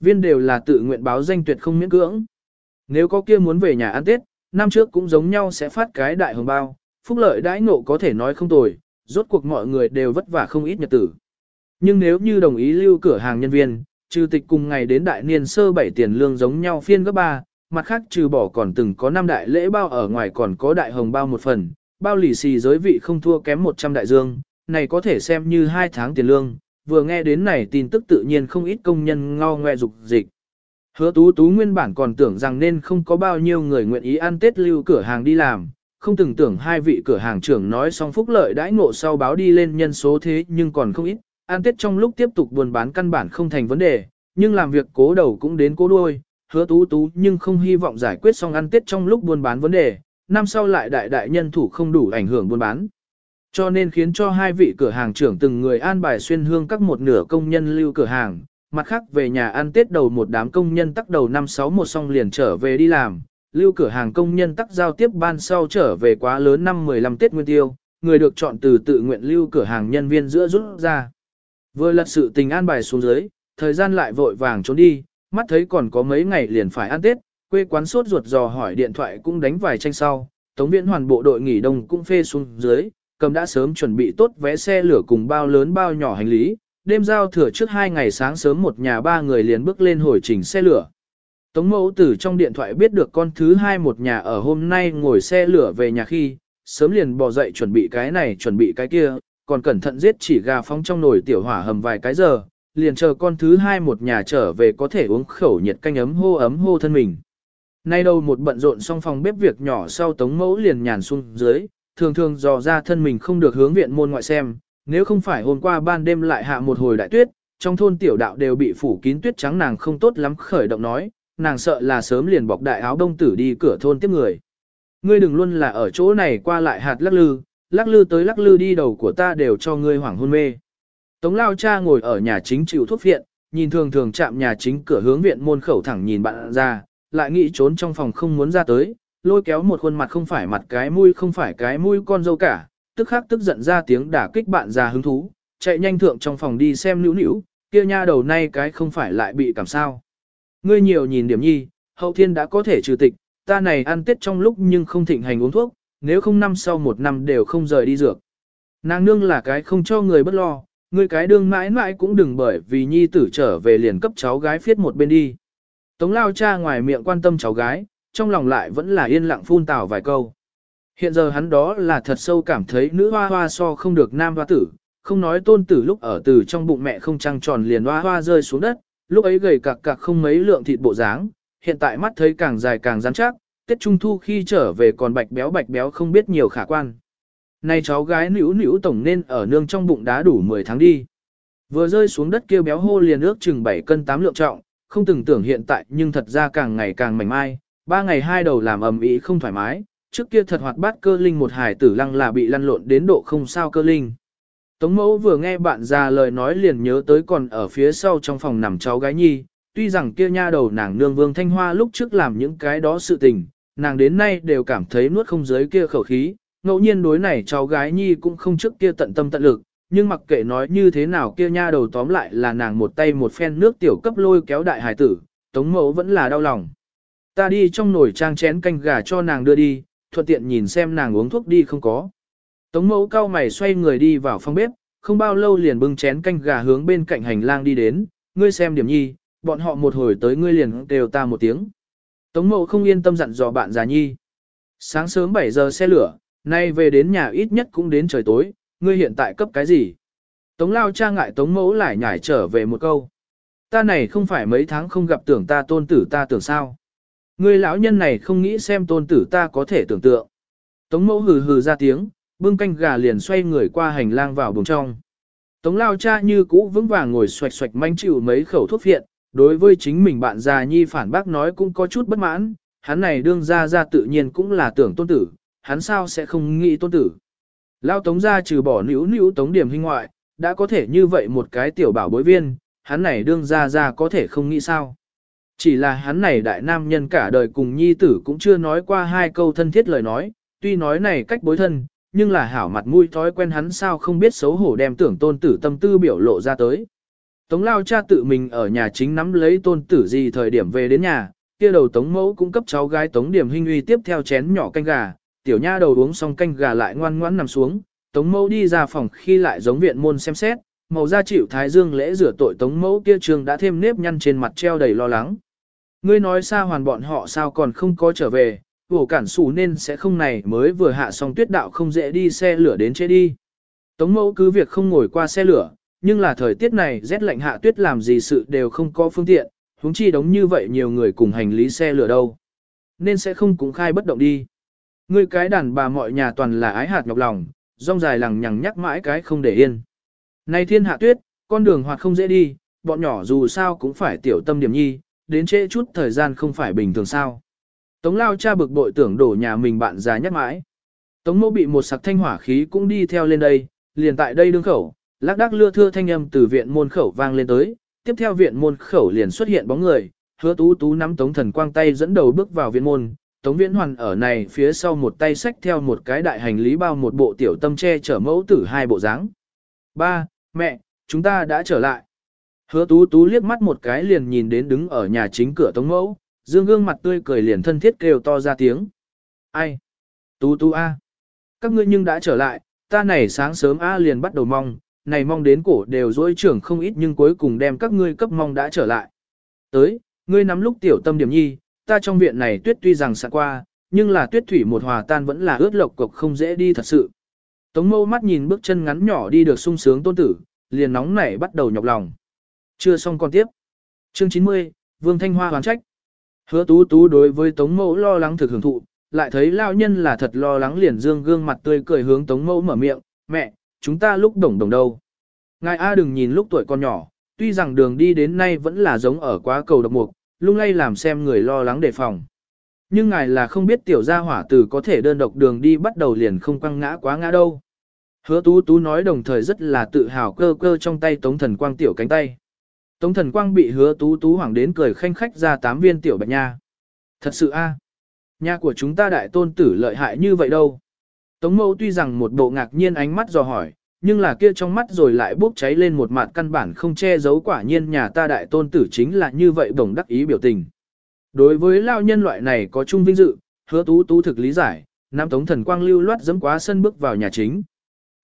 Viên đều là tự nguyện báo danh tuyệt không miễn cưỡng. Nếu có kia muốn về nhà ăn Tết, năm trước cũng giống nhau sẽ phát cái đại hồng bao, phúc lợi đãi ngộ có thể nói không tồi, rốt cuộc mọi người đều vất vả không ít nhật tử. Nhưng nếu như đồng ý lưu cửa hàng nhân viên, trừ tịch cùng ngày đến đại niên sơ bảy tiền lương giống nhau phiên gấp ba, mặt khác trừ bỏ còn từng có năm đại lễ bao ở ngoài còn có đại hồng bao một phần, bao lì xì giới vị không thua kém 100 đại dương, này có thể xem như hai tháng tiền lương, vừa nghe đến này tin tức tự nhiên không ít công nhân ngao ngoe dục dịch. Hứa tú tú nguyên bản còn tưởng rằng nên không có bao nhiêu người nguyện ý ăn Tết lưu cửa hàng đi làm, không từng tưởng hai vị cửa hàng trưởng nói xong phúc lợi đãi ngộ sau báo đi lên nhân số thế nhưng còn không ít, ăn Tết trong lúc tiếp tục buôn bán căn bản không thành vấn đề, nhưng làm việc cố đầu cũng đến cố đuôi, hứa tú tú nhưng không hy vọng giải quyết xong ăn Tết trong lúc buôn bán vấn đề, năm sau lại đại đại nhân thủ không đủ ảnh hưởng buôn bán. Cho nên khiến cho hai vị cửa hàng trưởng từng người an bài xuyên hương các một nửa công nhân lưu cửa hàng, mặt khác về nhà ăn Tết đầu một đám công nhân tắc đầu năm sáu một xong liền trở về đi làm, lưu cửa hàng công nhân tắc giao tiếp ban sau trở về quá lớn năm 15 Tết Nguyên Tiêu, người được chọn từ tự nguyện lưu cửa hàng nhân viên giữa rút ra. Vừa lật sự tình an bài xuống dưới, thời gian lại vội vàng trốn đi, mắt thấy còn có mấy ngày liền phải ăn Tết, quê quán sốt ruột dò hỏi điện thoại cũng đánh vài tranh sau, Tống Viễn hoàn bộ đội nghỉ đông cũng phê xuống dưới, cầm đã sớm chuẩn bị tốt vé xe lửa cùng bao lớn bao nhỏ hành lý, đêm giao thừa trước hai ngày sáng sớm một nhà ba người liền bước lên hồi trình xe lửa. Tống mẫu tử trong điện thoại biết được con thứ hai một nhà ở hôm nay ngồi xe lửa về nhà khi, sớm liền bò dậy chuẩn bị cái này chuẩn bị cái kia, còn cẩn thận giết chỉ gà phóng trong nồi tiểu hỏa hầm vài cái giờ, liền chờ con thứ hai một nhà trở về có thể uống khẩu nhiệt canh ấm hô ấm hô thân mình. Nay đâu một bận rộn xong phòng bếp việc nhỏ sau tống mẫu liền nhàn xuống dưới, thường thường dò ra thân mình không được hướng viện môn ngoại xem, nếu không phải hôm qua ban đêm lại hạ một hồi đại tuyết, trong thôn tiểu đạo đều bị phủ kín tuyết trắng nàng không tốt lắm khởi động nói, nàng sợ là sớm liền bọc đại áo đông tử đi cửa thôn tiếp người. Ngươi đừng luôn là ở chỗ này qua lại hạt lắc lư, lắc lư tới lắc lư đi đầu của ta đều cho ngươi hoảng hôn mê. Tống lao cha ngồi ở nhà chính chịu thuốc viện, nhìn thường thường chạm nhà chính cửa hướng viện môn khẩu thẳng nhìn bạn ra, lại nghĩ trốn trong phòng không muốn ra tới, lôi kéo một khuôn mặt không phải mặt cái mũi không phải cái mũi con dâu cả, tức khắc tức giận ra tiếng đả kích bạn già hứng thú, chạy nhanh thượng trong phòng đi xem nữu nữu, kia nha đầu nay cái không phải lại bị cảm sao. Ngươi nhiều nhìn điểm nhi, hậu thiên đã có thể trừ tịch, ta này ăn tết trong lúc nhưng không thịnh hành uống thuốc, nếu không năm sau một năm đều không rời đi dược. Nàng nương là cái không cho người bất lo, ngươi cái đương mãi mãi cũng đừng bởi vì nhi tử trở về liền cấp cháu gái phiết một bên đi. Tống lao cha ngoài miệng quan tâm cháu gái, trong lòng lại vẫn là yên lặng phun tào vài câu. Hiện giờ hắn đó là thật sâu cảm thấy nữ hoa hoa so không được nam hoa tử, không nói tôn tử lúc ở từ trong bụng mẹ không trăng tròn liền hoa hoa rơi xuống đất, lúc ấy gầy cạc cạc không mấy lượng thịt bộ dáng, hiện tại mắt thấy càng dài càng rắn chắc, Tết Trung Thu khi trở về còn bạch béo bạch béo không biết nhiều khả quan. Này cháu gái nữ nữ tổng nên ở nương trong bụng đá đủ 10 tháng đi. Vừa rơi xuống đất kêu béo hô liền ước chừng 7 cân 8 lượng trọng, không từng tưởng hiện tại nhưng thật ra càng ngày càng mảnh mai, ba ngày hai đầu làm ầm ĩ không thoải mái, trước kia thật hoạt bát cơ linh một hải tử lăng là bị lăn lộn đến độ không sao cơ linh. Tống mẫu vừa nghe bạn già lời nói liền nhớ tới còn ở phía sau trong phòng nằm cháu gái nhi, tuy rằng kia nha đầu nàng nương vương thanh hoa lúc trước làm những cái đó sự tình, nàng đến nay đều cảm thấy nuốt không dưới kia khẩu khí, ngẫu nhiên đối này cháu gái nhi cũng không trước kia tận tâm tận lực, nhưng mặc kệ nói như thế nào kia nha đầu tóm lại là nàng một tay một phen nước tiểu cấp lôi kéo đại hải tử, tống mẫu vẫn là đau lòng. Ta đi trong nồi trang chén canh gà cho nàng đưa đi, thuận tiện nhìn xem nàng uống thuốc đi không có. Tống mẫu cao mày xoay người đi vào phòng bếp, không bao lâu liền bưng chén canh gà hướng bên cạnh hành lang đi đến, ngươi xem điểm nhi, bọn họ một hồi tới ngươi liền đều ta một tiếng. Tống mẫu không yên tâm dặn dò bạn già nhi. Sáng sớm 7 giờ xe lửa, nay về đến nhà ít nhất cũng đến trời tối, ngươi hiện tại cấp cái gì? Tống lao cha ngại tống mẫu lại nhảy trở về một câu. Ta này không phải mấy tháng không gặp tưởng ta tôn tử ta tưởng sao. Người lão nhân này không nghĩ xem tôn tử ta có thể tưởng tượng. Tống mẫu hừ hừ ra tiếng, bưng canh gà liền xoay người qua hành lang vào buồng trong. Tống lao cha như cũ vững vàng ngồi xoạch xoạch manh chịu mấy khẩu thuốc phiện, đối với chính mình bạn già nhi phản bác nói cũng có chút bất mãn, hắn này đương ra ra tự nhiên cũng là tưởng tôn tử, hắn sao sẽ không nghĩ tôn tử. Lao tống ra trừ bỏ nữ nữ tống điểm hình ngoại, đã có thể như vậy một cái tiểu bảo bối viên, hắn này đương ra ra có thể không nghĩ sao. Chỉ là hắn này đại nam nhân cả đời cùng nhi tử cũng chưa nói qua hai câu thân thiết lời nói, tuy nói này cách bối thân, nhưng là hảo mặt mũi thói quen hắn sao không biết xấu hổ đem tưởng tôn tử tâm tư biểu lộ ra tới. Tống lao cha tự mình ở nhà chính nắm lấy tôn tử gì thời điểm về đến nhà, kia đầu tống mẫu cũng cấp cháu gái tống điểm hình uy tiếp theo chén nhỏ canh gà, tiểu nha đầu uống xong canh gà lại ngoan ngoãn nằm xuống, tống mẫu đi ra phòng khi lại giống viện môn xem xét, màu da chịu thái dương lễ rửa tội tống mẫu kia trường đã thêm nếp nhăn trên mặt treo đầy lo lắng. Ngươi nói xa hoàn bọn họ sao còn không có trở về, vổ cản sủ nên sẽ không này mới vừa hạ xong tuyết đạo không dễ đi xe lửa đến chế đi. Tống mẫu cứ việc không ngồi qua xe lửa, nhưng là thời tiết này rét lạnh hạ tuyết làm gì sự đều không có phương tiện, huống chi đóng như vậy nhiều người cùng hành lý xe lửa đâu. Nên sẽ không cũng khai bất động đi. Ngươi cái đàn bà mọi nhà toàn là ái hạt nhọc lòng, rong dài lằng nhằng nhắc mãi cái không để yên. Này thiên hạ tuyết, con đường hoạt không dễ đi, bọn nhỏ dù sao cũng phải tiểu tâm điểm nhi, đến trễ chút thời gian không phải bình thường sao. Tống lao cha bực bội tưởng đổ nhà mình bạn già nhắc mãi. Tống mẫu bị một sặc thanh hỏa khí cũng đi theo lên đây, liền tại đây đương khẩu, lác đác lưa thưa thanh âm từ viện môn khẩu vang lên tới, tiếp theo viện môn khẩu liền xuất hiện bóng người, hứa tú tú nắm tống thần quang tay dẫn đầu bước vào viện môn, tống viễn hoàn ở này phía sau một tay xách theo một cái đại hành lý bao một bộ tiểu tâm che chở mẫu tử hai bộ dáng. Ba, mẹ, chúng ta đã trở lại. Hứa tú tú liếc mắt một cái liền nhìn đến đứng ở nhà chính cửa tống mẫu, dương gương mặt tươi cười liền thân thiết kêu to ra tiếng. Ai? Tú tú a, Các ngươi nhưng đã trở lại, ta này sáng sớm a liền bắt đầu mong, này mong đến cổ đều dối trưởng không ít nhưng cuối cùng đem các ngươi cấp mong đã trở lại. Tới, ngươi nắm lúc tiểu tâm điểm nhi, ta trong viện này tuyết tuy rằng sạc qua, nhưng là tuyết thủy một hòa tan vẫn là ướt lộc cục không dễ đi thật sự. Tống mâu mắt nhìn bước chân ngắn nhỏ đi được sung sướng tôn tử, liền nóng nảy bắt đầu nhọc lòng. Chưa xong còn tiếp. Chương 90, Vương Thanh Hoa hoàn trách. Hứa tú tú đối với Tống mẫu lo lắng thực hưởng thụ, lại thấy lao nhân là thật lo lắng liền dương gương mặt tươi cười hướng Tống mẫu mở miệng, mẹ, chúng ta lúc đồng đồng đâu. Ngài A đừng nhìn lúc tuổi con nhỏ, tuy rằng đường đi đến nay vẫn là giống ở quá cầu độc mục, lung lay làm xem người lo lắng đề phòng. Nhưng ngài là không biết tiểu gia hỏa tử có thể đơn độc đường đi bắt đầu liền không quăng ngã quá ngã đâu. Hứa tú tú nói đồng thời rất là tự hào cơ cơ trong tay tống thần quang tiểu cánh tay. Tống thần quang bị hứa tú tú hoảng đến cười khanh khách ra tám viên tiểu bạch nha. Thật sự a, Nhà của chúng ta đại tôn tử lợi hại như vậy đâu. Tống mẫu tuy rằng một bộ ngạc nhiên ánh mắt dò hỏi, nhưng là kia trong mắt rồi lại bốc cháy lên một mặt căn bản không che giấu quả nhiên nhà ta đại tôn tử chính là như vậy bổng đắc ý biểu tình. Đối với lao nhân loại này có chung vinh dự, hứa tú tú thực lý giải, nam tống thần quang lưu loát dẫm quá sân bước vào nhà chính.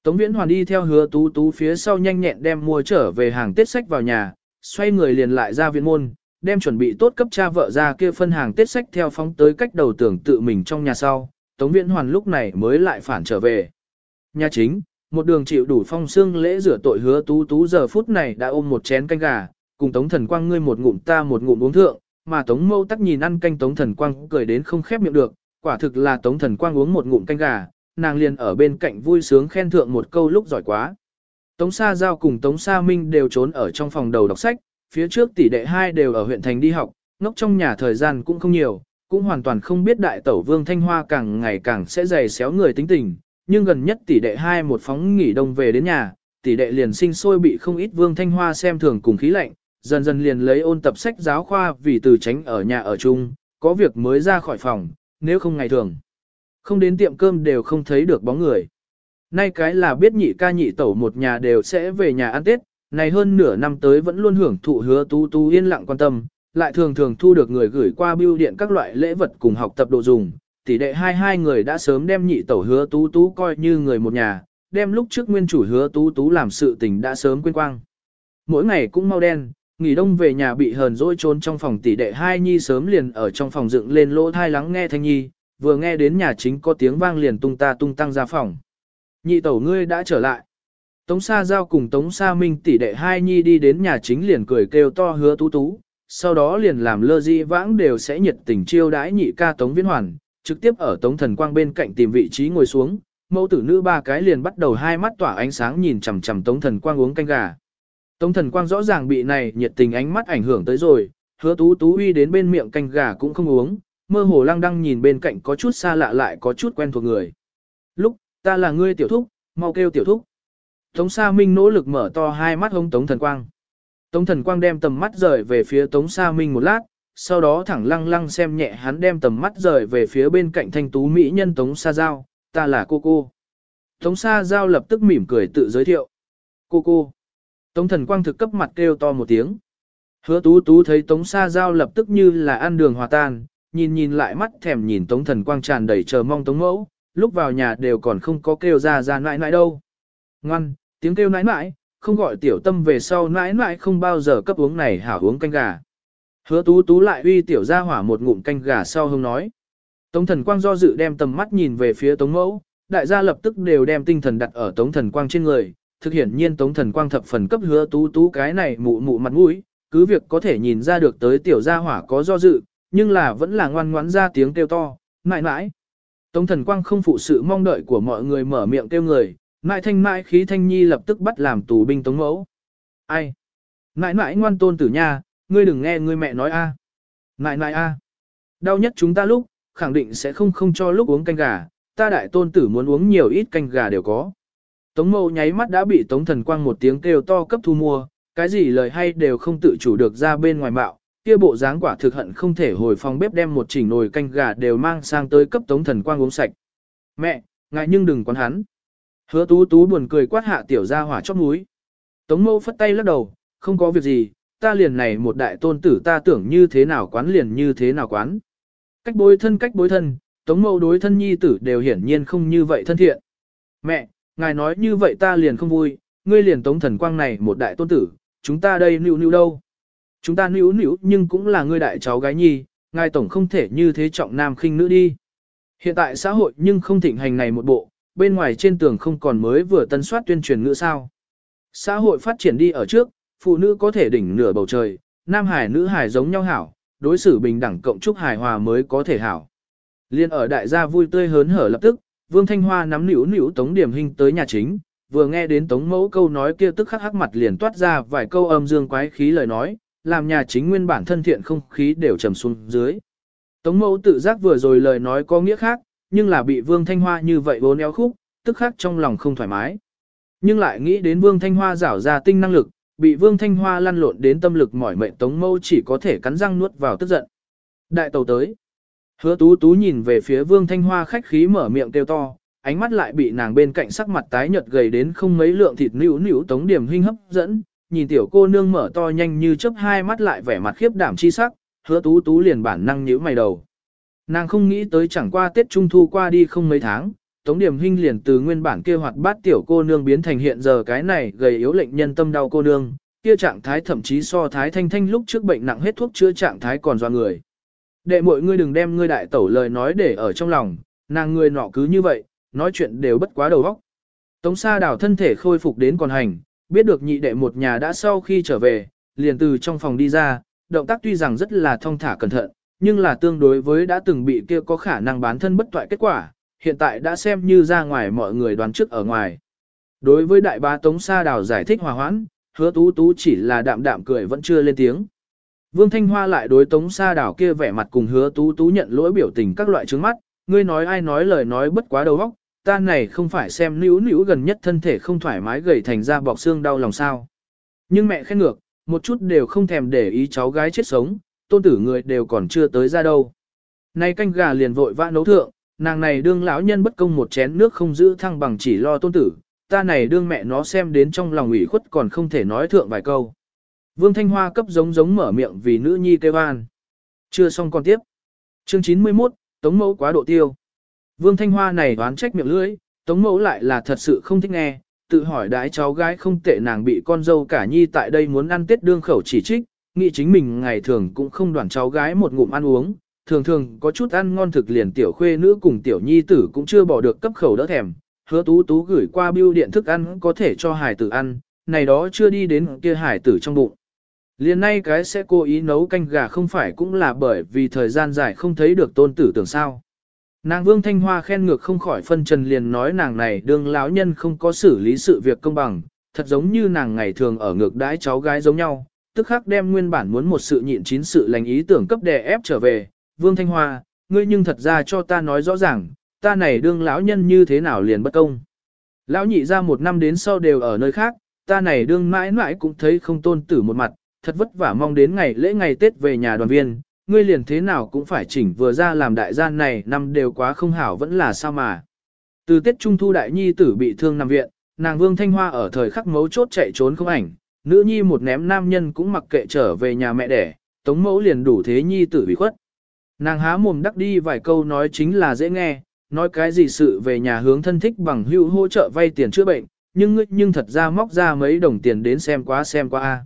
Tống viễn hoàn đi theo hứa tú tú phía sau nhanh nhẹn đem mua trở về hàng tết sách vào nhà, xoay người liền lại ra viện môn, đem chuẩn bị tốt cấp cha vợ ra kia phân hàng tết sách theo phóng tới cách đầu tưởng tự mình trong nhà sau, Tống Viễn Hoàn lúc này mới lại phản trở về. Nhà chính, một đường chịu đủ phong xương lễ rửa tội hứa tú tú giờ phút này đã ôm một chén canh gà, cùng Tống Thần Quang ngươi một ngụm ta một ngụm uống thượng, mà Tống Mâu tắc nhìn ăn canh Tống Thần Quang cười đến không khép miệng được, quả thực là Tống Thần Quang uống một ngụm canh gà, nàng liền ở bên cạnh vui sướng khen thượng một câu lúc giỏi quá. Tống Sa Giao cùng Tống Sa Minh đều trốn ở trong phòng đầu đọc sách, phía trước tỷ đệ hai đều ở huyện thành đi học, ngốc trong nhà thời gian cũng không nhiều, cũng hoàn toàn không biết đại tẩu Vương Thanh Hoa càng ngày càng sẽ dày xéo người tính tình, nhưng gần nhất tỷ đệ hai một phóng nghỉ đông về đến nhà, tỷ đệ liền sinh sôi bị không ít Vương Thanh Hoa xem thường cùng khí lạnh, dần dần liền lấy ôn tập sách giáo khoa vì từ tránh ở nhà ở chung, có việc mới ra khỏi phòng, nếu không ngày thường. Không đến tiệm cơm đều không thấy được bóng người. Nay cái là biết nhị ca nhị tẩu một nhà đều sẽ về nhà ăn Tết, này hơn nửa năm tới vẫn luôn hưởng thụ hứa tú tú yên lặng quan tâm, lại thường thường thu được người gửi qua bưu điện các loại lễ vật cùng học tập đồ dùng. Tỷ đệ hai hai người đã sớm đem nhị tẩu hứa tú tú coi như người một nhà, đem lúc trước nguyên chủ hứa tú tú làm sự tình đã sớm quên quang. Mỗi ngày cũng mau đen, nghỉ đông về nhà bị hờn dỗi trốn trong phòng tỷ đệ hai nhi sớm liền ở trong phòng dựng lên lỗ thai lắng nghe thanh nhi, vừa nghe đến nhà chính có tiếng vang liền tung ta tung tăng ra phòng. Nhị tẩu ngươi đã trở lại. Tống Sa Giao cùng Tống Sa Minh tỷ đệ hai nhi đi đến nhà chính liền cười kêu to hứa tú tú, sau đó liền làm lơ di vãng đều sẽ nhiệt tình chiêu đãi nhị ca Tống Viễn Hoàn, trực tiếp ở Tống Thần Quang bên cạnh tìm vị trí ngồi xuống, mẫu tử nữ ba cái liền bắt đầu hai mắt tỏa ánh sáng nhìn chằm chằm Tống Thần Quang uống canh gà. Tống Thần Quang rõ ràng bị này nhiệt tình ánh mắt ảnh hưởng tới rồi, hứa tú tú uy đến bên miệng canh gà cũng không uống, mơ hồ lăng đăng nhìn bên cạnh có chút xa lạ lại có chút quen thuộc người. Ta là ngươi tiểu thúc, mau kêu tiểu thúc. Tống Sa Minh nỗ lực mở to hai mắt hông Tống Thần Quang. Tống Thần Quang đem tầm mắt rời về phía Tống Sa Minh một lát, sau đó thẳng lăng lăng xem nhẹ hắn đem tầm mắt rời về phía bên cạnh thanh tú mỹ nhân Tống Sa Giao, ta là cô cô. Tống Sa Giao lập tức mỉm cười tự giới thiệu. Cô cô. Tống thần quang thực cấp mặt kêu to một tiếng. Hứa tú tú thấy tống sa giao lập tức như là ăn đường hòa tan, nhìn nhìn lại mắt thèm nhìn tống thần quang tràn đầy chờ mong tống mẫu, lúc vào nhà đều còn không có kêu ra ra nãi nãi đâu. Ngoan, tiếng kêu nãi nãi, không gọi tiểu tâm về sau nãi nãi không bao giờ cấp uống này hảo uống canh gà. Hứa tú tú lại uy tiểu ra hỏa một ngụm canh gà sau hông nói. Tống thần quang do dự đem tầm mắt nhìn về phía tống mẫu, đại gia lập tức đều đem tinh thần đặt ở tống thần quang trên người. Thực hiện nhiên tống thần quang thập phần cấp hứa tú tú cái này mụ mụ mặt mũi, cứ việc có thể nhìn ra được tới tiểu gia hỏa có do dự, nhưng là vẫn là ngoan ngoãn ra tiếng kêu to, mãi mãi. Tống thần quang không phụ sự mong đợi của mọi người mở miệng kêu người, mãi thanh mãi khí thanh nhi lập tức bắt làm tù binh tống mẫu. Ai? Mãi mãi ngoan tôn tử nha, ngươi đừng nghe ngươi mẹ nói a. À. Mãi mãi a. Đau nhất chúng ta lúc, khẳng định sẽ không không cho lúc uống canh gà, ta đại tôn tử muốn uống nhiều ít canh gà đều có. Tống mẫu nháy mắt đã bị tống thần quang một tiếng kêu to cấp thu mua, cái gì lời hay đều không tự chủ được ra bên ngoài bạo, kia bộ dáng quả thực hận không thể hồi phòng bếp đem một chỉnh nồi canh gà đều mang sang tới cấp tống thần quang uống sạch. Mẹ, ngại nhưng đừng quán hắn. Hứa tú tú buồn cười quát hạ tiểu ra hỏa chót núi. Tống mâu phất tay lắc đầu, không có việc gì, ta liền này một đại tôn tử ta tưởng như thế nào quán liền như thế nào quán. Cách bối thân cách bối thân, tống mâu đối thân nhi tử đều hiển nhiên không như vậy thân thiện. Mẹ, ngài nói như vậy ta liền không vui, ngươi liền tống thần quang này một đại tôn tử, chúng ta đây nữu nữu đâu. Chúng ta nữu nữu nhưng cũng là ngươi đại cháu gái nhi, ngài tổng không thể như thế trọng nam khinh nữ đi. Hiện tại xã hội nhưng không thịnh hành này một bộ, bên ngoài trên tường không còn mới vừa tân soát tuyên truyền ngữ sao. Xã hội phát triển đi ở trước, phụ nữ có thể đỉnh nửa bầu trời, nam hải nữ hải giống nhau hảo, đối xử bình đẳng cộng trúc hài hòa mới có thể hảo. Liên ở đại gia vui tươi hớn hở lập tức, Vương Thanh Hoa nắm nữu nữu Tống Điểm Hinh tới nhà chính, vừa nghe đến Tống Mẫu câu nói kia tức khắc hắc mặt liền toát ra vài câu âm dương quái khí lời nói, làm nhà chính nguyên bản thân thiện không khí đều trầm xuống dưới. Tống Mẫu tự giác vừa rồi lời nói có nghĩa khác, nhưng là bị Vương Thanh Hoa như vậy bốn éo khúc, tức khắc trong lòng không thoải mái. Nhưng lại nghĩ đến Vương Thanh Hoa rảo ra tinh năng lực, bị Vương Thanh Hoa lăn lộn đến tâm lực mỏi mệt, Tống Mẫu chỉ có thể cắn răng nuốt vào tức giận. Đại tàu tới. Hứa tú tú nhìn về phía Vương Thanh Hoa khách khí mở miệng kêu to, ánh mắt lại bị nàng bên cạnh sắc mặt tái nhợt gầy đến không mấy lượng thịt nữu nữu tống điểm hinh hấp dẫn, nhìn tiểu cô nương mở to nhanh như chớp hai mắt lại vẻ mặt khiếp đảm chi sắc, hứa tú tú liền bản năng nhíu mày đầu. Nàng không nghĩ tới chẳng qua Tết Trung Thu qua đi không mấy tháng, Tống Điểm Hinh liền từ nguyên bản kia hoạt bát tiểu cô nương biến thành hiện giờ cái này gầy yếu lệnh nhân tâm đau cô nương, kia trạng thái thậm chí so thái thanh thanh lúc trước bệnh nặng hết thuốc chữa trạng thái còn do người. Đệ mọi ngươi đừng đem ngươi đại tẩu lời nói để ở trong lòng, nàng người nọ cứ như vậy, nói chuyện đều bất quá đầu óc. Tống Sa Đào thân thể khôi phục đến còn hành, biết được nhị đệ một nhà đã sau khi trở về, liền từ trong phòng đi ra, động tác tuy rằng rất là thong thả cẩn thận, nhưng là tương đối với đã từng bị kia có khả năng bán thân bất toại kết quả, hiện tại đã xem như ra ngoài mọi người đoán trước ở ngoài. Đối với đại bá Tống Sa Đào giải thích hòa hoãn, hứa tú tú chỉ là đạm đạm cười vẫn chưa lên tiếng. Vương Thanh Hoa lại đối Tống Sa Đào kia vẻ mặt cùng hứa tú tú nhận lỗi biểu tình các loại trứng mắt, ngươi nói ai nói lời nói bất quá đầu óc, ta này không phải xem nữ nữ gần nhất thân thể không thoải mái gầy thành ra bọc xương đau lòng sao. Nhưng mẹ khen ngược, một chút đều không thèm để ý cháu gái chết sống, tôn tử người đều còn chưa tới ra đâu. Nay canh gà liền vội vã nấu thượng, nàng này đương lão nhân bất công một chén nước không giữ thăng bằng chỉ lo tôn tử, ta này đương mẹ nó xem đến trong lòng ủy khuất còn không thể nói thượng vài câu. Vương Thanh Hoa cấp giống giống mở miệng vì nữ nhi kêu an. Chưa xong con tiếp. Chương 91, Tống Mẫu quá độ tiêu. Vương Thanh Hoa này đoán trách miệng lưỡi, Tống Mẫu lại là thật sự không thích nghe, tự hỏi đái cháu gái không tệ nàng bị con dâu cả nhi tại đây muốn ăn tết đương khẩu chỉ trích, nghĩ chính mình ngày thường cũng không đoàn cháu gái một ngụm ăn uống, thường thường có chút ăn ngon thực liền tiểu khuê nữ cùng tiểu nhi tử cũng chưa bỏ được cấp khẩu đỡ thèm, hứa tú tú gửi qua bưu điện thức ăn có thể cho hải tử ăn, này đó chưa đi đến kia hải tử trong bụng. Liền nay cái sẽ cố ý nấu canh gà không phải cũng là bởi vì thời gian dài không thấy được tôn tử tưởng sao. Nàng Vương Thanh Hoa khen ngược không khỏi phân trần liền nói nàng này đương lão nhân không có xử lý sự việc công bằng, thật giống như nàng ngày thường ở ngược đãi cháu gái giống nhau, tức khắc đem nguyên bản muốn một sự nhịn chín sự lành ý tưởng cấp đè ép trở về. Vương Thanh Hoa, ngươi nhưng thật ra cho ta nói rõ ràng, ta này đương lão nhân như thế nào liền bất công. Lão nhị ra một năm đến sau đều ở nơi khác, ta này đương mãi mãi cũng thấy không tôn tử một mặt, thật vất vả mong đến ngày lễ ngày Tết về nhà đoàn viên, ngươi liền thế nào cũng phải chỉnh vừa ra làm đại gian này năm đều quá không hảo vẫn là sao mà. Từ Tết Trung Thu Đại Nhi tử bị thương nằm viện, nàng Vương Thanh Hoa ở thời khắc mấu chốt chạy trốn không ảnh, nữ nhi một ném nam nhân cũng mặc kệ trở về nhà mẹ đẻ, tống mẫu liền đủ thế nhi tử bị khuất. Nàng há mồm đắc đi vài câu nói chính là dễ nghe, nói cái gì sự về nhà hướng thân thích bằng hữu hỗ trợ vay tiền chữa bệnh, nhưng nhưng thật ra móc ra mấy đồng tiền đến xem quá xem qua a.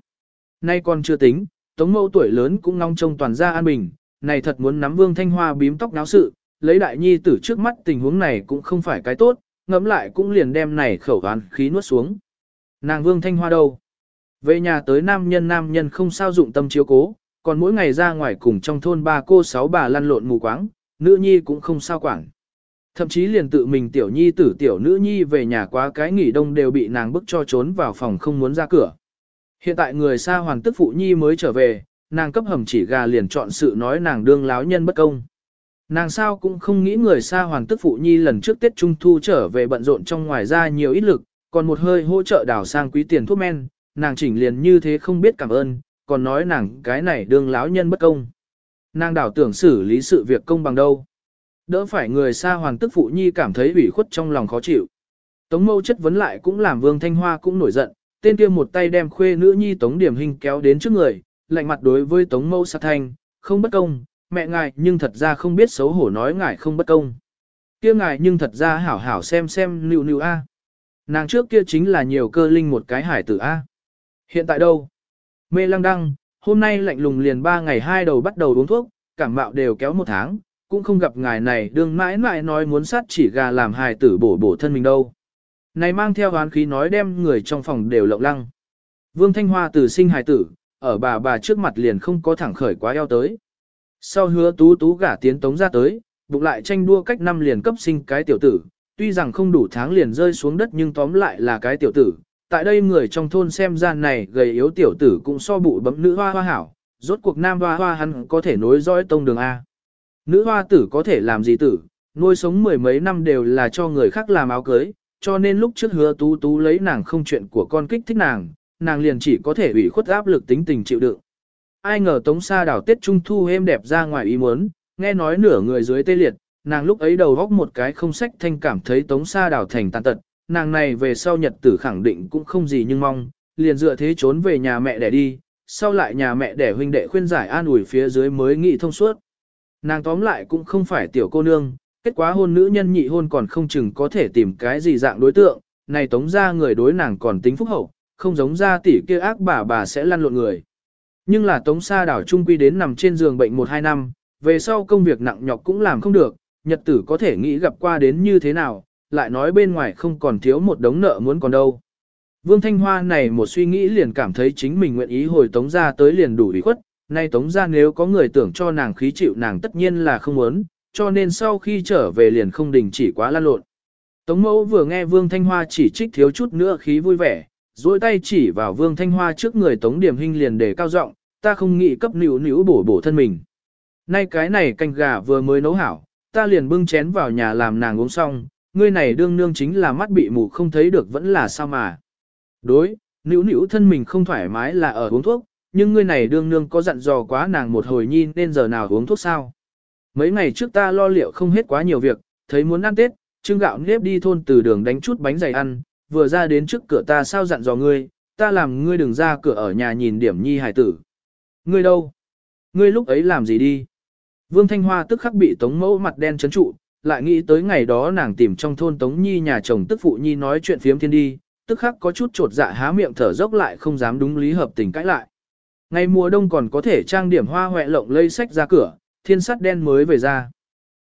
Nay còn chưa tính, Tống Mẫu tuổi lớn cũng ngóng trông toàn gia an bình, này thật muốn nắm Vương Thanh Hoa bím tóc náo sự, lấy đại nhi tử trước mắt tình huống này cũng không phải cái tốt, ngẫm lại cũng liền đem này khẩu oán khí nuốt xuống. Nàng Vương Thanh Hoa đâu? Về nhà tới nam nhân nam nhân không sao dụng tâm chiếu cố, còn mỗi ngày ra ngoài cùng trong thôn ba cô sáu bà lăn lộn mù quáng, nữ nhi cũng không sao quản. Thậm chí liền tự mình tiểu nhi tử tiểu nữ nhi về nhà quá cái nghỉ đông đều bị nàng bức cho trốn vào phòng không muốn ra cửa. Hiện tại người xa hoàng tức phụ nhi mới trở về, nàng cấp hầm chỉ gà liền chọn sự nói nàng đương láo nhân bất công. Nàng sao cũng không nghĩ người xa hoàng tức phụ nhi lần trước Tết Trung Thu trở về bận rộn trong ngoài ra nhiều ít lực, còn một hơi hỗ trợ đảo sang quý tiền thuốc men, nàng chỉnh liền như thế không biết cảm ơn, còn nói nàng cái này đương láo nhân bất công. Nàng đảo tưởng xử lý sự việc công bằng đâu. Đỡ phải người xa hoàng tức phụ nhi cảm thấy ủy khuất trong lòng khó chịu. Tống mâu chất vấn lại cũng làm Vương Thanh Hoa cũng nổi giận, tên kia một tay đem khuê nữ nhi Tống Điểm Hình kéo đến trước người, lạnh mặt đối với Tống mâu sát thanh, không bất công, mẹ ngài nhưng thật ra không biết xấu hổ nói ngài không bất công. Kia ngài nhưng thật ra hảo hảo xem xem nịu nịu a. Nàng trước kia chính là nhiều cơ linh một cái hải tử a. Hiện tại đâu? Mê lăng đăng, hôm nay lạnh lùng liền ba ngày hai đầu bắt đầu uống thuốc, cảm mạo đều kéo một tháng, cũng không gặp ngài này đương mãi mãi nói muốn sát chỉ gà làm hài tử bổ bổ thân mình đâu. Này mang theo oán khí nói đem người trong phòng đều lộng lăng. Vương Thanh Hoa từ sinh hài tử, ở bà bà trước mặt liền không có thẳng khởi quá eo tới. Sau hứa tú tú gả tiến tống ra tới, bụng lại tranh đua cách năm liền cấp sinh cái tiểu tử, tuy rằng không đủ tháng liền rơi xuống đất nhưng tóm lại là cái tiểu tử. Tại đây người trong thôn xem ra này gầy yếu tiểu tử cũng so bụ bấm nữ hoa hoa hảo, rốt cuộc nam hoa hoa hắn có thể nối dõi tông đường A. Nữ hoa tử có thể làm gì tử, nuôi sống mười mấy năm đều là cho người khác làm áo cưới, cho nên lúc trước hứa tú tú lấy nàng không chuyện của con kích thích nàng, nàng liền chỉ có thể ủy khuất áp lực tính tình chịu đựng. Ai ngờ tống sa đảo Tết Trung Thu êm đẹp ra ngoài ý muốn, nghe nói nửa người dưới tê liệt, nàng lúc ấy đầu góc một cái không sách thanh cảm thấy tống sa đảo thành tàn tật, nàng này về sau nhật tử khẳng định cũng không gì nhưng mong, liền dựa thế trốn về nhà mẹ để đi, sau lại nhà mẹ để huynh đệ khuyên giải an ủi phía dưới mới nghị thông suốt. Nàng tóm lại cũng không phải tiểu cô nương, kết quả hôn nữ nhân nhị hôn còn không chừng có thể tìm cái gì dạng đối tượng, này tống ra người đối nàng còn tính phúc hậu, không giống ra tỷ kia ác bà bà sẽ lăn lộn người. Nhưng là tống sa đảo trung quy đến nằm trên giường bệnh 1-2 năm, về sau công việc nặng nhọc cũng làm không được, nhật tử có thể nghĩ gặp qua đến như thế nào, lại nói bên ngoài không còn thiếu một đống nợ muốn còn đâu. Vương Thanh Hoa này một suy nghĩ liền cảm thấy chính mình nguyện ý hồi tống ra tới liền đủ ủy khuất, nay tống ra nếu có người tưởng cho nàng khí chịu nàng tất nhiên là không muốn, cho nên sau khi trở về liền không đình chỉ quá lan lộn. Tống mẫu vừa nghe Vương Thanh Hoa chỉ trích thiếu chút nữa khí vui vẻ, duỗi tay chỉ vào Vương Thanh Hoa trước người Tống Điểm Hinh liền để cao giọng, ta không nghĩ cấp nữu nữu bổ bổ thân mình. Nay cái này canh gà vừa mới nấu hảo, ta liền bưng chén vào nhà làm nàng uống xong, ngươi này đương nương chính là mắt bị mù không thấy được vẫn là sao mà. Đối, nữu nữu thân mình không thoải mái là ở uống thuốc, nhưng ngươi này đương nương có dặn dò quá nàng một hồi nhi nên giờ nào uống thuốc sao. Mấy ngày trước ta lo liệu không hết quá nhiều việc, thấy muốn ăn Tết, trưng gạo nếp đi thôn từ đường đánh chút bánh dày ăn, vừa ra đến trước cửa ta sao dặn dò ngươi, ta làm ngươi đừng ra cửa ở nhà nhìn điểm nhi hải tử. Ngươi đâu? Ngươi lúc ấy làm gì đi? Vương Thanh Hoa tức khắc bị Tống Mẫu mặt đen chấn trụ, lại nghĩ tới ngày đó nàng tìm trong thôn Tống Nhi nhà chồng tức phụ Nhi nói chuyện phiếm thiên đi, tức khắc có chút trột dạ há miệng thở dốc lại không dám đúng lý hợp tình cãi lại. Ngày mùa đông còn có thể trang điểm hoa hoẹ lộng lây sách ra cửa, thiên sắt đen mới về ra.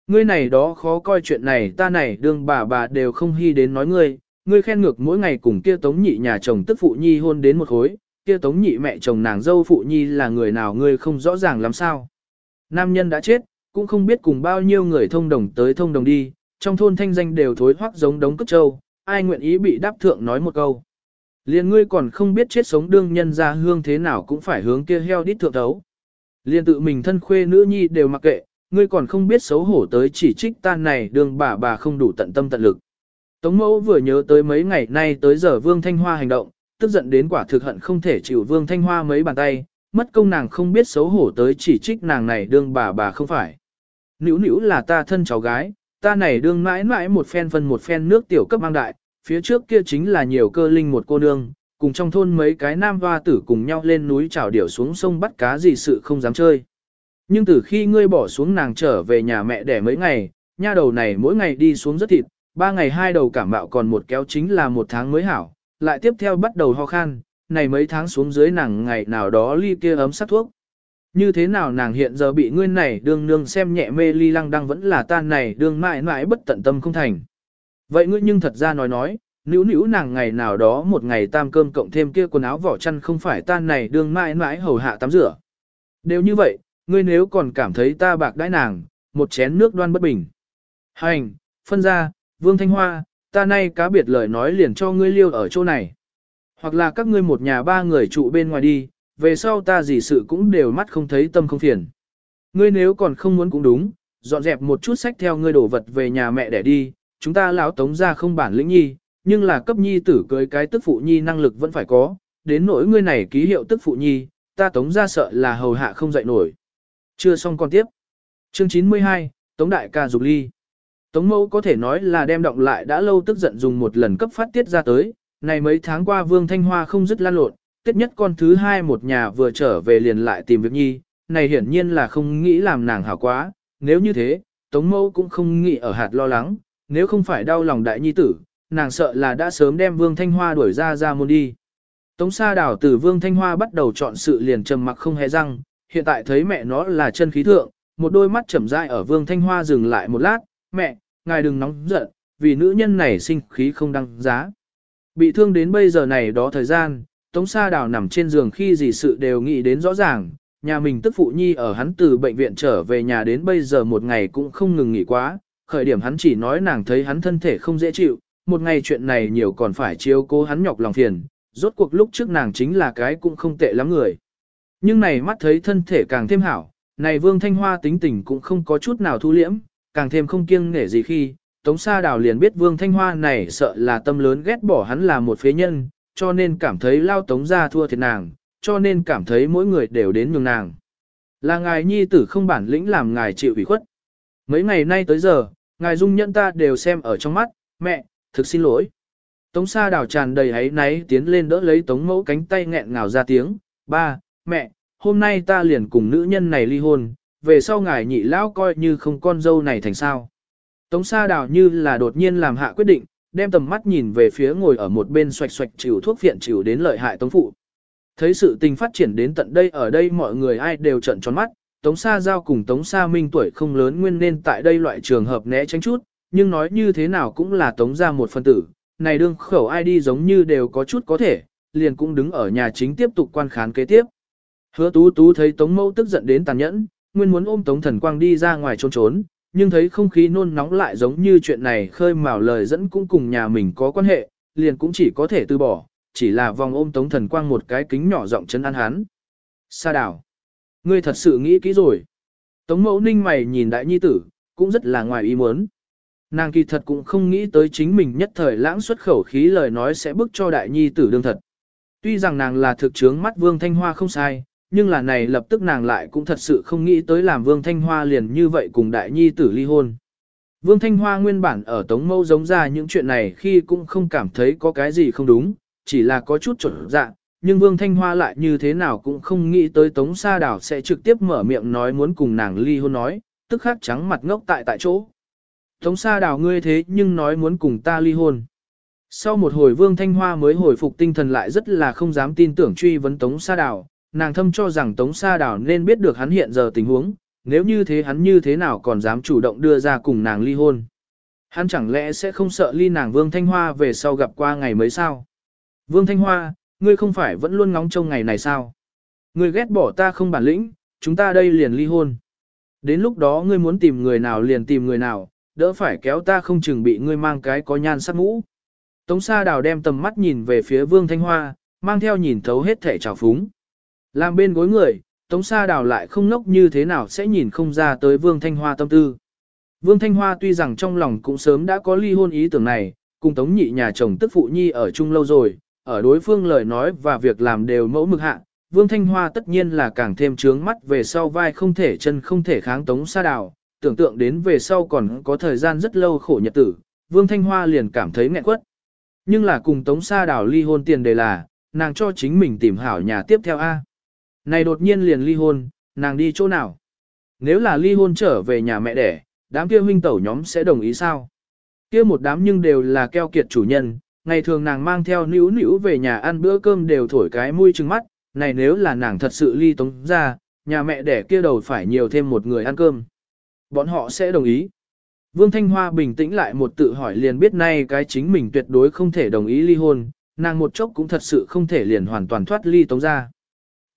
Ngươi này đó khó coi chuyện này ta này đương bà bà đều không hy đến nói ngươi, ngươi khen ngược mỗi ngày cùng kia tống nhị nhà chồng tức phụ nhi hôn đến một khối, kia tống nhị mẹ chồng nàng dâu phụ nhi là người nào ngươi không rõ ràng làm sao. Nam nhân đã chết, cũng không biết cùng bao nhiêu người thông đồng tới thông đồng đi, trong thôn thanh danh đều thối hoắc giống đống cất trâu, ai nguyện ý bị đáp thượng nói một câu. Liên ngươi còn không biết chết sống đương nhân ra hương thế nào cũng phải hướng kia heo đít thượng thấu. Liên tự mình thân khuê nữ nhi đều mặc kệ, ngươi còn không biết xấu hổ tới chỉ trích ta này đường bà bà không đủ tận tâm tận lực. Tống mẫu vừa nhớ tới mấy ngày nay tới giờ Vương Thanh Hoa hành động, tức giận đến quả thực hận không thể chịu Vương Thanh Hoa mấy bàn tay, mất công nàng không biết xấu hổ tới chỉ trích nàng này đương bà bà không phải. Nữu nữu là ta thân cháu gái, ta này đương mãi mãi một phen phân một phen nước tiểu cấp mang đại, phía trước kia chính là nhiều cơ linh một cô nương, cùng trong thôn mấy cái nam hoa tử cùng nhau lên núi chảo điểu xuống sông bắt cá gì sự không dám chơi. Nhưng từ khi ngươi bỏ xuống nàng trở về nhà mẹ đẻ mấy ngày, nha đầu này mỗi ngày đi xuống rất thịt, ba ngày hai đầu cảm bạo còn một kéo chính là một tháng mới hảo, lại tiếp theo bắt đầu ho khan, này mấy tháng xuống dưới nàng ngày nào đó ly kia ấm sắc thuốc. Như thế nào nàng hiện giờ bị ngươi này đương nương xem nhẹ mê ly lăng đang vẫn là tan này đương mãi mãi bất tận tâm không thành. Vậy ngươi nhưng thật ra nói nói, nữ nữ nàng ngày nào đó một ngày tam cơm cộng thêm kia quần áo vỏ chăn không phải tan này đương mãi mãi hầu hạ tắm rửa. Đều như vậy, ngươi nếu còn cảm thấy ta bạc đãi nàng, một chén nước đoan bất bình. Hành, phân ra, Vương Thanh Hoa, ta nay cá biệt lời nói liền cho ngươi liêu ở chỗ này. Hoặc là các ngươi một nhà ba người trụ bên ngoài đi, về sau ta gì sự cũng đều mắt không thấy tâm không phiền. Ngươi nếu còn không muốn cũng đúng, dọn dẹp một chút sách theo ngươi đổ vật về nhà mẹ để đi, chúng ta lão tống ra không bản lĩnh nhi, nhưng là cấp nhi tử cưới cái tức phụ nhi năng lực vẫn phải có, đến nỗi ngươi này ký hiệu tức phụ nhi, ta tống ra sợ là hầu hạ không dậy nổi. Chưa xong còn tiếp. Chương 92, Tống Đại ca dục ly. Tống mẫu có thể nói là đem động lại đã lâu tức giận dùng một lần cấp phát tiết ra tới, này mấy tháng qua Vương Thanh Hoa không dứt lan lộn, tiết nhất con thứ hai một nhà vừa trở về liền lại tìm việc nhi, này hiển nhiên là không nghĩ làm nàng hảo quá, nếu như thế, Tống mẫu cũng không nghĩ ở hạt lo lắng, nếu không phải đau lòng đại nhi tử, nàng sợ là đã sớm đem Vương Thanh Hoa đuổi ra ra môn đi. Tống Sa Đảo từ Vương Thanh Hoa bắt đầu chọn sự liền trầm mặc không hề răng, hiện tại thấy mẹ nó là chân khí thượng, một đôi mắt chậm rãi ở Vương Thanh Hoa dừng lại một lát, mẹ, ngài đừng nóng giận, vì nữ nhân này sinh khí không đăng giá. Bị thương đến bây giờ này đó thời gian, Tống Sa đảo nằm trên giường khi gì sự đều nghĩ đến rõ ràng, nhà mình tức phụ nhi ở hắn từ bệnh viện trở về nhà đến bây giờ một ngày cũng không ngừng nghỉ quá, khởi điểm hắn chỉ nói nàng thấy hắn thân thể không dễ chịu, một ngày chuyện này nhiều còn phải chiếu cố hắn nhọc lòng phiền, rốt cuộc lúc trước nàng chính là cái cũng không tệ lắm người. Nhưng này mắt thấy thân thể càng thêm hảo, này Vương Thanh Hoa tính tình cũng không có chút nào thu liễm, càng thêm không kiêng nể gì khi, Tống Sa Đào liền biết Vương Thanh Hoa này sợ là tâm lớn ghét bỏ hắn là một phế nhân, cho nên cảm thấy lao Tống ra thua thiệt nàng, cho nên cảm thấy mỗi người đều đến nhường nàng. Là ngài nhi tử không bản lĩnh làm ngài chịu ủy khuất. Mấy ngày nay tới giờ, ngài dung nhẫn ta đều xem ở trong mắt, mẹ, thực xin lỗi. Tống Sa Đào tràn đầy hấy náy tiến lên đỡ lấy Tống Mẫu cánh tay nghẹn ngào ra tiếng, ba, mẹ, hôm nay ta liền cùng nữ nhân này ly hôn, về sau ngài nhị lão coi như không con dâu này thành sao. Tống Sa Đào như là đột nhiên làm hạ quyết định, đem tầm mắt nhìn về phía ngồi ở một bên xoạch xoạch chịu thuốc phiện chịu đến lợi hại Tống Phụ. Thấy sự tình phát triển đến tận đây ở đây mọi người ai đều trận tròn mắt, Tống Sa Giao cùng Tống Sa Minh tuổi không lớn nguyên nên tại đây loại trường hợp né tránh chút, nhưng nói như thế nào cũng là Tống ra một phân tử, này đương khẩu ai đi giống như đều có chút có thể, liền cũng đứng ở nhà chính tiếp tục quan khán kế tiếp. Hứa tú tú thấy Tống Mẫu tức giận đến tàn nhẫn, nguyên muốn ôm Tống Thần Quang đi ra ngoài trốn trốn, nhưng thấy không khí nôn nóng lại giống như chuyện này khơi mào lời dẫn cũng cùng nhà mình có quan hệ, liền cũng chỉ có thể từ bỏ, chỉ là vòng ôm Tống Thần Quang một cái kính nhỏ giọng chân ăn hắn. Sa đảo. Ngươi thật sự nghĩ kỹ rồi. Tống mẫu ninh mày nhìn đại nhi tử, cũng rất là ngoài ý muốn. Nàng kỳ thật cũng không nghĩ tới chính mình nhất thời lãng xuất khẩu khí lời nói sẽ bức cho đại nhi tử đương thật. Tuy rằng nàng là thực chướng mắt Vương Thanh Hoa không sai, nhưng là này lập tức nàng lại cũng thật sự không nghĩ tới làm Vương Thanh Hoa liền như vậy cùng đại nhi tử ly hôn. Vương Thanh Hoa nguyên bản ở Tống Mâu giống ra những chuyện này khi cũng không cảm thấy có cái gì không đúng, chỉ là có chút chuẩn dạ, nhưng Vương Thanh Hoa lại như thế nào cũng không nghĩ tới Tống Sa Đảo sẽ trực tiếp mở miệng nói muốn cùng nàng ly hôn nói, tức khắc trắng mặt ngốc tại tại chỗ. Tống Sa Đào ngươi thế nhưng nói muốn cùng ta ly hôn. Sau một hồi Vương Thanh Hoa mới hồi phục tinh thần lại rất là không dám tin tưởng truy vấn Tống Sa Đào, nàng thâm cho rằng Tống Sa Đào nên biết được hắn hiện giờ tình huống, nếu như thế hắn như thế nào còn dám chủ động đưa ra cùng nàng ly hôn. Hắn chẳng lẽ sẽ không sợ ly nàng Vương Thanh Hoa về sau gặp qua ngày mới sao? Vương Thanh Hoa, ngươi không phải vẫn luôn ngóng trông ngày này sao? Ngươi ghét bỏ ta không bản lĩnh, chúng ta đây liền ly hôn. Đến lúc đó ngươi muốn tìm người nào liền tìm người nào, đỡ phải kéo ta không chừng bị ngươi mang cái có nhan sắc mũ. Tống Sa Đào đem tầm mắt nhìn về phía Vương Thanh Hoa, mang theo nhìn thấu hết thể trào phúng. Làm bên gối người, Tống Sa Đào lại không nốc như thế nào sẽ nhìn không ra tới Vương Thanh Hoa tâm tư. Vương Thanh Hoa tuy rằng trong lòng cũng sớm đã có ly hôn ý tưởng này, cùng Tống Nhị nhà chồng tức phụ nhi ở chung lâu rồi, ở đối phương lời nói và việc làm đều mẫu mực hạ. Vương Thanh Hoa tất nhiên là càng thêm trướng mắt về sau vai không thể chân không thể kháng Tống Sa Đào, tưởng tượng đến về sau còn có thời gian rất lâu khổ nhật tử, Vương Thanh Hoa liền cảm thấy nghẹn quất. Nhưng là cùng Tống Sa Đào ly hôn tiền đề là, nàng cho chính mình tìm hảo nhà tiếp theo A. Này đột nhiên liền ly hôn, nàng đi chỗ nào? Nếu là ly hôn trở về nhà mẹ đẻ, đám kia huynh tẩu nhóm sẽ đồng ý sao? Kia một đám nhưng đều là keo kiệt chủ nhân, ngày thường nàng mang theo nữ nữ về nhà ăn bữa cơm đều thổi cái mũi trừng mắt, này nếu là nàng thật sự ly tống ra, nhà mẹ đẻ kia đầu phải nhiều thêm một người ăn cơm. Bọn họ sẽ đồng ý. Vương Thanh Hoa bình tĩnh lại một tự hỏi liền biết nay cái chính mình tuyệt đối không thể đồng ý ly hôn, nàng một chốc cũng thật sự không thể liền hoàn toàn thoát ly tống ra.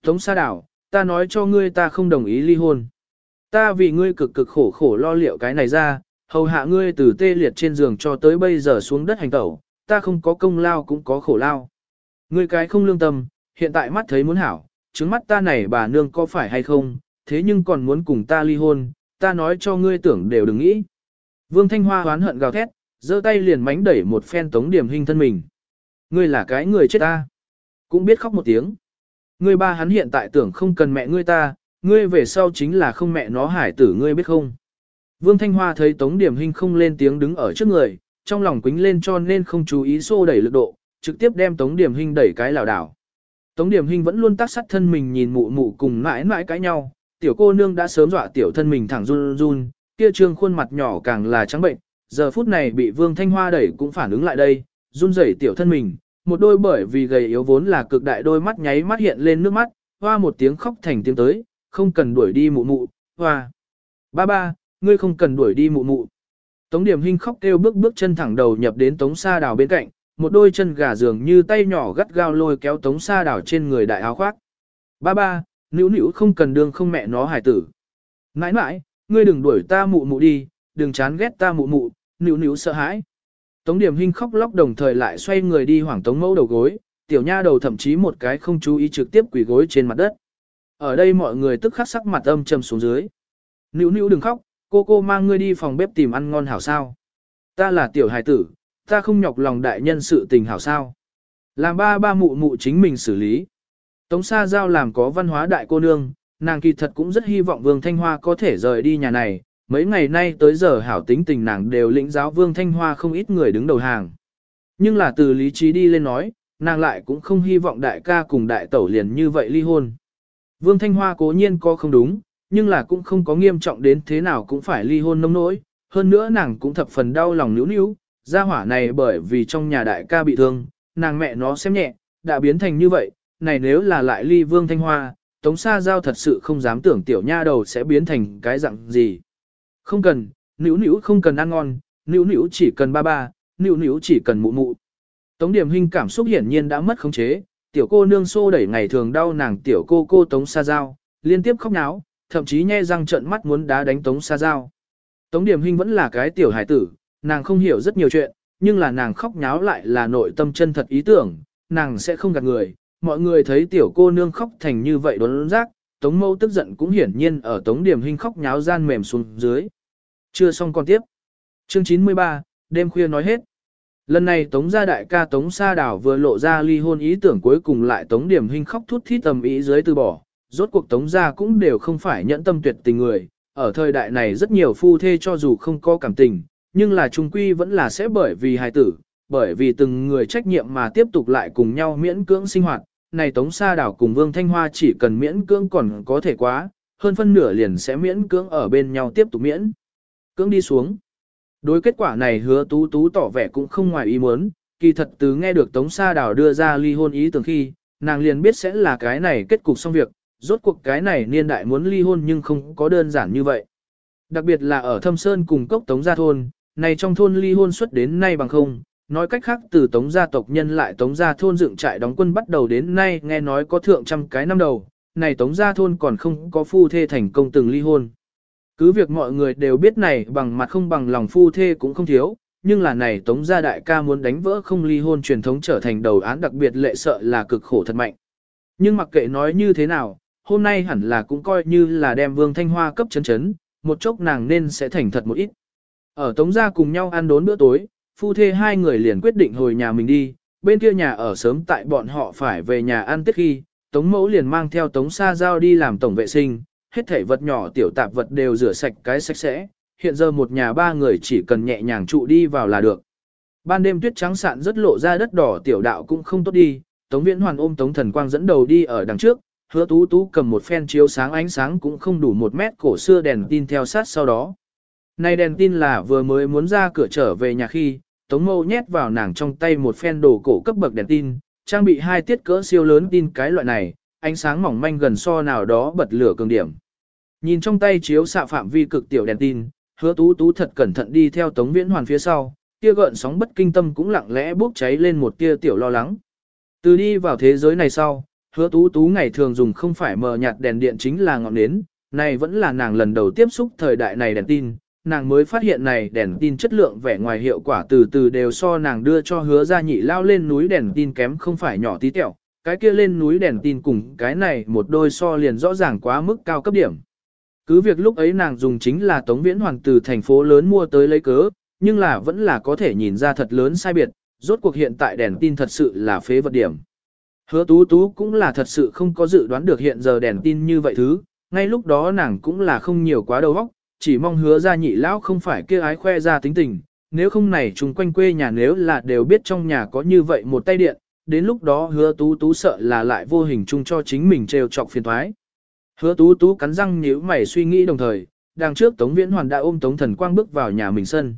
Tống sa đảo, ta nói cho ngươi ta không đồng ý ly hôn. Ta vì ngươi cực cực khổ khổ lo liệu cái này ra, hầu hạ ngươi từ tê liệt trên giường cho tới bây giờ xuống đất hành tẩu, ta không có công lao cũng có khổ lao. Ngươi cái không lương tâm, hiện tại mắt thấy muốn hảo, trứng mắt ta này bà nương có phải hay không, thế nhưng còn muốn cùng ta ly hôn, ta nói cho ngươi tưởng đều đừng nghĩ. Vương Thanh Hoa hoán hận gào thét, giơ tay liền mánh đẩy một phen tống điểm hình thân mình. Ngươi là cái người chết ta. Cũng biết khóc một tiếng. Ngươi ba hắn hiện tại tưởng không cần mẹ ngươi ta, ngươi về sau chính là không mẹ nó hải tử ngươi biết không. Vương Thanh Hoa thấy tống điểm hình không lên tiếng đứng ở trước người, trong lòng quính lên cho nên không chú ý xô đẩy lực độ, trực tiếp đem tống điểm hình đẩy cái lảo đảo. Tống điểm hình vẫn luôn tác sắt thân mình nhìn mụ mụ cùng mãi mãi cãi nhau, tiểu cô nương đã sớm dọa tiểu thân mình thẳng run run, kia trương khuôn mặt nhỏ càng là trắng bệnh, giờ phút này bị Vương Thanh Hoa đẩy cũng phản ứng lại đây, run rẩy tiểu thân mình, một đôi bởi vì gầy yếu vốn là cực đại đôi mắt nháy mắt hiện lên nước mắt, hoa một tiếng khóc thành tiếng tới, không cần đuổi đi mụ mụ, hoa. Ba ba, ngươi không cần đuổi đi mụ mụ. Tống điểm Hinh khóc kêu bước bước chân thẳng đầu nhập đến tống sa đào bên cạnh, một đôi chân gà dường như tay nhỏ gắt gao lôi kéo tống sa đào trên người đại áo khoác. Ba ba, nữ nữ không cần đương không mẹ nó hải tử. Nãi nãi, ngươi đừng đuổi ta mụ mụ đi, đừng chán ghét ta mụ mụ, nữ nữ sợ hãi. Tống điểm hình khóc lóc đồng thời lại xoay người đi hoảng tống mẫu đầu gối, tiểu nha đầu thậm chí một cái không chú ý trực tiếp quỳ gối trên mặt đất. Ở đây mọi người tức khắc sắc mặt âm trầm xuống dưới. Nữu nữu đừng khóc, cô cô mang ngươi đi phòng bếp tìm ăn ngon hảo sao. Ta là tiểu hài tử, ta không nhọc lòng đại nhân sự tình hảo sao. Làm ba ba mụ mụ chính mình xử lý. Tống Sa Giao làm có văn hóa đại cô nương, nàng kỳ thật cũng rất hy vọng Vương Thanh Hoa có thể rời đi nhà này, mấy ngày nay tới giờ hảo tính tình nàng đều lĩnh giáo Vương Thanh Hoa không ít người đứng đầu hàng. Nhưng là từ lý trí đi lên nói, nàng lại cũng không hy vọng đại ca cùng đại tẩu liền như vậy ly hôn. Vương Thanh Hoa cố nhiên có không đúng, nhưng là cũng không có nghiêm trọng đến thế nào cũng phải ly hôn nông nỗi, hơn nữa nàng cũng thập phần đau lòng níu níu, gia hỏa này bởi vì trong nhà đại ca bị thương, nàng mẹ nó xem nhẹ, đã biến thành như vậy, này nếu là lại ly Vương Thanh Hoa, Tống Sa Giao thật sự không dám tưởng tiểu nha đầu sẽ biến thành cái dạng gì. Không cần, nữ nữ không cần ăn ngon, nữ nữ chỉ cần ba ba, nữ nữ chỉ cần mụ mụ. Tống điểm hình cảm xúc hiển nhiên đã mất khống chế, tiểu cô nương xô đẩy ngày thường đau nàng tiểu cô cô Tống Sa Giao, liên tiếp khóc náo, thậm chí nhe răng trợn mắt muốn đá đánh Tống Sa Giao. Tống điểm hình vẫn là cái tiểu hải tử, nàng không hiểu rất nhiều chuyện, nhưng là nàng khóc nháo lại là nội tâm chân thật ý tưởng, nàng sẽ không gạt người. Mọi người thấy tiểu cô nương khóc thành như vậy đốn rác, Tống mâu tức giận cũng hiển nhiên ở Tống điểm hình khóc nháo gian mềm xuống dưới. Chưa xong con tiếp. Chương 93, đêm khuya nói hết. Lần này Tống gia đại ca Tống Sa Đảo vừa lộ ra ly hôn ý tưởng cuối cùng lại Tống Điểm Hinh khóc thút thít tầm ý dưới từ bỏ, rốt cuộc Tống gia cũng đều không phải nhẫn tâm tuyệt tình người, ở thời đại này rất nhiều phu thê cho dù không có cảm tình, nhưng là trung quy vẫn là sẽ bởi vì hài tử, bởi vì từng người trách nhiệm mà tiếp tục lại cùng nhau miễn cưỡng sinh hoạt, này Tống Sa Đảo cùng Vương Thanh Hoa chỉ cần miễn cưỡng còn có thể quá, hơn phân nửa liền sẽ miễn cưỡng ở bên nhau tiếp tục miễn cưỡng đi xuống. Đối kết quả này hứa tú tú tỏ vẻ cũng không ngoài ý muốn, kỳ thật từ nghe được Tống Sa đảo đưa ra ly hôn ý tưởng khi, nàng liền biết sẽ là cái này kết cục xong việc, rốt cuộc cái này niên đại muốn ly hôn nhưng không có đơn giản như vậy. Đặc biệt là ở Thâm Sơn cùng cốc Tống Gia Thôn, này trong thôn ly hôn xuất đến nay bằng không, nói cách khác từ Tống Gia tộc nhân lại Tống Gia Thôn dựng trại đóng quân bắt đầu đến nay nghe nói có thượng trăm cái năm đầu, này Tống Gia Thôn còn không có phu thê thành công từng ly hôn. Cứ việc mọi người đều biết này bằng mặt không bằng lòng phu thê cũng không thiếu, nhưng là này Tống gia đại ca muốn đánh vỡ không ly hôn truyền thống trở thành đầu án đặc biệt lệ sợ là cực khổ thật mạnh. Nhưng mặc kệ nói như thế nào, hôm nay hẳn là cũng coi như là đem Vương Thanh Hoa cấp chấn chấn, một chốc nàng nên sẽ thành thật một ít. Ở Tống gia cùng nhau ăn đốn bữa tối, phu thê hai người liền quyết định hồi nhà mình đi, bên kia nhà ở sớm tại bọn họ phải về nhà ăn tết khi, Tống mẫu liền mang theo Tống Sa Giao đi làm tổng vệ sinh, hết thảy vật nhỏ tiểu tạp vật đều rửa sạch cái sạch sẽ, hiện giờ một nhà ba người chỉ cần nhẹ nhàng trụ đi vào là được. Ban đêm tuyết trắng sạn rất lộ ra đất đỏ tiểu đạo cũng không tốt đi, Tống Viễn Hoàn ôm Tống Thần Quang dẫn đầu đi ở đằng trước, hứa tú tú cầm một phen chiếu sáng ánh sáng cũng không đủ một mét cổ xưa đèn tin theo sát sau đó. Này đèn tin là vừa mới muốn ra cửa trở về nhà khi, Tống Mâu nhét vào nàng trong tay một phen đồ cổ cấp bậc đèn tin, trang bị hai tiết cỡ siêu lớn tin cái loại này, ánh sáng mỏng manh gần so nào đó bật lửa cường điểm. Nhìn trong tay chiếu xạ phạm vi cực tiểu đèn tin, hứa tú tú thật cẩn thận đi theo Tống Viễn Hoàn phía sau, kia gợn sóng bất kinh tâm cũng lặng lẽ bốc cháy lên một tia tiểu lo lắng. Từ đi vào thế giới này sau, hứa tú tú ngày thường dùng không phải mờ nhạt đèn điện chính là ngọn nến, này vẫn là nàng lần đầu tiếp xúc thời đại này đèn tin, nàng mới phát hiện này đèn tin chất lượng vẻ ngoài hiệu quả từ từ đều so nàng đưa cho hứa ra nhị lao lên núi đèn tin kém không phải nhỏ tí tẹo, cái kia lên núi đèn tin cùng cái này một đôi so liền rõ ràng quá mức cao cấp điểm. Cứ việc lúc ấy nàng dùng chính là tống viễn hoàng từ thành phố lớn mua tới lấy cớ, nhưng là vẫn là có thể nhìn ra thật lớn sai biệt, rốt cuộc hiện tại đèn tin thật sự là phế vật điểm. Hứa tú tú cũng là thật sự không có dự đoán được hiện giờ đèn tin như vậy thứ, ngay lúc đó nàng cũng là không nhiều quá đầu óc, chỉ mong hứa ra nhị lão không phải kia ái khoe ra tính tình, nếu không này chung quanh quê nhà nếu là đều biết trong nhà có như vậy một tay điện, đến lúc đó hứa tú tú sợ là lại vô hình chung cho chính mình trêu chọc phiền thoái. Hứa tú tú cắn răng nhíu mày suy nghĩ đồng thời, đằng trước Tống Viễn Hoàn đã ôm Tống Thần Quang bước vào nhà mình sân.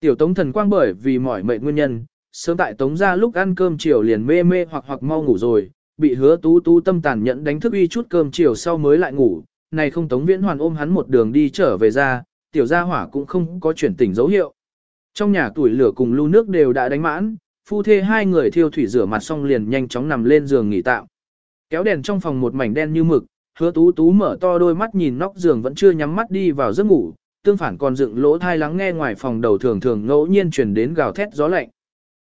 Tiểu Tống Thần Quang bởi vì mỏi mệt nguyên nhân, sớm tại Tống ra lúc ăn cơm chiều liền mê mê hoặc hoặc mau ngủ rồi, bị hứa tú tú tâm tàn nhẫn đánh thức uy chút cơm chiều sau mới lại ngủ, này không Tống Viễn Hoàn ôm hắn một đường đi trở về ra, tiểu gia hỏa cũng không có chuyển tỉnh dấu hiệu. Trong nhà tuổi lửa cùng lưu nước đều đã đánh mãn, phu thê hai người thiêu thủy rửa mặt xong liền nhanh chóng nằm lên giường nghỉ tạm. Kéo đèn trong phòng một mảnh đen như mực, hứa tú tú mở to đôi mắt nhìn nóc giường vẫn chưa nhắm mắt đi vào giấc ngủ, tương phản còn dựng lỗ thai lắng nghe ngoài phòng đầu thường thường ngẫu nhiên truyền đến gào thét gió lạnh.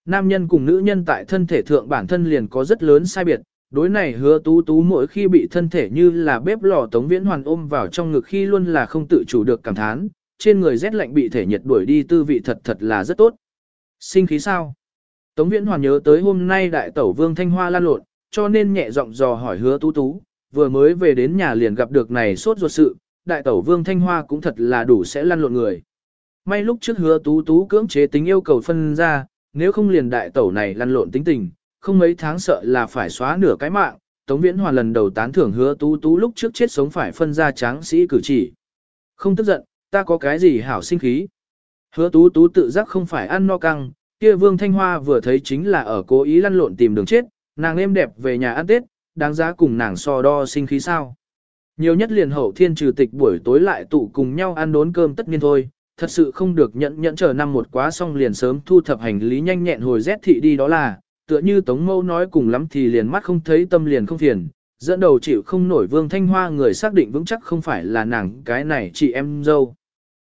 Nam nhân cùng nữ nhân tại thân thể thượng bản thân liền có rất lớn sai biệt, đối này hứa tú tú mỗi khi bị thân thể như là bếp lò tống viễn hoàn ôm vào trong ngực khi luôn là không tự chủ được cảm thán, trên người rét lạnh bị thể nhiệt đuổi đi tư vị thật thật là rất tốt. Sinh khí sao? Tống viễn hoàn nhớ tới hôm nay đại tẩu vương thanh hoa lan lộn, cho nên nhẹ giọng dò hỏi hứa tú tú, vừa mới về đến nhà liền gặp được này sốt ruột sự, đại tẩu vương thanh hoa cũng thật là đủ sẽ lăn lộn người. May lúc trước hứa tú tú cưỡng chế tính yêu cầu phân ra, nếu không liền đại tẩu này lăn lộn tính tình, không mấy tháng sợ là phải xóa nửa cái mạng, Tống Viễn Hòa lần đầu tán thưởng hứa tú tú lúc trước chết sống phải phân ra tráng sĩ cử chỉ. Không tức giận, ta có cái gì hảo sinh khí. Hứa tú tú tự giác không phải ăn no căng, kia Vương Thanh Hoa vừa thấy chính là ở cố ý lăn lộn tìm đường chết, nàng êm đẹp về nhà ăn Tết, đáng giá cùng nàng so đo sinh khí sao. Nhiều nhất liền hậu thiên trừ tịch buổi tối lại tụ cùng nhau ăn đốn cơm tất nhiên thôi, thật sự không được nhận nhẫn chờ năm một quá xong liền sớm thu thập hành lý nhanh nhẹn hồi rét thị đi đó là, tựa như Tống Mâu nói cùng lắm thì liền mắt không thấy tâm liền không phiền, dẫn đầu chịu không nổi Vương Thanh Hoa người xác định vững chắc không phải là nàng cái này chị em dâu.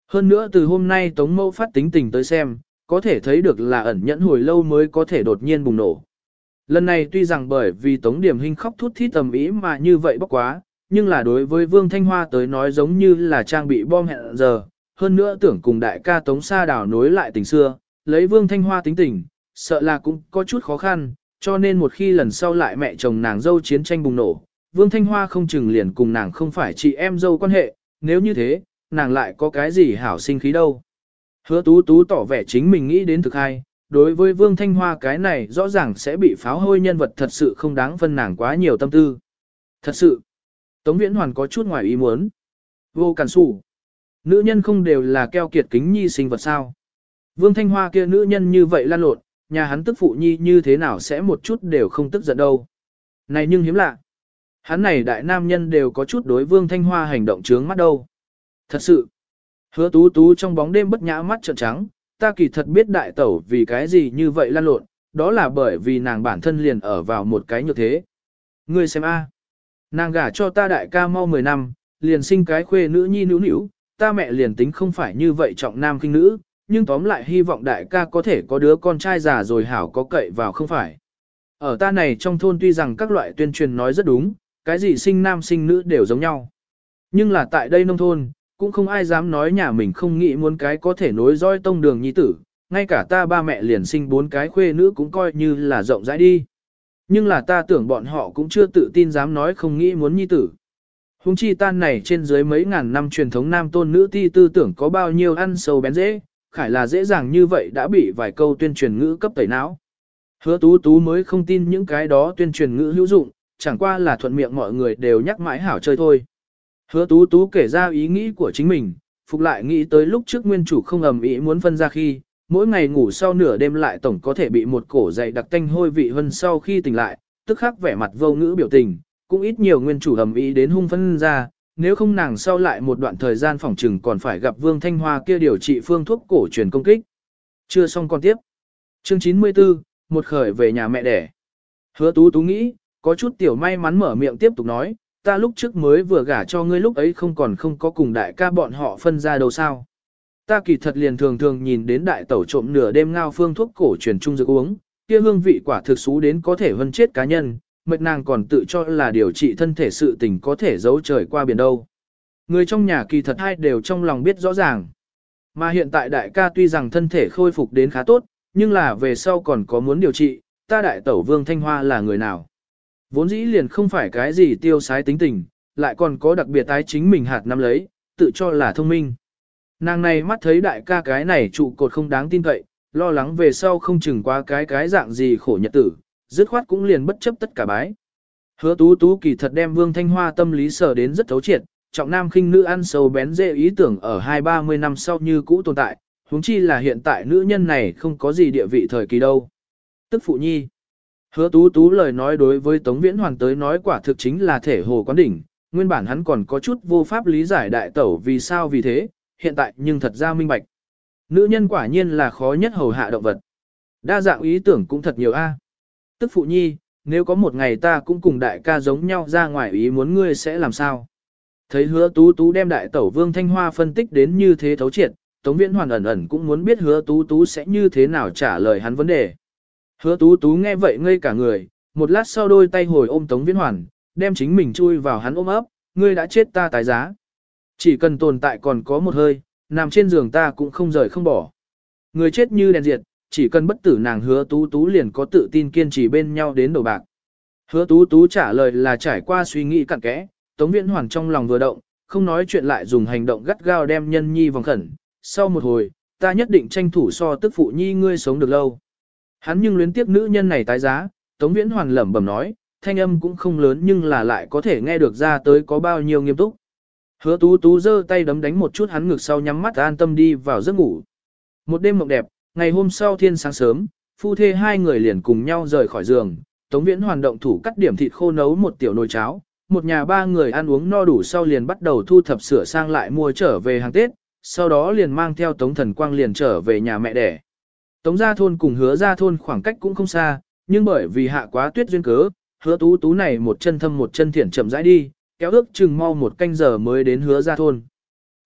Hơn nữa từ hôm nay Tống Mâu phát tính tình tới xem, có thể thấy được là ẩn nhẫn hồi lâu mới có thể đột nhiên bùng nổ. Lần này tuy rằng bởi vì Tống Điểm Hinh khóc thút thít tầm ý mà như vậy bốc quá, nhưng là đối với Vương Thanh Hoa tới nói giống như là trang bị bom hẹn giờ, hơn nữa tưởng cùng đại ca Tống Sa Đảo nối lại tình xưa, lấy Vương Thanh Hoa tính tình, sợ là cũng có chút khó khăn, cho nên một khi lần sau lại mẹ chồng nàng dâu chiến tranh bùng nổ, Vương Thanh Hoa không chừng liền cùng nàng không phải chị em dâu quan hệ, nếu như thế, nàng lại có cái gì hảo sinh khí đâu. Hứa tú tú tỏ vẻ chính mình nghĩ đến thực hay, đối với Vương Thanh Hoa cái này rõ ràng sẽ bị pháo hôi nhân vật thật sự không đáng phân nàng quá nhiều tâm tư. Thật sự, Tống Viễn Hoàn có chút ngoài ý muốn. Vô cản sủ. Nữ nhân không đều là keo kiệt kính nhi sinh vật sao. Vương Thanh Hoa kia nữ nhân như vậy lan lộn, nhà hắn tức phụ nhi như thế nào sẽ một chút đều không tức giận đâu. Này nhưng hiếm lạ. Hắn này đại nam nhân đều có chút đối Vương Thanh Hoa hành động trướng mắt đâu. Thật sự. Hứa tú tú trong bóng đêm bất nhã mắt trợn trắng, ta kỳ thật biết đại tẩu vì cái gì như vậy lan lộn, đó là bởi vì nàng bản thân liền ở vào một cái như thế. Ngươi xem a, Nàng gả cho ta đại ca mau 10 năm, liền sinh cái khuê nữ nhi nữ nữ, ta mẹ liền tính không phải như vậy trọng nam kinh nữ, nhưng tóm lại hy vọng đại ca có thể có đứa con trai già rồi hảo có cậy vào không phải. Ở ta này trong thôn tuy rằng các loại tuyên truyền nói rất đúng, cái gì sinh nam sinh nữ đều giống nhau. Nhưng là tại đây nông thôn, cũng không ai dám nói nhà mình không nghĩ muốn cái có thể nối dõi tông đường nhi tử, ngay cả ta ba mẹ liền sinh bốn cái khuê nữ cũng coi như là rộng rãi đi. Nhưng là ta tưởng bọn họ cũng chưa tự tin dám nói không nghĩ muốn nhi tử. Hùng chi tan này trên dưới mấy ngàn năm truyền thống nam tôn nữ ti tư tưởng có bao nhiêu ăn sâu bén dễ, khải là dễ dàng như vậy đã bị vài câu tuyên truyền ngữ cấp tẩy não. Hứa tú tú mới không tin những cái đó tuyên truyền ngữ hữu dụng, chẳng qua là thuận miệng mọi người đều nhắc mãi hảo chơi thôi. Hứa tú tú kể ra ý nghĩ của chính mình, phục lại nghĩ tới lúc trước nguyên chủ không ầm ý muốn phân ra khi, mỗi ngày ngủ sau nửa đêm lại tổng có thể bị một cổ dậy đặc tanh hôi vị hơn sau khi tỉnh lại, tức khắc vẻ mặt vô ngữ biểu tình, cũng ít nhiều nguyên chủ ầm ý đến hung phân ra, nếu không nàng sau lại một đoạn thời gian phòng trừng còn phải gặp Vương Thanh Hoa kia điều trị phương thuốc cổ truyền công kích. Chưa xong con tiếp. Chương 94, một khởi về nhà mẹ đẻ. Hứa tú tú nghĩ, có chút tiểu may mắn mở miệng tiếp tục nói, ta lúc trước mới vừa gả cho ngươi lúc ấy không còn không có cùng đại ca bọn họ phân ra đâu sao. Ta kỳ thật liền thường thường nhìn đến đại tẩu trộm nửa đêm ngao phương thuốc cổ truyền trung dược uống, kia hương vị quả thực xú đến có thể vân chết cá nhân, mệt nàng còn tự cho là điều trị thân thể sự tình có thể giấu trời qua biển đâu. Người trong nhà kỳ thật hai đều trong lòng biết rõ ràng. Mà hiện tại đại ca tuy rằng thân thể khôi phục đến khá tốt, nhưng là về sau còn có muốn điều trị, ta đại tẩu vương thanh hoa là người nào. Vốn dĩ liền không phải cái gì tiêu sái tính tình, lại còn có đặc biệt tái chính mình hạt năm lấy, tự cho là thông minh. Nàng này mắt thấy đại ca cái này trụ cột không đáng tin cậy, lo lắng về sau không chừng qua cái cái dạng gì khổ nhật tử, dứt khoát cũng liền bất chấp tất cả bái. Hứa tú tú kỳ thật đem vương thanh hoa tâm lý sở đến rất thấu triệt, trọng nam khinh nữ ăn sâu bén dễ ý tưởng ở hai ba mươi năm sau như cũ tồn tại, huống chi là hiện tại nữ nhân này không có gì địa vị thời kỳ đâu. Tức phụ nhi. Hứa tú tú lời nói đối với Tống Viễn Hoàn tới nói quả thực chính là thể hồ quán đỉnh, nguyên bản hắn còn có chút vô pháp lý giải đại tẩu vì sao vì thế, hiện tại nhưng thật ra minh bạch. Nữ nhân quả nhiên là khó nhất hầu hạ động vật. Đa dạng ý tưởng cũng thật nhiều a. Tức phụ nhi, nếu có một ngày ta cũng cùng đại ca giống nhau ra ngoài ý muốn ngươi sẽ làm sao? Thấy hứa tú tú đem đại tẩu vương thanh hoa phân tích đến như thế thấu triệt, Tống Viễn Hoàn ẩn ẩn cũng muốn biết hứa tú tú sẽ như thế nào trả lời hắn vấn đề. Hứa tú tú nghe vậy ngây cả người, một lát sau đôi tay hồi ôm Tống Viễn Hoàn, đem chính mình chui vào hắn ôm ấp, ngươi đã chết ta tái giá. Chỉ cần tồn tại còn có một hơi, nằm trên giường ta cũng không rời không bỏ. Người chết như đèn diệt, chỉ cần bất tử nàng hứa tú tú liền có tự tin kiên trì bên nhau đến đầu bạc. Hứa tú tú trả lời là trải qua suy nghĩ cặn kẽ, Tống Viễn Hoàn trong lòng vừa động, không nói chuyện lại dùng hành động gắt gao đem nhân nhi vòng khẩn. Sau một hồi, ta nhất định tranh thủ so tức phụ nhi ngươi sống được lâu. Hắn nhưng luyến tiếc nữ nhân này tái giá, Tống Viễn Hoàn lẩm bẩm nói, thanh âm cũng không lớn nhưng là lại có thể nghe được ra tới có bao nhiêu nghiêm túc. Hứa tú tú giơ tay đấm đánh một chút hắn ngực sau nhắm mắt an tâm đi vào giấc ngủ. Một đêm mộng đẹp, ngày hôm sau thiên sáng sớm, phu thê hai người liền cùng nhau rời khỏi giường. Tống Viễn Hoàn động thủ cắt điểm thịt khô nấu một tiểu nồi cháo, một nhà ba người ăn uống no đủ sau liền bắt đầu thu thập sửa sang lại mua trở về hàng Tết, sau đó liền mang theo Tống Thần Quang liền trở về nhà mẹ đẻ. Tống gia thôn cùng hứa gia thôn khoảng cách cũng không xa, nhưng bởi vì hạ quá tuyết duyên cớ, hứa tú tú này một chân thâm một chân thiển chậm rãi đi, kéo ước chừng mau một canh giờ mới đến hứa gia thôn.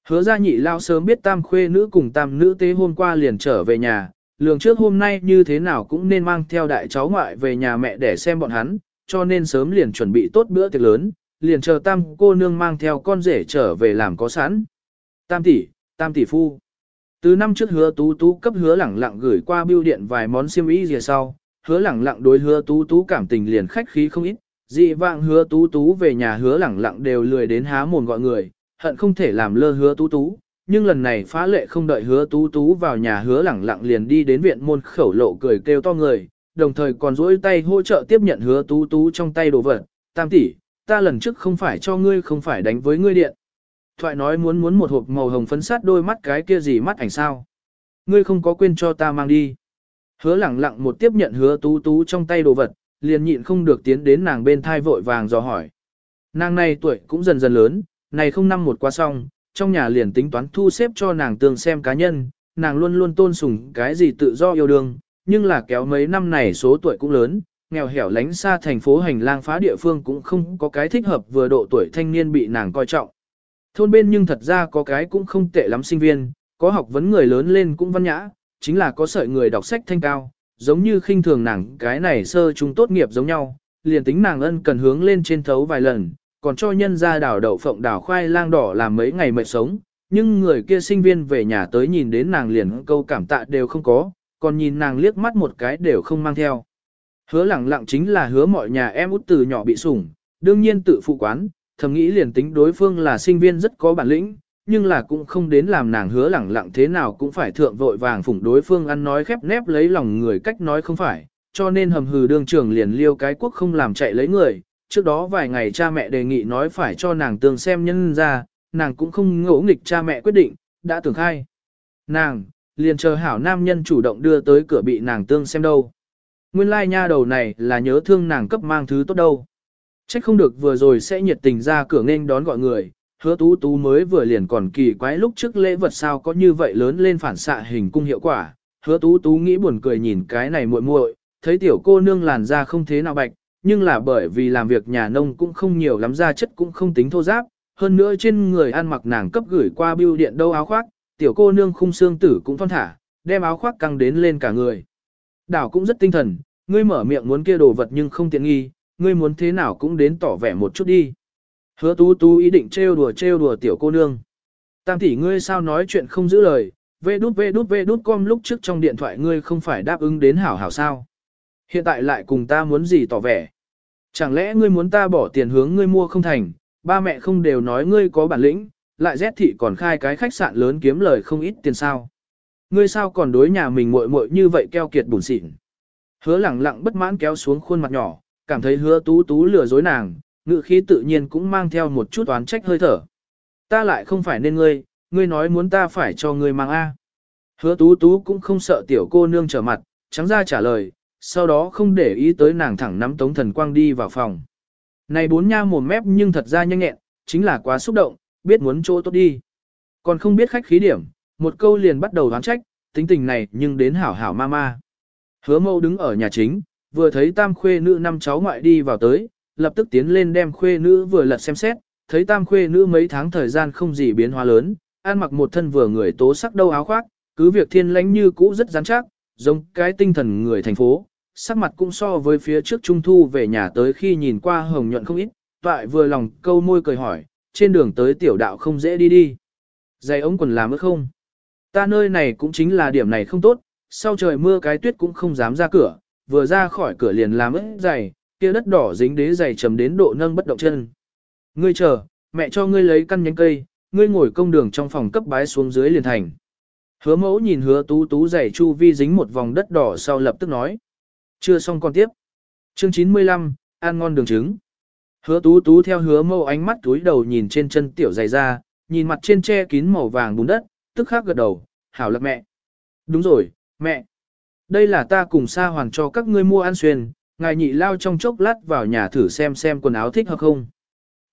Hứa ra nhị lao sớm biết tam khuê nữ cùng tam nữ tế hôm qua liền trở về nhà, lường trước hôm nay như thế nào cũng nên mang theo đại cháu ngoại về nhà mẹ để xem bọn hắn, cho nên sớm liền chuẩn bị tốt bữa tiệc lớn, liền chờ tam cô nương mang theo con rể trở về làm có sẵn. Tam tỷ, tam tỷ phu. Từ năm trước hứa tú tú cấp hứa lẳng lặng gửi qua bưu điện vài món xiêm y gì sau, hứa lẳng lặng đối hứa tú tú cảm tình liền khách khí không ít, dị vạng hứa tú tú về nhà hứa lẳng lặng đều lười đến há mồm gọi người, hận không thể làm lơ hứa tú tú, nhưng lần này phá lệ không đợi hứa tú tú vào nhà hứa lẳng lặng liền đi đến viện môn khẩu lộ cười kêu to người, đồng thời còn duỗi tay hỗ trợ tiếp nhận hứa tú tú trong tay đồ vật, tam tỷ, ta lần trước không phải cho ngươi không phải đánh với ngươi điện. Thoại nói muốn muốn một hộp màu hồng phấn sát đôi mắt cái kia gì mắt ảnh sao. Ngươi không có quên cho ta mang đi. Hứa lẳng lặng một tiếp nhận hứa tú tú trong tay đồ vật, liền nhịn không được tiến đến nàng bên thai vội vàng dò hỏi. Nàng này tuổi cũng dần dần lớn, này không năm một qua xong, trong nhà liền tính toán thu xếp cho nàng tương xem cá nhân, nàng luôn luôn tôn sùng cái gì tự do yêu đương, nhưng là kéo mấy năm này số tuổi cũng lớn, nghèo hẻo lánh xa thành phố hành lang phá địa phương cũng không có cái thích hợp vừa độ tuổi thanh niên bị nàng coi trọng. Thôn bên nhưng thật ra có cái cũng không tệ lắm sinh viên, có học vấn người lớn lên cũng văn nhã, chính là có sợi người đọc sách thanh cao, giống như khinh thường nàng cái này sơ trung tốt nghiệp giống nhau, liền tính nàng ân cần hướng lên trên thấu vài lần, còn cho nhân ra đảo đậu phộng đảo khoai lang đỏ làm mấy ngày mệt sống, nhưng người kia sinh viên về nhà tới nhìn đến nàng liền câu cảm tạ đều không có, còn nhìn nàng liếc mắt một cái đều không mang theo. Hứa lẳng lặng chính là hứa mọi nhà em út từ nhỏ bị sủng, đương nhiên tự phụ quán, thầm nghĩ liền tính đối phương là sinh viên rất có bản lĩnh, nhưng là cũng không đến làm nàng hứa lẳng lặng thế nào cũng phải thượng vội vàng phủng đối phương ăn nói khép nép lấy lòng người cách nói không phải, cho nên hầm hừ đương trưởng liền liêu cái quốc không làm chạy lấy người. Trước đó vài ngày cha mẹ đề nghị nói phải cho nàng tương xem nhân ra, nàng cũng không ngỗ nghịch cha mẹ quyết định, đã tưởng khai. Nàng, liền chờ hảo nam nhân chủ động đưa tới cửa bị nàng tương xem đâu. Nguyên lai nha đầu này là nhớ thương nàng cấp mang thứ tốt đâu. Trách không được vừa rồi sẽ nhiệt tình ra cửa nghênh đón gọi người, hứa tú tú mới vừa liền còn kỳ quái lúc trước lễ vật sao có như vậy lớn lên phản xạ hình cung hiệu quả. Hứa tú tú nghĩ buồn cười nhìn cái này muội muội, thấy tiểu cô nương làn da không thế nào bạch, nhưng là bởi vì làm việc nhà nông cũng không nhiều lắm ra chất cũng không tính thô giáp, hơn nữa trên người ăn mặc nàng cấp gửi qua bưu điện đâu áo khoác, tiểu cô nương khung xương tử cũng thon thả, đem áo khoác căng đến lên cả người. Đảo cũng rất tinh thần, ngươi mở miệng muốn kia đồ vật nhưng không tiện nghi, ngươi muốn thế nào cũng đến tỏ vẻ một chút đi. Hứa tú tú ý định trêu đùa trêu đùa tiểu cô nương. Tam tỷ ngươi sao nói chuyện không giữ lời, vê đút vê đút vê đút com lúc trước trong điện thoại ngươi không phải đáp ứng đến hảo hảo sao. Hiện tại lại cùng ta muốn gì tỏ vẻ. Chẳng lẽ ngươi muốn ta bỏ tiền hướng ngươi mua không thành, ba mẹ không đều nói ngươi có bản lĩnh, lại rét thị còn khai cái khách sạn lớn kiếm lời không ít tiền sao. Ngươi sao còn đối nhà mình muội muội như vậy keo kiệt bùn xịn. Hứa lẳng lặng bất mãn kéo xuống khuôn mặt nhỏ, cảm thấy hứa tú tú lừa dối nàng, ngự khí tự nhiên cũng mang theo một chút oán trách hơi thở. Ta lại không phải nên ngươi, ngươi nói muốn ta phải cho ngươi mang A. Hứa tú tú cũng không sợ tiểu cô nương trở mặt, trắng ra trả lời, sau đó không để ý tới nàng thẳng nắm tống thần quang đi vào phòng. Này bốn nha mồm mép nhưng thật ra nhanh nhẹn, chính là quá xúc động, biết muốn chỗ tốt đi. Còn không biết khách khí điểm, một câu liền bắt đầu đoán trách, tính tình này nhưng đến hảo hảo ma ma. Hứa mâu đứng ở nhà chính, vừa thấy tam khuê nữ năm cháu ngoại đi vào tới, lập tức tiến lên đem khuê nữ vừa lật xem xét, thấy tam khuê nữ mấy tháng thời gian không gì biến hóa lớn, ăn mặc một thân vừa người tố sắc đâu áo khoác, cứ việc thiên lãnh như cũ rất rắn chắc, giống cái tinh thần người thành phố, sắc mặt cũng so với phía trước trung thu về nhà tới khi nhìn qua hồng nhuận không ít, toại vừa lòng câu môi cười hỏi, trên đường tới tiểu đạo không dễ đi đi. Giày ống quần làm ước không? Ta nơi này cũng chính là điểm này không tốt, sau trời mưa cái tuyết cũng không dám ra cửa, vừa ra khỏi cửa liền làm ướt giày, kia đất đỏ dính đế giày chấm đến độ nâng bất động chân. Ngươi chờ, mẹ cho ngươi lấy căn nhánh cây, ngươi ngồi công đường trong phòng cấp bái xuống dưới liền thành. Hứa mẫu nhìn hứa tú tú giày chu vi dính một vòng đất đỏ sau lập tức nói. Chưa xong con tiếp. Chương 95, ăn ngon đường trứng. Hứa tú tú theo hứa mâu ánh mắt túi đầu nhìn trên chân tiểu dày ra, nhìn mặt trên che kín màu vàng bùn đất, tức khắc gật đầu, hảo lập mẹ. Đúng rồi, mẹ. Đây là ta cùng sa hoàn cho các ngươi mua ăn xuyên, ngài nhị lao trong chốc lát vào nhà thử xem xem quần áo thích hợp không.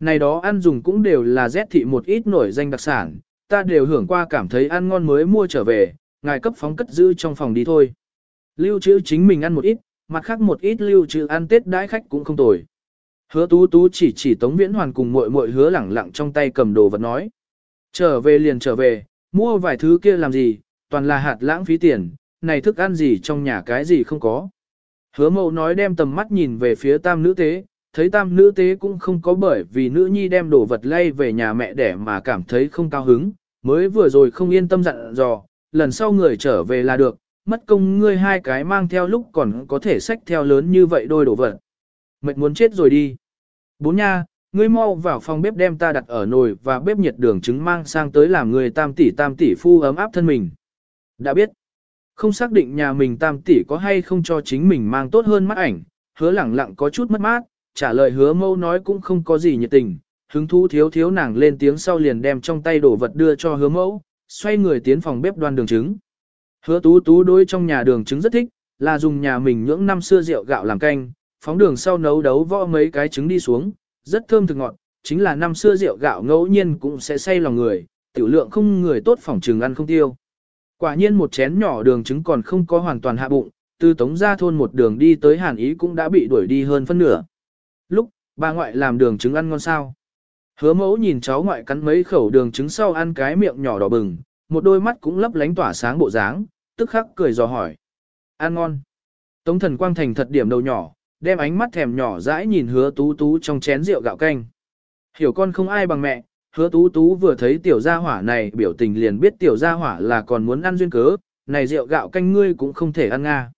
Này đó ăn dùng cũng đều là rét thị một ít nổi danh đặc sản, ta đều hưởng qua cảm thấy ăn ngon mới mua trở về, ngài cấp phóng cất giữ trong phòng đi thôi. Lưu trữ chính mình ăn một ít, mặt khác một ít lưu trữ ăn tết đãi khách cũng không tồi. Hứa tú tú chỉ chỉ tống viễn hoàn cùng muội muội hứa lẳng lặng trong tay cầm đồ vật nói. Trở về liền trở về, mua vài thứ kia làm gì, toàn là hạt lãng phí tiền, này thức ăn gì trong nhà cái gì không có. Hứa mậu nói đem tầm mắt nhìn về phía tam nữ tế, thấy tam nữ tế cũng không có bởi vì nữ nhi đem đồ vật lay về nhà mẹ đẻ mà cảm thấy không cao hứng, mới vừa rồi không yên tâm dặn dò, lần sau người trở về là được, mất công ngươi hai cái mang theo lúc còn có thể xách theo lớn như vậy đôi đồ vật. Mệt muốn chết rồi đi. Bốn nha, ngươi mau vào phòng bếp đem ta đặt ở nồi và bếp nhiệt đường trứng mang sang tới làm người tam tỷ tam tỷ phu ấm áp thân mình. Đã biết. Không xác định nhà mình tam tỷ có hay không cho chính mình mang tốt hơn mắt ảnh, hứa lẳng lặng có chút mất mát, trả lời hứa mâu nói cũng không có gì nhiệt tình, hứng thú thiếu thiếu nàng lên tiếng sau liền đem trong tay đổ vật đưa cho hứa mẫu, xoay người tiến phòng bếp đoan đường trứng. Hứa tú tú đối trong nhà đường trứng rất thích, là dùng nhà mình nhưỡng năm xưa rượu gạo làm canh, phóng đường sau nấu đấu võ mấy cái trứng đi xuống, rất thơm thực ngọt, chính là năm xưa rượu gạo ngẫu nhiên cũng sẽ say lòng người, tiểu lượng không người tốt phòng trường ăn không tiêu. Quả nhiên một chén nhỏ đường trứng còn không có hoàn toàn hạ bụng, từ tống ra thôn một đường đi tới Hàn Ý cũng đã bị đuổi đi hơn phân nửa. Lúc, bà ngoại làm đường trứng ăn ngon sao. Hứa mẫu nhìn cháu ngoại cắn mấy khẩu đường trứng sau ăn cái miệng nhỏ đỏ bừng, một đôi mắt cũng lấp lánh tỏa sáng bộ dáng, tức khắc cười dò hỏi. Ăn ngon. Tống thần quang thành thật điểm đầu nhỏ, đem ánh mắt thèm nhỏ dãi nhìn hứa tú tú trong chén rượu gạo canh. Hiểu con không ai bằng mẹ, hứa tú tú vừa thấy tiểu gia hỏa này biểu tình liền biết tiểu gia hỏa là còn muốn ăn duyên cớ, này rượu gạo canh ngươi cũng không thể ăn nga.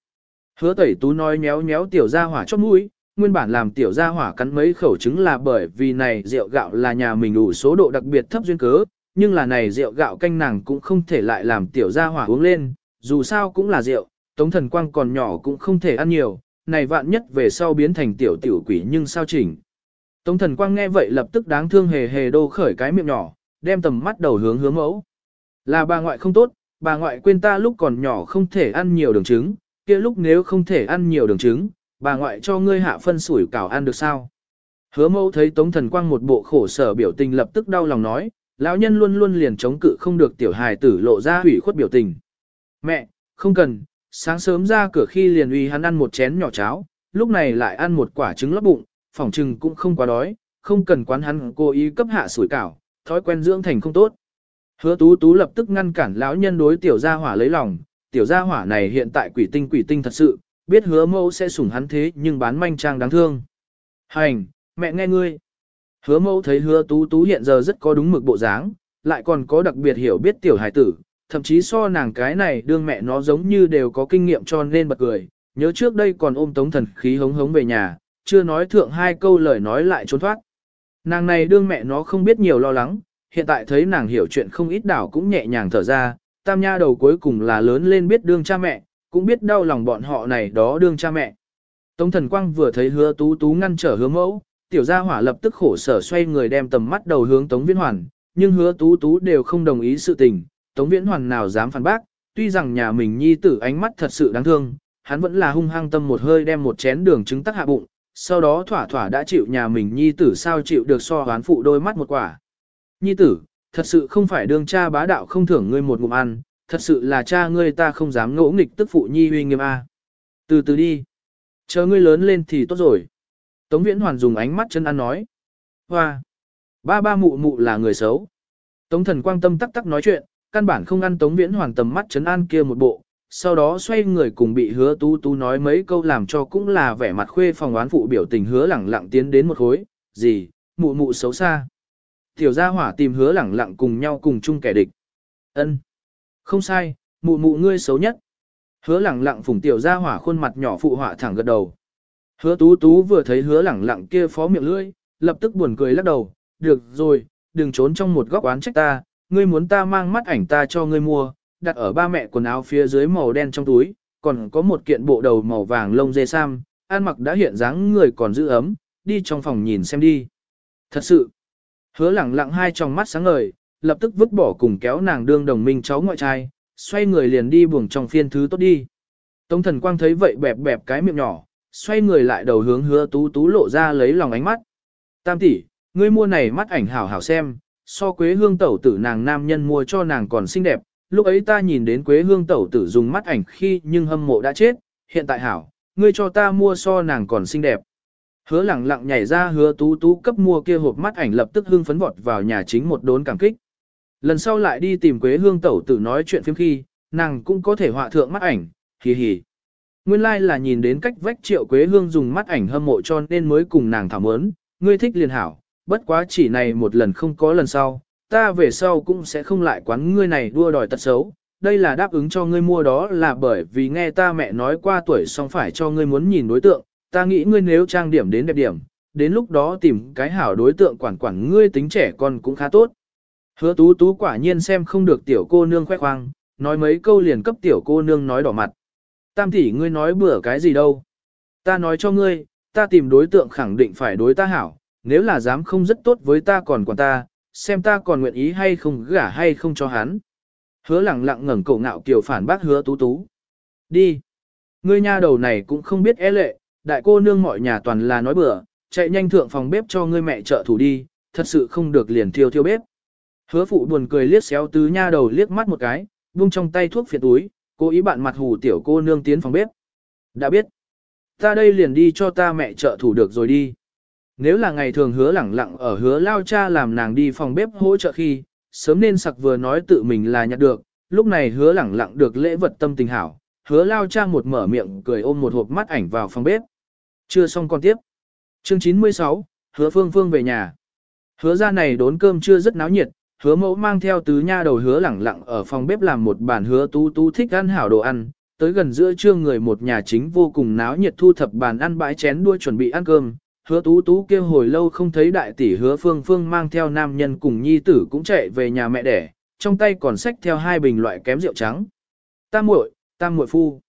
Hứa tẩy tú nói méo méo tiểu gia hỏa chót mũi, nguyên bản làm tiểu gia hỏa cắn mấy khẩu trứng là bởi vì này rượu gạo là nhà mình đủ số độ đặc biệt thấp duyên cớ, nhưng là này rượu gạo canh nàng cũng không thể lại làm tiểu gia hỏa uống lên, dù sao cũng là rượu, tống thần quang còn nhỏ cũng không thể ăn nhiều, này vạn nhất về sau biến thành tiểu tiểu quỷ nhưng sao chỉnh. Tống thần quang nghe vậy lập tức đáng thương hề hề đô khởi cái miệng nhỏ, đem tầm mắt đầu hướng hướng mẫu. Là bà ngoại không tốt, bà ngoại quên ta lúc còn nhỏ không thể ăn nhiều đường trứng, kia lúc nếu không thể ăn nhiều đường trứng, bà ngoại cho ngươi hạ phân sủi cảo ăn được sao? Hứa mẫu thấy Tống Thần Quang một bộ khổ sở biểu tình lập tức đau lòng nói, lão nhân luôn luôn liền chống cự không được tiểu hài tử lộ ra hủy khuất biểu tình. Mẹ, không cần, sáng sớm ra cửa khi liền uy hắn ăn một chén nhỏ cháo, lúc này lại ăn một quả trứng lót bụng, phỏng trừng cũng không quá đói, không cần quán hắn cố ý cấp hạ sủi cảo, thói quen dưỡng thành không tốt. Hứa tú tú lập tức ngăn cản lão nhân đối tiểu gia hỏa lấy lòng, tiểu gia hỏa này hiện tại quỷ tinh quỷ tinh thật sự, biết hứa mẫu sẽ sủng hắn thế nhưng bán manh trang đáng thương. Hành, mẹ nghe ngươi. Hứa mẫu thấy hứa tú tú hiện giờ rất có đúng mực bộ dáng, lại còn có đặc biệt hiểu biết tiểu hải tử, thậm chí so nàng cái này đương mẹ nó giống như đều có kinh nghiệm cho nên bật cười, nhớ trước đây còn ôm tống thần khí hống hống về nhà, chưa nói thượng hai câu lời nói lại trốn thoát. Nàng này đương mẹ nó không biết nhiều lo lắng, hiện tại thấy nàng hiểu chuyện không ít đảo cũng nhẹ nhàng thở ra, tam nha đầu cuối cùng là lớn lên biết đương cha mẹ, cũng biết đau lòng bọn họ này đó đương cha mẹ. Tống thần quang vừa thấy hứa tú tú ngăn trở hứa mẫu, tiểu gia hỏa lập tức khổ sở xoay người đem tầm mắt đầu hướng Tống Viễn Hoàn, nhưng hứa tú tú đều không đồng ý sự tình, Tống Viễn Hoàn nào dám phản bác, tuy rằng nhà mình nhi tử ánh mắt thật sự đáng thương, hắn vẫn là hung hăng tâm một hơi đem một chén đường trứng tắc hạ bụng, sau đó thỏa thỏa đã chịu nhà mình nhi tử sao chịu được so hoán phụ đôi mắt một quả. Nhi tử, thật sự không phải đương cha bá đạo không thưởng ngươi một ngụm ăn, thật sự là cha ngươi ta không dám ngỗ nghịch tức phụ nhi Huy nghiêm a. Từ từ đi. Chờ ngươi lớn lên thì tốt rồi. Tống Viễn Hoàn dùng ánh mắt chân ăn nói. Hoa! Ba ba mụ mụ là người xấu. Tống thần quang tâm tắc tắc nói chuyện, căn bản không ăn Tống Viễn Hoàn tầm mắt chấn an kia một bộ, sau đó xoay người cùng bị hứa tú tú nói mấy câu làm cho cũng là vẻ mặt khuê phòng oán phụ biểu tình hứa lẳng lặng tiến đến một khối, gì, mụ mụ xấu xa. Tiểu gia hỏa tìm hứa lẳng lặng cùng nhau cùng chung kẻ địch. ân Không sai, mụ mụ ngươi xấu nhất. Hứa lẳng lặng phủng tiểu gia hỏa khuôn mặt nhỏ phụ họa thẳng gật đầu. Hứa tú tú vừa thấy hứa lẳng lặng kia phó miệng lưỡi, lập tức buồn cười lắc đầu, được rồi, đừng trốn trong một góc oán trách ta, ngươi muốn ta mang mắt ảnh ta cho ngươi mua, đặt ở ba mẹ quần áo phía dưới màu đen trong túi, còn có một kiện bộ đầu màu vàng lông dê sam, an mặc đã hiện dáng người còn giữ ấm, đi trong phòng nhìn xem đi. Thật sự, hứa lẳng lặng hai trong mắt sáng ngời, lập tức vứt bỏ cùng kéo nàng đương đồng minh cháu ngoại trai, xoay người liền đi buồng trong phiên thứ tốt đi. Tống thần quang thấy vậy bẹp bẹp cái miệng nhỏ, xoay người lại đầu hướng hứa tú tú lộ ra lấy lòng ánh mắt. Tam tỷ, ngươi mua này mắt ảnh hảo hảo xem, so quế hương tẩu tử nàng nam nhân mua cho nàng còn xinh đẹp, lúc ấy ta nhìn đến quế hương tẩu tử dùng mắt ảnh khi nhưng hâm mộ đã chết, hiện tại hảo, ngươi cho ta mua so nàng còn xinh đẹp. Hứa lẳng lặng nhảy ra hứa tú tú cấp mua kia hộp mắt ảnh lập tức hương phấn vọt vào nhà chính một đốn cảm kích. Lần sau lại đi tìm quế hương tẩu tử nói chuyện phim khi, nàng cũng có thể họa thượng mắt ảnh, hì hì. Nguyên lai like là nhìn đến cách vách triệu quế hương dùng mắt ảnh hâm mộ cho nên mới cùng nàng thảo mớn, ngươi thích liền hảo, bất quá chỉ này một lần không có lần sau, ta về sau cũng sẽ không lại quán ngươi này đua đòi tật xấu. Đây là đáp ứng cho ngươi mua đó là bởi vì nghe ta mẹ nói qua tuổi xong phải cho ngươi muốn nhìn đối tượng, ta nghĩ ngươi nếu trang điểm đến đẹp điểm, đến lúc đó tìm cái hảo đối tượng quản quản ngươi tính trẻ con cũng khá tốt. Hứa tú tú quả nhiên xem không được tiểu cô nương khoe khoang, nói mấy câu liền cấp tiểu cô nương nói đỏ mặt. Tam tỷ ngươi nói bữa cái gì đâu. Ta nói cho ngươi, ta tìm đối tượng khẳng định phải đối ta hảo, nếu là dám không rất tốt với ta còn quản ta, xem ta còn nguyện ý hay không gả hay không cho hắn. Hứa lẳng lặng ngẩng cổ ngạo kiều phản bác hứa tú tú. Đi. Ngươi nha đầu này cũng không biết é lệ, đại cô nương mọi nhà toàn là nói bừa, chạy nhanh thượng phòng bếp cho ngươi mẹ trợ thủ đi, thật sự không được liền thiêu thiêu bếp. Hứa phụ buồn cười liếc xéo tứ nha đầu liếc mắt một cái, buông trong tay thuốc phiện túi, cố ý bạn mặt hù tiểu cô nương tiến phòng bếp. Đã biết. Ta đây liền đi cho ta mẹ trợ thủ được rồi đi. Nếu là ngày thường hứa lẳng lặng ở hứa lao cha làm nàng đi phòng bếp hỗ trợ khi, sớm nên sặc vừa nói tự mình là nhặt được, lúc này hứa lẳng lặng được lễ vật tâm tình hảo, hứa lao cha một mở miệng cười ôm một hộp mắt ảnh vào phòng bếp. Chưa xong con tiếp. Chương 96, hứa phương phương về nhà. Hứa ra này đốn cơm chưa rất náo nhiệt, hứa mẫu mang theo tứ nha đầu hứa lẳng lặng ở phòng bếp làm một bàn hứa tú tú thích ăn hảo đồ ăn, tới gần giữa trưa người một nhà chính vô cùng náo nhiệt thu thập bàn ăn bãi chén đua chuẩn bị ăn cơm. Hứa tú tú kêu hồi lâu không thấy đại tỷ hứa phương phương mang theo nam nhân cùng nhi tử cũng chạy về nhà mẹ đẻ, trong tay còn xách theo hai bình loại kém rượu trắng. Tam muội, tam muội phu.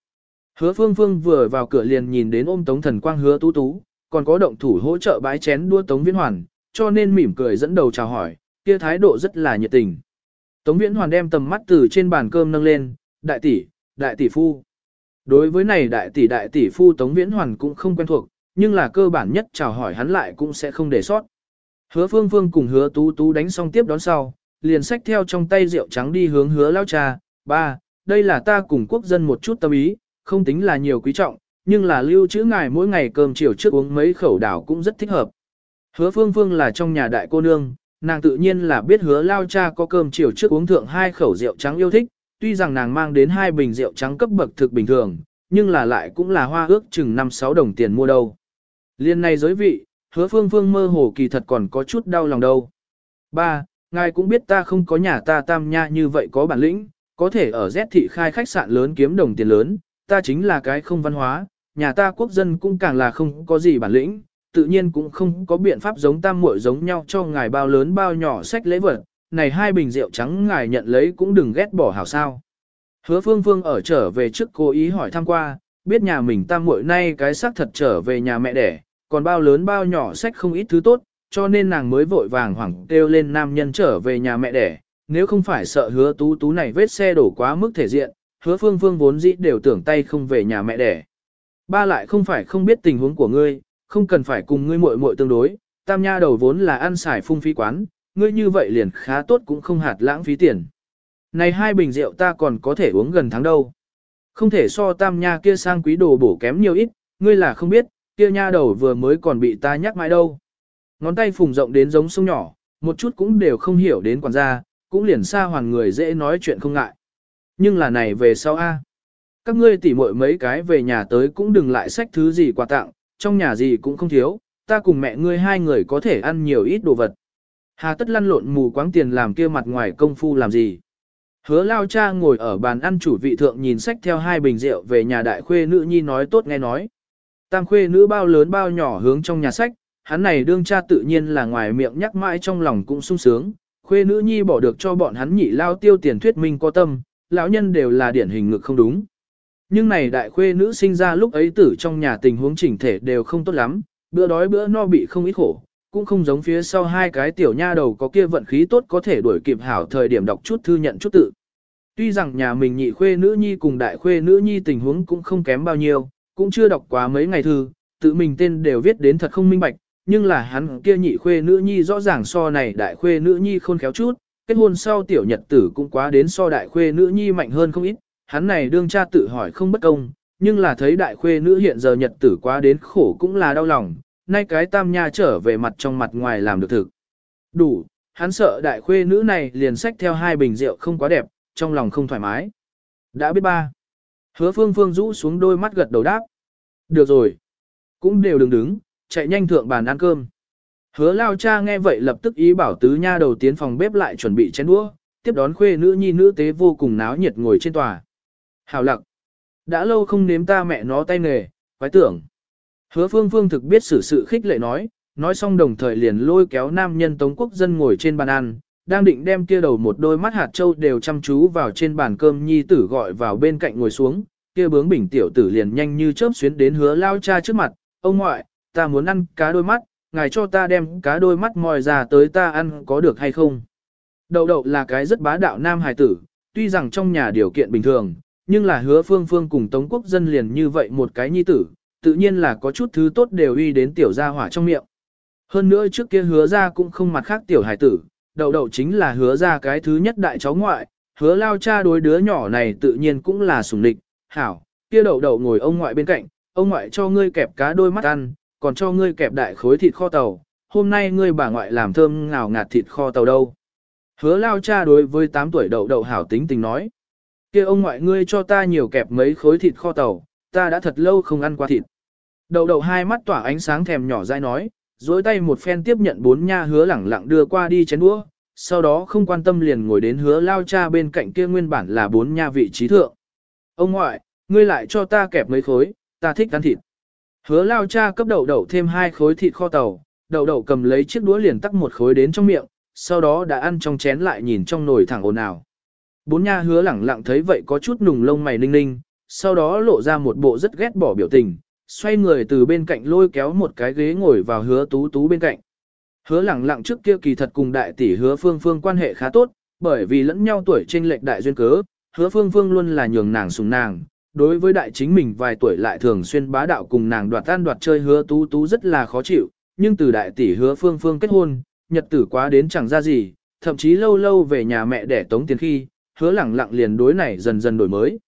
Hứa phương phương vừa vào cửa liền nhìn đến ôm tống thần quang hứa tú tú, còn có động thủ hỗ trợ bãi chén đua tống viễn hoàn, cho nên mỉm cười dẫn đầu chào hỏi, kia thái độ rất là nhiệt tình. Tống viễn hoàn đem tầm mắt từ trên bàn cơm nâng lên, đại tỷ, đại tỷ phu. Đối với này đại tỷ đại tỷ phu tống viễn hoàn cũng không quen thuộc, nhưng là cơ bản nhất chào hỏi hắn lại cũng sẽ không để sót. Hứa phương phương cùng hứa tú tú đánh xong tiếp đón sau, liền xách theo trong tay rượu trắng đi hướng hứa lao cha, ba, đây là ta cùng quốc dân một chút tâm ý, không tính là nhiều quý trọng, nhưng là lưu trữ ngài mỗi ngày cơm chiều trước uống mấy khẩu đảo cũng rất thích hợp. Hứa phương phương là trong nhà đại cô nương, nàng tự nhiên là biết hứa lao cha có cơm chiều trước uống thượng hai khẩu rượu trắng yêu thích, tuy rằng nàng mang đến hai bình rượu trắng cấp bậc thực bình thường, nhưng là lại cũng là hoa ước chừng 5-6 đồng tiền mua đâu. Liên này giới vị, hứa phương phương mơ hồ kỳ thật còn có chút đau lòng đâu. Ba, ngài cũng biết ta không có nhà ta tam nha như vậy có bản lĩnh, có thể ở Z thị khai khách sạn lớn kiếm đồng tiền lớn, ta chính là cái không văn hóa, nhà ta quốc dân cũng càng là không có gì bản lĩnh, tự nhiên cũng không có biện pháp giống tam muội giống nhau cho ngài bao lớn bao nhỏ sách lễ vật, này hai bình rượu trắng ngài nhận lấy cũng đừng ghét bỏ hảo sao. Hứa phương phương ở trở về trước cố ý hỏi thăm qua, biết nhà mình tam muội nay cái xác thật trở về nhà mẹ đẻ, còn bao lớn bao nhỏ sách không ít thứ tốt, cho nên nàng mới vội vàng hoảng kêu lên nam nhân trở về nhà mẹ đẻ, nếu không phải sợ hứa tú tú này vết xe đổ quá mức thể diện, hứa phương phương vốn dĩ đều tưởng tay không về nhà mẹ đẻ. Ba lại không phải không biết tình huống của ngươi, không cần phải cùng ngươi muội muội tương đối, tam nha đầu vốn là ăn xài phung phí quán, ngươi như vậy liền khá tốt cũng không hạt lãng phí tiền. Này hai bình rượu ta còn có thể uống gần tháng đâu. Không thể so tam nha kia sang quý đồ bổ kém nhiều ít, ngươi là không biết, kia nha đầu vừa mới còn bị ta nhắc mãi đâu. Ngón tay phùng rộng đến giống sông nhỏ, một chút cũng đều không hiểu đến quản gia, cũng liền xa hoàn người dễ nói chuyện không ngại. Nhưng là này về sau a, Các ngươi tỉ muội mấy cái về nhà tới cũng đừng lại sách thứ gì quà tặng, trong nhà gì cũng không thiếu, ta cùng mẹ ngươi hai người có thể ăn nhiều ít đồ vật. Hà tất lăn lộn mù quáng tiền làm kia mặt ngoài công phu làm gì. Hứa lao cha ngồi ở bàn ăn chủ vị thượng nhìn sách theo hai bình rượu về nhà đại khuê nữ nhi nói tốt nghe nói. Tam khuê nữ bao lớn bao nhỏ hướng trong nhà sách, hắn này đương cha tự nhiên là ngoài miệng nhắc mãi trong lòng cũng sung sướng, khuê nữ nhi bỏ được cho bọn hắn nhị lao tiêu tiền thuyết minh có tâm, lão nhân đều là điển hình ngực không đúng. Nhưng này đại khuê nữ sinh ra lúc ấy tử trong nhà tình huống chỉnh thể đều không tốt lắm, bữa đói bữa no bị không ít khổ, cũng không giống phía sau hai cái tiểu nha đầu có kia vận khí tốt có thể đuổi kịp hảo thời điểm đọc chút thư nhận chút tự. Tuy rằng nhà mình nhị khuê nữ nhi cùng đại khuê nữ nhi tình huống cũng không kém bao nhiêu, cũng chưa đọc quá mấy ngày thư, tự mình tên đều viết đến thật không minh bạch, nhưng là hắn kia nhị khuê nữ nhi rõ ràng so này đại khuê nữ nhi khôn khéo chút, kết hôn sau tiểu nhật tử cũng quá đến so đại khuê nữ nhi mạnh hơn không ít, hắn này đương cha tự hỏi không bất công, nhưng là thấy đại khuê nữ hiện giờ nhật tử quá đến khổ cũng là đau lòng, nay cái tam nha trở về mặt trong mặt ngoài làm được thực. Đủ, hắn sợ đại khuê nữ này liền xách theo hai bình rượu không quá đẹp, trong lòng không thoải mái. Đã biết ba. Hứa phương phương rũ xuống đôi mắt gật đầu đáp. Được rồi. Cũng đều đừng đứng, chạy nhanh thượng bàn ăn cơm. Hứa lao cha nghe vậy lập tức ý bảo tứ nha đầu tiến phòng bếp lại chuẩn bị chén đũa, tiếp đón khuê nữ nhi nữ tế vô cùng náo nhiệt ngồi trên tòa hảo lặc. Đã lâu không nếm ta mẹ nó tay nghề, quái tưởng. Hứa phương phương thực biết xử sự khích lệ nói, nói xong đồng thời liền lôi kéo nam nhân tống quốc dân ngồi trên bàn ăn, đang định đem kia đầu một đôi mắt hạt châu đều chăm chú vào trên bàn cơm nhi tử gọi vào bên cạnh ngồi xuống, kia bướng bình tiểu tử liền nhanh như chớp xuyến đến hứa lao cha trước mặt, ông ngoại, ta muốn ăn cá đôi mắt, ngài cho ta đem cá đôi mắt mòi ra tới ta ăn có được hay không. Đậu đậu là cái rất bá đạo nam hài tử, tuy rằng trong nhà điều kiện bình thường, nhưng là hứa phương phương cùng Tống quốc dân liền như vậy một cái nhi tử, tự nhiên là có chút thứ tốt đều uy đến tiểu gia hỏa trong miệng. Hơn nữa trước kia hứa ra cũng không mặt khác tiểu hải tử, đậu đậu chính là hứa ra cái thứ nhất đại cháu ngoại, hứa lao cha đối đứa nhỏ này tự nhiên cũng là sủng địch, hảo, kia đậu đậu ngồi ông ngoại bên cạnh, ông ngoại cho ngươi kẹp cá đôi mắt ăn, còn cho ngươi kẹp đại khối thịt kho tàu, hôm nay ngươi bà ngoại làm thơm ngào ngạt thịt kho tàu đâu. Hứa lao cha đối với 8 tuổi đậu đậu hảo tính tình nói, kia ông ngoại ngươi cho ta nhiều kẹp mấy khối thịt kho tàu, ta đã thật lâu không ăn qua thịt. đầu đầu hai mắt tỏa ánh sáng thèm nhỏ dai nói, dối tay một phen tiếp nhận bốn nha hứa lẳng lặng đưa qua đi chén đũa, sau đó không quan tâm liền ngồi đến hứa lao cha bên cạnh kia nguyên bản là bốn nha vị trí thượng. Ông ngoại, ngươi lại cho ta kẹp mấy khối, ta thích ăn thịt. Hứa lao cha cấp đậu đậu thêm hai khối thịt kho tàu, đậu đậu cầm lấy chiếc đũa liền tắc một khối đến trong miệng, sau đó đã ăn trong chén lại nhìn trong nồi thẳng ồn ào. Bốn nha hứa lẳng lặng thấy vậy có chút nùng lông mày ninh ninh, sau đó lộ ra một bộ rất ghét bỏ biểu tình, xoay người từ bên cạnh lôi kéo một cái ghế ngồi vào hứa tú tú bên cạnh. Hứa lẳng lặng trước kia kỳ thật cùng đại tỷ hứa phương phương quan hệ khá tốt, bởi vì lẫn nhau tuổi trên lệch đại duyên cớ, hứa phương phương luôn là nhường nàng sùng nàng. Đối với đại chính mình vài tuổi lại thường xuyên bá đạo cùng nàng đoạt tan đoạt chơi hứa tú tú rất là khó chịu, nhưng từ đại tỷ hứa phương phương kết hôn, nhật tử quá đến chẳng ra gì, thậm chí lâu lâu về nhà mẹ để tống tiền khi, hứa lẳng lặng liền đối này dần dần đổi mới.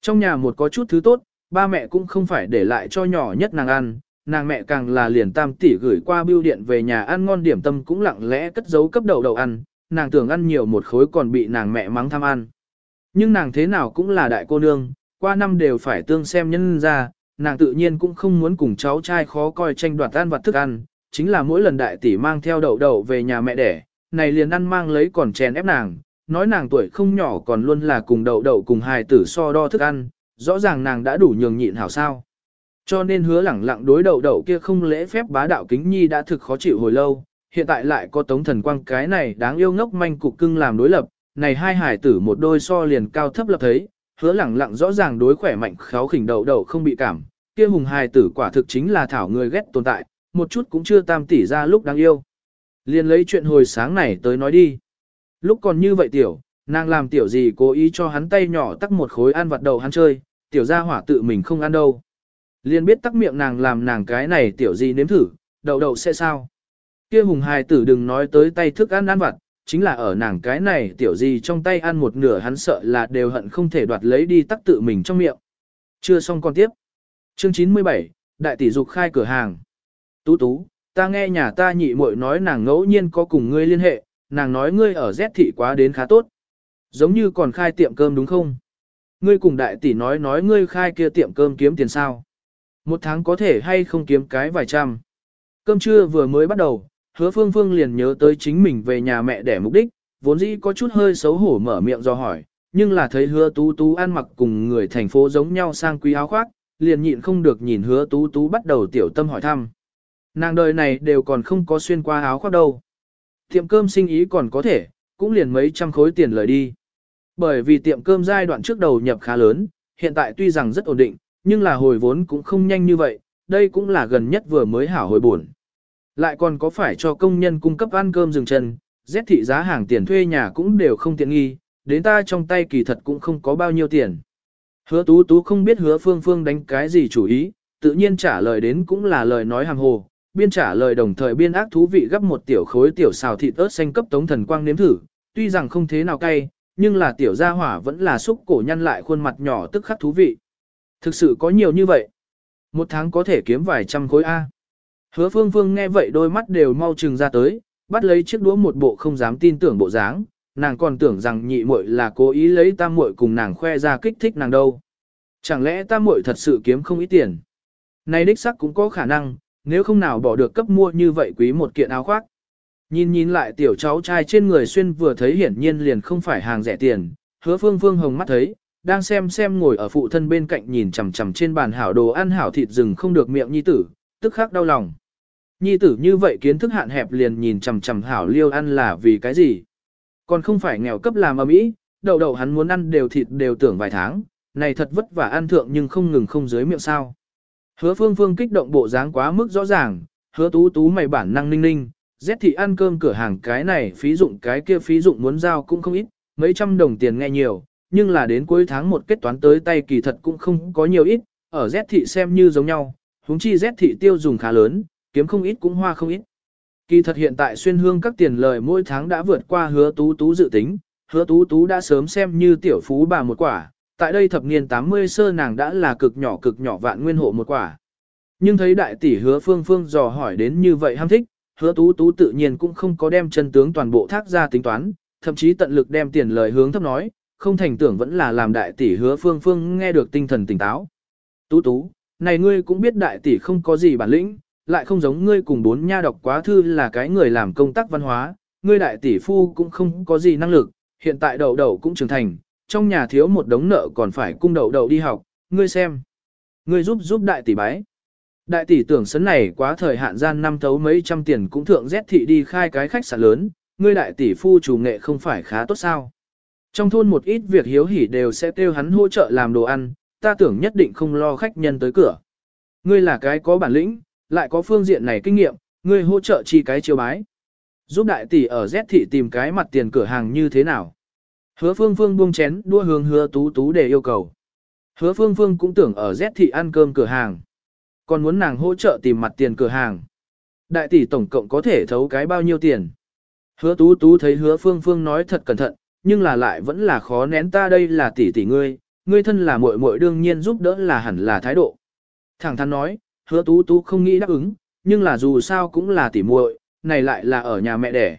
Trong nhà một có chút thứ tốt, ba mẹ cũng không phải để lại cho nhỏ nhất nàng ăn, nàng mẹ càng là liền tam tỷ gửi qua bưu điện về nhà ăn ngon điểm tâm cũng lặng lẽ cất giấu cấp đầu đầu ăn, nàng tưởng ăn nhiều một khối còn bị nàng mẹ mắng tham ăn. Nhưng nàng thế nào cũng là đại cô nương, qua năm đều phải tương xem nhân ra, nàng tự nhiên cũng không muốn cùng cháu trai khó coi tranh đoạt ăn vặt thức ăn, chính là mỗi lần đại tỷ mang theo đậu đậu về nhà mẹ đẻ, này liền ăn mang lấy còn chèn ép nàng, nói nàng tuổi không nhỏ còn luôn là cùng đậu đậu cùng hài tử so đo thức ăn, rõ ràng nàng đã đủ nhường nhịn hảo sao. Cho nên hứa lẳng lặng đối đậu đậu kia không lễ phép bá đạo kính nhi đã thực khó chịu hồi lâu, hiện tại lại có tống thần quang cái này đáng yêu ngốc manh cục cưng làm đối lập, này hai hải tử một đôi so liền cao thấp lập thấy, hứa lẳng lặng rõ ràng đối khỏe mạnh kháo khỉnh đậu đậu không bị cảm, kia hùng hài tử quả thực chính là thảo người ghét tồn tại, một chút cũng chưa tam tỷ ra lúc đáng yêu. Liền lấy chuyện hồi sáng này tới nói đi. Lúc còn như vậy tiểu, nàng làm tiểu gì cố ý cho hắn tay nhỏ tắc một khối ăn vặt đầu hắn chơi, tiểu gia hỏa tự mình không ăn đâu. Liền biết tắc miệng nàng làm nàng cái này tiểu gì nếm thử, đậu đậu sẽ sao. Kia hùng hài tử đừng nói tới tay thức ăn ăn vặt, chính là ở nàng cái này tiểu gì trong tay ăn một nửa hắn sợ là đều hận không thể đoạt lấy đi tắc tự mình trong miệng. Chưa xong con tiếp. Chương 97, Đại tỷ dục khai cửa hàng. Tú tú, ta nghe nhà ta nhị muội nói nàng ngẫu nhiên có cùng ngươi liên hệ, nàng nói ngươi ở Z thị quá đến khá tốt. Giống như còn khai tiệm cơm đúng không? Ngươi cùng đại tỷ nói nói ngươi khai kia tiệm cơm kiếm tiền sao? Một tháng có thể hay không kiếm cái vài trăm. Cơm trưa vừa mới bắt đầu, hứa phương phương liền nhớ tới chính mình về nhà mẹ để mục đích, vốn dĩ có chút hơi xấu hổ mở miệng do hỏi, nhưng là thấy hứa tú tú ăn mặc cùng người thành phố giống nhau sang quý áo khoác, liền nhịn không được nhìn hứa tú tú bắt đầu tiểu tâm hỏi thăm. Nàng đời này đều còn không có xuyên qua áo khoác đâu. Tiệm cơm sinh ý còn có thể, cũng liền mấy trăm khối tiền lời đi. Bởi vì tiệm cơm giai đoạn trước đầu nhập khá lớn, hiện tại tuy rằng rất ổn định, nhưng là hồi vốn cũng không nhanh như vậy, đây cũng là gần nhất vừa mới hảo hồi buồn. Lại còn có phải cho công nhân cung cấp ăn cơm dừng chân, rét thị giá hàng tiền thuê nhà cũng đều không tiện nghi, đến ta trong tay kỳ thật cũng không có bao nhiêu tiền. Hứa tú tú không biết hứa phương phương đánh cái gì chủ ý, tự nhiên trả lời đến cũng là lời nói hàng hồ, biên trả lời đồng thời biên ác thú vị gấp một tiểu khối tiểu xào thịt ớt xanh cấp tống thần quang nếm thử, tuy rằng không thế nào cay, nhưng là tiểu gia hỏa vẫn là xúc cổ nhăn lại khuôn mặt nhỏ tức khắc thú vị. Thực sự có nhiều như vậy. Một tháng có thể kiếm vài trăm khối A. Hứa phương phương nghe vậy đôi mắt đều mau trừng ra tới, bắt lấy chiếc đũa một bộ không dám tin tưởng bộ dáng, nàng còn tưởng rằng nhị muội là cố ý lấy tam muội cùng nàng khoe ra kích thích nàng đâu. Chẳng lẽ tam muội thật sự kiếm không ít tiền? Này đích sắc cũng có khả năng, nếu không nào bỏ được cấp mua như vậy quý một kiện áo khoác. Nhìn nhìn lại tiểu cháu trai trên người xuyên vừa thấy hiển nhiên liền không phải hàng rẻ tiền, hứa phương phương hồng mắt thấy, đang xem xem ngồi ở phụ thân bên cạnh nhìn chằm chằm trên bàn hảo đồ ăn hảo thịt rừng không được miệng nhi tử, tức khắc đau lòng. Nhi tử như vậy kiến thức hạn hẹp liền nhìn chằm chằm hảo liêu ăn là vì cái gì? Còn không phải nghèo cấp làm ở mỹ, đầu đầu hắn muốn ăn đều thịt đều tưởng vài tháng, này thật vất vả ăn thượng nhưng không ngừng không dưới miệng sao. Hứa phương phương kích động bộ dáng quá mức rõ ràng, hứa tú tú mày bản năng ninh ninh, rét thị ăn cơm cửa hàng cái này phí dụng cái kia phí dụng muốn giao cũng không ít, mấy trăm đồng tiền nghe nhiều, nhưng là đến cuối tháng một kết toán tới tay kỳ thật cũng không có nhiều ít, ở rét thị xem như giống nhau, huống chi rét thị tiêu dùng khá lớn, kiếm không ít cũng hoa không ít. Kỳ thật hiện tại xuyên hương các tiền lời mỗi tháng đã vượt qua hứa tú tú dự tính, hứa tú tú đã sớm xem như tiểu phú bà một quả, tại đây thập niên 80 sơ nàng đã là cực nhỏ cực nhỏ vạn nguyên hộ một quả. Nhưng thấy đại tỷ hứa phương phương dò hỏi đến như vậy ham thích, hứa tú tú tự nhiên cũng không có đem chân tướng toàn bộ thác ra tính toán, thậm chí tận lực đem tiền lời hướng thấp nói, không thành tưởng vẫn là làm đại tỷ hứa phương phương nghe được tinh thần tỉnh táo. Tú tú, này ngươi cũng biết đại tỷ không có gì bản lĩnh, lại không giống ngươi cùng bốn nha đọc quá thư là cái người làm công tác văn hóa, ngươi đại tỷ phu cũng không có gì năng lực, hiện tại đầu đầu cũng trưởng thành, trong nhà thiếu một đống nợ còn phải cung đậu đậu đi học, ngươi xem. Ngươi giúp giúp đại tỷ bái. Đại tỷ tưởng sấn này quá thời hạn gian năm thấu mấy trăm tiền cũng thượng rét thị đi khai cái khách sạn lớn, ngươi đại tỷ phu chủ nghệ không phải khá tốt sao. Trong thôn một ít việc hiếu hỉ đều sẽ kêu hắn hỗ trợ làm đồ ăn, ta tưởng nhất định không lo khách nhân tới cửa. Ngươi là cái có bản lĩnh, lại có phương diện này kinh nghiệm, ngươi hỗ trợ chi cái chiêu bái. Giúp đại tỷ ở Z thị tìm cái mặt tiền cửa hàng như thế nào. Hứa phương phương buông chén đua hướng hứa tú tú để yêu cầu. Hứa phương phương cũng tưởng ở Z thị ăn cơm cửa hàng. Còn muốn nàng hỗ trợ tìm mặt tiền cửa hàng. Đại tỷ tổng cộng có thể thấu cái bao nhiêu tiền. Hứa tú tú thấy hứa phương phương nói thật cẩn thận, nhưng là lại vẫn là khó nén ta đây là tỷ tỷ ngươi, ngươi thân là muội muội đương nhiên giúp đỡ là hẳn là thái độ. Thẳng thắn nói, hứa tú tú không nghĩ đáp ứng, nhưng là dù sao cũng là tỷ muội, này lại là ở nhà mẹ đẻ.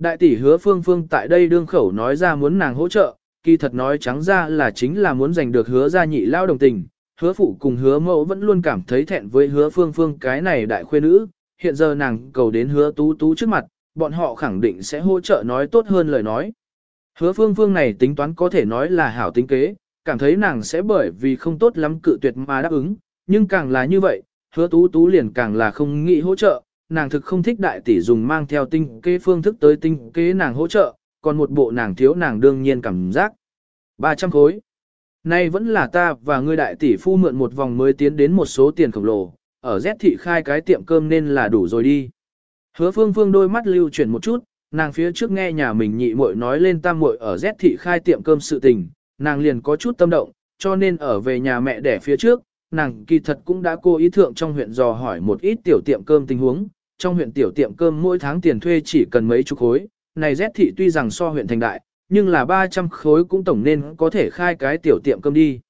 Đại tỷ hứa phương phương tại đây đương khẩu nói ra muốn nàng hỗ trợ, kỳ thật nói trắng ra là chính là muốn giành được hứa gia nhị lao đồng tình. Hứa phụ cùng hứa mẫu vẫn luôn cảm thấy thẹn với hứa phương phương cái này đại khuê nữ, hiện giờ nàng cầu đến hứa tú tú trước mặt, bọn họ khẳng định sẽ hỗ trợ nói tốt hơn lời nói. Hứa phương phương này tính toán có thể nói là hảo tính kế, cảm thấy nàng sẽ bởi vì không tốt lắm cự tuyệt mà đáp ứng, nhưng càng là như vậy, hứa tú tú liền càng là không nghĩ hỗ trợ, nàng thực không thích đại tỷ dùng mang theo tinh kế phương thức tới tinh kế nàng hỗ trợ, còn một bộ nàng thiếu nàng đương nhiên cảm giác. 300 khối. Nay vẫn là ta và ngươi đại tỷ phu mượn một vòng mới tiến đến một số tiền khổng lồ, ở Z thị khai cái tiệm cơm nên là đủ rồi đi. Hứa phương phương đôi mắt lưu chuyển một chút, nàng phía trước nghe nhà mình nhị muội nói lên tam muội ở Z thị khai tiệm cơm sự tình, nàng liền có chút tâm động, cho nên ở về nhà mẹ đẻ phía trước, nàng kỳ thật cũng đã cố ý thượng trong huyện dò hỏi một ít tiểu tiệm cơm tình huống, trong huyện tiểu tiệm cơm mỗi tháng tiền thuê chỉ cần mấy chục khối, này rét thị tuy rằng so huyện thành đại, nhưng là 300 khối cũng tổng nên có thể khai cái tiểu tiệm cơm đi.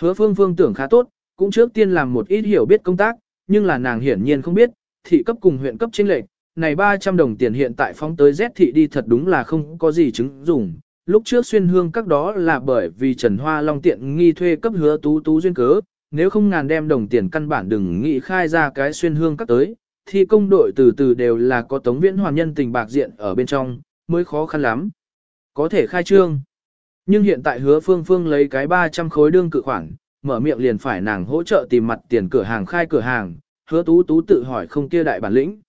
Hứa phương phương tưởng khá tốt, cũng trước tiên làm một ít hiểu biết công tác, nhưng là nàng hiển nhiên không biết, thị cấp cùng huyện cấp trên lệch, này 300 đồng tiền hiện tại phóng tới Z thị đi thật đúng là không có gì chứng dùng. Lúc trước xuyên hương các đó là bởi vì Trần Hoa Long tiện nghi thuê cấp hứa tú tú duyên cớ, nếu không ngàn đem đồng tiền căn bản đừng nghĩ khai ra cái xuyên hương các tới, thi công đội từ từ đều là có tống viễn hoàn nhân tình bạc diện ở bên trong, mới khó khăn lắm. Có thể khai trương. Nhưng hiện tại hứa phương phương lấy cái 300 khối đương cự khoản, mở miệng liền phải nàng hỗ trợ tìm mặt tiền cửa hàng khai cửa hàng, hứa tú tú tự hỏi không kia đại bản lĩnh.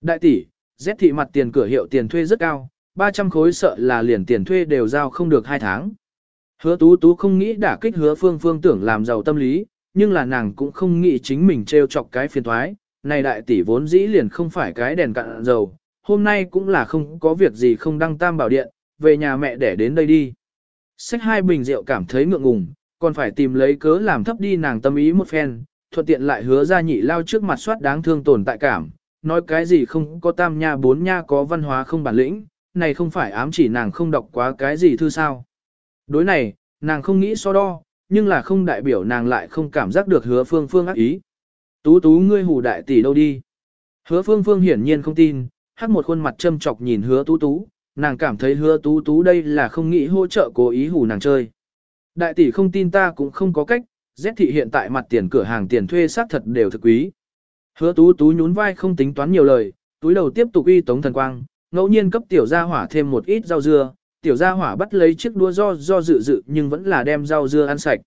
Đại tỷ, Z thị mặt tiền cửa hiệu tiền thuê rất cao, 300 khối sợ là liền tiền thuê đều giao không được 2 tháng. Hứa tú tú không nghĩ đả kích hứa phương phương tưởng làm giàu tâm lý, nhưng là nàng cũng không nghĩ chính mình trêu chọc cái phiền thoái, này đại tỷ vốn dĩ liền không phải cái đèn cạn dầu, hôm nay cũng là không có việc gì không đăng tam bảo điện, về nhà mẹ để đến đây đi. Xách hai bình rượu cảm thấy ngượng ngùng, còn phải tìm lấy cớ làm thấp đi nàng tâm ý một phen, thuận tiện lại hứa ra nhị lao trước mặt soát đáng thương tồn tại cảm, nói cái gì không có tam nha bốn nha có văn hóa không bản lĩnh, này không phải ám chỉ nàng không đọc quá cái gì thư sao. Đối này, nàng không nghĩ so đo, nhưng là không đại biểu nàng lại không cảm giác được hứa phương phương ác ý. Tú tú ngươi hù đại tỷ đâu đi. Hứa phương phương hiển nhiên không tin, hắc một khuôn mặt châm chọc nhìn hứa tú tú, nàng cảm thấy hứa tú tú đây là không nghĩ hỗ trợ cố ý hù nàng chơi. Đại tỷ không tin ta cũng không có cách, Z thị hiện tại mặt tiền cửa hàng tiền thuê xác thật đều thực quý. Hứa tú tú nhún vai không tính toán nhiều lời, túi đầu tiếp tục uy tống thần quang, ngẫu nhiên cấp tiểu gia hỏa thêm một ít rau dưa, tiểu gia hỏa bắt lấy chiếc đũa do do dự dự nhưng vẫn là đem rau dưa ăn sạch.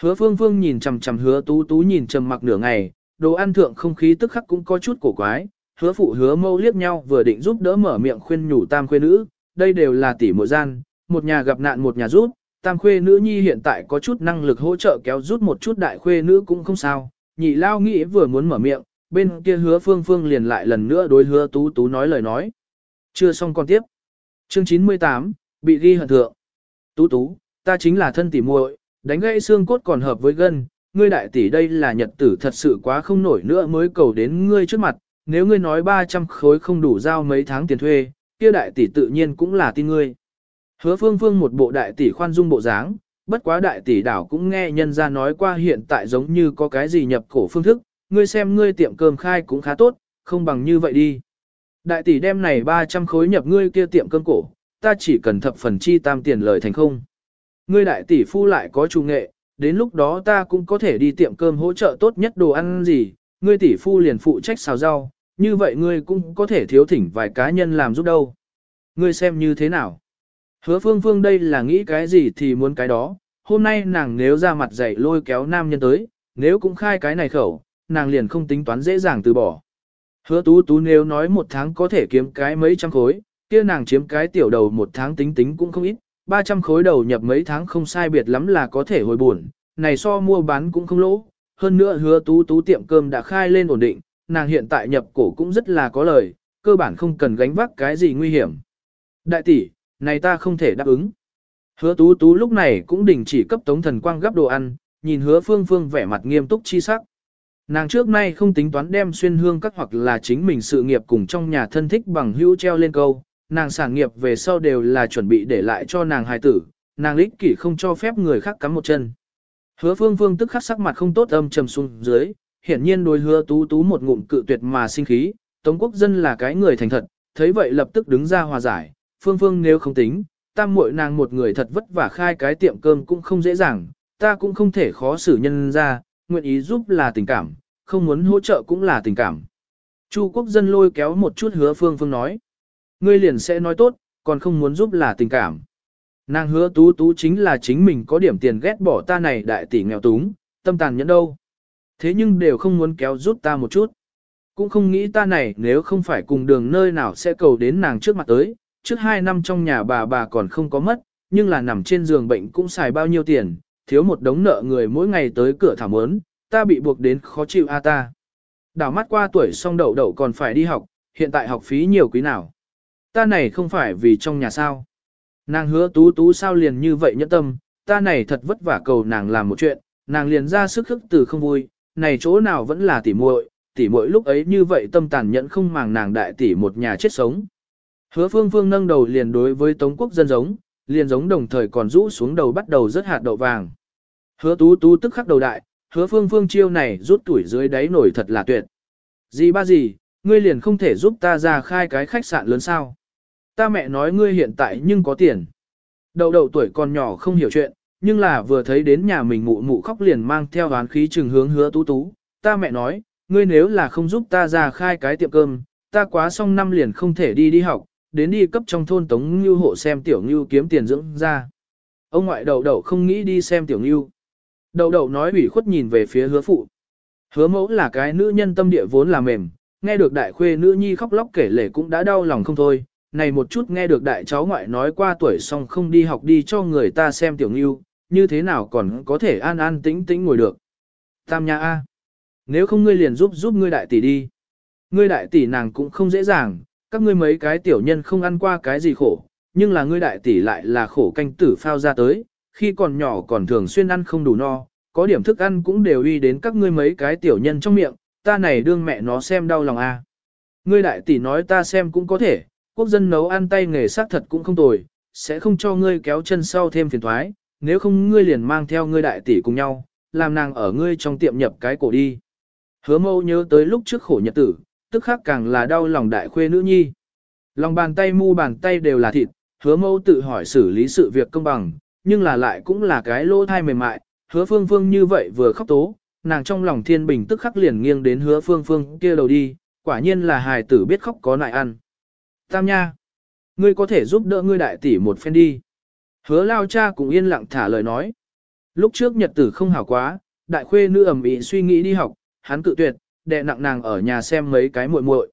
Hứa phương phương nhìn chằm chằm hứa tú tú nhìn trầm mặc nửa ngày, đồ ăn thượng không khí tức khắc cũng có chút cổ quái, hứa phụ hứa mâu liếc nhau vừa định giúp đỡ mở miệng khuyên nhủ tam khuê nữ, đây đều là tỷ muội gian, một nhà gặp nạn một nhà rút, tam khuê nữ nhi hiện tại có chút năng lực hỗ trợ kéo rút một chút đại khuê nữ cũng không sao, nhị lao nghĩ vừa muốn mở miệng, bên kia hứa phương phương liền lại lần nữa đối hứa tú tú nói lời nói. Chưa xong con tiếp. Chương 98, bị ghi hận thượng. Tú tú, ta chính là thân tỷ muội, đánh gãy xương cốt còn hợp với gân, ngươi đại tỷ đây là nhật tử thật sự quá không nổi nữa mới cầu đến ngươi trước mặt, nếu ngươi nói 300 khối không đủ giao mấy tháng tiền thuê, kia đại tỷ tự nhiên cũng là tin ngươi. Hứa phương phương một bộ đại tỷ khoan dung bộ dáng, bất quá đại tỷ đảo cũng nghe nhân ra nói qua hiện tại giống như có cái gì nhập cổ phương thức, ngươi xem ngươi tiệm cơm khai cũng khá tốt, không bằng như vậy đi. Đại tỷ đem này 300 khối nhập ngươi kia tiệm cơm cổ, ta chỉ cần thập phần chi tam tiền lời thành không. Ngươi đại tỷ phu lại có chủ nghệ, đến lúc đó ta cũng có thể đi tiệm cơm hỗ trợ tốt nhất đồ ăn gì, ngươi tỷ phu liền phụ trách xào rau, như vậy ngươi cũng có thể thiếu thỉnh vài cá nhân làm giúp đâu. Ngươi xem như thế nào? Hứa phương phương đây là nghĩ cái gì thì muốn cái đó, hôm nay nàng nếu ra mặt dạy lôi kéo nam nhân tới, nếu cũng khai cái này khẩu, nàng liền không tính toán dễ dàng từ bỏ. Hứa tú tú nếu nói một tháng có thể kiếm cái mấy trăm khối, kia nàng chiếm cái tiểu đầu một tháng tính tính cũng không ít, 300 khối đầu nhập mấy tháng không sai biệt lắm là có thể hồi buồn, này so mua bán cũng không lỗ, hơn nữa hứa tú tú tiệm cơm đã khai lên ổn định, nàng hiện tại nhập cổ cũng rất là có lời, cơ bản không cần gánh vác cái gì nguy hiểm. Đại tỷ, này ta không thể đáp ứng. Hứa tú tú lúc này cũng đình chỉ cấp tống thần quang gấp đồ ăn, nhìn hứa phương phương vẻ mặt nghiêm túc chi sắc. Nàng trước nay không tính toán đem xuyên hương các hoặc là chính mình sự nghiệp cùng trong nhà thân thích bằng hữu treo lên câu, nàng sản nghiệp về sau đều là chuẩn bị để lại cho nàng hài tử, nàng lích kỷ không cho phép người khác cắm một chân. Hứa phương phương tức khắc sắc mặt không tốt âm trầm xuống dưới, hiển nhiên đối hứa tú tú một ngụm cự tuyệt mà sinh khí, Tống quốc dân là cái người thành thật, thấy vậy lập tức đứng ra hòa giải, phương phương nếu không tính, tam muội nàng một người thật vất vả khai cái tiệm cơm cũng không dễ dàng, ta cũng không thể khó xử nhân ra, nguyện ý giúp là tình cảm, không muốn hỗ trợ cũng là tình cảm. Chu quốc dân lôi kéo một chút hứa phương phương nói. Ngươi liền sẽ nói tốt, còn không muốn giúp là tình cảm. Nàng hứa tú tú chính là chính mình có điểm tiền ghét bỏ ta này đại tỷ nghèo túng, tâm tàn nhẫn đâu. Thế nhưng đều không muốn kéo giúp ta một chút. Cũng không nghĩ ta này nếu không phải cùng đường nơi nào sẽ cầu đến nàng trước mặt tới, trước hai năm trong nhà bà bà còn không có mất, nhưng là nằm trên giường bệnh cũng xài bao nhiêu tiền, thiếu một đống nợ người mỗi ngày tới cửa thảm ớn, ta bị buộc đến khó chịu a ta. Đảo mắt qua tuổi xong đậu đậu còn phải đi học, hiện tại học phí nhiều quý nào. Ta này không phải vì trong nhà sao. Nàng hứa tú tú sao liền như vậy nhẫn tâm, ta này thật vất vả cầu nàng làm một chuyện, nàng liền ra sức khức từ không vui, này chỗ nào vẫn là tỉ muội, tỉ muội lúc ấy như vậy tâm tàn nhẫn không màng nàng đại tỷ một nhà chết sống. Hứa phương phương nâng đầu liền đối với Tống quốc dân giống, liền giống đồng thời còn rũ xuống đầu bắt đầu rớt hạt đậu vàng. Hứa tú tú tức khắc đầu đại, hứa phương phương chiêu này rút tuổi dưới đáy nổi thật là tuyệt. Gì ba gì, ngươi liền không thể giúp ta ra khai cái khách sạn lớn sao? Ta mẹ nói ngươi hiện tại nhưng có tiền. Đầu đầu tuổi còn nhỏ không hiểu chuyện, nhưng là vừa thấy đến nhà mình mụ mụ khóc liền mang theo oán khí trừng hướng hứa tú tú. Ta mẹ nói, ngươi nếu là không giúp ta ra khai cái tiệm cơm, ta quá xong năm liền không thể đi đi học, đến đi cấp trong thôn tống như hộ xem tiểu ngưu kiếm tiền dưỡng ra. Ông ngoại đầu đầu không nghĩ đi xem tiểu ngưu. Đầu đầu nói ủy khuất nhìn về phía hứa phụ. Hứa mẫu là cái nữ nhân tâm địa vốn là mềm, nghe được đại khuê nữ nhi khóc lóc kể lể cũng đã đau lòng không thôi. Này một chút nghe được đại cháu ngoại nói qua tuổi xong không đi học đi cho người ta xem tiểu ngưu, như thế nào còn có thể an an tĩnh tĩnh ngồi được. Tam nha A. Nếu không ngươi liền giúp giúp ngươi đại tỷ đi. Ngươi đại tỷ nàng cũng không dễ dàng, các ngươi mấy cái tiểu nhân không ăn qua cái gì khổ, nhưng là ngươi đại tỷ lại là khổ canh tử phao ra tới, khi còn nhỏ còn thường xuyên ăn không đủ no, có điểm thức ăn cũng đều uy đến các ngươi mấy cái tiểu nhân trong miệng, ta này đương mẹ nó xem đau lòng a. À. Ngươi đại tỷ nói ta xem cũng có thể, quốc dân nấu ăn tay nghề xác thật cũng không tồi, sẽ không cho ngươi kéo chân sau thêm phiền thoái, nếu không ngươi liền mang theo ngươi đại tỷ cùng nhau, làm nàng ở ngươi trong tiệm nhập cái cổ đi. Hứa mâu nhớ tới lúc trước khổ nhật tử, tức khắc càng là đau lòng đại khuê nữ nhi. Lòng bàn tay mu bàn tay đều là thịt, hứa mâu tự hỏi xử lý sự việc công bằng, nhưng là lại cũng là cái lỗ thai mềm mại, hứa phương phương như vậy vừa khóc tố, nàng trong lòng thiên bình tức khắc liền nghiêng đến hứa phương phương kia đầu đi, quả nhiên là hài tử biết khóc có nại ăn. Tam nha, ngươi có thể giúp đỡ ngươi đại tỷ một phen đi. Hứa lao cha cũng yên lặng thả lời nói. Lúc trước nhật tử không hảo quá, đại khuê nữ ẩm ý suy nghĩ đi học, hắn cự tuyệt, đệ nặng nàng ở nhà xem mấy cái muội muội.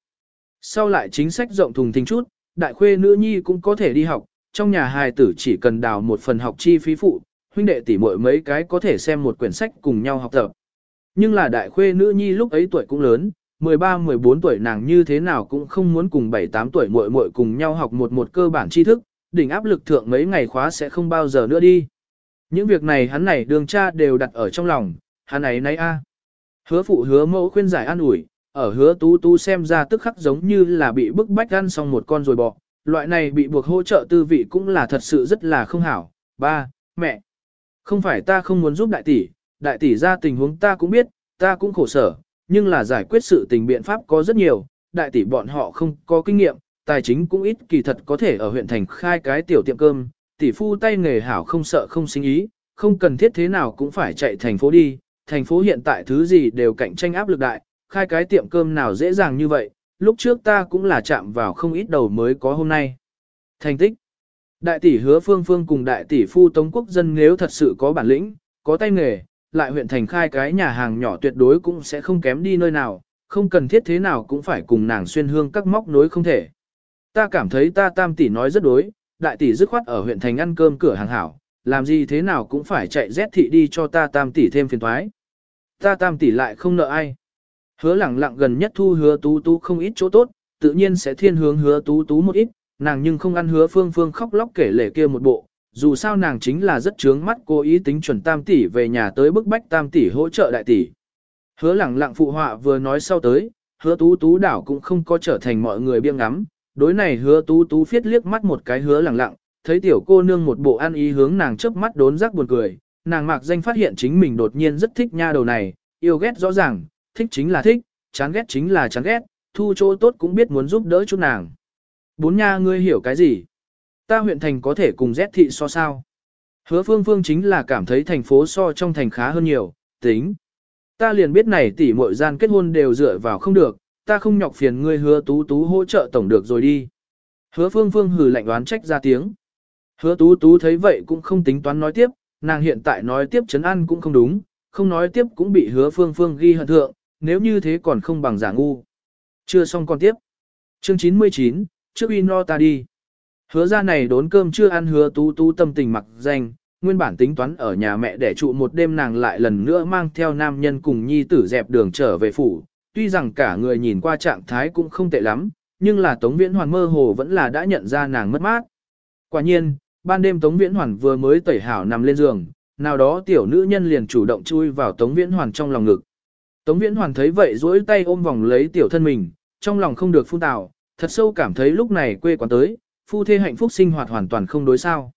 Sau lại chính sách rộng thùng thình chút, đại khuê nữ nhi cũng có thể đi học, trong nhà hài tử chỉ cần đào một phần học chi phí phụ, huynh đệ tỷ muội mấy cái có thể xem một quyển sách cùng nhau học tập. Nhưng là đại khuê nữ nhi lúc ấy tuổi cũng lớn, 13-14 tuổi nàng như thế nào cũng không muốn cùng 7-8 tuổi muội muội cùng nhau học một một cơ bản tri thức, đỉnh áp lực thượng mấy ngày khóa sẽ không bao giờ nữa đi. Những việc này hắn này đường cha đều đặt ở trong lòng, hắn ấy nấy a. Hứa phụ hứa mẫu khuyên giải an ủi, ở hứa tú tú xem ra tức khắc giống như là bị bức bách ăn xong một con rồi bỏ. loại này bị buộc hỗ trợ tư vị cũng là thật sự rất là không hảo. Ba, mẹ, không phải ta không muốn giúp đại tỷ, đại tỷ ra tình huống ta cũng biết, ta cũng khổ sở, nhưng là giải quyết sự tình biện pháp có rất nhiều, đại tỷ bọn họ không có kinh nghiệm, tài chính cũng ít kỳ thật có thể ở huyện thành khai cái tiểu tiệm cơm, tỷ phu tay nghề hảo không sợ không sinh ý, không cần thiết thế nào cũng phải chạy thành phố đi, thành phố hiện tại thứ gì đều cạnh tranh áp lực đại, khai cái tiệm cơm nào dễ dàng như vậy, lúc trước ta cũng là chạm vào không ít đầu mới có hôm nay. Thành tích Đại tỷ hứa phương phương cùng đại tỷ phu Tống Quốc dân nếu thật sự có bản lĩnh, có tay nghề, lại huyện thành khai cái nhà hàng nhỏ tuyệt đối cũng sẽ không kém đi nơi nào, không cần thiết thế nào cũng phải cùng nàng xuyên hương các móc nối không thể. Ta cảm thấy ta tam tỷ nói rất đối, đại tỷ dứt khoát ở huyện thành ăn cơm cửa hàng hảo, làm gì thế nào cũng phải chạy rét thị đi cho ta tam tỷ thêm phiền thoái. Ta tam tỷ lại không nợ ai. Hứa lẳng lặng gần nhất thu hứa tú tú không ít chỗ tốt, tự nhiên sẽ thiên hướng hứa tú tú một ít, nàng nhưng không ăn hứa phương phương khóc lóc kể lể kia một bộ, dù sao nàng chính là rất trướng mắt cô ý tính chuẩn tam tỷ về nhà tới bức bách tam tỷ hỗ trợ đại tỷ. Hứa lẳng lặng phụ họa vừa nói sau tới, hứa tú tú đảo cũng không có trở thành mọi người biêng ngắm, đối này hứa tú tú phiết liếc mắt một cái hứa lẳng lặng, thấy tiểu cô nương một bộ ăn ý hướng nàng chớp mắt đốn rắc buồn cười, nàng mạc danh phát hiện chính mình đột nhiên rất thích nha đầu này, yêu ghét rõ ràng, thích chính là thích, chán ghét chính là chán ghét, thu chỗ tốt cũng biết muốn giúp đỡ chút nàng. Bốn nha ngươi hiểu cái gì? Ta huyện thành có thể cùng Z thị so sao? Hứa phương phương chính là cảm thấy thành phố so trong thành khá hơn nhiều, tính. Ta liền biết này tỷ muội gian kết hôn đều dựa vào không được, ta không nhọc phiền ngươi hứa tú tú hỗ trợ tổng được rồi đi. Hứa phương phương hừ lạnh đoán trách ra tiếng. Hứa tú tú thấy vậy cũng không tính toán nói tiếp, nàng hiện tại nói tiếp chấn ăn cũng không đúng, không nói tiếp cũng bị hứa phương phương ghi hận thượng, nếu như thế còn không bằng giả ngu. Chưa xong còn tiếp. Chương 99, trước uy no ta đi. Hứa ra này đốn cơm chưa ăn hứa tú tú tâm tình mặc danh, nguyên bản tính toán ở nhà mẹ để trụ một đêm nàng lại lần nữa mang theo nam nhân cùng nhi tử dẹp đường trở về phủ. Tuy rằng cả người nhìn qua trạng thái cũng không tệ lắm, nhưng là Tống Viễn Hoàn mơ hồ vẫn là đã nhận ra nàng mất mát. Quả nhiên, ban đêm Tống Viễn Hoàn vừa mới tẩy hảo nằm lên giường, nào đó tiểu nữ nhân liền chủ động chui vào Tống Viễn Hoàn trong lòng ngực. Tống Viễn Hoàn thấy vậy duỗi tay ôm vòng lấy tiểu thân mình, trong lòng không được phun tào, thật sâu cảm thấy lúc này quê quán tới, phu thê hạnh phúc sinh hoạt hoàn toàn không đối sao.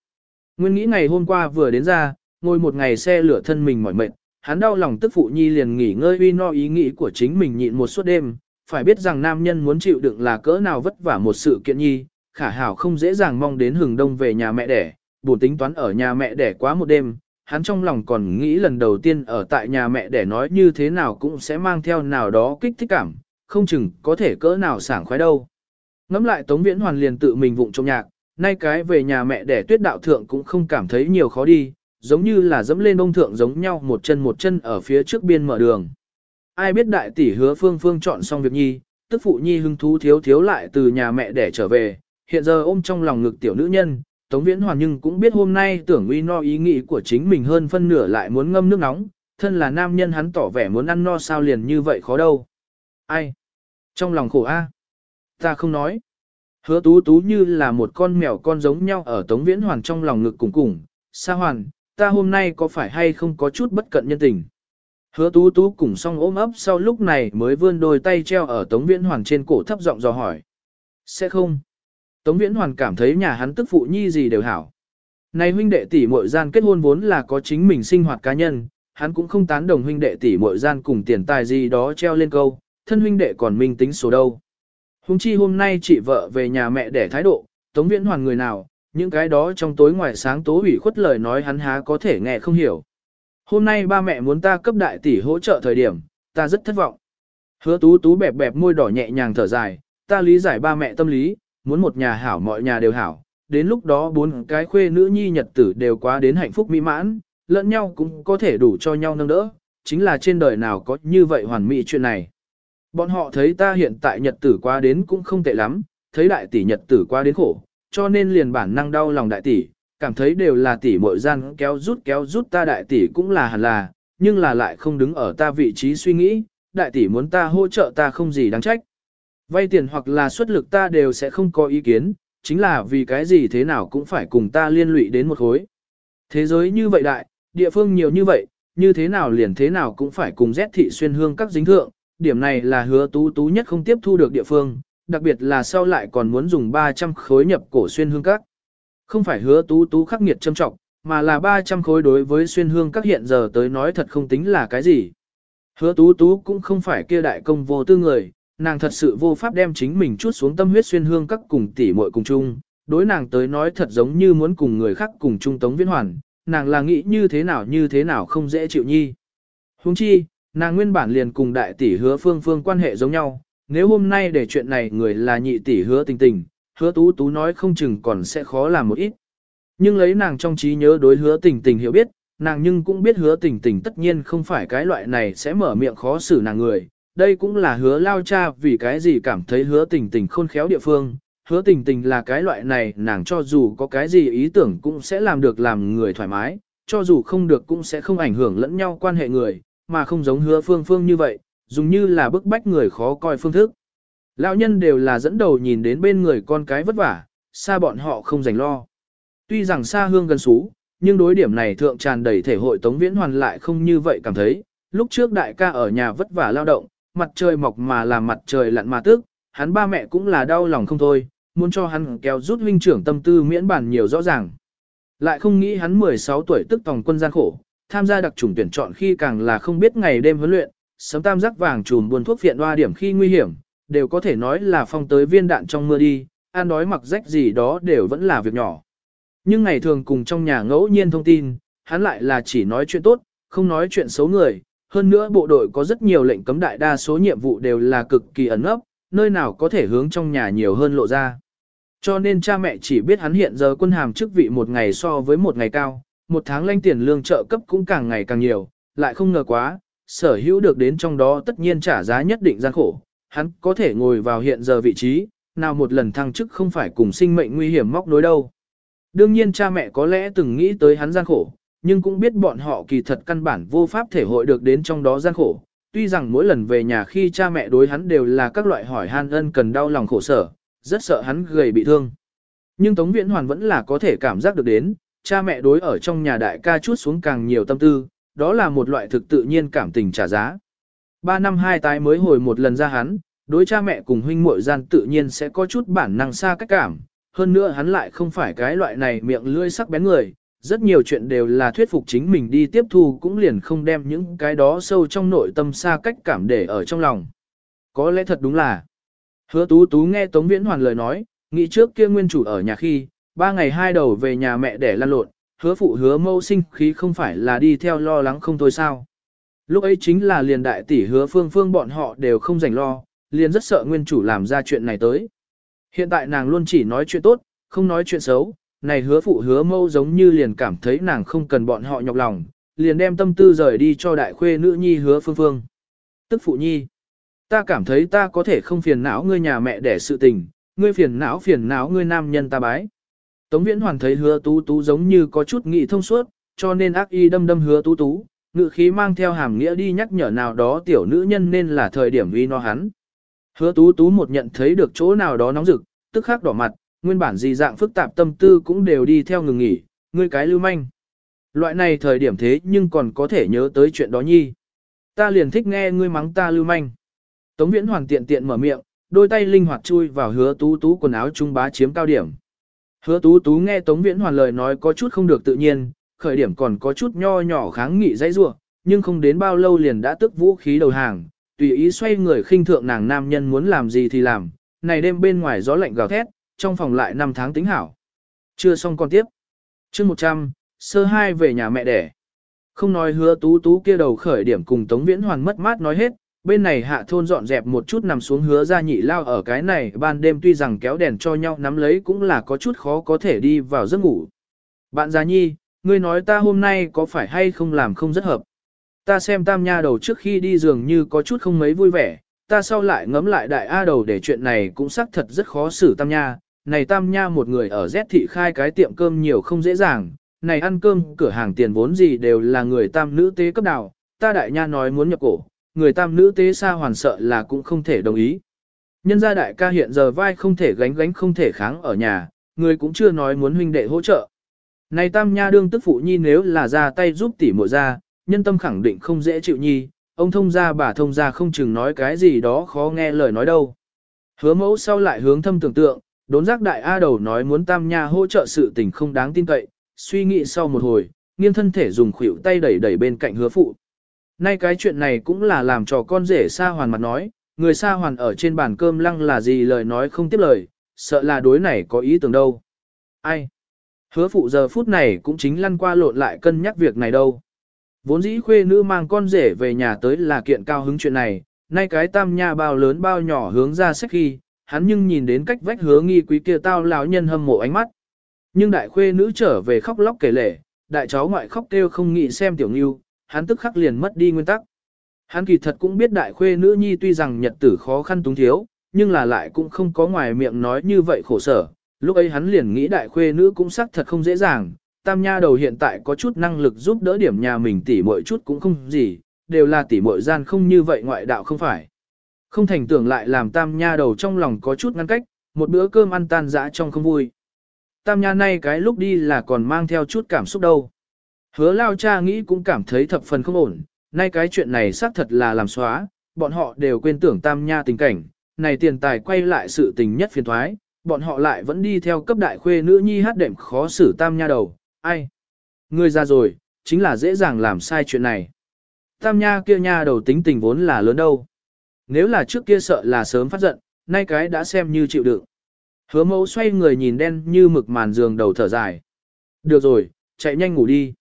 Nguyên nghĩ ngày hôm qua vừa đến ra, ngồi một ngày xe lửa thân mình mỏi mệt, hắn đau lòng tức phụ nhi liền nghỉ ngơi uy no ý nghĩ của chính mình nhịn một suốt đêm, phải biết rằng nam nhân muốn chịu đựng là cỡ nào vất vả một sự kiện nhi, khả hảo không dễ dàng mong đến hừng đông về nhà mẹ đẻ, buồn tính toán ở nhà mẹ đẻ quá một đêm, hắn trong lòng còn nghĩ lần đầu tiên ở tại nhà mẹ đẻ nói như thế nào cũng sẽ mang theo nào đó kích thích cảm, không chừng có thể cỡ nào sảng khoái đâu. Ngắm lại Tống Viễn Hoàn liền tự mình vụng trong nhạc, nay cái về nhà mẹ đẻ tuyết đạo thượng cũng không cảm thấy nhiều khó đi, giống như là dẫm lên bông thượng giống nhau một chân một chân ở phía trước biên mở đường. Ai biết đại tỷ hứa phương phương chọn xong việc nhi, tức phụ nhi hưng thú thiếu thiếu lại từ nhà mẹ đẻ trở về, hiện giờ ôm trong lòng ngực tiểu nữ nhân, Tống Viễn Hoàn nhưng cũng biết hôm nay tưởng uy no ý nghĩ của chính mình hơn phân nửa lại muốn ngâm nước nóng, thân là nam nhân hắn tỏ vẻ muốn ăn no sao liền như vậy khó đâu. Ai? Trong lòng khổ a. Ta không nói. Hứa tú tú như là một con mèo con giống nhau ở Tống Viễn Hoàn trong lòng ngực cùng cùng. Sa Hoàn, ta hôm nay có phải hay không có chút bất cận nhân tình? Hứa tú tú cùng song ôm ấp sau lúc này mới vươn đôi tay treo ở Tống Viễn Hoàn trên cổ thấp giọng dò hỏi. Sẽ không. Tống Viễn Hoàn cảm thấy nhà hắn tức phụ nhi gì đều hảo. Này huynh đệ tỷ muội gian kết hôn vốn là có chính mình sinh hoạt cá nhân, hắn cũng không tán đồng huynh đệ tỷ muội gian cùng tiền tài gì đó treo lên câu, thân huynh đệ còn minh tính số đâu. Hùng chi hôm nay chị vợ về nhà mẹ để thái độ, Tống Viễn Hoàn người nào, những cái đó trong tối ngoài sáng tố ủy khuất lời nói hắn há có thể nghe không hiểu. Hôm nay ba mẹ muốn ta cấp đại tỷ hỗ trợ thời điểm, ta rất thất vọng. Hứa tú tú bẹp bẹp môi đỏ nhẹ nhàng thở dài, ta lý giải ba mẹ tâm lý, muốn một nhà hảo mọi nhà đều hảo, đến lúc đó bốn cái khuê nữ nhi nhật tử đều quá đến hạnh phúc mỹ mãn, lẫn nhau cũng có thể đủ cho nhau nâng đỡ, chính là trên đời nào có như vậy hoàn mỹ chuyện này. Bọn họ thấy ta hiện tại nhật tử qua đến cũng không tệ lắm, thấy đại tỷ nhật tử qua đến khổ, cho nên liền bản năng đau lòng đại tỷ, cảm thấy đều là tỷ muội gian kéo rút kéo rút ta đại tỷ cũng là hẳn là, nhưng là lại không đứng ở ta vị trí suy nghĩ, đại tỷ muốn ta hỗ trợ ta không gì đáng trách. Vay tiền hoặc là xuất lực ta đều sẽ không có ý kiến, chính là vì cái gì thế nào cũng phải cùng ta liên lụy đến một khối. Thế giới như vậy đại, địa phương nhiều như vậy, như thế nào liền thế nào cũng phải cùng rét thị xuyên hương các dính thượng, điểm này là hứa tú tú nhất không tiếp thu được địa phương, đặc biệt là sau lại còn muốn dùng 300 khối nhập cổ xuyên hương các. Không phải hứa tú tú khắc nghiệt châm trọng, mà là 300 khối đối với xuyên hương các hiện giờ tới nói thật không tính là cái gì. Hứa tú tú cũng không phải kia đại công vô tư người, nàng thật sự vô pháp đem chính mình chút xuống tâm huyết xuyên hương các cùng tỷ muội cùng chung, đối nàng tới nói thật giống như muốn cùng người khác cùng chung tống viễn hoàn, nàng là nghĩ như thế nào như thế nào không dễ chịu nhi. Huống chi, nàng nguyên bản liền cùng đại tỷ hứa phương phương quan hệ giống nhau, nếu hôm nay để chuyện này người là nhị tỷ hứa tình tình, hứa tú tú nói không chừng còn sẽ khó làm một ít. Nhưng lấy nàng trong trí nhớ đối hứa tình tình hiểu biết, nàng nhưng cũng biết hứa tình tình tất nhiên không phải cái loại này sẽ mở miệng khó xử nàng người. Đây cũng là hứa lao cha vì cái gì cảm thấy hứa tình tình khôn khéo địa phương. hứa tình tình là cái loại này nàng cho dù có cái gì ý tưởng cũng sẽ làm được làm người thoải mái, cho dù không được cũng sẽ không ảnh hưởng lẫn nhau quan hệ người, mà không giống hứa phương phương như vậy, dùng như là bức bách người khó coi phương thức. Lão nhân đều là dẫn đầu nhìn đến bên người con cái vất vả, xa bọn họ không dành lo. Tuy rằng xa hương gần xú, nhưng đối điểm này thượng tràn đầy thể hội Tống Viễn Hoàn lại không như vậy cảm thấy. Lúc trước đại ca ở nhà vất vả lao động, mặt trời mọc mà làm mặt trời lặn mà tức, hắn ba mẹ cũng là đau lòng không thôi, muốn cho hắn kéo rút huynh trưởng tâm tư miễn bản nhiều rõ ràng. Lại không nghĩ hắn 16 tuổi tức tòng quân gian khổ, tham gia đặc chủng tuyển chọn khi càng là không biết ngày đêm huấn luyện, sớm tam giác vàng trùm buôn thuốc viện hoa điểm khi nguy hiểm, đều có thể nói là phong tới viên đạn trong mưa đi, ăn đói mặc rách gì đó đều vẫn là việc nhỏ. Nhưng ngày thường cùng trong nhà ngẫu nhiên thông tin, hắn lại là chỉ nói chuyện tốt, không nói chuyện xấu người. Hơn nữa bộ đội có rất nhiều lệnh cấm đại đa số nhiệm vụ đều là cực kỳ ẩn ấp, nơi nào có thể hướng trong nhà nhiều hơn lộ ra. Cho nên cha mẹ chỉ biết hắn hiện giờ quân hàm chức vị một ngày so với một ngày cao, một tháng lanh tiền lương trợ cấp cũng càng ngày càng nhiều, lại không ngờ quá, sở hữu được đến trong đó tất nhiên trả giá nhất định gian khổ, hắn có thể ngồi vào hiện giờ vị trí, nào một lần thăng chức không phải cùng sinh mệnh nguy hiểm móc nối đâu. Đương nhiên cha mẹ có lẽ từng nghĩ tới hắn gian khổ, nhưng cũng biết bọn họ kỳ thật căn bản vô pháp thể hội được đến trong đó gian khổ. Tuy rằng mỗi lần về nhà khi cha mẹ đối hắn đều là các loại hỏi han ân cần đau lòng khổ sở, rất sợ hắn gầy bị thương. Nhưng Tống Viễn Hoàn vẫn là có thể cảm giác được đến, cha mẹ đối ở trong nhà đại ca chút xuống càng nhiều tâm tư, đó là một loại thực tự nhiên cảm tình trả giá. Ba năm hai tái mới hồi một lần ra hắn, đối cha mẹ cùng huynh muội gian tự nhiên sẽ có chút bản năng xa cách cảm, hơn nữa hắn lại không phải cái loại này miệng lưỡi sắc bén người, rất nhiều chuyện đều là thuyết phục chính mình đi tiếp thu cũng liền không đem những cái đó sâu trong nội tâm xa cách cảm để ở trong lòng. Có lẽ thật đúng là, hứa tú tú nghe Tống Viễn Hoàn lời nói, nghĩ trước kia nguyên chủ ở nhà khi, ba ngày hai đầu về nhà mẹ để lăn lộn, hứa phụ hứa mâu sinh khí không phải là đi theo lo lắng không thôi sao. Lúc ấy chính là liền đại tỷ hứa phương phương bọn họ đều không dành lo, liền rất sợ nguyên chủ làm ra chuyện này tới. Hiện tại nàng luôn chỉ nói chuyện tốt, không nói chuyện xấu, này hứa phụ hứa mâu giống như liền cảm thấy nàng không cần bọn họ nhọc lòng, liền đem tâm tư rời đi cho đại khuê nữ nhi hứa phương phương. Tức phụ nhi, ta cảm thấy ta có thể không phiền não ngươi nhà mẹ để sự tình, ngươi phiền não phiền não ngươi nam nhân ta bái. Tống viễn hoàn thấy hứa tú tú giống như có chút nghị thông suốt, cho nên ác y đâm đâm hứa tú tú, ngự khí mang theo hàm nghĩa đi nhắc nhở nào đó tiểu nữ nhân nên là thời điểm uy no hắn. Hứa tú tú một nhận thấy được chỗ nào đó nóng rực, tức khắc đỏ mặt, nguyên bản gì dạng phức tạp tâm tư cũng đều đi theo ngừng nghỉ, ngươi cái lưu manh. Loại này thời điểm thế nhưng còn có thể nhớ tới chuyện đó nhi. Ta liền thích nghe ngươi mắng ta lưu manh. Tống viễn hoàn tiện tiện mở miệng, đôi tay linh hoạt chui vào hứa tú tú quần áo trung bá chiếm cao điểm. Hứa tú tú nghe Tống viễn hoàn lời nói có chút không được tự nhiên, khởi điểm còn có chút nho nhỏ kháng nghị dãy rủa, nhưng không đến bao lâu liền đã tức vũ khí đầu hàng, tùy ý xoay người khinh thượng nàng nam nhân muốn làm gì thì làm, này đêm bên ngoài gió lạnh gào thét, trong phòng lại năm tháng tính hảo. Chưa xong con tiếp. chương 100, sơ hai về nhà mẹ đẻ. Không nói hứa tú tú kia đầu khởi điểm cùng Tống Viễn Hoàn mất mát nói hết, bên này hạ thôn dọn dẹp một chút nằm xuống hứa ra nhị lao ở cái này ban đêm tuy rằng kéo đèn cho nhau nắm lấy cũng là có chút khó có thể đi vào giấc ngủ. Bạn già nhi, ngươi nói ta hôm nay có phải hay không làm không rất hợp. Ta xem tam nha đầu trước khi đi giường như có chút không mấy vui vẻ, ta sau lại ngấm lại đại A đầu để chuyện này cũng xác thật rất khó xử tam nha. Này tam nha một người ở Z thị khai cái tiệm cơm nhiều không dễ dàng, này ăn cơm cửa hàng tiền vốn gì đều là người tam nữ tế cấp đào ta đại nha nói muốn nhập cổ, người tam nữ tế xa hoàn sợ là cũng không thể đồng ý. Nhân gia đại ca hiện giờ vai không thể gánh gánh không thể kháng ở nhà, người cũng chưa nói muốn huynh đệ hỗ trợ. Này tam nha đương tức phụ nhi nếu là ra tay giúp tỷ muội ra, nhân tâm khẳng định không dễ chịu nhi, ông thông gia bà thông gia không chừng nói cái gì đó khó nghe lời nói đâu. Hứa mẫu sau lại hướng thâm tưởng tượng, đốn giác đại A đầu nói muốn tam nha hỗ trợ sự tình không đáng tin cậy, suy nghĩ sau một hồi, nghiêng thân thể dùng khuỷu tay đẩy đẩy bên cạnh hứa phụ. Nay cái chuyện này cũng là làm cho con rể Sa hoàn mặt nói, người Sa hoàn ở trên bàn cơm lăng là gì lời nói không tiếp lời, sợ là đối này có ý tưởng đâu. Ai? Hứa phụ giờ phút này cũng chính lăn qua lộn lại cân nhắc việc này đâu. Vốn dĩ khuê nữ mang con rể về nhà tới là kiện cao hứng chuyện này, nay cái tam nha bao lớn bao nhỏ hướng ra sách khi, hắn nhưng nhìn đến cách vách hứa nghi quý kia tao lão nhân hâm mộ ánh mắt. Nhưng đại khuê nữ trở về khóc lóc kể lể, đại cháu ngoại khóc kêu không nghĩ xem tiểu ngưu, hắn tức khắc liền mất đi nguyên tắc. Hắn kỳ thật cũng biết đại khuê nữ nhi tuy rằng nhật tử khó khăn túng thiếu, nhưng là lại cũng không có ngoài miệng nói như vậy khổ sở. Lúc ấy hắn liền nghĩ đại khuê nữ cũng xác thật không dễ dàng, tam nha đầu hiện tại có chút năng lực giúp đỡ điểm nhà mình tỉ muội chút cũng không gì, đều là tỉ muội gian không như vậy ngoại đạo không phải. Không thành tưởng lại làm tam nha đầu trong lòng có chút ngăn cách, một bữa cơm ăn tan dã trong không vui. Tam nha nay cái lúc đi là còn mang theo chút cảm xúc đâu. Hứa lao cha nghĩ cũng cảm thấy thập phần không ổn, nay cái chuyện này xác thật là làm xóa, bọn họ đều quên tưởng tam nha tình cảnh, này tiền tài quay lại sự tình nhất phiền thoái, bọn họ lại vẫn đi theo cấp đại khuê nữ nhi hát đệm khó xử tam nha đầu, ai. Người ra rồi, chính là dễ dàng làm sai chuyện này. Tam nha kia nha đầu tính tình vốn là lớn đâu. Nếu là trước kia sợ là sớm phát giận, nay cái đã xem như chịu đựng. Hứa mẫu xoay người nhìn đen như mực màn giường đầu thở dài. Được rồi, chạy nhanh ngủ đi.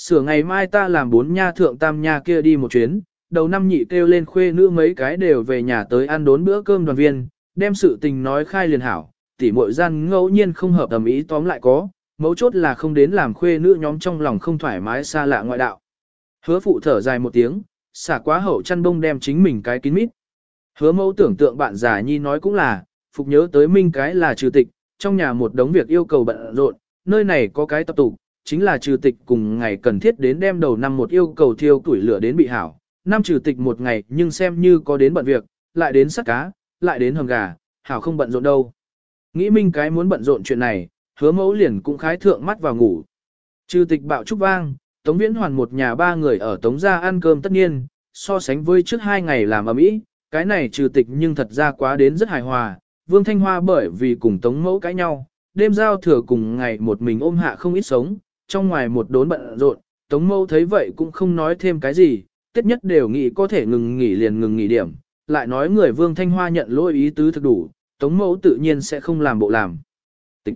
Sửa ngày mai ta làm bốn nha thượng tam nha kia đi một chuyến, đầu năm nhị kêu lên khuê nữ mấy cái đều về nhà tới ăn đốn bữa cơm đoàn viên, đem sự tình nói khai liền hảo, tỉ muội gian ngẫu nhiên không hợp tầm ý tóm lại có, mấu chốt là không đến làm khuê nữ nhóm trong lòng không thoải mái xa lạ ngoại đạo. Hứa phụ thở dài một tiếng, xả quá hậu chăn bông đem chính mình cái kín mít. Hứa mẫu tưởng tượng bạn già nhi nói cũng là, phục nhớ tới minh cái là trừ tịch, trong nhà một đống việc yêu cầu bận rộn, nơi này có cái tập tục, chính là trừ tịch cùng ngày cần thiết đến đem đầu năm một yêu cầu thiêu tuổi lửa đến bị hảo. Năm trừ tịch một ngày nhưng xem như có đến bận việc, lại đến sắt cá, lại đến hầm gà, hảo không bận rộn đâu. Nghĩ minh cái muốn bận rộn chuyện này, hứa mẫu liền cũng khái thượng mắt vào ngủ. Trừ tịch bạo trúc vang, Tống Viễn Hoàn một nhà ba người ở Tống gia ăn cơm tất nhiên, so sánh với trước hai ngày làm ở mỹ, cái này trừ tịch nhưng thật ra quá đến rất hài hòa. Vương Thanh Hoa bởi vì cùng Tống mẫu cãi nhau, đêm giao thừa cùng ngày một mình ôm hạ không ít sống, trong ngoài một đốn bận rộn, Tống mẫu thấy vậy cũng không nói thêm cái gì, tất nhất đều nghĩ có thể ngừng nghỉ liền ngừng nghỉ điểm, lại nói người Vương Thanh Hoa nhận lỗi ý tứ thực đủ, Tống mẫu tự nhiên sẽ không làm bộ làm. Tịch.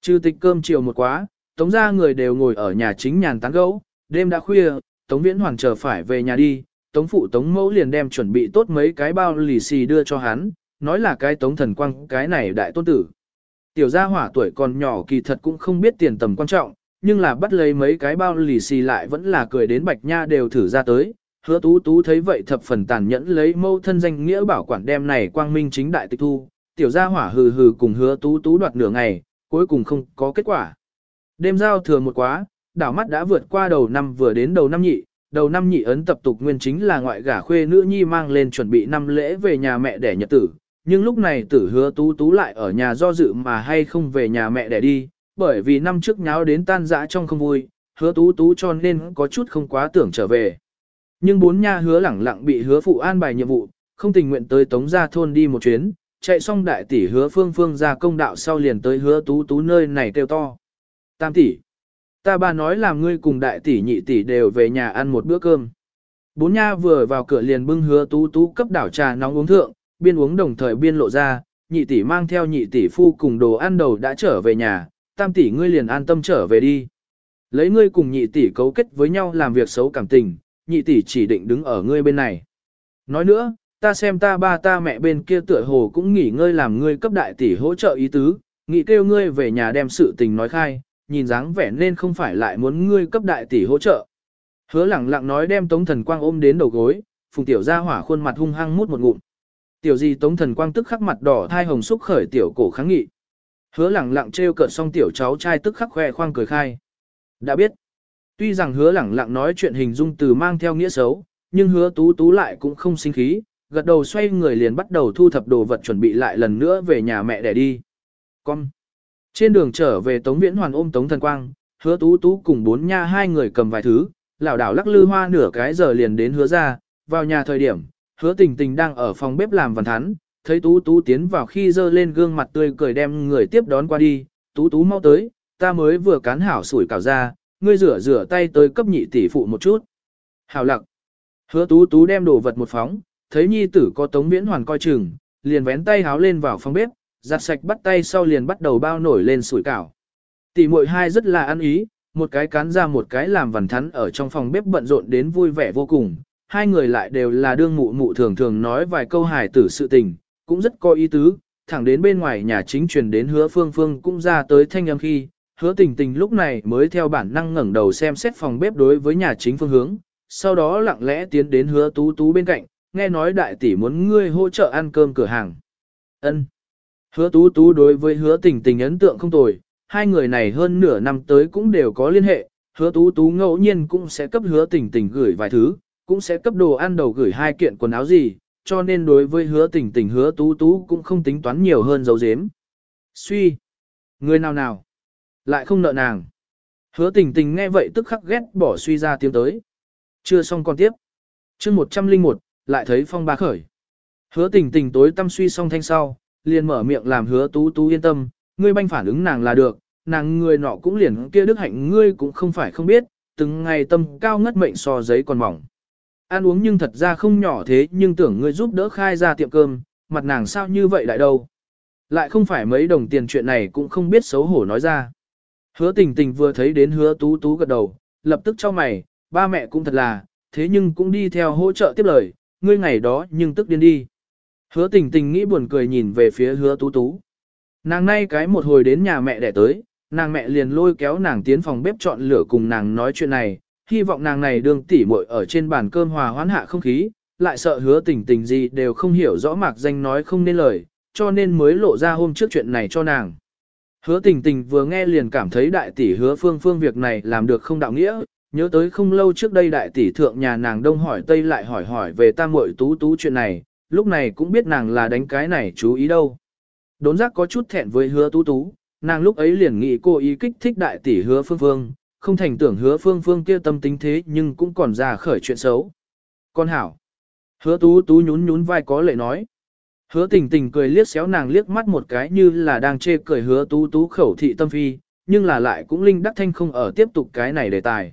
Trừ tịch cơm chiều một quá, Tống gia người đều ngồi ở nhà chính nhàn tán gẫu, đêm đã khuya, Tống Viễn Hoàng chờ phải về nhà đi, Tống phụ Tống mẫu liền đem chuẩn bị tốt mấy cái bao lì xì đưa cho hắn, nói là cái Tống thần quang, cái này đại tôn tử. Tiểu gia hỏa tuổi còn nhỏ kỳ thật cũng không biết tiền tầm quan trọng, nhưng là bắt lấy mấy cái bao lì xì lại vẫn là cười đến bạch nha đều thử ra tới. Hứa tú tú thấy vậy thập phần tàn nhẫn lấy mâu thân danh nghĩa bảo quản đem này quang minh chính đại tịch thu, tiểu gia hỏa hừ hừ cùng hứa tú tú đoạt nửa ngày, cuối cùng không có kết quả. Đêm giao thừa một quá, đảo mắt đã vượt qua đầu năm vừa đến đầu năm nhị, đầu năm nhị ấn tập tục nguyên chính là ngoại gả khuê nữ nhi mang lên chuẩn bị năm lễ về nhà mẹ đẻ nhật tử, nhưng lúc này tử hứa tú tú lại ở nhà do dự mà hay không về nhà mẹ đẻ đi, bởi vì năm trước nháo đến tan dã trong không vui, hứa tú tú cho nên có chút không quá tưởng trở về. Nhưng bốn nha hứa lẳng lặng bị hứa phụ an bài nhiệm vụ, không tình nguyện tới tống gia thôn đi một chuyến, chạy xong đại tỷ hứa phương phương ra công đạo sau liền tới hứa tú tú nơi này kêu to. Tam tỷ, ta bà nói làm ngươi cùng đại tỷ nhị tỷ đều về nhà ăn một bữa cơm. Bốn nha vừa vào cửa liền bưng hứa tú tú cấp đảo trà nóng uống thượng, biên uống đồng thời biên lộ ra, nhị tỷ mang theo nhị tỷ phu cùng đồ ăn đầu đã trở về nhà, tam tỷ ngươi liền an tâm trở về đi. Lấy ngươi cùng nhị tỷ cấu kết với nhau làm việc xấu cảm tình, nhị tỷ chỉ định đứng ở ngươi bên này. Nói nữa, ta xem ta ba ta mẹ bên kia tựa hồ cũng nghỉ ngơi làm ngươi cấp đại tỷ hỗ trợ ý tứ, nghĩ kêu ngươi về nhà đem sự tình nói khai, nhìn dáng vẻ nên không phải lại muốn ngươi cấp đại tỷ hỗ trợ. Hứa lẳng lặng nói đem tống thần quang ôm đến đầu gối, phùng tiểu ra hỏa khuôn mặt hung hăng mút một ngụm. Tiểu gì tống thần quang tức khắc mặt đỏ thai hồng xúc khởi tiểu cổ kháng nghị. Hứa lẳng lặng trêu cợt xong tiểu cháu trai tức khắc khoe khoang cười khai. Đã biết. Tuy rằng hứa lẳng lặng nói chuyện hình dung từ mang theo nghĩa xấu, nhưng hứa tú tú lại cũng không sinh khí, gật đầu xoay người liền bắt đầu thu thập đồ vật chuẩn bị lại lần nữa về nhà mẹ để đi. Con. Trên đường trở về Tống Viễn Hoàn ôm Tống Thần Quang, hứa tú tú cùng bốn nha hai người cầm vài thứ, lảo đảo lắc lư hoa nửa cái giờ liền đến hứa ra, vào nhà thời điểm, hứa tình tình đang ở phòng bếp làm văn thắn, thấy tú tú tiến vào khi dơ lên gương mặt tươi cười đem người tiếp đón qua đi, tú tú mau tới, ta mới vừa cán hảo sủi cảo ra, ngươi rửa rửa tay tới cấp nhị tỷ phụ một chút. Hảo lặc. Hứa tú tú đem đồ vật một phóng, thấy nhi tử có tống viễn hoàn coi chừng, liền vén tay háo lên vào phòng bếp, giặt sạch bắt tay sau liền bắt đầu bao nổi lên sủi cảo. Tỷ muội hai rất là ăn ý, một cái cán ra một cái làm vằn thắn ở trong phòng bếp bận rộn đến vui vẻ vô cùng. Hai người lại đều là đương mụ mụ thường thường nói vài câu hài tử sự tình, cũng rất có ý tứ, thẳng đến bên ngoài nhà chính truyền đến hứa phương phương cũng ra tới thanh âm khi, hứa tình tình lúc này mới theo bản năng ngẩng đầu xem xét phòng bếp đối với nhà chính phương hướng, sau đó lặng lẽ tiến đến hứa tú tú bên cạnh, nghe nói đại tỷ muốn ngươi hỗ trợ ăn cơm cửa hàng. ân Hứa tú tú đối với hứa tình tình ấn tượng không tồi, hai người này hơn nửa năm tới cũng đều có liên hệ, hứa tú tú ngẫu nhiên cũng sẽ cấp hứa tình tình gửi vài thứ, cũng sẽ cấp đồ ăn đầu gửi hai kiện quần áo gì, cho nên đối với hứa tình tình hứa tú tú cũng không tính toán nhiều hơn dấu dếm. Suy! Người nào nào? Lại không nợ nàng. Hứa tình tình nghe vậy tức khắc ghét bỏ suy ra tiếng tới. Chưa xong còn tiếp. chương 101, lại thấy phong ba khởi. Hứa tình tình tối tâm suy xong thanh sau, liền mở miệng làm hứa tú tú yên tâm, ngươi banh phản ứng nàng là được, nàng người nọ cũng liền kia đức hạnh ngươi cũng không phải không biết, từng ngày tâm cao ngất mệnh so giấy còn mỏng. Ăn uống nhưng thật ra không nhỏ thế nhưng tưởng ngươi giúp đỡ khai ra tiệm cơm, mặt nàng sao như vậy lại đâu. Lại không phải mấy đồng tiền chuyện này cũng không biết xấu hổ nói ra. Hứa tình tình vừa thấy đến hứa tú tú gật đầu, lập tức cho mày, ba mẹ cũng thật là, thế nhưng cũng đi theo hỗ trợ tiếp lời, ngươi ngày đó nhưng tức điên đi. Hứa tình tình nghĩ buồn cười nhìn về phía hứa tú tú. Nàng nay cái một hồi đến nhà mẹ đẻ tới, nàng mẹ liền lôi kéo nàng tiến phòng bếp chọn lửa cùng nàng nói chuyện này, hy vọng nàng này đương tỉ muội ở trên bàn cơm hòa hoãn hạ không khí, lại sợ hứa tình tình gì đều không hiểu rõ mạc danh nói không nên lời, cho nên mới lộ ra hôm trước chuyện này cho nàng. Hứa tình tình vừa nghe liền cảm thấy đại tỷ hứa phương phương việc này làm được không đạo nghĩa, nhớ tới không lâu trước đây đại tỷ thượng nhà nàng đông hỏi tây lại hỏi hỏi về ta muội tú tú chuyện này, lúc này cũng biết nàng là đánh cái này chú ý đâu. Đốn giác có chút thẹn với hứa tú tú, nàng lúc ấy liền nghĩ cô ý kích thích đại tỷ hứa phương phương, không thành tưởng hứa phương phương kia tâm tính thế nhưng cũng còn ra khởi chuyện xấu. Con hảo. Hứa tú tú nhún nhún vai có lệ nói. Hứa tình tình cười liếc xéo nàng liếc mắt một cái như là đang chê cười hứa tú tú khẩu thị tâm phi, nhưng là lại cũng linh đắc thanh không ở tiếp tục cái này đề tài.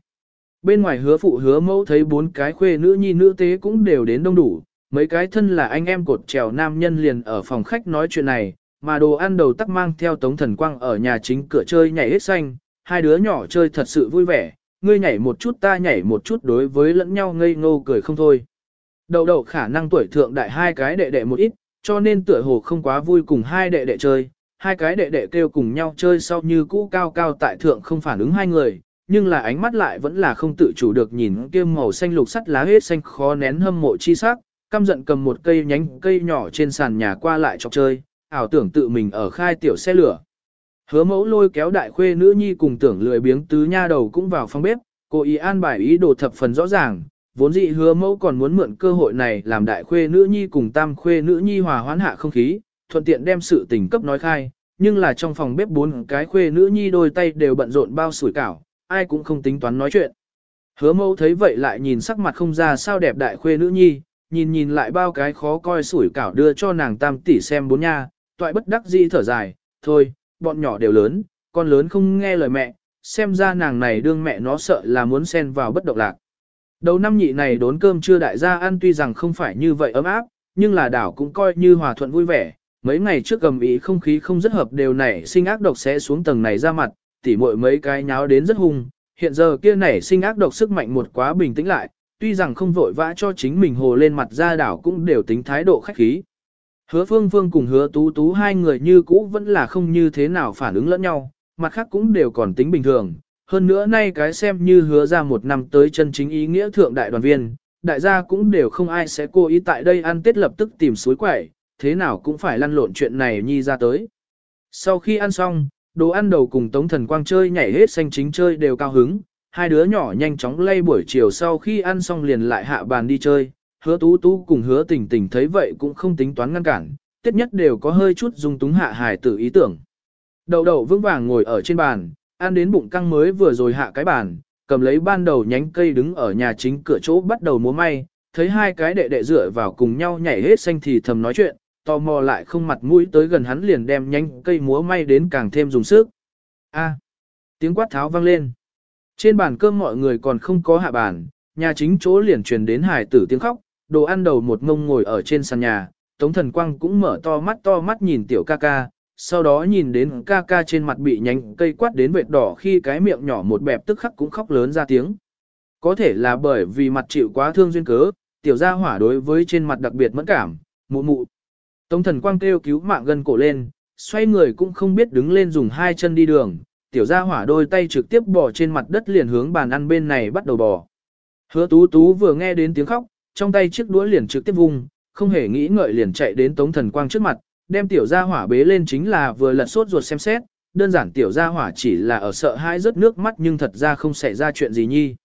Bên ngoài hứa phụ hứa mẫu thấy bốn cái khuê nữ nhi nữ tế cũng đều đến đông đủ, mấy cái thân là anh em cột trèo nam nhân liền ở phòng khách nói chuyện này, mà đồ ăn đầu tắc mang theo tống thần quang ở nhà chính cửa chơi nhảy hết xanh, hai đứa nhỏ chơi thật sự vui vẻ, ngươi nhảy một chút ta nhảy một chút đối với lẫn nhau ngây ngô cười không thôi. Đầu đầu khả năng tuổi thượng đại hai cái đệ đệ một ít, cho nên tựa hồ không quá vui cùng hai đệ đệ chơi, hai cái đệ đệ kêu cùng nhau chơi sau như cũ cao cao tại thượng không phản ứng hai người, nhưng là ánh mắt lại vẫn là không tự chủ được nhìn kia màu xanh lục sắt lá hết xanh khó nén hâm mộ chi sắc, căm giận cầm một cây nhánh cây nhỏ trên sàn nhà qua lại chọc chơi, ảo tưởng tự mình ở khai tiểu xe lửa. Hứa mẫu lôi kéo đại khuê nữ nhi cùng tưởng lười biếng tứ nha đầu cũng vào phòng bếp, cô ý an bài ý đồ thập phần rõ ràng, vốn dĩ hứa mẫu còn muốn mượn cơ hội này làm đại khuê nữ nhi cùng tam khuê nữ nhi hòa hoãn hạ không khí, thuận tiện đem sự tình cấp nói khai, nhưng là trong phòng bếp bốn cái khuê nữ nhi đôi tay đều bận rộn bao sủi cảo, ai cũng không tính toán nói chuyện. Hứa mẫu thấy vậy lại nhìn sắc mặt không ra sao đẹp đại khuê nữ nhi, nhìn nhìn lại bao cái khó coi sủi cảo đưa cho nàng tam tỷ xem bốn nha, toại bất đắc dĩ thở dài, thôi, bọn nhỏ đều lớn, con lớn không nghe lời mẹ, xem ra nàng này đương mẹ nó sợ là muốn xen vào bất động lạc. Đầu năm nhị này đốn cơm chưa đại gia ăn tuy rằng không phải như vậy ấm áp, nhưng là đảo cũng coi như hòa thuận vui vẻ. Mấy ngày trước cầm ý không khí không rất hợp đều nảy sinh ác độc sẽ xuống tầng này ra mặt, tỉ muội mấy cái nháo đến rất hung. Hiện giờ kia nảy sinh ác độc sức mạnh một quá bình tĩnh lại, tuy rằng không vội vã cho chính mình hồ lên mặt ra đảo cũng đều tính thái độ khách khí. Hứa phương phương cùng hứa tú tú hai người như cũ vẫn là không như thế nào phản ứng lẫn nhau, mặt khác cũng đều còn tính bình thường. Hơn nữa nay cái xem như hứa ra một năm tới chân chính ý nghĩa thượng đại đoàn viên, đại gia cũng đều không ai sẽ cố ý tại đây ăn tết lập tức tìm suối quẩy, thế nào cũng phải lăn lộn chuyện này nhi ra tới. Sau khi ăn xong, đồ ăn đầu cùng Tống Thần Quang chơi nhảy hết xanh chính chơi đều cao hứng, hai đứa nhỏ nhanh chóng lay buổi chiều sau khi ăn xong liền lại hạ bàn đi chơi, hứa tú tú cùng hứa tình tình thấy vậy cũng không tính toán ngăn cản, tiết nhất đều có hơi chút dung túng hạ hài tử ý tưởng. Đậu đậu vững vàng ngồi ở trên bàn, ăn đến bụng căng mới vừa rồi hạ cái bàn, cầm lấy ban đầu nhánh cây đứng ở nhà chính cửa chỗ bắt đầu múa may, thấy hai cái đệ đệ dựa vào cùng nhau nhảy hết xanh thì thầm nói chuyện, tò mò lại không mặt mũi tới gần hắn liền đem nhánh cây múa may đến càng thêm dùng sức. A, tiếng quát tháo vang lên. Trên bàn cơm mọi người còn không có hạ bàn, nhà chính chỗ liền truyền đến hài tử tiếng khóc, đồ ăn đầu một ngông ngồi ở trên sàn nhà, Tống Thần Quang cũng mở to mắt to mắt nhìn tiểu ca ca, sau đó nhìn đến ca ca trên mặt bị nhánh cây quát đến vệt đỏ khi cái miệng nhỏ một bẹp tức khắc cũng khóc lớn ra tiếng. Có thể là bởi vì mặt chịu quá thương duyên cớ, tiểu gia hỏa đối với trên mặt đặc biệt mẫn cảm, mụ mụ. Tống Thần Quang kêu cứu mạng gần cổ lên, xoay người cũng không biết đứng lên dùng hai chân đi đường, tiểu gia hỏa đôi tay trực tiếp bò trên mặt đất liền hướng bàn ăn bên này bắt đầu bò. Hứa tú tú vừa nghe đến tiếng khóc, trong tay chiếc đũa liền trực tiếp vung, không hề nghĩ ngợi liền chạy đến Tống Thần Quang trước mặt, đem tiểu gia hỏa bế lên chính là vừa lật sốt ruột xem xét, đơn giản tiểu gia hỏa chỉ là ở sợ hãi rớt nước mắt nhưng thật ra không xảy ra chuyện gì nhi.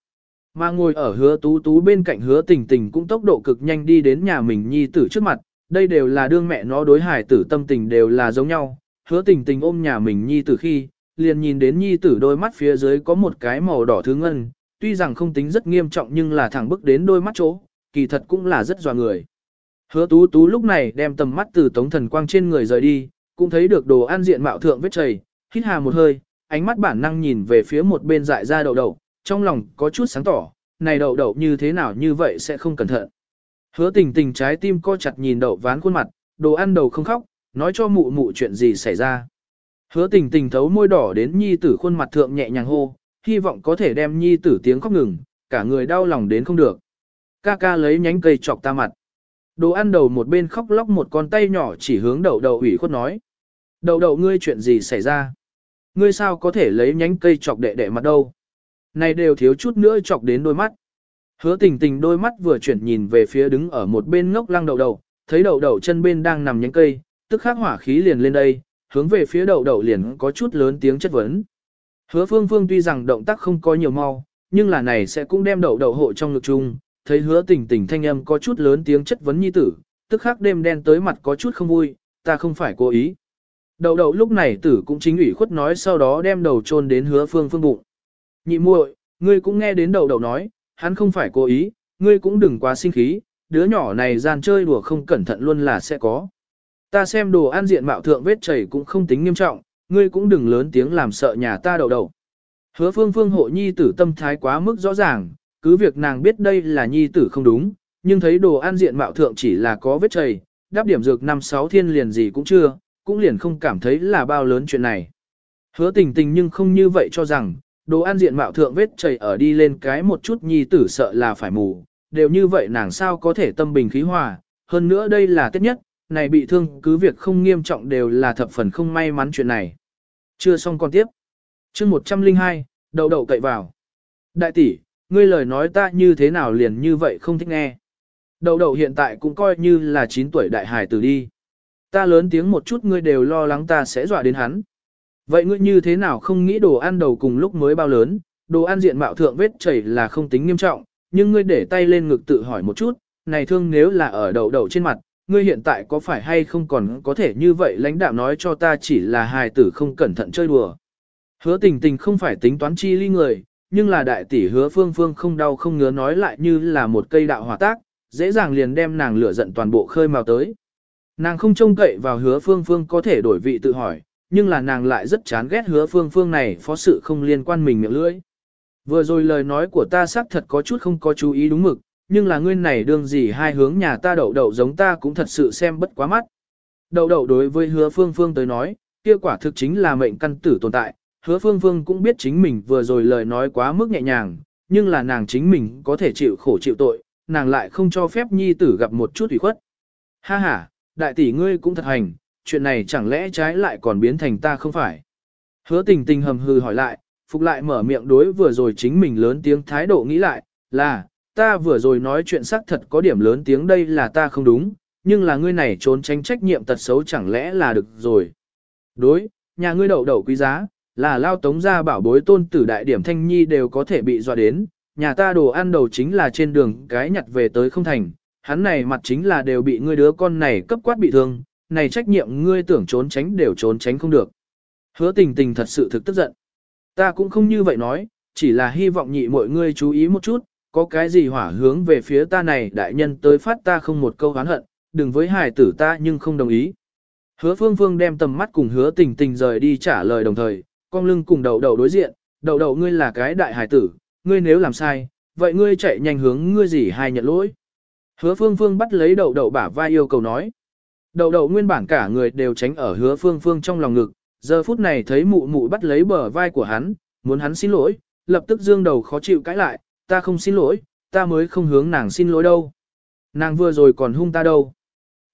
Mà ngồi ở hứa tú tú bên cạnh hứa tình tình cũng tốc độ cực nhanh đi đến nhà mình nhi tử trước mặt, đây đều là đương mẹ nó đối hải tử tâm tình đều là giống nhau, hứa tình tình ôm nhà mình nhi tử khi, liền nhìn đến nhi tử đôi mắt phía dưới có một cái màu đỏ thứ ngân, tuy rằng không tính rất nghiêm trọng nhưng là thẳng bức đến đôi mắt chỗ, kỳ thật cũng là rất dọa người. Hứa tú tú lúc này đem tầm mắt từ tống thần quang trên người rời đi, cũng thấy được đồ ăn diện mạo thượng vết chảy, hít hà một hơi, ánh mắt bản năng nhìn về phía một bên dại ra đậu đậu, trong lòng có chút sáng tỏ, này đậu đậu như thế nào như vậy sẽ không cẩn thận. Hứa tình tình trái tim co chặt nhìn đậu ván khuôn mặt, đồ ăn đầu không khóc, nói cho mụ mụ chuyện gì xảy ra. Hứa tình tình thấu môi đỏ đến nhi tử khuôn mặt thượng nhẹ nhàng hô, hy vọng có thể đem nhi tử tiếng khóc ngừng, cả người đau lòng đến không được. Ca ca lấy nhánh cây chọc ta mặt. Đồ ăn đầu một bên khóc lóc một con tay nhỏ chỉ hướng đậu đậu ủy khuất nói. Đậu đậu ngươi chuyện gì xảy ra? Ngươi sao có thể lấy nhánh cây chọc đệ đệ mặt đâu? Này đều thiếu chút nữa chọc đến đôi mắt. Hứa tình tình đôi mắt vừa chuyển nhìn về phía đứng ở một bên ngốc lăng đậu đậu, thấy đậu đậu chân bên đang nằm nhánh cây, tức khắc hỏa khí liền lên đây, hướng về phía đậu đậu liền có chút lớn tiếng chất vấn. Hứa phương phương tuy rằng động tác không có nhiều mau, nhưng là này sẽ cũng đem đậu đậu hộ trong ngực chung, thấy hứa tình tình thanh âm có chút lớn tiếng chất vấn nhi tử, tức khắc đêm đen tới mặt có chút không vui, ta không phải cố ý. đầu đầu lúc này tử cũng chính ủy khuất nói sau đó đem đầu chôn đến hứa phương phương bụng. Nhị muội, ngươi cũng nghe đến đầu đầu nói, hắn không phải cố ý, ngươi cũng đừng quá sinh khí, đứa nhỏ này gian chơi đùa không cẩn thận luôn là sẽ có. Ta xem đồ ăn diện mạo thượng vết chảy cũng không tính nghiêm trọng, ngươi cũng đừng lớn tiếng làm sợ nhà ta đầu đầu Hứa phương phương hộ nhi tử tâm thái quá mức rõ ràng, cứ việc nàng biết đây là nhi tử không đúng, nhưng thấy đồ ăn diện mạo thượng chỉ là có vết chảy, đáp điểm dược năm sáu thiên liền gì cũng chưa, cũng liền không cảm thấy là bao lớn chuyện này. Hứa tình tình nhưng không như vậy cho rằng, đồ ăn diện mạo thượng vết chảy ở đi lên cái một chút nhi tử sợ là phải mù, đều như vậy nàng sao có thể tâm bình khí hòa, hơn nữa đây là tiết nhất, này bị thương cứ việc không nghiêm trọng đều là thập phần không may mắn chuyện này. Chưa xong con tiếp. chương 102, đầu đầu cậy vào. Đại tỷ, ngươi lời nói ta như thế nào liền như vậy không thích nghe. Đầu đầu hiện tại cũng coi như là 9 tuổi đại hải tử đi. Ta lớn tiếng một chút ngươi đều lo lắng ta sẽ dọa đến hắn. Vậy ngươi như thế nào không nghĩ đồ ăn đầu cùng lúc mới bao lớn, đồ ăn diện mạo thượng vết chảy là không tính nghiêm trọng, nhưng ngươi để tay lên ngực tự hỏi một chút, này thương nếu là ở đầu đầu trên mặt, ngươi hiện tại có phải hay không còn có thể như vậy lãnh đạo nói cho ta chỉ là hài tử không cẩn thận chơi đùa. Hứa tình tình không phải tính toán chi ly người, nhưng là đại tỷ hứa phương phương không đau không ngứa nói lại như là một cây đạo hỏa tác, dễ dàng liền đem nàng lửa giận toàn bộ khơi mào tới. Nàng không trông cậy vào hứa phương phương có thể đổi vị tự hỏi, nhưng là nàng lại rất chán ghét hứa phương phương này phó sự không liên quan mình miệng lưỡi. Vừa rồi lời nói của ta xác thật có chút không có chú ý đúng mực, nhưng là ngươi này đương gì hai hướng nhà ta đậu đậu giống ta cũng thật sự xem bất quá mắt. Đậu đậu đối với hứa phương phương tới nói, kia quả thực chính là mệnh căn tử tồn tại, hứa phương phương cũng biết chính mình vừa rồi lời nói quá mức nhẹ nhàng, nhưng là nàng chính mình có thể chịu khổ chịu tội, nàng lại không cho phép nhi tử gặp một chút ủy khuất. Ha ha, đại tỷ ngươi cũng thật hành, chuyện này chẳng lẽ trái lại còn biến thành ta không phải. Hứa tình tình hầm hừ hỏi lại, phục lại mở miệng đối vừa rồi chính mình lớn tiếng thái độ nghĩ lại, là, ta vừa rồi nói chuyện xác thật có điểm lớn tiếng đây là ta không đúng, nhưng là ngươi này trốn tránh trách nhiệm tật xấu chẳng lẽ là được rồi. Đối, nhà ngươi đậu đậu quý giá, là lao tống gia bảo bối tôn tử đại điểm thanh nhi đều có thể bị dọa đến, nhà ta đồ ăn đầu chính là trên đường cái nhặt về tới không thành, hắn này mặt chính là đều bị ngươi đứa con này cấp quát bị thương, này trách nhiệm ngươi tưởng trốn tránh đều trốn tránh không được. Hứa tình tình thật sự thực tức giận. Ta cũng không như vậy nói, chỉ là hy vọng nhị mọi ngươi chú ý một chút, có cái gì hỏa hướng về phía ta này đại nhân tới phát ta không một câu hán hận, đừng với hài tử ta nhưng không đồng ý. Hứa phương phương đem tầm mắt cùng hứa tình tình rời đi trả lời đồng thời, con lưng cùng đầu đầu đối diện, đầu đầu ngươi là cái đại hải tử, ngươi nếu làm sai, vậy ngươi chạy nhanh hướng ngươi gì hay nhận lỗi. Hứa phương phương bắt lấy đầu đầu bả vai yêu cầu nói. Đầu đầu nguyên bản cả người đều tránh ở hứa phương phương trong lòng ngực, giờ phút này thấy mụ mụ bắt lấy bờ vai của hắn, muốn hắn xin lỗi, lập tức dương đầu khó chịu cãi lại, ta không xin lỗi, ta mới không hướng nàng xin lỗi đâu. Nàng vừa rồi còn hung ta đâu.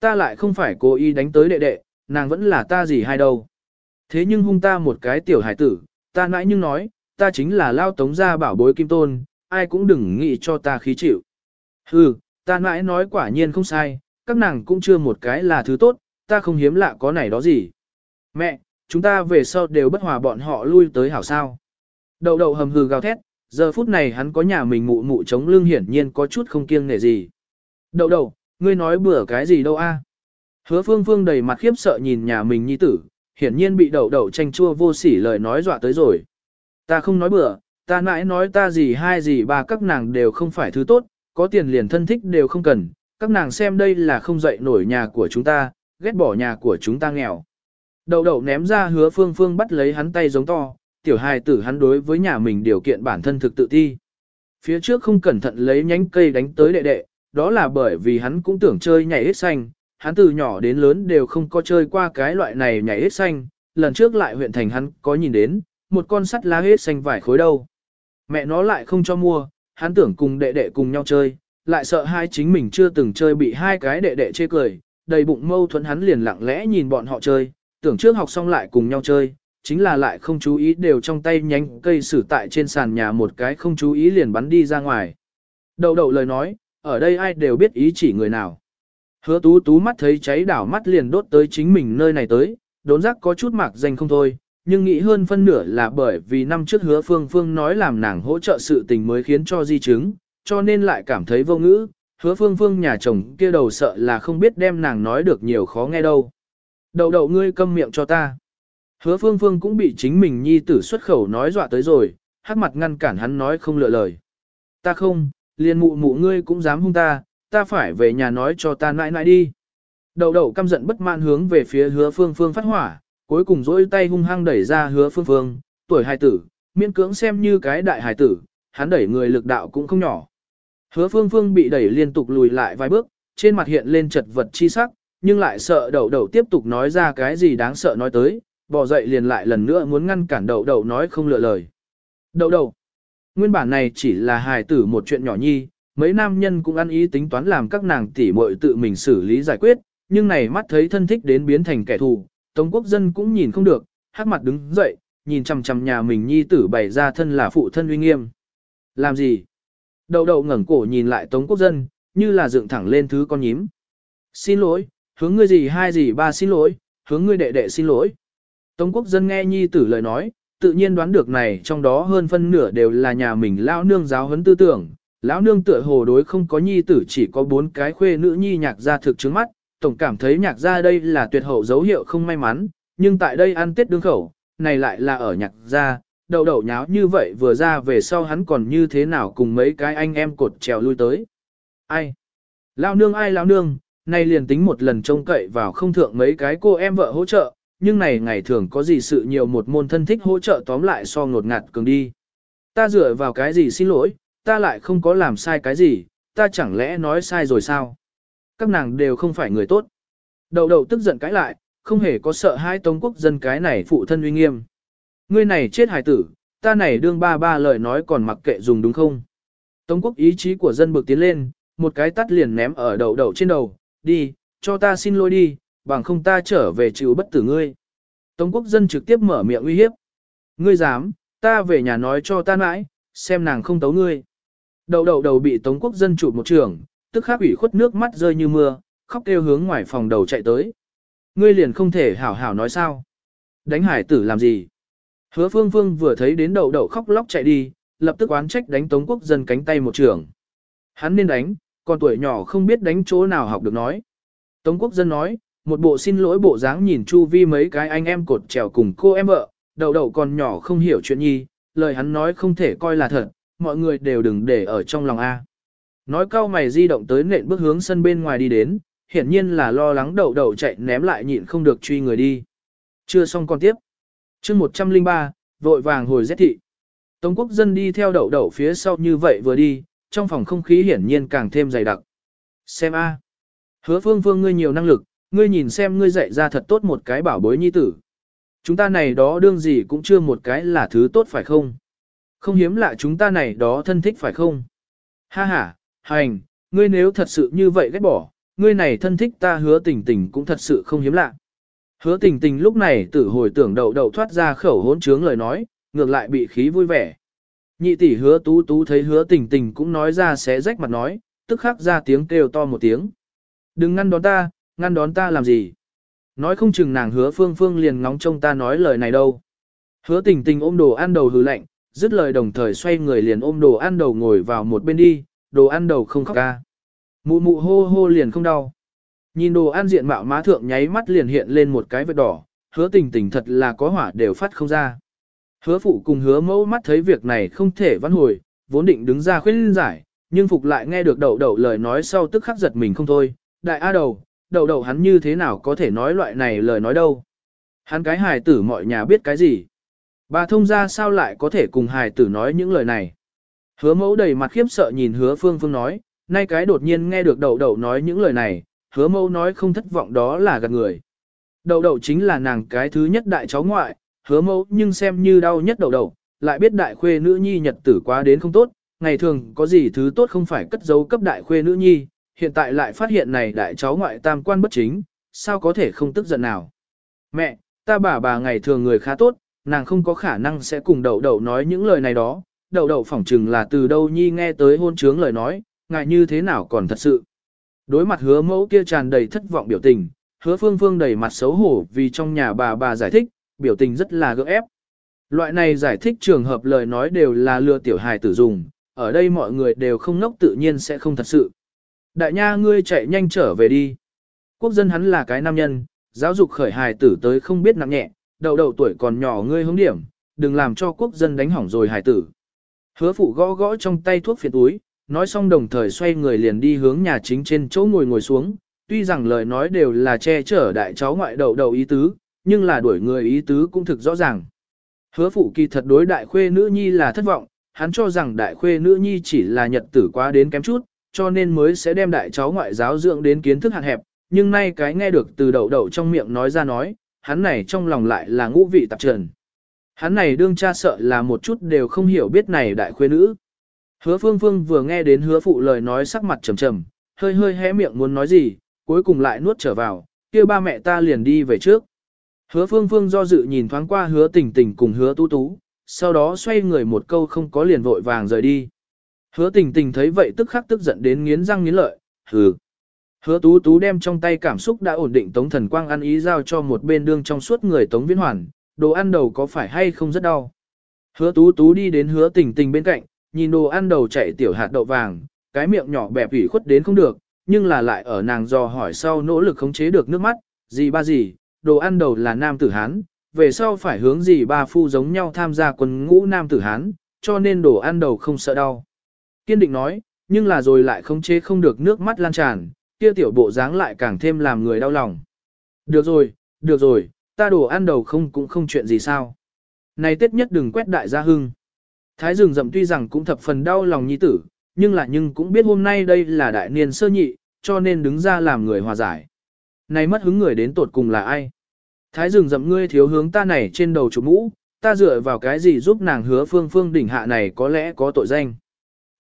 Ta lại không phải cố ý đánh tới đệ đệ, nàng vẫn là ta gì hay đâu. Thế nhưng hung ta một cái tiểu hải tử, ta nãy nhưng nói, ta chính là lao tống gia bảo bối kim tôn, ai cũng đừng nghĩ cho ta khí chịu. Hừ, ta nãy nói quả nhiên không sai, các nàng cũng chưa một cái là thứ tốt, ta không hiếm lạ có này đó gì. Mẹ, chúng ta về sau đều bất hòa bọn họ lui tới hảo sao. Đậu đậu hầm hừ gào thét, giờ phút này hắn có nhà mình mụ mụ chống lưng hiển nhiên có chút không kiêng nể gì. Đậu đậu, ngươi nói bừa cái gì đâu a? Hứa phương phương đầy mặt khiếp sợ nhìn nhà mình nhi tử, hiển nhiên bị đậu đậu tranh chua vô sỉ lời nói dọa tới rồi. Ta không nói bừa, ta mãi nói ta gì hai gì ba các nàng đều không phải thứ tốt, có tiền liền thân thích đều không cần, các nàng xem đây là không dậy nổi nhà của chúng ta, ghét bỏ nhà của chúng ta nghèo. Đậu đậu ném ra hứa phương phương bắt lấy hắn tay giống to, tiểu hài tử hắn đối với nhà mình điều kiện bản thân thực tự ti. Phía trước không cẩn thận lấy nhánh cây đánh tới đệ đệ, đó là bởi vì hắn cũng tưởng chơi nhảy hết xanh, hắn từ nhỏ đến lớn đều không có chơi qua cái loại này nhảy hết xanh, lần trước lại huyện thành hắn có nhìn đến, một con sắt lá hết xanh vài khối đâu. Mẹ nó lại không cho mua, hắn tưởng cùng đệ đệ cùng nhau chơi, lại sợ hai chính mình chưa từng chơi bị hai cái đệ đệ chê cười, đầy bụng mâu thuẫn hắn liền lặng lẽ nhìn bọn họ chơi, tưởng trước học xong lại cùng nhau chơi, chính là lại không chú ý đều trong tay nhánh cây sử tại trên sàn nhà một cái không chú ý liền bắn đi ra ngoài. Đầu đầu lời nói, ở đây ai đều biết ý chỉ người nào. Hứa tú tú mắt thấy cháy đảo mắt liền đốt tới chính mình nơi này tới, đốn giác có chút mạc danh không thôi, nhưng nghĩ hơn phân nửa là bởi vì năm trước hứa phương phương nói làm nàng hỗ trợ sự tình mới khiến cho di chứng, cho nên lại cảm thấy vô ngữ, hứa phương phương nhà chồng kia đầu sợ là không biết đem nàng nói được nhiều khó nghe đâu. Đầu đầu ngươi câm miệng cho ta. Hứa phương phương cũng bị chính mình nhi tử xuất khẩu nói dọa tới rồi, hát mặt ngăn cản hắn nói không lựa lời. Ta không, liền mụ mụ ngươi cũng dám hung ta, ta phải về nhà nói cho ta nãi nãi đi. Đầu đầu căm giận bất mãn hướng về phía hứa phương phương phát hỏa, cuối cùng dỗi tay hung hăng đẩy ra hứa phương phương, tuổi hài tử, miễn cưỡng xem như cái đại hài tử, hắn đẩy người lực đạo cũng không nhỏ. Hứa phương phương bị đẩy liên tục lùi lại vài bước, trên mặt hiện lên chật vật chi sắc, nhưng lại sợ đầu đầu tiếp tục nói ra cái gì đáng sợ nói tới, bỏ dậy liền lại lần nữa muốn ngăn cản đầu đầu nói không lựa lời. Đầu đầu, nguyên bản này chỉ là hài tử một chuyện nhỏ nhi, mấy nam nhân cũng ăn ý tính toán làm các nàng tỷ muội tự mình xử lý giải quyết, nhưng này mắt thấy thân thích đến biến thành kẻ thù, Tống quốc dân cũng nhìn không được, hắc mặt đứng dậy, nhìn chằm chằm nhà mình nhi tử bày ra thân là phụ thân uy nghiêm. Làm gì? Đầu đầu ngẩng cổ nhìn lại Tống quốc dân, như là dựng thẳng lên thứ con nhím. Xin lỗi, hướng ngươi gì hai gì ba xin lỗi, hướng ngươi đệ đệ xin lỗi. Tống quốc dân nghe nhi tử lời nói, tự nhiên đoán được này trong đó hơn phân nửa đều là nhà mình lão nương giáo huấn tư tưởng. Lão nương tựa hồ đối không có nhi tử chỉ có bốn cái khuê nữ nhi nhạc gia thực chứng mắt, tổng cảm thấy nhạc gia đây là tuyệt hậu dấu hiệu không may mắn, nhưng tại đây ăn tết đương khẩu, này lại là ở nhạc gia đầu đầu nháo như vậy vừa ra về sau hắn còn như thế nào cùng mấy cái anh em cột trèo lui tới. Ai? lão nương ai lão nương, nay liền tính một lần trông cậy vào không thượng mấy cái cô em vợ hỗ trợ, nhưng này ngày thường có gì sự nhiều một môn thân thích hỗ trợ tóm lại so ngột ngạt cường đi. Ta dựa vào cái gì xin lỗi, ta lại không có làm sai cái gì, ta chẳng lẽ nói sai rồi sao? Các nàng đều không phải người tốt. Đầu đầu tức giận cãi lại, không hề có sợ hai tống quốc dân cái này phụ thân uy nghiêm. Ngươi này chết hài tử, ta này đương ba ba lời nói còn mặc kệ dùng đúng không? Tống quốc ý chí của dân bực tiến lên, một cái tắt liền ném ở đầu đầu trên đầu, đi, cho ta xin lỗi đi, bằng không ta trở về chịu bất tử ngươi. Tống quốc dân trực tiếp mở miệng uy hiếp. Ngươi dám, ta về nhà nói cho ta mãi, xem nàng không tấu ngươi. Đầu đầu đầu bị Tống quốc dân chụp một trường, tức khắc ủy khuất nước mắt rơi như mưa, khóc kêu hướng ngoài phòng đầu chạy tới. Ngươi liền không thể hảo hảo nói sao. Đánh hải tử làm gì? Hứa phương phương vừa thấy đến đầu đầu khóc lóc chạy đi, lập tức oán trách đánh Tống quốc dân cánh tay một trường. Hắn nên đánh, còn tuổi nhỏ không biết đánh chỗ nào học được nói. Tống quốc dân nói, một bộ xin lỗi bộ dáng nhìn chu vi mấy cái anh em cột trèo cùng cô em vợ, đầu đầu còn nhỏ không hiểu chuyện nhi, lời hắn nói không thể coi là thật, mọi người đều đừng để ở trong lòng A. Nói cao mày di động tới nện bước hướng sân bên ngoài đi đến, hiển nhiên là lo lắng đầu đầu chạy ném lại nhịn không được truy người đi. Chưa xong con tiếp. chương 103, vội vàng hồi rét thị. Tống quốc dân đi theo đậu đậu phía sau như vậy vừa đi, trong phòng không khí hiển nhiên càng thêm dày đặc. Xem a, Hứa phương phương ngươi nhiều năng lực, ngươi nhìn xem ngươi dạy ra thật tốt một cái bảo bối nhi tử. Chúng ta này đó đương gì cũng chưa một cái là thứ tốt phải không? Không hiếm lạ chúng ta này đó thân thích phải không? Ha ha, hành, ngươi nếu thật sự như vậy ghét bỏ, ngươi này thân thích ta hứa tình tình cũng thật sự không hiếm lạ. Hứa tình tình lúc này tử hồi tưởng đầu đầu thoát ra khẩu hỗn trướng lời nói, ngược lại bị khí vui vẻ. Nhị tỷ hứa tú tú thấy hứa tình tình cũng nói ra xé rách mặt nói, tức khắc ra tiếng kêu to một tiếng. Đừng ngăn đón ta, ngăn đón ta làm gì? Nói không chừng nàng hứa phương phương liền ngóng trông ta nói lời này đâu. Hứa tình tình ôm đồ ăn đầu hừ lạnh, dứt lời đồng thời xoay người liền ôm đồ ăn đầu ngồi vào một bên đi, đồ ăn đầu không khóc ca. Mụ mụ hô hô liền không đau. Nhìn đồ ăn diện mạo má thượng nháy mắt liền hiện lên một cái vết đỏ, hứa tình tình thật là có hỏa đều phát không ra. Hứa phụ cùng hứa mẫu mắt thấy việc này không thể văn hồi, vốn định đứng ra khuyên giải, nhưng phục lại nghe được đậu đậu lời nói sau tức khắc giật mình không thôi. Đại A đầu, đậu đậu hắn như thế nào có thể nói loại này lời nói đâu. Hắn cái hài tử mọi nhà biết cái gì. Bà thông ra sao lại có thể cùng hài tử nói những lời này. Hứa mẫu đầy mặt khiếp sợ nhìn hứa phương phương nói, nay cái đột nhiên nghe được đậu đậu nói những lời này, hứa mẫu nói không thất vọng đó là gạt người. Đậu đậu chính là nàng cái thứ nhất đại cháu ngoại, hứa mẫu nhưng xem như đau nhất đậu đậu, lại biết đại khuê nữ nhi nhật tử quá đến không tốt, ngày thường có gì thứ tốt không phải cất giấu cấp đại khuê nữ nhi, hiện tại lại phát hiện này đại cháu ngoại tam quan bất chính, sao có thể không tức giận nào. Mẹ, ta bà bà ngày thường người khá tốt, nàng không có khả năng sẽ cùng đậu đậu nói những lời này đó, đậu đậu phỏng chừng là từ đâu nhi nghe tới hôn trướng lời nói, ngại như thế nào còn thật sự. Đối mặt hứa mẫu kia tràn đầy thất vọng biểu tình, hứa phương phương đầy mặt xấu hổ vì trong nhà bà bà giải thích, biểu tình rất là gỡ ép. Loại này giải thích trường hợp lời nói đều là lừa tiểu hài tử dùng, ở đây mọi người đều không ngốc tự nhiên sẽ không thật sự. Đại nha ngươi chạy nhanh trở về đi. Quốc dân hắn là cái nam nhân, giáo dục khởi hài tử tới không biết nặng nhẹ, đầu đầu tuổi còn nhỏ ngươi hướng điểm, đừng làm cho quốc dân đánh hỏng rồi hải tử. Hứa phụ gõ gõ trong tay thuốc phiện túi, nói xong đồng thời xoay người liền đi hướng nhà chính trên chỗ ngồi ngồi xuống, tuy rằng lời nói đều là che chở đại cháu ngoại đầu đầu ý tứ, nhưng là đuổi người ý tứ cũng thực rõ ràng. Hứa phụ kỳ thật đối đại khuê nữ nhi là thất vọng, hắn cho rằng đại khuê nữ nhi chỉ là nhật tử quá đến kém chút, cho nên mới sẽ đem đại cháu ngoại giáo dưỡng đến kiến thức hạn hẹp, nhưng nay cái nghe được từ đầu đầu trong miệng nói ra nói, hắn này trong lòng lại là ngũ vị tạp trần. Hắn này đương cha sợ là một chút đều không hiểu biết này đại khuê nữ. Hứa phương phương vừa nghe đến hứa phụ lời nói sắc mặt trầm trầm, hơi hơi hé miệng muốn nói gì, cuối cùng lại nuốt trở vào, kia ba mẹ ta liền đi về trước. Hứa phương phương do dự nhìn thoáng qua hứa tình tình cùng hứa tú tú, sau đó xoay người một câu không có liền vội vàng rời đi. Hứa tình tình thấy vậy tức khắc tức giận đến nghiến răng nghiến lợi, hừ. Hứa tú tú đem trong tay cảm xúc đã ổn định tống thần quang ăn ý giao cho một bên đương trong suốt người tống viễn hoàn, đồ ăn đầu có phải hay không rất đau. Hứa tú tú đi đến hứa tình tình bên cạnh, nhìn đồ ăn đầu chạy tiểu hạt đậu vàng, cái miệng nhỏ bẹp ủy khuất đến không được, nhưng là lại ở nàng dò hỏi sau nỗ lực khống chế được nước mắt, gì ba gì, đồ ăn đầu là nam tử Hán, về sau phải hướng gì ba phu giống nhau tham gia quân ngũ nam tử Hán, cho nên đồ ăn đầu không sợ đau. Kiên định nói, nhưng là rồi lại khống chế không được nước mắt lan tràn, kia tiểu bộ dáng lại càng thêm làm người đau lòng. Được rồi, được rồi, ta đồ ăn đầu không cũng không chuyện gì sao. Này tết nhất đừng quét đại gia hưng. Thái rừng rậm tuy rằng cũng thập phần đau lòng nhi tử, nhưng là nhưng cũng biết hôm nay đây là đại niên sơ nhị, cho nên đứng ra làm người hòa giải. Này mất hứng người đến tột cùng là ai? Thái rừng rậm ngươi thiếu hướng ta này trên đầu chủ mũ, ta dựa vào cái gì giúp nàng hứa phương phương đỉnh hạ này có lẽ có tội danh.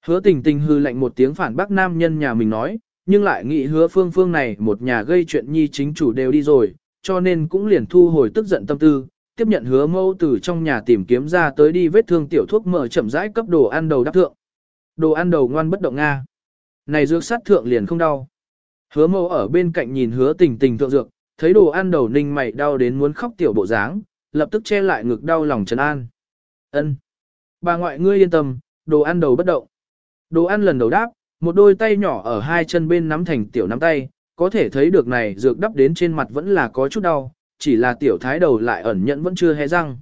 Hứa tình tình hư lạnh một tiếng phản bác nam nhân nhà mình nói, nhưng lại nghĩ hứa phương phương này một nhà gây chuyện nhi chính chủ đều đi rồi, cho nên cũng liền thu hồi tức giận tâm tư, tiếp nhận hứa mâu từ trong nhà tìm kiếm ra tới đi vết thương tiểu thuốc mở chậm rãi cấp đồ ăn đầu đắp thượng. Đồ ăn đầu ngoan bất động Nga. Này dược sát thượng liền không đau. Hứa mâu ở bên cạnh nhìn hứa tình tình thượng dược, thấy đồ ăn đầu ninh mày đau đến muốn khóc tiểu bộ dáng, lập tức che lại ngực đau lòng trấn an. ân Bà ngoại ngươi yên tâm, đồ ăn đầu bất động. Đồ ăn lần đầu đáp, một đôi tay nhỏ ở hai chân bên nắm thành tiểu nắm tay, có thể thấy được này dược đắp đến trên mặt vẫn là có chút đau, chỉ là tiểu thái đầu lại ẩn nhận vẫn chưa hé răng.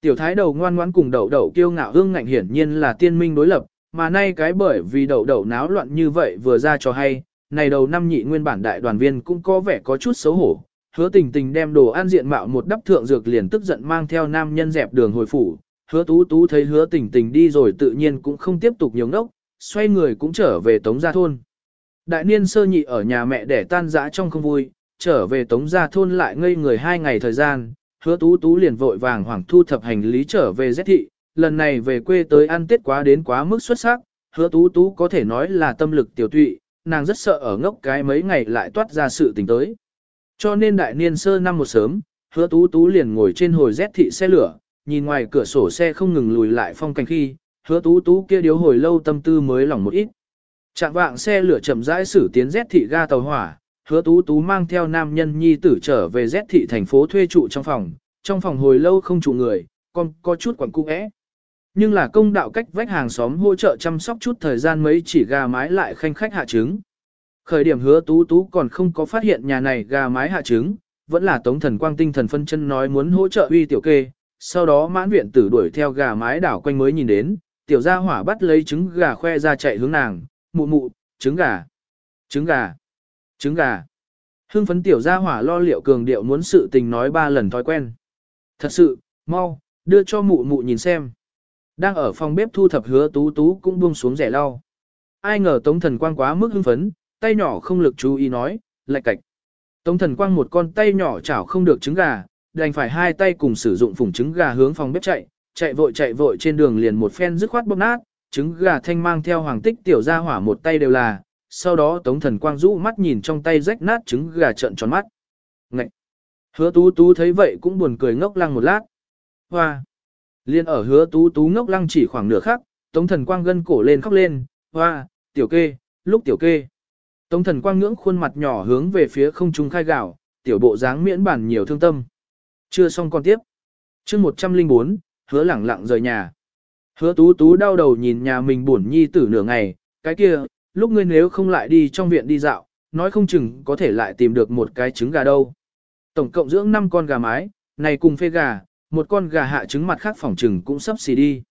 Tiểu thái đầu ngoan ngoãn cùng đậu đậu kiêu ngạo hương ngạnh hiển nhiên là tiên minh đối lập, mà nay cái bởi vì đậu đậu náo loạn như vậy vừa ra cho hay, này đầu năm nhị nguyên bản đại đoàn viên cũng có vẻ có chút xấu hổ. Hứa tình tình đem đồ ăn diện mạo một đắp thượng dược liền tức giận mang theo nam nhân dẹp đường hồi phủ. Hứa tú tú thấy hứa tình tình đi rồi tự nhiên cũng không tiếp tục nhiều ngốc, xoay người cũng trở về tống gia thôn. Đại niên sơ nhị ở nhà mẹ để tan dã trong không vui, trở về tống gia thôn lại ngây người hai ngày thời gian, hứa tú tú liền vội vàng hoảng thu thập hành lý trở về Z thị, lần này về quê tới ăn tết quá đến quá mức xuất sắc, hứa tú tú có thể nói là tâm lực tiểu tụy, nàng rất sợ ở ngốc cái mấy ngày lại toát ra sự tình tới. Cho nên đại niên sơ năm một sớm, hứa tú tú liền ngồi trên hồi Z thị xe lửa, nhìn ngoài cửa sổ xe không ngừng lùi lại phong cảnh khi, hứa tú tú kia điếu hồi lâu tâm tư mới lỏng một ít. Trạng vạng xe lửa chậm rãi xử tiến Z thị ga tàu hỏa, hứa tú tú mang theo nam nhân nhi tử trở về Z thị thành phố thuê trụ trong phòng, trong phòng hồi lâu không trụ người, còn có chút quẩn cung ẽ. Nhưng là công đạo cách vách hàng xóm hỗ trợ chăm sóc chút thời gian mấy chỉ gà mái lại khanh khách hạ trứng. Khởi điểm hứa tú tú còn không có phát hiện nhà này gà mái hạ trứng, vẫn là tống thần quang tinh thần phân chân nói muốn hỗ trợ uy tiểu kê, sau đó mãn viện tử đuổi theo gà mái đảo quanh mới nhìn đến, tiểu gia hỏa bắt lấy trứng gà khoe ra chạy hướng nàng, mụ mụ, trứng gà, trứng gà, trứng gà. Hưng phấn tiểu gia hỏa lo liệu cường điệu muốn sự tình nói ba lần thói quen. Thật sự, mau, đưa cho mụ mụ nhìn xem. Đang ở phòng bếp thu thập hứa tú tú cũng buông xuống rẻ lau. Ai ngờ tống thần quang quá mức hưng phấn, tay nhỏ không lực chú ý nói, lạch cạch. Tống thần quang một con tay nhỏ chảo không được trứng gà, đành phải hai tay cùng sử dụng phủng trứng gà hướng phòng bếp chạy, chạy vội chạy vội trên đường liền một phen dứt khoát bóp nát, trứng gà thanh mang theo hoàng tích tiểu ra hỏa một tay đều là, sau đó tống thần quang rũ mắt nhìn trong tay rách nát trứng gà trợn tròn mắt. Ngậy! Hứa tú tú thấy vậy cũng buồn cười ngốc lăng một lát. Hoa! Liên ở hứa tú tú ngốc lăng chỉ khoảng nửa khắc, tống thần quang gân cổ lên khóc lên, hoa, tiểu kê, lúc tiểu kê. Tống thần quang ngưỡng khuôn mặt nhỏ hướng về phía không trung khai gạo, tiểu bộ dáng miễn bản nhiều thương tâm. Chưa xong còn tiếp. chương 104, hứa lẳng lặng rời nhà. Hứa tú tú đau đầu nhìn nhà mình buồn nhi tử nửa ngày, cái kia, lúc ngươi nếu không lại đi trong viện đi dạo, nói không chừng có thể lại tìm được một cái trứng gà đâu. Tổng cộng dưỡng 5 con gà mái, này cùng phê gà, một con gà hạ trứng mặt khác phòng trừng cũng sắp xì đi.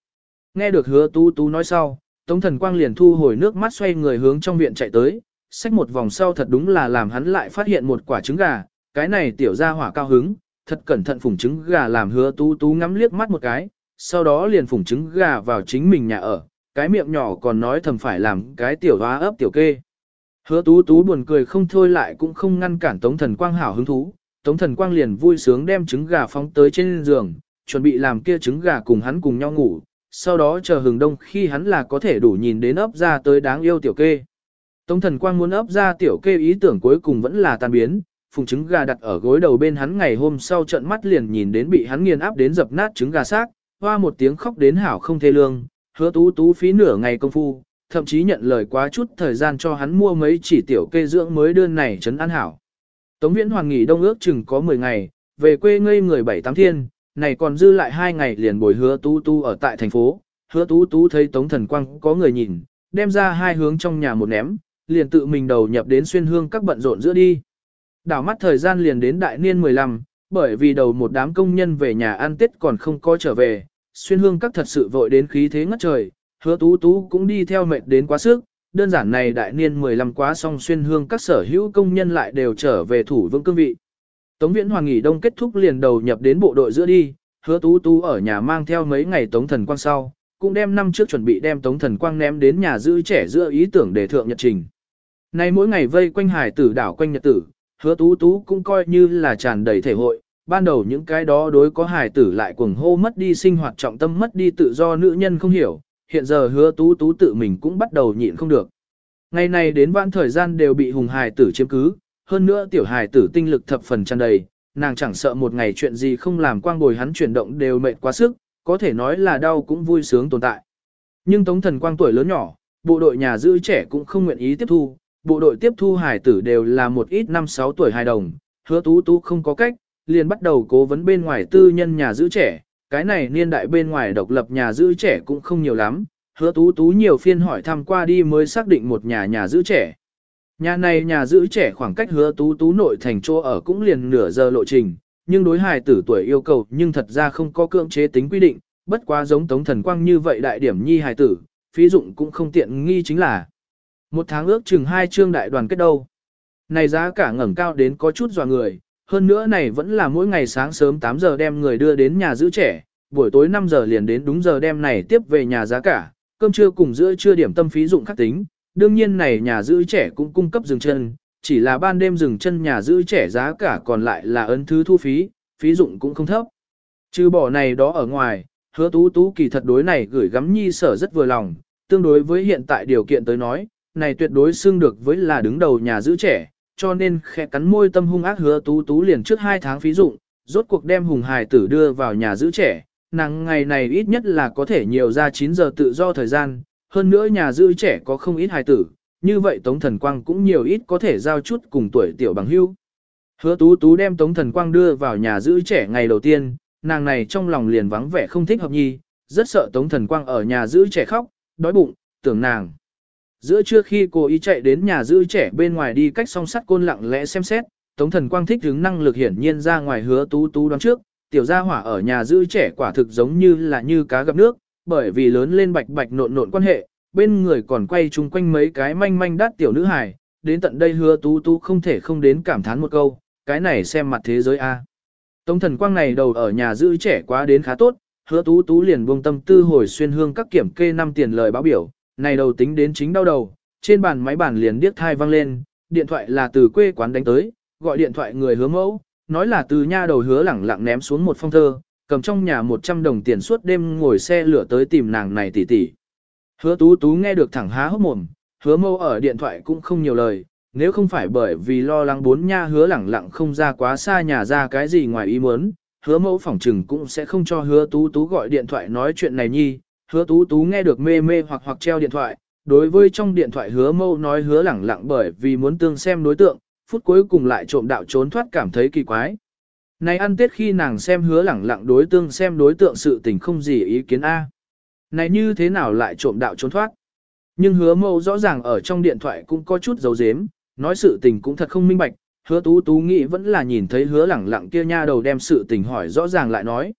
Nghe được hứa tú tú nói sau, Tống thần quang liền thu hồi nước mắt xoay người hướng trong viện chạy tới, xách một vòng sau thật đúng là làm hắn lại phát hiện một quả trứng gà, cái này tiểu ra hỏa cao hứng, thật cẩn thận phủng trứng gà làm hứa tú tú ngắm liếc mắt một cái, sau đó liền phủng trứng gà vào chính mình nhà ở, cái miệng nhỏ còn nói thầm phải làm cái tiểu hóa ấp tiểu kê. Hứa tú tú buồn cười không thôi lại cũng không ngăn cản Tống thần quang hảo hứng thú, Tống thần quang liền vui sướng đem trứng gà phóng tới trên giường, chuẩn bị làm kia trứng gà cùng hắn cùng nhau ngủ, sau đó chờ hừng đông khi hắn là có thể đủ nhìn đến ấp ra tới đáng yêu tiểu kê. Tống thần quang muốn ấp ra tiểu kê ý tưởng cuối cùng vẫn là tan biến, phùng trứng gà đặt ở gối đầu bên hắn ngày hôm sau trận mắt liền nhìn đến bị hắn nghiền áp đến dập nát trứng gà xác, hoa một tiếng khóc đến hảo không thê lương, hứa tú tú phí nửa ngày công phu, thậm chí nhận lời quá chút thời gian cho hắn mua mấy chỉ tiểu kê dưỡng mới đơn này trấn an hảo. Tống viễn hoàng nghỉ đông ước chừng có 10 ngày, về quê ngây người bảy tám thiên, này còn dư lại hai ngày liền bồi hứa tú tú ở tại thành phố, hứa tú tú thấy tống thần quang có người nhìn, đem ra hai hướng trong nhà một ném, liền tự mình đầu nhập đến xuyên hương các bận rộn giữa đi. Đảo mắt thời gian liền đến đại niên 15, bởi vì đầu một đám công nhân về nhà ăn Tết còn không có trở về, xuyên hương các thật sự vội đến khí thế ngất trời, hứa tú tú cũng đi theo mệt đến quá sức, đơn giản này đại niên 15 quá xong xuyên hương các sở hữu công nhân lại đều trở về thủ vương cương vị. Tống viễn hoàng nghỉ đông kết thúc liền đầu nhập đến bộ đội giữa đi, hứa tú tú ở nhà mang theo mấy ngày tống thần quang sau, cũng đem năm trước chuẩn bị đem tống thần quang ném đến nhà giữ trẻ giữa ý tưởng để thượng nhật trình. Nay mỗi ngày vây quanh hải tử đảo quanh nhật tử, hứa tú tú cũng coi như là tràn đầy thể hội, ban đầu những cái đó đối có hải tử lại cuồng hô mất đi sinh hoạt trọng tâm mất đi tự do nữ nhân không hiểu, hiện giờ hứa tú tú tự mình cũng bắt đầu nhịn không được. Ngày này đến vãn thời gian đều bị hùng hải tử chiếm cứ, hơn nữa tiểu hải tử tinh lực thập phần tràn đầy, nàng chẳng sợ một ngày chuyện gì không làm quang bồi hắn chuyển động đều mệt quá sức, có thể nói là đau cũng vui sướng tồn tại. Nhưng tống thần quang tuổi lớn nhỏ, bộ đội nhà giữ trẻ cũng không nguyện ý tiếp thu, bộ đội tiếp thu hải tử đều là một ít năm sáu tuổi hài đồng, hứa tú tú không có cách, liền bắt đầu cố vấn bên ngoài tư nhân nhà giữ trẻ, cái này niên đại bên ngoài độc lập nhà giữ trẻ cũng không nhiều lắm, hứa tú tú nhiều phiên hỏi thăm qua đi mới xác định một nhà nhà giữ trẻ. Nhà này nhà giữ trẻ khoảng cách hứa tú tú nội thành chỗ ở cũng liền nửa giờ lộ trình, nhưng đối hài tử tuổi yêu cầu nhưng thật ra không có cưỡng chế tính quy định, bất quá giống tống thần quang như vậy đại điểm nhi hài tử, phí dụng cũng không tiện nghi chính là. Một tháng ước chừng hai chương đại đoàn kết đâu. Này giá cả ngẩng cao đến có chút dò người, hơn nữa này vẫn là mỗi ngày sáng sớm 8 giờ đem người đưa đến nhà giữ trẻ, buổi tối 5 giờ liền đến đúng giờ đem này tiếp về nhà giá cả, cơm trưa cùng giữa trưa điểm tâm phí dụng khắc tính, đương nhiên này nhà giữ trẻ cũng cung cấp dừng chân, chỉ là ban đêm dừng chân nhà giữ trẻ giá cả còn lại là ấn thứ thu phí, phí dụng cũng không thấp. Trừ bỏ này đó ở ngoài, hứa tú tú kỳ thật đối này gửi gắm nhi sở rất vừa lòng, tương đối với hiện tại điều kiện tới nói, này tuyệt đối xưng được với là đứng đầu nhà giữ trẻ, cho nên khẽ cắn môi tâm hung ác hứa tú tú liền trước hai tháng phí dụng, rốt cuộc đem hùng hài tử đưa vào nhà giữ trẻ, nàng ngày này ít nhất là có thể nhiều ra 9 giờ tự do thời gian, hơn nữa nhà giữ trẻ có không ít hài tử, như vậy Tống Thần Quang cũng nhiều ít có thể giao chút cùng tuổi tiểu bằng hưu. Hứa tú tú đem Tống Thần Quang đưa vào nhà giữ trẻ ngày đầu tiên, nàng này trong lòng liền vắng vẻ không thích hợp nhi, rất sợ Tống Thần Quang ở nhà giữ trẻ khóc, đói bụng, tưởng nàng. Giữa trưa khi cô ý chạy đến nhà giữ trẻ bên ngoài đi cách song sắt côn lặng lẽ xem xét, Tống Thần Quang thích hứng năng lực hiển nhiên ra ngoài hứa tú tú đoán trước, tiểu gia hỏa ở nhà giữ trẻ quả thực giống như là như cá gặp nước, bởi vì lớn lên bạch bạch nộn nộn quan hệ, bên người còn quay chung quanh mấy cái manh manh đắt tiểu nữ hài, đến tận đây hứa tú tú không thể không đến cảm thán một câu, cái này xem mặt thế giới a. Tống thần quang này đầu ở nhà giữ trẻ quá đến khá tốt, hứa tú tú liền buông tâm tư hồi xuyên hương các kiểm kê năm tiền lời báo biểu, này đầu tính đến chính đau đầu, trên bàn máy bàn liền điếc thai vang lên, điện thoại là từ quê quán đánh tới, gọi điện thoại người hứa mẫu, nói là từ nha đầu hứa lẳng lặng ném xuống một phong thơ, cầm trong nhà 100 đồng tiền suốt đêm ngồi xe lửa tới tìm nàng này tỷ tỷ. Hứa tú tú nghe được thẳng há hốc mồm, hứa mẫu ở điện thoại cũng không nhiều lời, nếu không phải bởi vì lo lắng bốn nha hứa lẳng lặng không ra quá xa nhà ra cái gì ngoài ý muốn, hứa mẫu phỏng trừng cũng sẽ không cho hứa tú tú gọi điện thoại nói chuyện này nhi, hứa tú tú nghe được mê mê hoặc hoặc treo điện thoại, đối với trong điện thoại hứa mâu nói hứa lẳng lặng bởi vì muốn tương xem đối tượng, phút cuối cùng lại trộm đạo trốn thoát cảm thấy kỳ quái. Này ăn tết khi nàng xem hứa lẳng lặng đối tương xem đối tượng sự tình không gì ý kiến A. Này như thế nào lại trộm đạo trốn thoát? Nhưng hứa mâu rõ ràng ở trong điện thoại cũng có chút dấu dếm, nói sự tình cũng thật không minh bạch, hứa tú tú nghĩ vẫn là nhìn thấy hứa lẳng lặng kia nha đầu đem sự tình hỏi rõ ràng lại nói.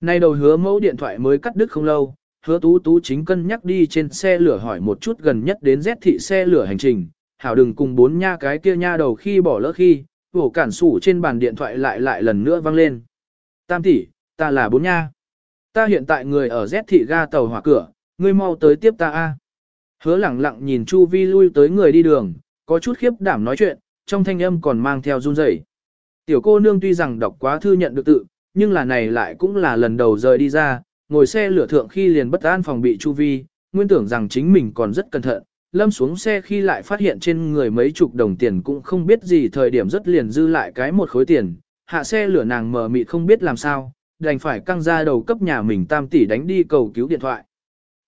Nay đầu hứa mẫu điện thoại mới cắt đứt không lâu, hứa tú tú chính cân nhắc đi trên xe lửa hỏi một chút gần nhất đến Z thị xe lửa hành trình, hảo đừng cùng bốn nha cái kia nha đầu khi bỏ lỡ khi, vổ cản sủ trên bàn điện thoại lại lại lần nữa vang lên. Tam tỷ, ta là bốn nha. Ta hiện tại người ở Z thị ga tàu hỏa cửa, ngươi mau tới tiếp ta a. Hứa lẳng lặng nhìn Chu Vi lui tới người đi đường, có chút khiếp đảm nói chuyện, trong thanh âm còn mang theo run rẩy. Tiểu cô nương tuy rằng đọc quá thư nhận được tự, nhưng là này lại cũng là lần đầu rời đi ra, ngồi xe lửa thượng khi liền bất an phòng bị Chu Vi, nguyên tưởng rằng chính mình còn rất cẩn thận, lâm xuống xe khi lại phát hiện trên người mấy chục đồng tiền cũng không biết gì thời điểm rất liền dư lại cái một khối tiền, hạ xe lửa nàng mờ mịt không biết làm sao, đành phải căng ra đầu cấp nhà mình tam tỷ đánh đi cầu cứu điện thoại.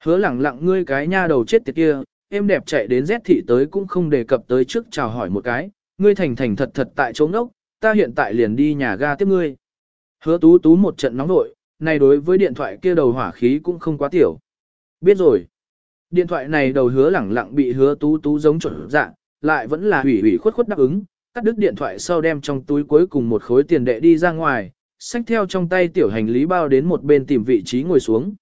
Hứa lẳng lặng ngươi cái nha đầu chết tiệt kia, em đẹp chạy đến Z thị tới cũng không đề cập tới trước chào hỏi một cái, ngươi thành thành thật thật tại chỗ ngốc, ta hiện tại liền đi nhà ga tiếp ngươi. Hứa tú tú một trận nóng nội, này đối với điện thoại kia đầu hỏa khí cũng không quá tiểu. Biết rồi. Điện thoại này đầu hứa lẳng lặng bị hứa tú tú giống chuẩn dạng, lại vẫn là hủy hủy khuất khuất đáp ứng, cắt đứt điện thoại sau đem trong túi cuối cùng một khối tiền đệ đi ra ngoài, xách theo trong tay tiểu hành lý bao đến một bên tìm vị trí ngồi xuống.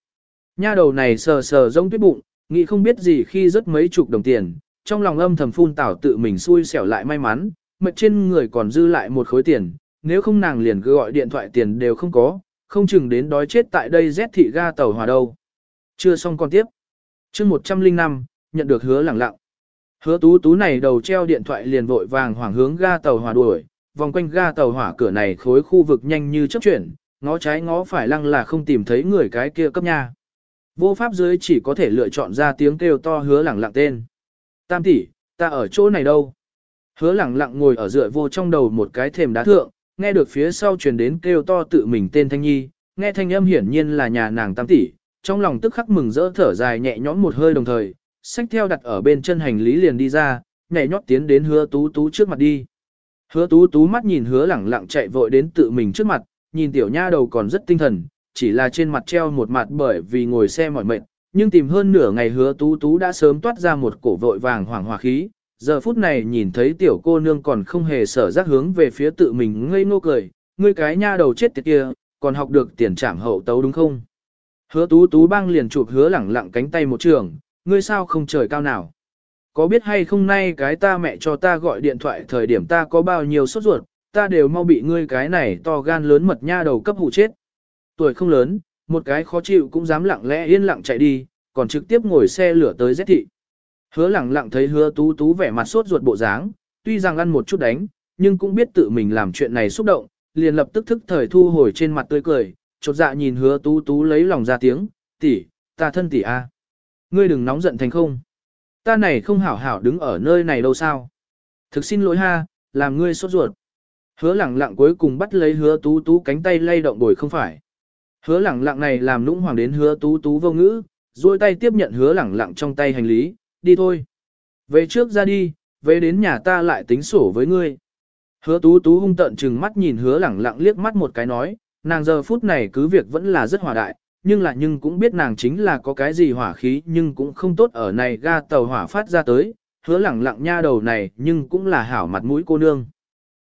Nha đầu này sờ sờ rông tuyết bụng, nghĩ không biết gì khi rất mấy chục đồng tiền, trong lòng âm thầm phun tảo tự mình xui xẻo lại may mắn, mệt trên người còn dư lại một khối tiền, nếu không nàng liền cứ gọi điện thoại tiền đều không có, không chừng đến đói chết tại đây rét thị ga tàu hòa đâu. Chưa xong con tiếp. chương 105, nhận được hứa lẳng lặng. Hứa tú tú này đầu treo điện thoại liền vội vàng hoảng hướng ga tàu hòa đuổi, vòng quanh ga tàu hỏa cửa này khối khu vực nhanh như chấp chuyển, ngó trái ngó phải lăng là không tìm thấy người cái kia cấp nha. Vô pháp dưới chỉ có thể lựa chọn ra tiếng kêu to hứa lẳng lặng tên. Tam tỷ, ta ở chỗ này đâu? Hứa lẳng lặng ngồi ở dựa vô trong đầu một cái thềm đá thượng, nghe được phía sau truyền đến kêu to tự mình tên Thanh Nhi, nghe thanh âm hiển nhiên là nhà nàng tam tỷ, trong lòng tức khắc mừng rỡ thở dài nhẹ nhõm một hơi đồng thời, sách theo đặt ở bên chân hành lý liền đi ra, nhảy nhót tiến đến hứa tú tú trước mặt đi. Hứa tú tú mắt nhìn hứa lẳng lặng chạy vội đến tự mình trước mặt, nhìn tiểu nha đầu còn rất tinh thần, chỉ là trên mặt treo một mặt bởi vì ngồi xe mỏi mệt, nhưng tìm hơn nửa ngày hứa tú tú đã sớm toát ra một cổ vội vàng hoảng hòa khí, giờ phút này nhìn thấy tiểu cô nương còn không hề sở giác hướng về phía tự mình ngây ngô cười, ngươi cái nha đầu chết tiệt kia, còn học được tiền trảm hậu tấu đúng không? Hứa tú tú băng liền chụp hứa lẳng lặng cánh tay một trường, ngươi sao không trời cao nào? Có biết hay không nay cái ta mẹ cho ta gọi điện thoại thời điểm ta có bao nhiêu sốt ruột, ta đều mau bị ngươi cái này to gan lớn mật nha đầu cấp hụ chết. Tuổi không lớn, một cái khó chịu cũng dám lặng lẽ yên lặng chạy đi, còn trực tiếp ngồi xe lửa tới Z thị. Hứa lặng lặng thấy hứa tú tú vẻ mặt sốt ruột bộ dáng, tuy rằng ăn một chút đánh, nhưng cũng biết tự mình làm chuyện này xúc động, liền lập tức thức thời thu hồi trên mặt tươi cười, chột dạ nhìn hứa tú tú lấy lòng ra tiếng, tỷ, ta thân tỷ a, Ngươi đừng nóng giận thành không. Ta này không hảo hảo đứng ở nơi này đâu sao. Thực xin lỗi ha, làm ngươi sốt ruột. Hứa lẳng lặng cuối cùng bắt lấy hứa tú tú cánh tay lay động bồi không phải. Hứa lẳng lặng này làm nũng hoàng đến hứa tú tú vô ngữ, duỗi tay tiếp nhận hứa lẳng lặng trong tay hành lý, đi thôi. Về trước ra đi, về đến nhà ta lại tính sổ với ngươi. Hứa tú tú hung tận chừng mắt nhìn hứa lẳng lặng liếc mắt một cái nói, nàng giờ phút này cứ việc vẫn là rất hòa đại, nhưng là nhưng cũng biết nàng chính là có cái gì hỏa khí nhưng cũng không tốt ở này ga tàu hỏa phát ra tới, hứa lẳng lặng nha đầu này nhưng cũng là hảo mặt mũi cô nương.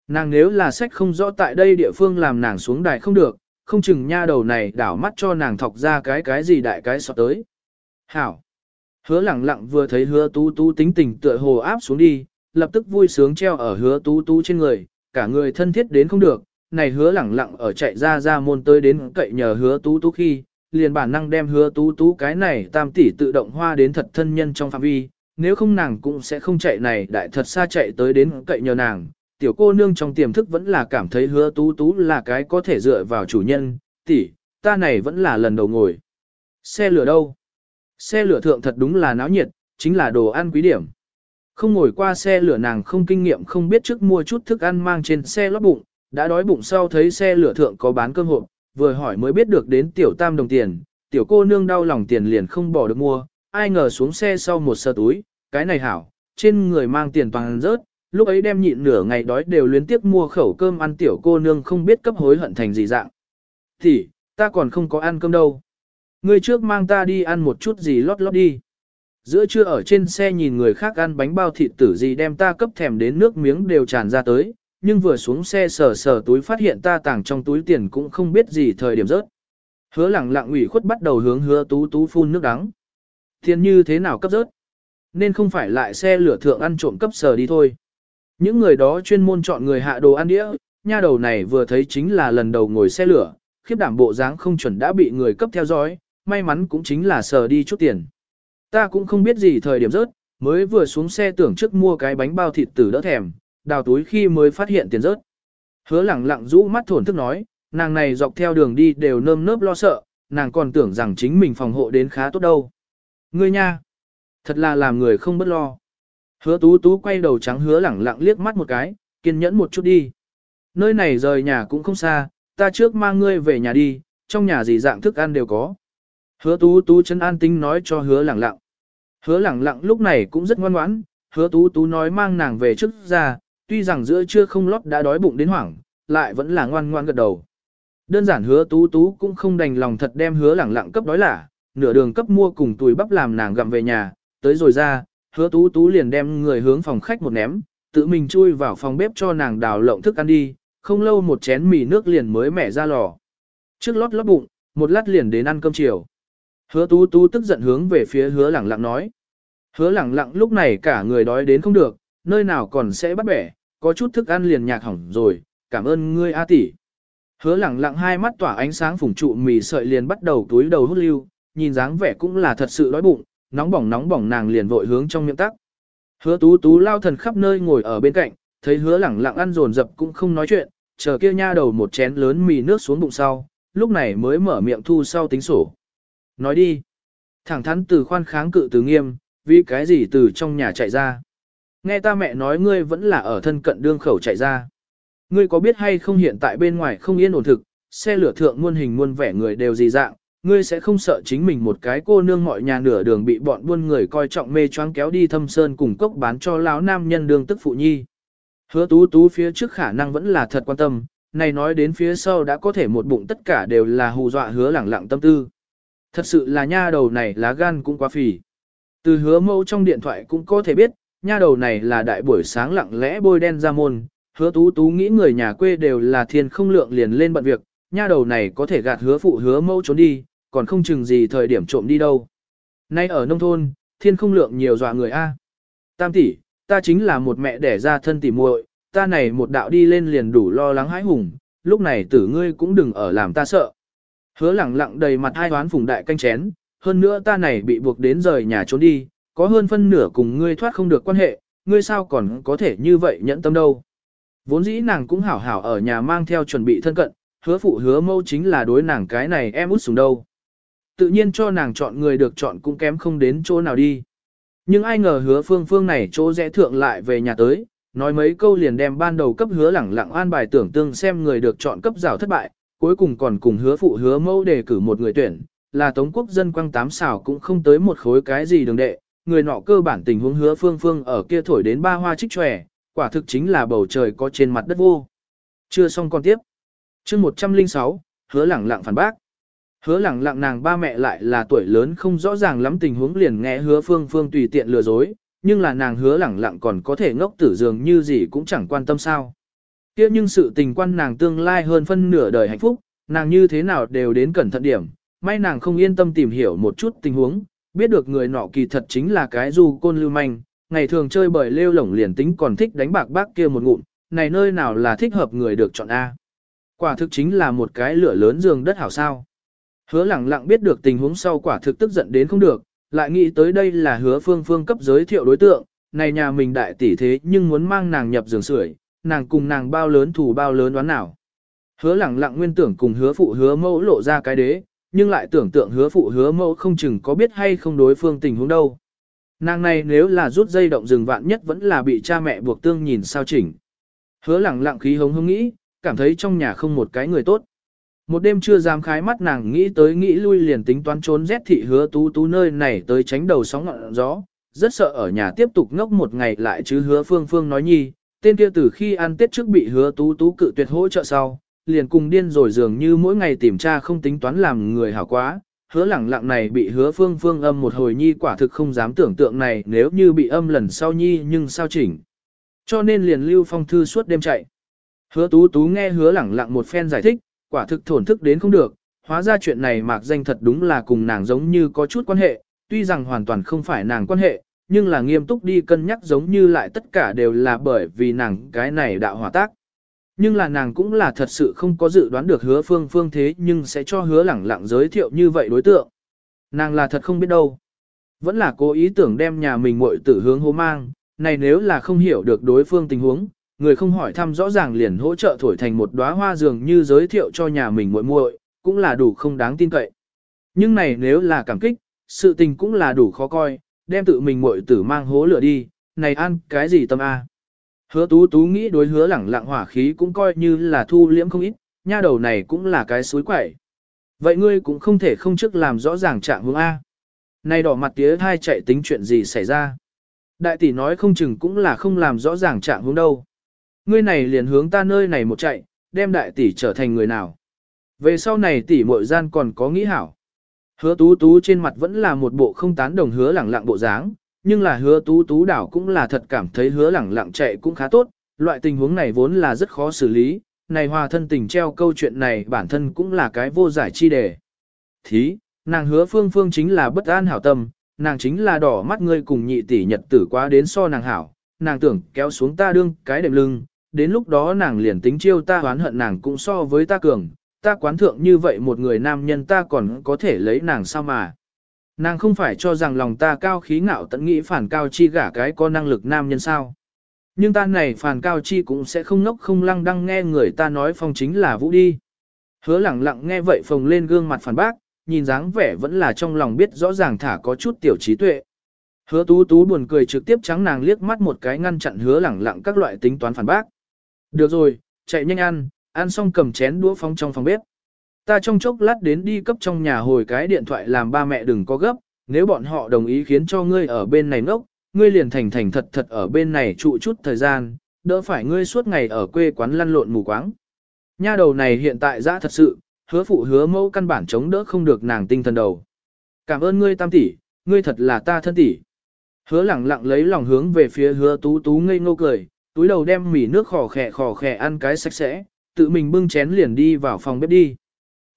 Nàng nếu là sách không rõ tại đây địa phương làm nàng xuống đài không được, không chừng nha đầu này đảo mắt cho nàng thọc ra cái cái gì đại cái sọt tới. Hảo! Hứa lẳng lặng vừa thấy hứa tú tú tính tình tựa hồ áp xuống đi, lập tức vui sướng treo ở hứa tú tú trên người, cả người thân thiết đến không được, này hứa lẳng lặng ở chạy ra ra môn tới đến cậy nhờ hứa tú tú khi, liền bản năng đem hứa tú tú cái này tam tỷ tự động hoa đến thật thân nhân trong phạm vi, nếu không nàng cũng sẽ không chạy này đại thật xa chạy tới đến cậy nhờ nàng. Tiểu cô nương trong tiềm thức vẫn là cảm thấy hứa tú tú là cái có thể dựa vào chủ nhân, tỷ, ta này vẫn là lần đầu ngồi. Xe lửa đâu? Xe lửa thượng thật đúng là náo nhiệt, chính là đồ ăn quý điểm. Không ngồi qua xe lửa nàng không kinh nghiệm không biết trước mua chút thức ăn mang trên xe lót bụng, đã đói bụng sau thấy xe lửa thượng có bán cơm hộp, vừa hỏi mới biết được đến tiểu tam đồng tiền, tiểu cô nương đau lòng tiền liền không bỏ được mua, ai ngờ xuống xe sau một sơ túi, cái này hảo, trên người mang tiền toàn rớt, lúc ấy đem nhịn nửa ngày đói đều liên tiếp mua khẩu cơm ăn tiểu cô nương không biết cấp hối hận thành gì dạng. Thì, ta còn không có ăn cơm đâu. Ngươi trước mang ta đi ăn một chút gì lót lót đi. Giữa trưa ở trên xe nhìn người khác ăn bánh bao thịt tử gì đem ta cấp thèm đến nước miếng đều tràn ra tới, nhưng vừa xuống xe sờ sờ túi phát hiện ta tàng trong túi tiền cũng không biết gì thời điểm rớt. Hứa lẳng lặng ủy khuất bắt đầu hướng hứa tú tú phun nước đắng. Tiền như thế nào cấp rớt? Nên không phải lại xe lửa thượng ăn trộm cấp sờ đi thôi. Những người đó chuyên môn chọn người hạ đồ ăn đĩa, nha đầu này vừa thấy chính là lần đầu ngồi xe lửa, khiếp đảm bộ dáng không chuẩn đã bị người cấp theo dõi, may mắn cũng chính là sờ đi chút tiền. Ta cũng không biết gì thời điểm rớt, mới vừa xuống xe tưởng trước mua cái bánh bao thịt tử đỡ thèm, đào túi khi mới phát hiện tiền rớt. Hứa lẳng lặng rũ mắt thổn thức nói, nàng này dọc theo đường đi đều nơm nớp lo sợ, nàng còn tưởng rằng chính mình phòng hộ đến khá tốt đâu. Ngươi nha, thật là làm người không bất lo. Hứa tú tú quay đầu trắng hứa lẳng lặng liếc mắt một cái, kiên nhẫn một chút đi. Nơi này rời nhà cũng không xa, ta trước mang ngươi về nhà đi, trong nhà gì dạng thức ăn đều có. Hứa tú tú chân an tinh nói cho hứa lẳng lặng. Hứa lẳng lặng lúc này cũng rất ngoan ngoãn, hứa tú tú nói mang nàng về trước ra, tuy rằng giữa trưa không lót đã đói bụng đến hoảng, lại vẫn là ngoan ngoan gật đầu. Đơn giản hứa tú tú cũng không đành lòng thật đem hứa lẳng lặng cấp đói lả, nửa đường cấp mua cùng túi bắp làm nàng gặm về nhà, tới rồi ra, hứa tú tú liền đem người hướng phòng khách một ném, tự mình chui vào phòng bếp cho nàng đào lộng thức ăn đi, không lâu một chén mì nước liền mới mẻ ra lò. Trước lót lót bụng, một lát liền đến ăn cơm chiều. Hứa tú tú tức giận hướng về phía hứa lẳng lặng nói. Hứa lẳng lặng lúc này cả người đói đến không được, nơi nào còn sẽ bắt bẻ, có chút thức ăn liền nhạc hỏng rồi, cảm ơn ngươi A tỷ. Hứa lẳng lặng hai mắt tỏa ánh sáng phủng trụ mì sợi liền bắt đầu túi đầu hút lưu, nhìn dáng vẻ cũng là thật sự đói bụng, nóng bỏng nóng bỏng nàng liền vội hướng trong miệng tắc. Hứa tú tú lao thần khắp nơi ngồi ở bên cạnh, thấy hứa lẳng lặng ăn dồn dập cũng không nói chuyện, chờ kia nha đầu một chén lớn mì nước xuống bụng sau, lúc này mới mở miệng thu sau tính sổ. Nói đi. Thẳng thắn từ khoan kháng cự từ nghiêm, vì cái gì từ trong nhà chạy ra. Nghe ta mẹ nói ngươi vẫn là ở thân cận đương khẩu chạy ra. Ngươi có biết hay không hiện tại bên ngoài không yên ổn thực, xe lửa thượng muôn hình muôn vẻ người đều gì dạng, ngươi sẽ không sợ chính mình một cái cô nương mọi nhà nửa đường bị bọn buôn người coi trọng mê choáng kéo đi thâm sơn cùng cốc bán cho lão nam nhân đương tức phụ nhi. Hứa tú tú phía trước khả năng vẫn là thật quan tâm, này nói đến phía sau đã có thể một bụng tất cả đều là hù dọa hứa lẳng lặng tâm tư. Thật sự là nha đầu này lá gan cũng quá phì. Từ hứa mẫu trong điện thoại cũng có thể biết, nha đầu này là đại buổi sáng lặng lẽ bôi đen ra môn, hứa tú tú nghĩ người nhà quê đều là thiên không lượng liền lên bận việc, nha đầu này có thể gạt hứa phụ hứa mẫu trốn đi, còn không chừng gì thời điểm trộm đi đâu. Nay ở nông thôn, thiên không lượng nhiều dọa người A. Tam tỷ, ta chính là một mẹ đẻ ra thân tỷ muội, ta này một đạo đi lên liền đủ lo lắng hãi hùng, lúc này tử ngươi cũng đừng ở làm ta sợ. Hứa lẳng lặng đầy mặt hai hoán phùng đại canh chén, hơn nữa ta này bị buộc đến rời nhà trốn đi, có hơn phân nửa cùng ngươi thoát không được quan hệ, ngươi sao còn có thể như vậy nhẫn tâm đâu. Vốn dĩ nàng cũng hảo hảo ở nhà mang theo chuẩn bị thân cận, hứa phụ hứa mâu chính là đối nàng cái này em út xuống đâu. Tự nhiên cho nàng chọn người được chọn cũng kém không đến chỗ nào đi. Nhưng ai ngờ hứa phương phương này chỗ rẽ thượng lại về nhà tới, nói mấy câu liền đem ban đầu cấp hứa lẳng lặng an bài tưởng tương xem người được chọn cấp rào thất bại, cuối cùng còn cùng hứa phụ hứa mẫu đề cử một người tuyển, là Tống quốc dân quang tám xảo cũng không tới một khối cái gì đường đệ, người nọ cơ bản tình huống hứa phương phương ở kia thổi đến ba hoa trích tròe, quả thực chính là bầu trời có trên mặt đất vô. Chưa xong con tiếp. chương 106, hứa lẳng lặng phản bác. Hứa lẳng lặng nàng ba mẹ lại là tuổi lớn không rõ ràng lắm tình huống liền nghe hứa phương phương tùy tiện lừa dối, nhưng là nàng hứa lẳng lặng còn có thể ngốc tử dường như gì cũng chẳng quan tâm sao kia nhưng sự tình quan nàng tương lai hơn phân nửa đời hạnh phúc, nàng như thế nào đều đến cẩn thận điểm, may nàng không yên tâm tìm hiểu một chút tình huống, biết được người nọ kỳ thật chính là cái du côn lưu manh, ngày thường chơi bời lêu lổng liền tính còn thích đánh bạc bác kia một ngụm, này nơi nào là thích hợp người được chọn A. Quả thực chính là một cái lửa lớn giường đất hảo sao. Hứa lẳng lặng biết được tình huống sau quả thực tức giận đến không được, lại nghĩ tới đây là hứa phương phương cấp giới thiệu đối tượng, này nhà mình đại tỷ thế nhưng muốn mang nàng nhập giường sưởi, nàng cùng nàng bao lớn thù bao lớn đoán nào. Hứa lẳng lặng nguyên tưởng cùng hứa phụ hứa mẫu lộ ra cái đế, nhưng lại tưởng tượng hứa phụ hứa mẫu không chừng có biết hay không đối phương tình huống đâu. Nàng này nếu là rút dây động rừng vạn nhất vẫn là bị cha mẹ buộc tương nhìn sao chỉnh. Hứa lẳng lặng khí hống hứng nghĩ, cảm thấy trong nhà không một cái người tốt. Một đêm chưa dám khái mắt nàng nghĩ tới nghĩ lui liền tính toán trốn rét thị hứa tú tú nơi này tới tránh đầu sóng ngọn gió, rất sợ ở nhà tiếp tục ngốc một ngày lại chứ hứa phương phương nói nhi, tên kia từ khi ăn tết trước bị hứa tú tú cự tuyệt hỗ trợ sau, liền cùng điên rồi dường như mỗi ngày tìm tra không tính toán làm người hảo quá, hứa lẳng lặng này bị hứa phương phương âm một hồi nhi quả thực không dám tưởng tượng này nếu như bị âm lần sau nhi nhưng sao chỉnh. Cho nên liền lưu phong thư suốt đêm chạy. Hứa tú tú nghe hứa lẳng lặng một phen giải thích, quả thực thổn thức đến không được, hóa ra chuyện này mạc danh thật đúng là cùng nàng giống như có chút quan hệ, tuy rằng hoàn toàn không phải nàng quan hệ, nhưng là nghiêm túc đi cân nhắc giống như lại tất cả đều là bởi vì nàng cái này đạo hỏa tác. Nhưng là nàng cũng là thật sự không có dự đoán được hứa phương phương thế nhưng sẽ cho hứa lẳng lặng giới thiệu như vậy đối tượng. Nàng là thật không biết đâu. Vẫn là cố ý tưởng đem nhà mình muội tử hướng hố mang, này nếu là không hiểu được đối phương tình huống, người không hỏi thăm rõ ràng liền hỗ trợ thổi thành một đóa hoa dường như giới thiệu cho nhà mình muội muội, cũng là đủ không đáng tin cậy. Nhưng này nếu là cảm kích, sự tình cũng là đủ khó coi, đem tự mình muội tử mang hố lửa đi, này ăn cái gì tâm a? Hứa tú tú nghĩ đối hứa lẳng lặng hỏa khí cũng coi như là thu liễm không ít, nha đầu này cũng là cái suối quẩy. Vậy ngươi cũng không thể không trước làm rõ ràng trạng hướng A. Này đỏ mặt tía thai chạy tính chuyện gì xảy ra. Đại tỷ nói không chừng cũng là không làm rõ ràng trạng hướng đâu. Ngươi này liền hướng ta nơi này một chạy, đem đại tỷ trở thành người nào. Về sau này tỷ muội gian còn có nghĩ hảo. Hứa tú tú trên mặt vẫn là một bộ không tán đồng hứa lẳng lặng bộ dáng, nhưng là hứa tú tú đảo cũng là thật cảm thấy hứa lẳng lặng chạy cũng khá tốt, loại tình huống này vốn là rất khó xử lý, này hòa thân tình treo câu chuyện này bản thân cũng là cái vô giải chi đề. Thí, nàng hứa phương phương chính là bất an hảo tâm, nàng chính là đỏ mắt ngươi cùng nhị tỷ nhật tử quá đến so nàng hảo, nàng tưởng kéo xuống ta đương cái đệm lưng, đến lúc đó nàng liền tính chiêu ta hoán hận nàng cũng so với ta cường, ta quán thượng như vậy một người nam nhân ta còn có thể lấy nàng sao mà. Nàng không phải cho rằng lòng ta cao khí ngạo tận nghĩ phản cao chi gả cái có năng lực nam nhân sao. Nhưng ta này phản cao chi cũng sẽ không ngốc không lăng đăng nghe người ta nói phong chính là vũ đi. Hứa lẳng lặng nghe vậy phồng lên gương mặt phản bác, nhìn dáng vẻ vẫn là trong lòng biết rõ ràng thả có chút tiểu trí tuệ. Hứa tú tú buồn cười trực tiếp trắng nàng liếc mắt một cái ngăn chặn hứa lẳng lặng các loại tính toán phản bác. Được rồi, chạy nhanh ăn, ăn xong cầm chén đũa phóng trong phòng bếp. Ta trong chốc lát đến đi cấp trong nhà hồi cái điện thoại làm ba mẹ đừng có gấp, nếu bọn họ đồng ý khiến cho ngươi ở bên này ngốc, ngươi liền thành thành thật thật ở bên này trụ chút thời gian, đỡ phải ngươi suốt ngày ở quê quán lăn lộn mù quáng. Nha đầu này hiện tại ra thật sự, hứa phụ hứa mẫu căn bản chống đỡ không được nàng tinh thần đầu. Cảm ơn ngươi tam tỷ, ngươi thật là ta thân tỷ. Hứa lẳng lặng lấy lòng hướng về phía hứa tú tú ngây ngô cười, túi đầu đem mì nước khò khè khò khè ăn cái sạch sẽ, tự mình bưng chén liền đi vào phòng bếp đi.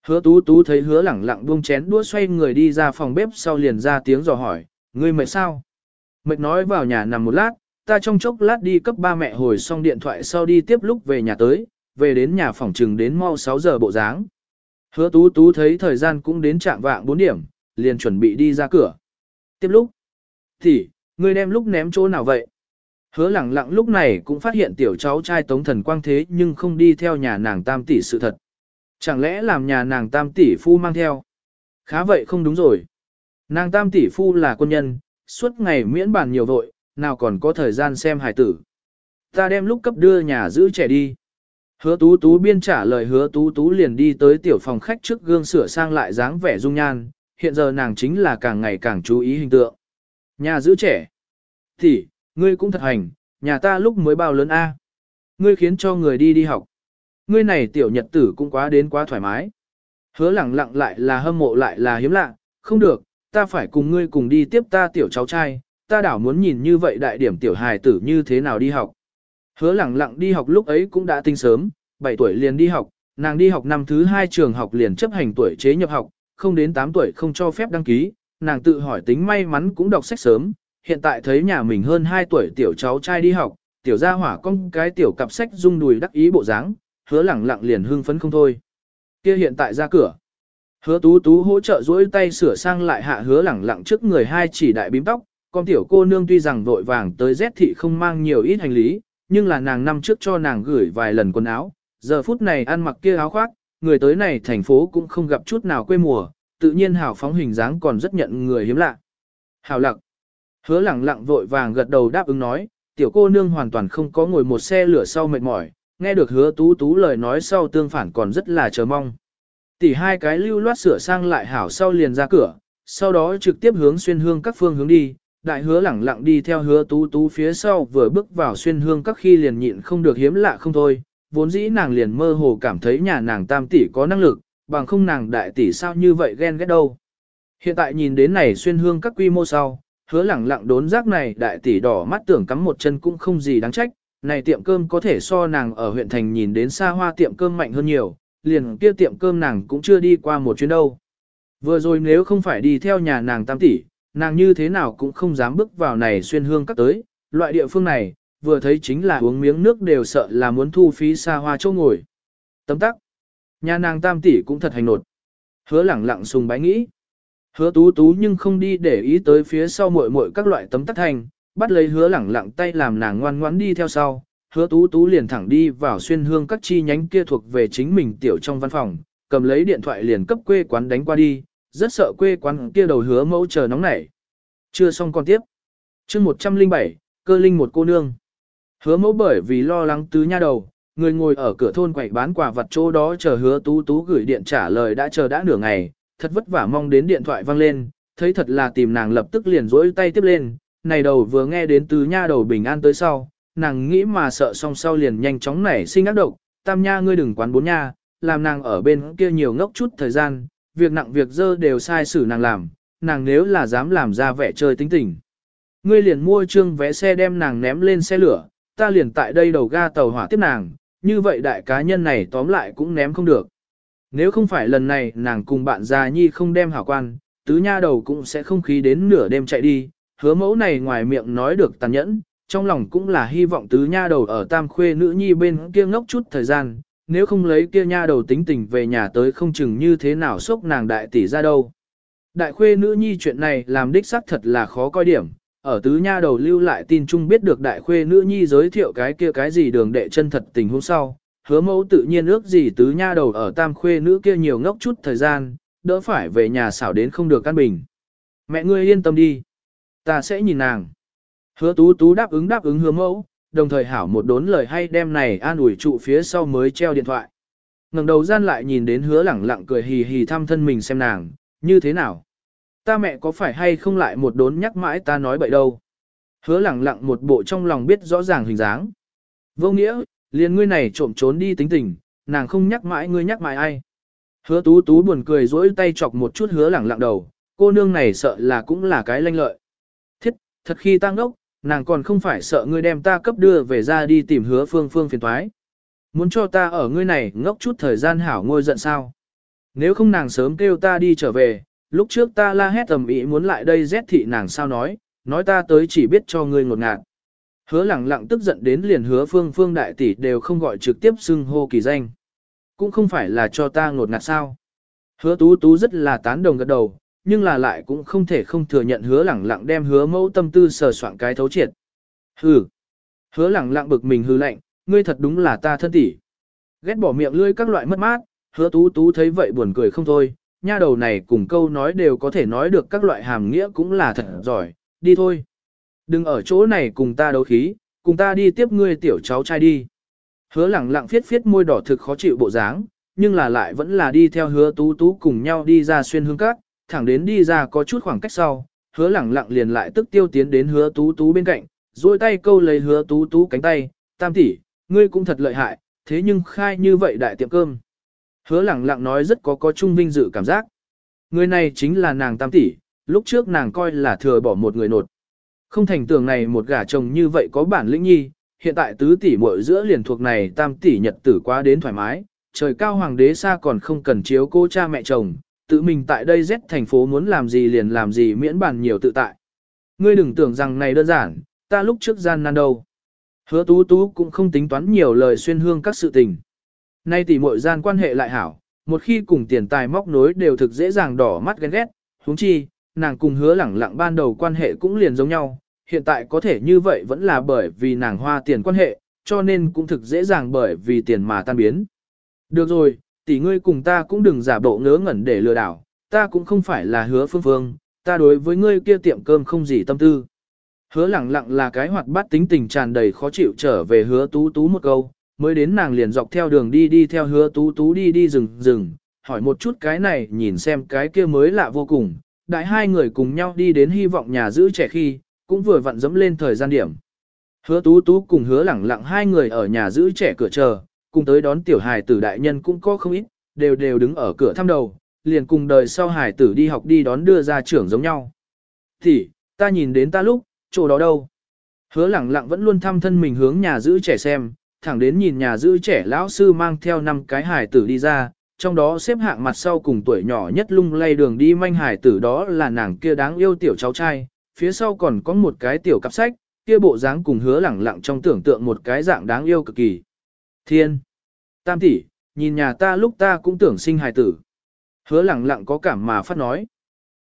Hứa tú tú thấy hứa lẳng lặng buông chén đũa xoay người đi ra phòng bếp sau liền ra tiếng dò hỏi, ngươi mệt sao? Mệt nói vào nhà nằm một lát, ta trong chốc lát đi cấp ba mẹ hồi xong điện thoại sau đi tiếp lúc về nhà tới, về đến nhà phòng trừng đến mau 6 giờ bộ dáng. Hứa tú tú thấy thời gian cũng đến trạng vạng 4 điểm, liền chuẩn bị đi ra cửa. Tiếp lúc, thì, ngươi đem lúc ném chỗ nào vậy? Hứa lẳng lặng lúc này cũng phát hiện tiểu cháu trai tống thần quang thế nhưng không đi theo nhà nàng tam tỷ sự thật. Chẳng lẽ làm nhà nàng tam tỷ phu mang theo? Khá vậy không đúng rồi. Nàng tam tỷ phu là quân nhân, suốt ngày miễn bàn nhiều vội, nào còn có thời gian xem hài tử. Ta đem lúc cấp đưa nhà giữ trẻ đi. Hứa tú tú biên trả lời hứa tú tú liền đi tới tiểu phòng khách trước gương sửa sang lại dáng vẻ dung nhan, hiện giờ nàng chính là càng ngày càng chú ý hình tượng. Nhà giữ trẻ. Thì, ngươi cũng thật hành, nhà ta lúc mới bao lớn A. Ngươi khiến cho người đi đi học. Ngươi này tiểu nhật tử cũng quá đến quá thoải mái. Hứa lẳng lặng lại là hâm mộ lại là hiếm lạ, không được, ta phải cùng ngươi cùng đi tiếp ta tiểu cháu trai, ta đảo muốn nhìn như vậy đại điểm tiểu hài tử như thế nào đi học. Hứa lẳng lặng đi học lúc ấy cũng đã tinh sớm, 7 tuổi liền đi học, nàng đi học năm thứ 2 trường học liền chấp hành tuổi chế nhập học, không đến 8 tuổi không cho phép đăng ký, nàng tự hỏi tính may mắn cũng đọc sách sớm, hiện tại thấy nhà mình hơn 2 tuổi tiểu cháu trai đi học, tiểu gia hỏa con cái tiểu cặp sách rung đùi đắc ý bộ dáng, hứa lẳng lặng liền hưng phấn không thôi. Kia hiện tại ra cửa. Hứa tú tú hỗ trợ duỗi tay sửa sang lại hạ hứa lẳng lặng trước người hai chỉ đại bím tóc, con tiểu cô nương tuy rằng vội vàng tới rét thị không mang nhiều ít hành lý, nhưng là nàng năm trước cho nàng gửi vài lần quần áo, giờ phút này ăn mặc kia áo khoác, người tới này thành phố cũng không gặp chút nào quê mùa, tự nhiên hảo phóng hình dáng còn rất nhận người hiếm lạ. Hảo lặng. Hứa lẳng lặng vội vàng gật đầu đáp ứng nói, tiểu cô nương hoàn toàn không có ngồi một xe lửa sau mệt mỏi, nghe được hứa tú tú lời nói sau tương phản còn rất là chờ mong. Tỷ hai cái lưu loát sửa sang lại hảo sau liền ra cửa, sau đó trực tiếp hướng xuyên hương các phương hướng đi, đại hứa lẳng lặng đi theo hứa tú tú phía sau vừa bước vào xuyên hương các khi liền nhịn không được hiếm lạ không thôi, vốn dĩ nàng liền mơ hồ cảm thấy nhà nàng tam tỷ có năng lực, bằng không nàng đại tỷ sao như vậy ghen ghét đâu. Hiện tại nhìn đến này xuyên hương các quy mô sau, hứa lẳng lặng đốn giác này đại tỷ đỏ mắt tưởng cắm một chân cũng không gì đáng trách, này tiệm cơm có thể so nàng ở huyện thành nhìn đến xa hoa tiệm cơm mạnh hơn nhiều, liền kia tiệm cơm nàng cũng chưa đi qua một chuyến đâu. Vừa rồi nếu không phải đi theo nhà nàng tam tỷ, nàng như thế nào cũng không dám bước vào này xuyên hương các tới, loại địa phương này, vừa thấy chính là uống miếng nước đều sợ là muốn thu phí xa hoa chỗ ngồi. Tấm tắc, nhà nàng tam tỷ cũng thật hành nột. Hứa lẳng lặng sùng bái nghĩ. Hứa tú tú nhưng không đi để ý tới phía sau muội muội các loại tấm tắc thành, bắt lấy hứa lẳng lặng tay làm nàng ngoan ngoãn đi theo sau. Hứa tú tú liền thẳng đi vào xuyên hương các chi nhánh kia thuộc về chính mình tiểu trong văn phòng, cầm lấy điện thoại liền cấp quê quán đánh qua đi, rất sợ quê quán kia đầu hứa mẫu chờ nóng nảy. Chưa xong còn tiếp. chương 107, cơ linh một cô nương. Hứa mẫu bởi vì lo lắng tứ nha đầu, người ngồi ở cửa thôn quậy bán quà vặt chỗ đó chờ hứa tú tú gửi điện trả lời đã chờ đã nửa ngày, thật vất vả mong đến điện thoại vang lên, thấy thật là tìm nàng lập tức liền rỗi tay tiếp lên, này đầu vừa nghe đến từ nha đầu bình an tới sau, nàng nghĩ mà sợ song sau liền nhanh chóng nảy sinh ác độc, tam nha ngươi đừng quán bốn nha, làm nàng ở bên kia nhiều ngốc chút thời gian, việc nặng việc dơ đều sai xử nàng làm, nàng nếu là dám làm ra vẻ chơi tính tình. Ngươi liền mua trương vé xe đem nàng ném lên xe lửa, ta liền tại đây đầu ga tàu hỏa tiếp nàng, như vậy đại cá nhân này tóm lại cũng ném không được. Nếu không phải lần này nàng cùng bạn già nhi không đem hảo quan, tứ nha đầu cũng sẽ không khí đến nửa đêm chạy đi, hứa mẫu này ngoài miệng nói được tàn nhẫn, trong lòng cũng là hy vọng tứ nha đầu ở tam khuê nữ nhi bên kia ngốc chút thời gian, nếu không lấy kia nha đầu tính tình về nhà tới không chừng như thế nào sốc nàng đại tỷ ra đâu. Đại khuê nữ nhi chuyện này làm đích xác thật là khó coi điểm, ở tứ nha đầu lưu lại tin chung biết được đại khuê nữ nhi giới thiệu cái kia cái gì đường đệ chân thật tình hôm sau, hứa mẫu tự nhiên ước gì tứ nha đầu ở tam khuê nữ kia nhiều ngốc chút thời gian, đỡ phải về nhà xảo đến không được căn bình. Mẹ ngươi yên tâm đi, ta sẽ nhìn nàng. Hứa tú tú đáp ứng đáp ứng hứa mẫu, đồng thời hảo một đốn lời hay đem này an ủi trụ phía sau mới treo điện thoại. ngẩng đầu gian lại nhìn đến hứa lẳng lặng cười hì hì thăm thân mình xem nàng, như thế nào. Ta mẹ có phải hay không lại một đốn nhắc mãi ta nói bậy đâu. Hứa lẳng lặng một bộ trong lòng biết rõ ràng hình dáng. Vô nghĩa, liền ngươi này trộm trốn đi tính tình, nàng không nhắc mãi ngươi nhắc mãi ai. Hứa tú tú buồn cười dỗi tay chọc một chút hứa lẳng lặng đầu, cô nương này sợ là cũng là cái lanh lợi. Thiết, thật khi tăng đốc, nàng còn không phải sợ ngươi đem ta cấp đưa về ra đi tìm hứa phương phương phiền thoái. Muốn cho ta ở ngươi này ngốc chút thời gian hảo ngôi giận sao. Nếu không nàng sớm kêu ta đi trở về, lúc trước ta la hét tầm ý muốn lại đây rét thị nàng sao nói, nói ta tới chỉ biết cho ngươi ngột ngạt. Hứa lẳng lặng tức giận đến liền hứa phương phương đại tỷ đều không gọi trực tiếp xưng hô kỳ danh. Cũng không phải là cho ta ngột ngạt sao. Hứa tú tú rất là tán đồng gật đầu, nhưng là lại cũng không thể không thừa nhận hứa lẳng lặng đem hứa mẫu tâm tư sờ soạn cái thấu triệt. Hừ. Hứa lẳng lặng bực mình hư lạnh, ngươi thật đúng là ta thân tỷ. Ghét bỏ miệng lưỡi các loại mất mát, hứa tú tú thấy vậy buồn cười không thôi, nha đầu này cùng câu nói đều có thể nói được các loại hàm nghĩa cũng là thật giỏi, đi thôi. Đừng ở chỗ này cùng ta đấu khí, cùng ta đi tiếp ngươi tiểu cháu trai đi. Hứa lẳng lặng phiết phiết môi đỏ thực khó chịu bộ dáng, nhưng là lại vẫn là đi theo hứa tú tú cùng nhau đi ra xuyên hương cát, thẳng đến đi ra có chút khoảng cách sau, hứa lẳng lặng liền lại tức tiêu tiến đến hứa tú tú bên cạnh, duỗi tay câu lấy hứa tú tú cánh tay, tam tỷ, ngươi cũng thật lợi hại, thế nhưng khai như vậy đại tiệm cơm. Hứa lẳng lặng nói rất có có trung vinh dự cảm giác. Người này chính là nàng tam tỷ, lúc trước nàng coi là thừa bỏ một người nột. Không thành tưởng này một gả chồng như vậy có bản lĩnh nhi, hiện tại tứ tỷ muội giữa liền thuộc này tam tỷ nhật tử quá đến thoải mái, trời cao hoàng đế xa còn không cần chiếu cô cha mẹ chồng, tự mình tại đây rét thành phố muốn làm gì liền làm gì miễn bàn nhiều tự tại. Ngươi đừng tưởng rằng này đơn giản, ta lúc trước gian nan đâu. Hứa tú tú cũng không tính toán nhiều lời xuyên hương các sự tình. Nay tỷ muội gian quan hệ lại hảo, một khi cùng tiền tài móc nối đều thực dễ dàng đỏ mắt ghen ghét, huống chi, nàng cùng hứa lẳng lặng ban đầu quan hệ cũng liền giống nhau, hiện tại có thể như vậy vẫn là bởi vì nàng hoa tiền quan hệ, cho nên cũng thực dễ dàng bởi vì tiền mà tan biến. Được rồi, tỷ ngươi cùng ta cũng đừng giả bộ ngớ ngẩn để lừa đảo, ta cũng không phải là hứa phương phương, ta đối với ngươi kia tiệm cơm không gì tâm tư. Hứa lẳng lặng là cái hoạt bát tính tình tràn đầy khó chịu trở về hứa tú tú một câu, mới đến nàng liền dọc theo đường đi đi theo hứa tú tú đi đi rừng rừng, hỏi một chút cái này nhìn xem cái kia mới lạ vô cùng. Đại hai người cùng nhau đi đến hy vọng nhà giữ trẻ khi, cũng vừa vặn dẫm lên thời gian điểm. Hứa tú tú cùng hứa lẳng lặng hai người ở nhà giữ trẻ cửa chờ, cùng tới đón tiểu hài tử đại nhân cũng có không ít, đều đều đứng ở cửa thăm đầu, liền cùng đời sau hài tử đi học đi đón đưa ra trưởng giống nhau. Thì, ta nhìn đến ta lúc, chỗ đó đâu? Hứa lẳng lặng vẫn luôn thăm thân mình hướng nhà giữ trẻ xem, thẳng đến nhìn nhà giữ trẻ lão sư mang theo năm cái hài tử đi ra, trong đó xếp hạng mặt sau cùng tuổi nhỏ nhất lung lay đường đi manh hải tử đó là nàng kia đáng yêu tiểu cháu trai, phía sau còn có một cái tiểu cặp sách, kia bộ dáng cùng hứa lẳng lặng trong tưởng tượng một cái dạng đáng yêu cực kỳ. Thiên! Tam tỷ, nhìn nhà ta lúc ta cũng tưởng sinh hài tử. Hứa lẳng lặng có cảm mà phát nói.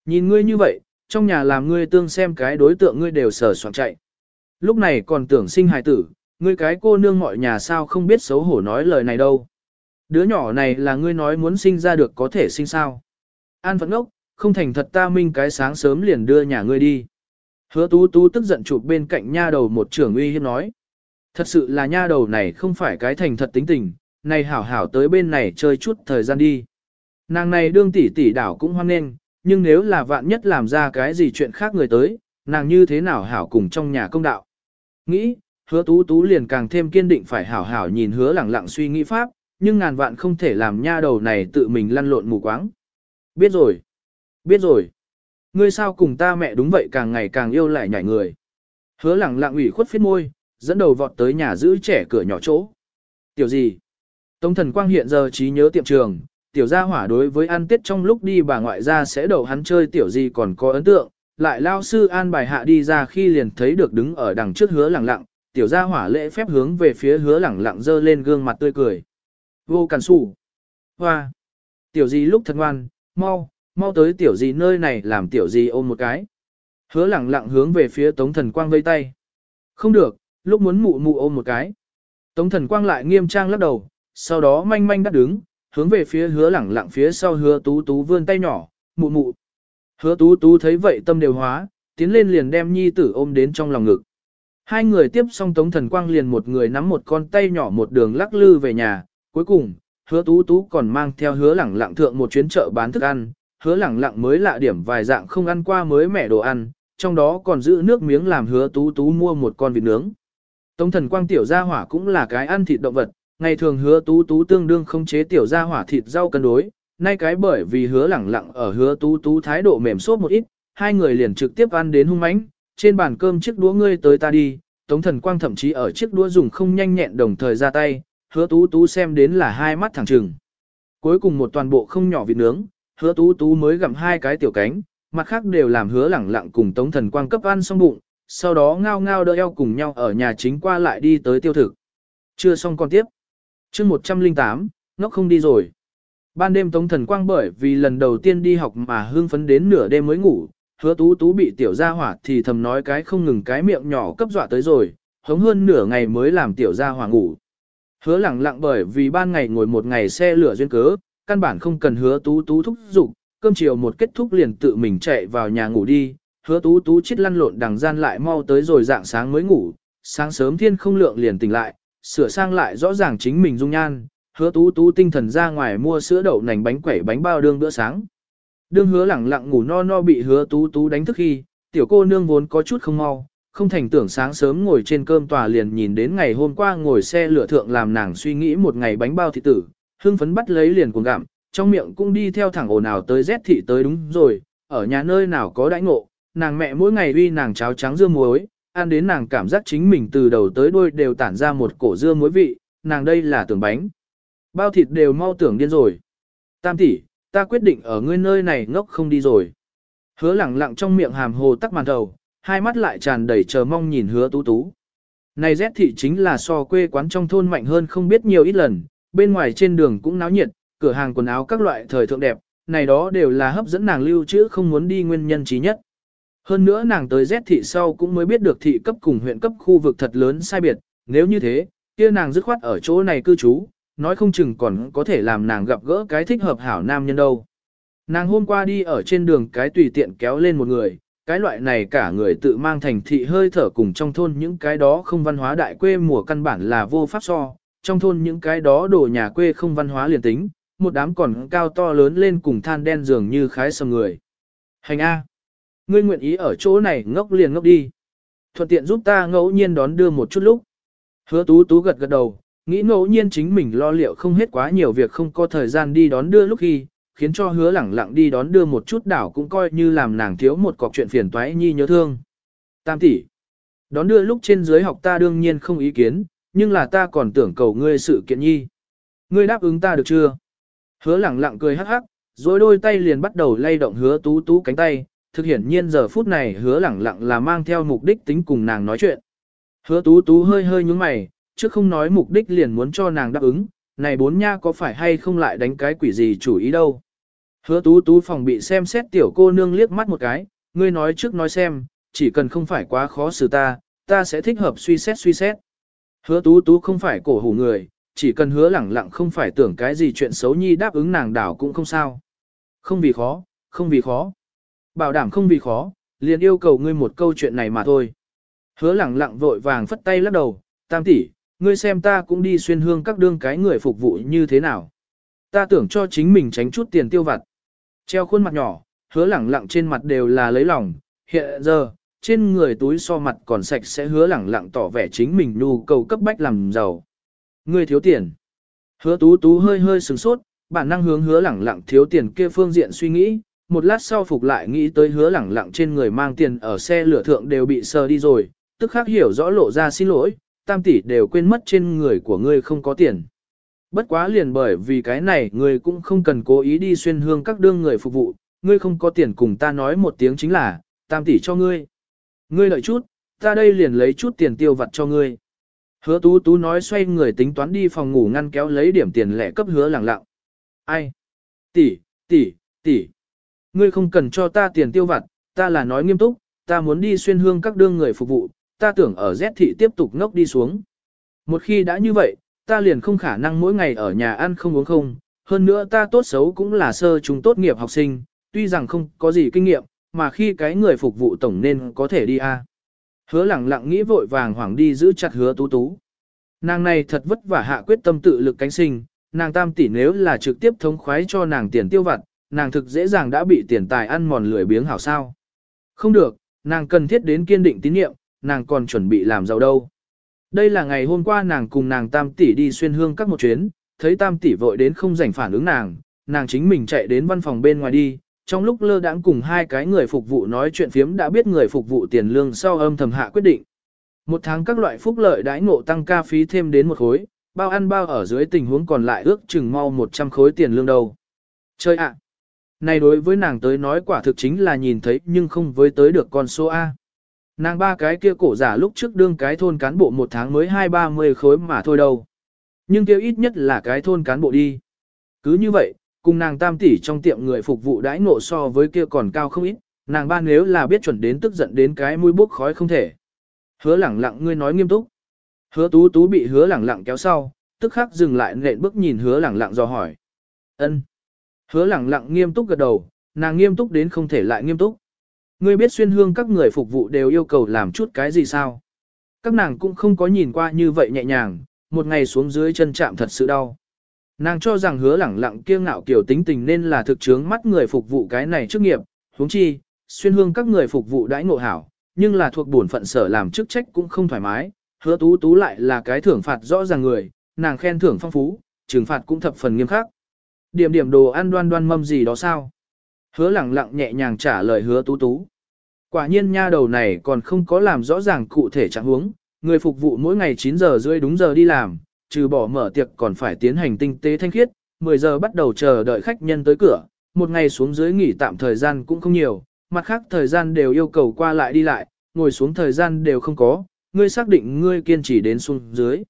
Nhìn ngươi như vậy, trong nhà làm ngươi tương xem cái đối tượng ngươi đều sở soạn chạy. Lúc này còn tưởng sinh hài tử, ngươi cái cô nương mọi nhà sao không biết xấu hổ nói lời này đâu. Đứa nhỏ này là ngươi nói muốn sinh ra được có thể sinh sao. An phận ngốc, không thành thật ta minh cái sáng sớm liền đưa nhà ngươi đi. Hứa tú tú tức giận chụp bên cạnh nha đầu một trưởng uy hiếp nói. Thật sự là nha đầu này không phải cái thành thật tính tình, này hảo hảo tới bên này chơi chút thời gian đi. Nàng này đương tỷ tỷ đảo cũng hoan nghênh, nhưng nếu là vạn nhất làm ra cái gì chuyện khác người tới, nàng như thế nào hảo cùng trong nhà công đạo. Nghĩ, hứa tú tú liền càng thêm kiên định phải hảo hảo nhìn hứa lẳng lặng suy nghĩ pháp, nhưng ngàn vạn không thể làm nha đầu này tự mình lăn lộn mù quáng. Biết rồi, biết rồi. Ngươi sao cùng ta mẹ đúng vậy càng ngày càng yêu lại nhảy người. Hứa lẳng lặng ủy khuất phiết môi, dẫn đầu vọt tới nhà giữ trẻ cửa nhỏ chỗ. Tiểu gì? Tống thần quang hiện giờ trí nhớ tiệm trường, tiểu gia hỏa đối với ăn tết trong lúc đi bà ngoại ra sẽ đầu hắn chơi tiểu gì còn có ấn tượng, lại lao sư an bài hạ đi ra khi liền thấy được đứng ở đằng trước hứa lẳng lặng, tiểu gia hỏa lễ phép hướng về phía hứa lẳng lặng dơ lên gương mặt tươi cười. Vô cản sủ. Hoa. Tiểu gì lúc thật ngoan, mau, mau tới tiểu gì nơi này làm tiểu gì ôm một cái. Hứa lẳng lặng hướng về phía tống thần quang vây tay. Không được, lúc muốn mụ mụ ôm một cái. Tống thần quang lại nghiêm trang lắc đầu, sau đó manh manh đắt đứng, hướng về phía hứa lẳng lặng phía sau hứa tú tú vươn tay nhỏ, mụ mụ. Hứa tú tú thấy vậy tâm đều hóa, tiến lên liền đem nhi tử ôm đến trong lòng ngực. Hai người tiếp xong tống thần quang liền một người nắm một con tay nhỏ một đường lắc lư về nhà, cuối cùng, hứa tú tú còn mang theo hứa lẳng lặng thượng một chuyến chợ bán thức ăn, hứa lẳng lặng mới lạ điểm vài dạng không ăn qua mới mẻ đồ ăn, trong đó còn giữ nước miếng làm hứa tú tú mua một con vịt nướng. Tống thần quang tiểu gia hỏa cũng là cái ăn thịt động vật, ngày thường hứa tú tú tương đương không chế tiểu gia hỏa thịt rau cân đối, nay cái bởi vì hứa lẳng lặng ở hứa tú tú thái độ mềm xốp một ít, hai người liền trực tiếp ăn đến hung mãnh, trên bàn cơm chiếc đũa ngươi tới ta đi, tống thần quang thậm chí ở chiếc đũa dùng không nhanh nhẹn đồng thời ra tay, hứa tú tú xem đến là hai mắt thẳng trừng. Cuối cùng một toàn bộ không nhỏ vịt nướng, hứa tú tú mới gặm hai cái tiểu cánh, mặt khác đều làm hứa lẳng lặng cùng tống thần quang cấp ăn xong bụng, sau đó ngao ngao đỡ eo cùng nhau ở nhà chính qua lại đi tới tiêu thực. Chưa xong còn tiếp. chương 108, nó không đi rồi. Ban đêm Tống Thần Quang bởi vì lần đầu tiên đi học mà hương phấn đến nửa đêm mới ngủ, hứa tú tú bị tiểu gia hỏa thì thầm nói cái không ngừng cái miệng nhỏ cấp dọa tới rồi, hống hơn nửa ngày mới làm tiểu gia hỏa ngủ. Hứa lẳng lặng bởi vì ban ngày ngồi một ngày xe lửa duyên cớ, căn bản không cần hứa tú tú thúc giục, cơm chiều một kết thúc liền tự mình chạy vào nhà ngủ đi, hứa tú tú chết lăn lộn đằng gian lại mau tới rồi dạng sáng mới ngủ, sáng sớm thiên không lượng liền tỉnh lại, sửa sang lại rõ ràng chính mình dung nhan, hứa tú tú tinh thần ra ngoài mua sữa đậu nành bánh quẩy bánh bao đương bữa sáng. Đương hứa lẳng lặng ngủ no no bị hứa tú tú đánh thức khi, tiểu cô nương vốn có chút không mau, không thành tưởng sáng sớm ngồi trên cơm tòa liền nhìn đến ngày hôm qua ngồi xe lửa thượng làm nàng suy nghĩ một ngày bánh bao thị tử, hưng phấn bắt lấy liền cuồng gặm, trong miệng cũng đi theo thẳng ồn nào tới rét thị tới đúng rồi, ở nhà nơi nào có đãi ngộ, nàng mẹ mỗi ngày uy nàng cháo trắng dưa muối, ăn đến nàng cảm giác chính mình từ đầu tới đuôi đều tản ra một cổ dưa muối vị, nàng đây là tưởng bánh. Bao thịt đều mau tưởng điên rồi. Tam tỷ, ta quyết định ở ngươi nơi này ngốc không đi rồi. Hứa lẳng lặng trong miệng hàm hồ tắc màn đầu, hai mắt lại tràn đầy chờ mong nhìn hứa tú tú. Này rét thị chính là so quê quán trong thôn mạnh hơn không biết nhiều ít lần, bên ngoài trên đường cũng náo nhiệt, cửa hàng quần áo các loại thời thượng đẹp, này đó đều là hấp dẫn nàng lưu trữ không muốn đi nguyên nhân trí nhất. Hơn nữa nàng tới rét thị sau cũng mới biết được thị cấp cùng huyện cấp khu vực thật lớn sai biệt, nếu như thế, kia nàng dứt khoát ở chỗ này cư trú, nói không chừng còn có thể làm nàng gặp gỡ cái thích hợp hảo nam nhân đâu. Nàng hôm qua đi ở trên đường cái tùy tiện kéo lên một người, cái loại này cả người tự mang thành thị hơi thở cùng trong thôn những cái đó không văn hóa đại quê mùa căn bản là vô pháp so, trong thôn những cái đó đồ nhà quê không văn hóa liền tính, một đám còn cao to lớn lên cùng than đen dường như khái sầm người. Hành A. Ngươi nguyện ý ở chỗ này ngốc liền ngốc đi. Thuận tiện giúp ta ngẫu nhiên đón đưa một chút lúc. Hứa tú tú gật gật đầu, nghĩ ngẫu nhiên chính mình lo liệu không hết quá nhiều việc không có thời gian đi đón đưa lúc khi, khiến cho hứa lẳng lặng đi đón đưa một chút đảo cũng coi như làm nàng thiếu một cọc chuyện phiền toái nhi nhớ thương. Tam tỷ, đón đưa lúc trên dưới học ta đương nhiên không ý kiến, nhưng là ta còn tưởng cầu ngươi sự kiện nhi. Ngươi đáp ứng ta được chưa? Hứa lẳng lặng cười hắc hắc, rồi đôi tay liền bắt đầu lay động hứa tú tú cánh tay, thực hiện nhiên giờ phút này hứa lẳng lặng là mang theo mục đích tính cùng nàng nói chuyện. Hứa tú tú hơi hơi nhúng mày, trước không nói mục đích liền muốn cho nàng đáp ứng, này bốn nha có phải hay không lại đánh cái quỷ gì chủ ý đâu. Hứa tú tú phòng bị xem xét tiểu cô nương liếc mắt một cái, ngươi nói trước nói xem, chỉ cần không phải quá khó xử ta, ta sẽ thích hợp suy xét suy xét. Hứa tú tú không phải cổ hủ người, chỉ cần hứa lẳng lặng không phải tưởng cái gì chuyện xấu nhi đáp ứng nàng đảo cũng không sao. Không vì khó, không vì khó. Bảo đảm không vì khó, liền yêu cầu ngươi một câu chuyện này mà thôi. Hứa lẳng lặng vội vàng phất tay lắc đầu, tam tỷ, ngươi xem ta cũng đi xuyên hương các đương cái người phục vụ như thế nào. Ta tưởng cho chính mình tránh chút tiền tiêu vặt. Treo khuôn mặt nhỏ, hứa lẳng lặng trên mặt đều là lấy lòng, hiện giờ, trên người túi so mặt còn sạch sẽ hứa lẳng lặng tỏ vẻ chính mình nhu cầu cấp bách làm giàu. người thiếu tiền. Hứa tú tú hơi hơi sừng sốt, bản năng hướng hứa lẳng lặng thiếu tiền kia phương diện suy nghĩ, một lát sau phục lại nghĩ tới hứa lẳng lặng trên người mang tiền ở xe lửa thượng đều bị sờ đi rồi, tức khắc hiểu rõ lộ ra xin lỗi, tam tỷ đều quên mất trên người của ngươi không có tiền. Bất quá liền bởi vì cái này ngươi cũng không cần cố ý đi xuyên hương các đương người phục vụ, ngươi không có tiền cùng ta nói một tiếng chính là, tam tỷ cho ngươi. Ngươi lợi chút, ta đây liền lấy chút tiền tiêu vặt cho ngươi. Hứa tú tú nói xoay người tính toán đi phòng ngủ ngăn kéo lấy điểm tiền lẻ cấp hứa lẳng lặng. Ai? Tỷ, tỷ, tỷ. Ngươi không cần cho ta tiền tiêu vặt, ta là nói nghiêm túc, ta muốn đi xuyên hương các đương người phục vụ, ta tưởng ở Z thị tiếp tục ngốc đi xuống. Một khi đã như vậy, ta liền không khả năng mỗi ngày ở nhà ăn không uống không, hơn nữa ta tốt xấu cũng là sơ chúng tốt nghiệp học sinh, tuy rằng không có gì kinh nghiệm, mà khi cái người phục vụ tổng nên có thể đi a. Hứa lẳng lặng nghĩ vội vàng hoảng đi giữ chặt hứa tú tú. Nàng này thật vất vả hạ quyết tâm tự lực cánh sinh, nàng tam tỷ nếu là trực tiếp thống khoái cho nàng tiền tiêu vặt, nàng thực dễ dàng đã bị tiền tài ăn mòn lười biếng hảo sao. Không được, nàng cần thiết đến kiên định tín nhiệm, nàng còn chuẩn bị làm giàu đâu. Đây là ngày hôm qua nàng cùng nàng tam tỷ đi xuyên hương các một chuyến, thấy tam tỷ vội đến không rảnh phản ứng nàng, nàng chính mình chạy đến văn phòng bên ngoài đi, trong lúc lơ đãng cùng hai cái người phục vụ nói chuyện phiếm đã biết người phục vụ tiền lương sau âm thầm hạ quyết định. Một tháng các loại phúc lợi đãi ngộ tăng ca phí thêm đến một khối, bao ăn bao ở dưới tình huống còn lại ước chừng mau 100 khối tiền lương đâu. Chơi ạ! Này đối với nàng tới nói quả thực chính là nhìn thấy nhưng không với tới được con số A. Nàng ba cái kia cổ giả lúc trước đương cái thôn cán bộ một tháng mới hai ba mươi khối mà thôi đâu. Nhưng kia ít nhất là cái thôn cán bộ đi. Cứ như vậy, cùng nàng tam tỷ trong tiệm người phục vụ đãi ngộ so với kia còn cao không ít, nàng ba nếu là biết chuẩn đến tức giận đến cái mũi bốc khói không thể. Hứa lẳng lặng ngươi nói nghiêm túc. Hứa tú tú bị hứa lẳng lặng kéo sau, tức khắc dừng lại nện bước nhìn hứa lẳng lặng do hỏi. ân Hứa lẳng lặng nghiêm túc gật đầu, nàng nghiêm túc đến không thể lại nghiêm túc. Ngươi biết xuyên hương các người phục vụ đều yêu cầu làm chút cái gì sao? Các nàng cũng không có nhìn qua như vậy nhẹ nhàng, một ngày xuống dưới chân chạm thật sự đau. Nàng cho rằng hứa lẳng lặng kiêng ngạo kiểu tính tình nên là thực chướng mắt người phục vụ cái này trước nghiệp, huống chi, xuyên hương các người phục vụ đãi ngộ hảo, nhưng là thuộc bổn phận sở làm chức trách cũng không thoải mái, hứa tú tú lại là cái thưởng phạt rõ ràng người, nàng khen thưởng phong phú, trừng phạt cũng thập phần nghiêm khắc. Điểm điểm đồ ăn đoan đoan mâm gì đó sao? Hứa lẳng lặng nhẹ nhàng trả lời hứa tú tú. Quả nhiên nha đầu này còn không có làm rõ ràng cụ thể trạng huống, người phục vụ mỗi ngày 9 giờ rưỡi đúng giờ đi làm, trừ bỏ mở tiệc còn phải tiến hành tinh tế thanh khiết, 10 giờ bắt đầu chờ đợi khách nhân tới cửa, một ngày xuống dưới nghỉ tạm thời gian cũng không nhiều, mặt khác thời gian đều yêu cầu qua lại đi lại, ngồi xuống thời gian đều không có, ngươi xác định ngươi kiên trì đến xuống dưới.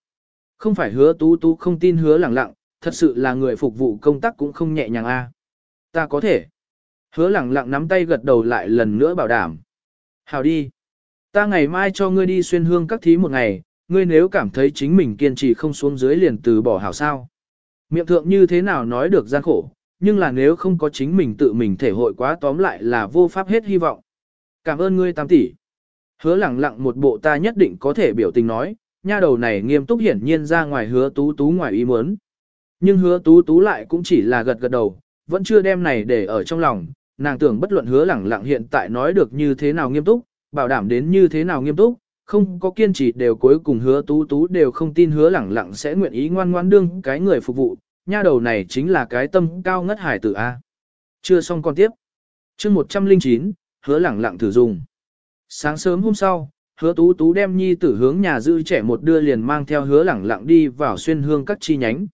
Không phải hứa tú tú không tin hứa lẳng lặng, thật sự là người phục vụ công tác cũng không nhẹ nhàng a. Ta có thể. Hứa lẳng lặng nắm tay gật đầu lại lần nữa bảo đảm. Hào đi. Ta ngày mai cho ngươi đi xuyên hương các thí một ngày, ngươi nếu cảm thấy chính mình kiên trì không xuống dưới liền từ bỏ hảo sao. Miệng thượng như thế nào nói được gian khổ, nhưng là nếu không có chính mình tự mình thể hội quá tóm lại là vô pháp hết hy vọng. Cảm ơn ngươi tam tỷ. Hứa lẳng lặng một bộ ta nhất định có thể biểu tình nói, nha đầu này nghiêm túc hiển nhiên ra ngoài hứa tú tú ngoài ý muốn. Nhưng hứa tú tú lại cũng chỉ là gật gật đầu, vẫn chưa đem này để ở trong lòng, nàng tưởng bất luận hứa lẳng lặng hiện tại nói được như thế nào nghiêm túc, bảo đảm đến như thế nào nghiêm túc, không có kiên trì đều cuối cùng hứa tú tú đều không tin hứa lẳng lặng sẽ nguyện ý ngoan ngoan đương cái người phục vụ, nha đầu này chính là cái tâm cao ngất hải tử A. Chưa xong con tiếp. chương 109, hứa lẳng lặng thử dùng. Sáng sớm hôm sau, hứa tú tú đem nhi tử hướng nhà dư trẻ một đưa liền mang theo hứa lẳng lặng đi vào xuyên hương các chi nhánh.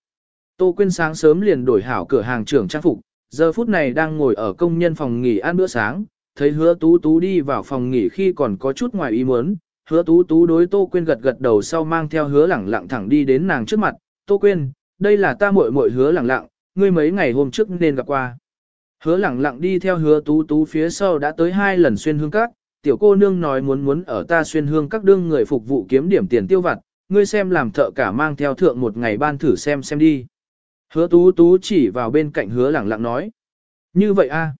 Tô Quyên sáng sớm liền đổi hảo cửa hàng trưởng trang phục, giờ phút này đang ngồi ở công nhân phòng nghỉ ăn bữa sáng, thấy hứa tú tú đi vào phòng nghỉ khi còn có chút ngoài ý muốn, hứa tú tú đối Tô Quyên gật gật đầu sau mang theo hứa lẳng lặng thẳng đi đến nàng trước mặt, Tô Quyên, đây là ta muội muội hứa lẳng lặng, ngươi mấy ngày hôm trước nên gặp qua. Hứa lẳng lặng đi theo hứa tú tú phía sau đã tới hai lần xuyên hương các, tiểu cô nương nói muốn muốn ở ta xuyên hương các đương người phục vụ kiếm điểm tiền tiêu vặt, ngươi xem làm thợ cả mang theo thượng một ngày ban thử xem xem đi. Hứa tú tú chỉ vào bên cạnh hứa lẳng lặng nói. Như vậy a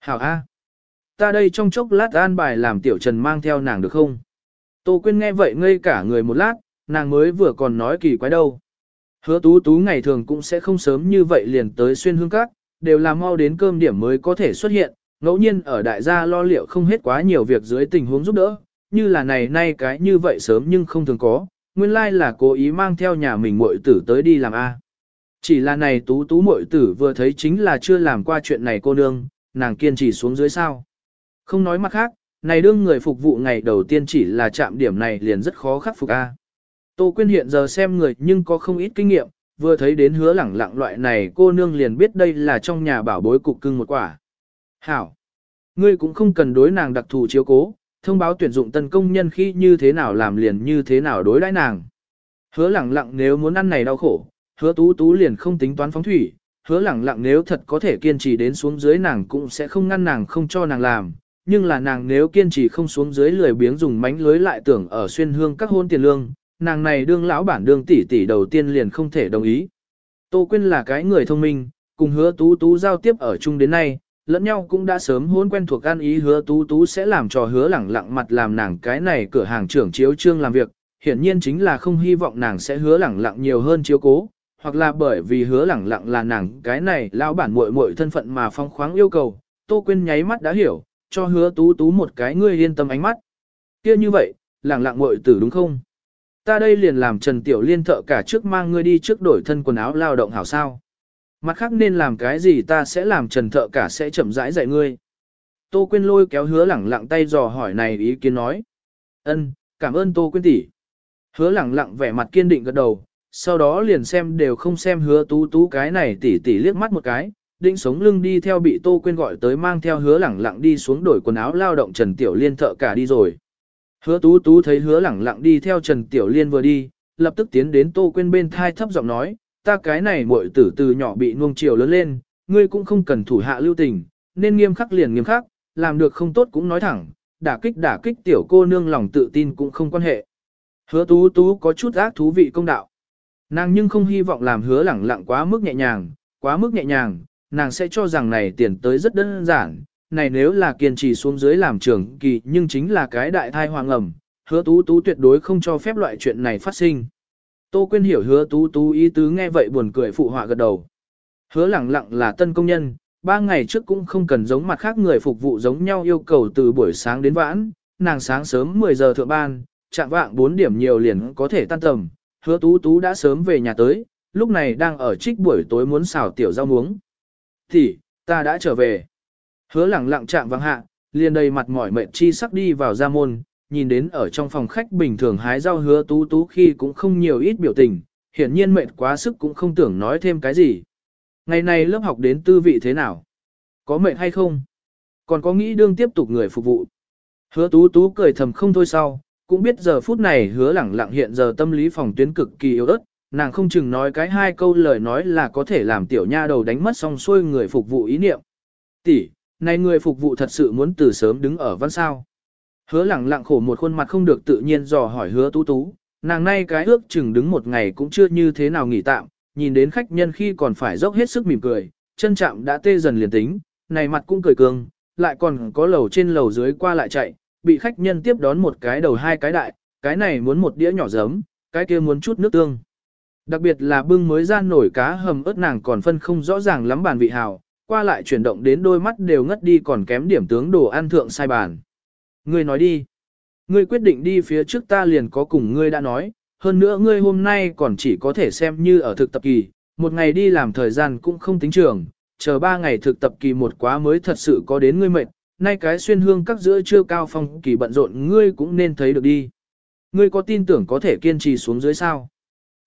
Hảo a Ta đây trong chốc lát an bài làm tiểu trần mang theo nàng được không? Tô Quyên nghe vậy ngây cả người một lát, nàng mới vừa còn nói kỳ quái đâu. Hứa tú tú ngày thường cũng sẽ không sớm như vậy liền tới xuyên hương các, đều là mau đến cơm điểm mới có thể xuất hiện, ngẫu nhiên ở đại gia lo liệu không hết quá nhiều việc dưới tình huống giúp đỡ, như là này nay cái như vậy sớm nhưng không thường có, nguyên lai like là cố ý mang theo nhà mình muội tử tới đi làm A. Chỉ là này tú tú muội tử vừa thấy chính là chưa làm qua chuyện này cô nương, nàng kiên trì xuống dưới sao. Không nói mặt khác, này đương người phục vụ ngày đầu tiên chỉ là chạm điểm này liền rất khó khắc phục A. Tô Quyên hiện giờ xem người nhưng có không ít kinh nghiệm, vừa thấy đến hứa lẳng lặng loại này cô nương liền biết đây là trong nhà bảo bối cục cưng một quả. Hảo! Ngươi cũng không cần đối nàng đặc thù chiếu cố, thông báo tuyển dụng tân công nhân khi như thế nào làm liền như thế nào đối đãi nàng. Hứa lẳng lặng nếu muốn ăn này đau khổ, hứa tú tú liền không tính toán phóng thủy, hứa lẳng lặng nếu thật có thể kiên trì đến xuống dưới nàng cũng sẽ không ngăn nàng không cho nàng làm, nhưng là nàng nếu kiên trì không xuống dưới lười biếng dùng mánh lưới lại tưởng ở xuyên hương các hôn tiền lương, nàng này đương lão bản đương tỷ tỷ đầu tiên liền không thể đồng ý. Tô Quyên là cái người thông minh, cùng hứa tú tú giao tiếp ở chung đến nay, lẫn nhau cũng đã sớm hôn quen thuộc an ý hứa tú tú sẽ làm trò hứa lẳng lặng mặt làm nàng cái này cửa hàng trưởng chiếu trương làm việc, hiển nhiên chính là không hy vọng nàng sẽ hứa lẳng lặng nhiều hơn chiếu cố, hoặc là bởi vì hứa lẳng lặng là nàng cái này lão bản muội muội thân phận mà phong khoáng yêu cầu, Tô Quyên nháy mắt đã hiểu, cho hứa tú tú một cái ngươi yên tâm ánh mắt. kia như vậy, lẳng lặng muội tử đúng không? Ta đây liền làm Trần Tiểu Liên thợ cả trước mang ngươi đi trước đổi thân quần áo lao động hảo sao. Mặt khác nên làm cái gì ta sẽ làm Trần thợ cả sẽ chậm rãi dạy ngươi. Tô Quyên lôi kéo hứa lẳng lặng tay dò hỏi này ý kiến nói. ân cảm ơn Tô Quyên tỷ. Hứa lẳng lặng vẻ mặt kiên định gật đầu, sau đó liền xem đều không xem hứa tú tú cái này tỷ tỷ liếc mắt một cái, định sống lưng đi theo bị Tô Quyên gọi tới mang theo hứa lẳng lặng đi xuống đổi quần áo lao động Trần Tiểu Liên thợ cả đi rồi. Hứa tú tú thấy hứa lẳng lặng đi theo Trần Tiểu Liên vừa đi, lập tức tiến đến Tô Quyên bên thai thấp giọng nói, ta cái này muội tử từ nhỏ bị nuông chiều lớn lên, ngươi cũng không cần thủ hạ lưu tình, nên nghiêm khắc liền nghiêm khắc, làm được không tốt cũng nói thẳng, đả kích đả kích tiểu cô nương lòng tự tin cũng không quan hệ. Hứa tú tú có chút ác thú vị công đạo. Nàng nhưng không hy vọng làm hứa lẳng lặng quá mức nhẹ nhàng, quá mức nhẹ nhàng, nàng sẽ cho rằng này tiền tới rất đơn giản, này nếu là kiên trì xuống dưới làm trưởng kỳ nhưng chính là cái đại thai hoàng ẩm, hứa tú tú tuyệt đối không cho phép loại chuyện này phát sinh. Tô Quyên hiểu hứa tú tú ý tứ nghe vậy buồn cười phụ họa gật đầu. Hứa lẳng lặng là tân công nhân, ba ngày trước cũng không cần giống mặt khác người phục vụ giống nhau yêu cầu từ buổi sáng đến vãn, nàng sáng sớm 10 giờ thượng ban, chạm vạng 4 điểm nhiều liền có thể tan tầm, hứa tú tú đã sớm về nhà tới, lúc này đang ở trích buổi tối muốn xào tiểu rau muống. Thì, ta đã trở về. Hứa lẳng lặng chạm vắng hạ, liền đầy mặt mỏi mệt chi sắc đi vào ra môn, nhìn đến ở trong phòng khách bình thường hái rau hứa tú tú khi cũng không nhiều ít biểu tình, hiển nhiên mệt quá sức cũng không tưởng nói thêm cái gì. Ngày này lớp học đến tư vị thế nào? Có mệt hay không? Còn có nghĩ đương tiếp tục người phục vụ? Hứa tú tú cười thầm không thôi sau, cũng biết giờ phút này hứa lẳng lặng hiện giờ tâm lý phòng tuyến cực kỳ yếu ớt, nàng không chừng nói cái hai câu lời nói là có thể làm tiểu nha đầu đánh mất xong xuôi người phục vụ ý niệm. Tỷ, này người phục vụ thật sự muốn từ sớm đứng ở văn sao. Hứa lẳng lặng khổ một khuôn mặt không được tự nhiên dò hỏi hứa tú tú, nàng nay cái ước chừng đứng một ngày cũng chưa như thế nào nghỉ tạm, nhìn đến khách nhân khi còn phải dốc hết sức mỉm cười, chân chạm đã tê dần liền tính, này mặt cũng cười cương, lại còn có lầu trên lầu dưới qua lại chạy, bị khách nhân tiếp đón một cái đầu hai cái đại, cái này muốn một đĩa nhỏ giấm, cái kia muốn chút nước tương. Đặc biệt là bưng mới ra nổi cá hầm ớt nàng còn phân không rõ ràng lắm bàn vị hào, qua lại chuyển động đến đôi mắt đều ngất đi còn kém điểm tướng đồ ăn thượng sai bàn. Ngươi nói đi. Ngươi quyết định đi phía trước ta liền có cùng ngươi đã nói, hơn nữa ngươi hôm nay còn chỉ có thể xem như ở thực tập kỳ, một ngày đi làm thời gian cũng không tính trường, chờ ba ngày thực tập kỳ một quá mới thật sự có đến ngươi mệt, nay cái xuyên hương các giữa chưa cao phong kỳ bận rộn ngươi cũng nên thấy được đi. Ngươi có tin tưởng có thể kiên trì xuống dưới sao?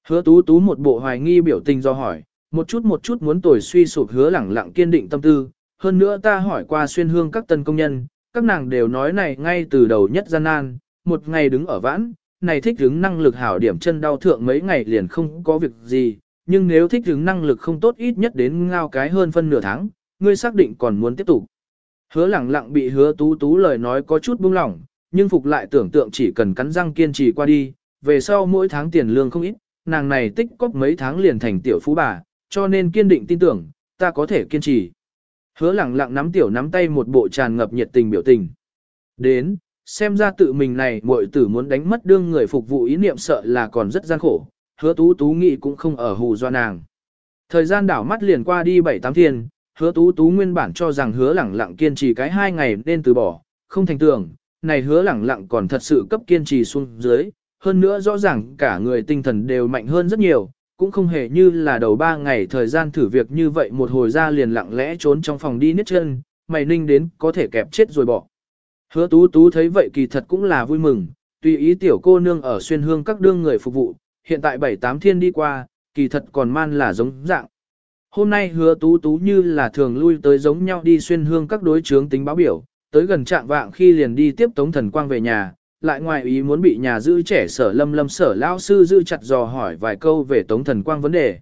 Hứa tú tú một bộ hoài nghi biểu tình do hỏi, một chút một chút muốn tồi suy sụp hứa lẳng lặng kiên định tâm tư. Hơn nữa ta hỏi qua xuyên hương các tân công nhân, các nàng đều nói này ngay từ đầu nhất gian nan, một ngày đứng ở vãn, này thích hứng năng lực hảo điểm chân đau thượng mấy ngày liền không có việc gì, nhưng nếu thích hứng năng lực không tốt ít nhất đến ngao cái hơn phân nửa tháng, ngươi xác định còn muốn tiếp tục. Hứa lẳng lặng bị hứa tú tú lời nói có chút buông lỏng, nhưng phục lại tưởng tượng chỉ cần cắn răng kiên trì qua đi, về sau mỗi tháng tiền lương không ít, nàng này tích cóp mấy tháng liền thành tiểu phú bà, cho nên kiên định tin tưởng, ta có thể kiên trì. Hứa lẳng lặng nắm tiểu nắm tay một bộ tràn ngập nhiệt tình biểu tình. Đến, xem ra tự mình này muội tử muốn đánh mất đương người phục vụ ý niệm sợ là còn rất gian khổ, hứa tú tú nghĩ cũng không ở hù do nàng. Thời gian đảo mắt liền qua đi bảy tám thiên, hứa tú tú nguyên bản cho rằng hứa lẳng lặng kiên trì cái hai ngày nên từ bỏ, không thành tưởng, này hứa lẳng lặng còn thật sự cấp kiên trì xuống dưới, hơn nữa rõ ràng cả người tinh thần đều mạnh hơn rất nhiều, cũng không hề như là đầu ba ngày thời gian thử việc như vậy một hồi ra liền lặng lẽ trốn trong phòng đi nít chân, mày ninh đến có thể kẹp chết rồi bỏ. Hứa tú tú thấy vậy kỳ thật cũng là vui mừng, tùy ý tiểu cô nương ở xuyên hương các đương người phục vụ, hiện tại bảy tám thiên đi qua, kỳ thật còn man là giống dạng. Hôm nay hứa tú tú như là thường lui tới giống nhau đi xuyên hương các đối chướng tính báo biểu, tới gần trạng vạng khi liền đi tiếp tống thần quang về nhà, lại ngoài ý muốn bị nhà giữ trẻ sở lâm lâm sở lao sư giữ chặt dò hỏi vài câu về tống thần quang vấn đề.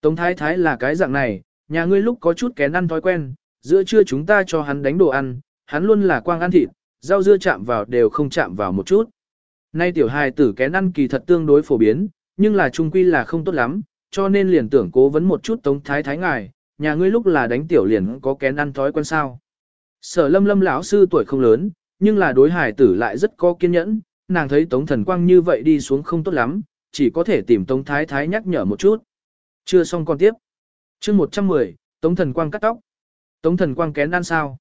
Tống thái thái là cái dạng này, nhà ngươi lúc có chút kén ăn thói quen, giữa trưa chúng ta cho hắn đánh đồ ăn, hắn luôn là quang ăn thịt, rau dưa chạm vào đều không chạm vào một chút. Nay tiểu hài tử kén ăn kỳ thật tương đối phổ biến, nhưng là trung quy là không tốt lắm, cho nên liền tưởng cố vấn một chút tống thái thái ngài, nhà ngươi lúc là đánh tiểu liền có kén ăn thói quen sao. Sở lâm lâm lão sư tuổi không lớn, nhưng là đối hải tử lại rất có kiên nhẫn, nàng thấy tống thần quang như vậy đi xuống không tốt lắm, chỉ có thể tìm tống thái thái nhắc nhở một chút. Chưa xong con tiếp. chương 110, tống thần quang cắt tóc. Tống thần quang kén ăn sao?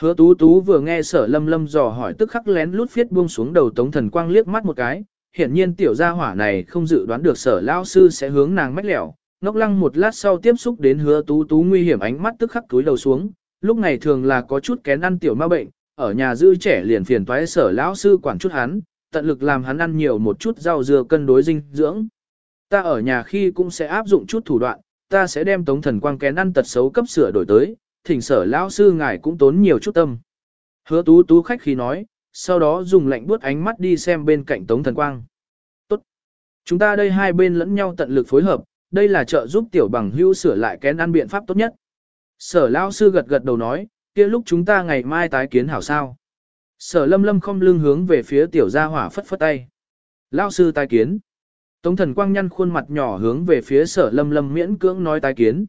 Hứa tú tú vừa nghe sở lâm lâm dò hỏi tức khắc lén lút phiết buông xuống đầu tống thần quang liếc mắt một cái, hiển nhiên tiểu gia hỏa này không dự đoán được sở lão sư sẽ hướng nàng mách lẻo, ngốc lăng một lát sau tiếp xúc đến hứa tú tú nguy hiểm ánh mắt tức khắc túi đầu xuống, lúc này thường là có chút kén ăn tiểu ma bệnh, ở nhà dư trẻ liền phiền toái sở lão sư quản chút hắn, tận lực làm hắn ăn nhiều một chút rau dưa cân đối dinh dưỡng. Ta ở nhà khi cũng sẽ áp dụng chút thủ đoạn, ta sẽ đem tống thần quang kén ăn tật xấu cấp sửa đổi tới, thỉnh sở lão sư ngài cũng tốn nhiều chút tâm. Hứa tú tú khách khi nói, sau đó dùng lạnh buốt ánh mắt đi xem bên cạnh tống thần quang. Tốt. Chúng ta đây hai bên lẫn nhau tận lực phối hợp, đây là trợ giúp tiểu bằng hưu sửa lại kén ăn biện pháp tốt nhất. Sở lão sư gật gật đầu nói, kia lúc chúng ta ngày mai tái kiến hảo sao. Sở lâm lâm không lưng hướng về phía tiểu gia hỏa phất phất tay. Lão sư tái kiến. Tống thần quang nhăn khuôn mặt nhỏ hướng về phía sở lâm lâm miễn cưỡng nói tái kiến.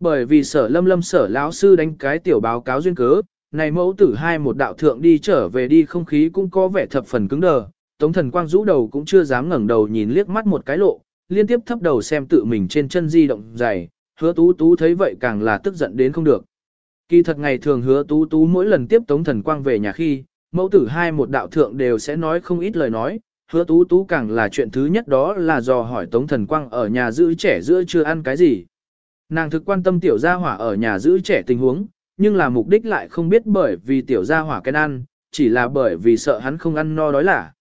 Bởi vì sở lâm lâm sở lão sư đánh cái tiểu báo cáo duyên cớ, này mẫu tử hai một đạo thượng đi trở về đi không khí cũng có vẻ thập phần cứng đờ. Tống thần quang rũ đầu cũng chưa dám ngẩng đầu nhìn liếc mắt một cái lộ, liên tiếp thấp đầu xem tự mình trên chân di động dày, hứa tú tú thấy vậy càng là tức giận đến không được. Kỳ thật ngày thường hứa tú tú mỗi lần tiếp Tống Thần Quang về nhà khi, mẫu tử hai một đạo thượng đều sẽ nói không ít lời nói, hứa tú tú càng là chuyện thứ nhất đó là dò hỏi Tống Thần Quang ở nhà giữ trẻ giữa chưa ăn cái gì. Nàng thực quan tâm tiểu gia hỏa ở nhà giữ trẻ tình huống, nhưng là mục đích lại không biết bởi vì tiểu gia hỏa cái ăn, chỉ là bởi vì sợ hắn không ăn no đói là.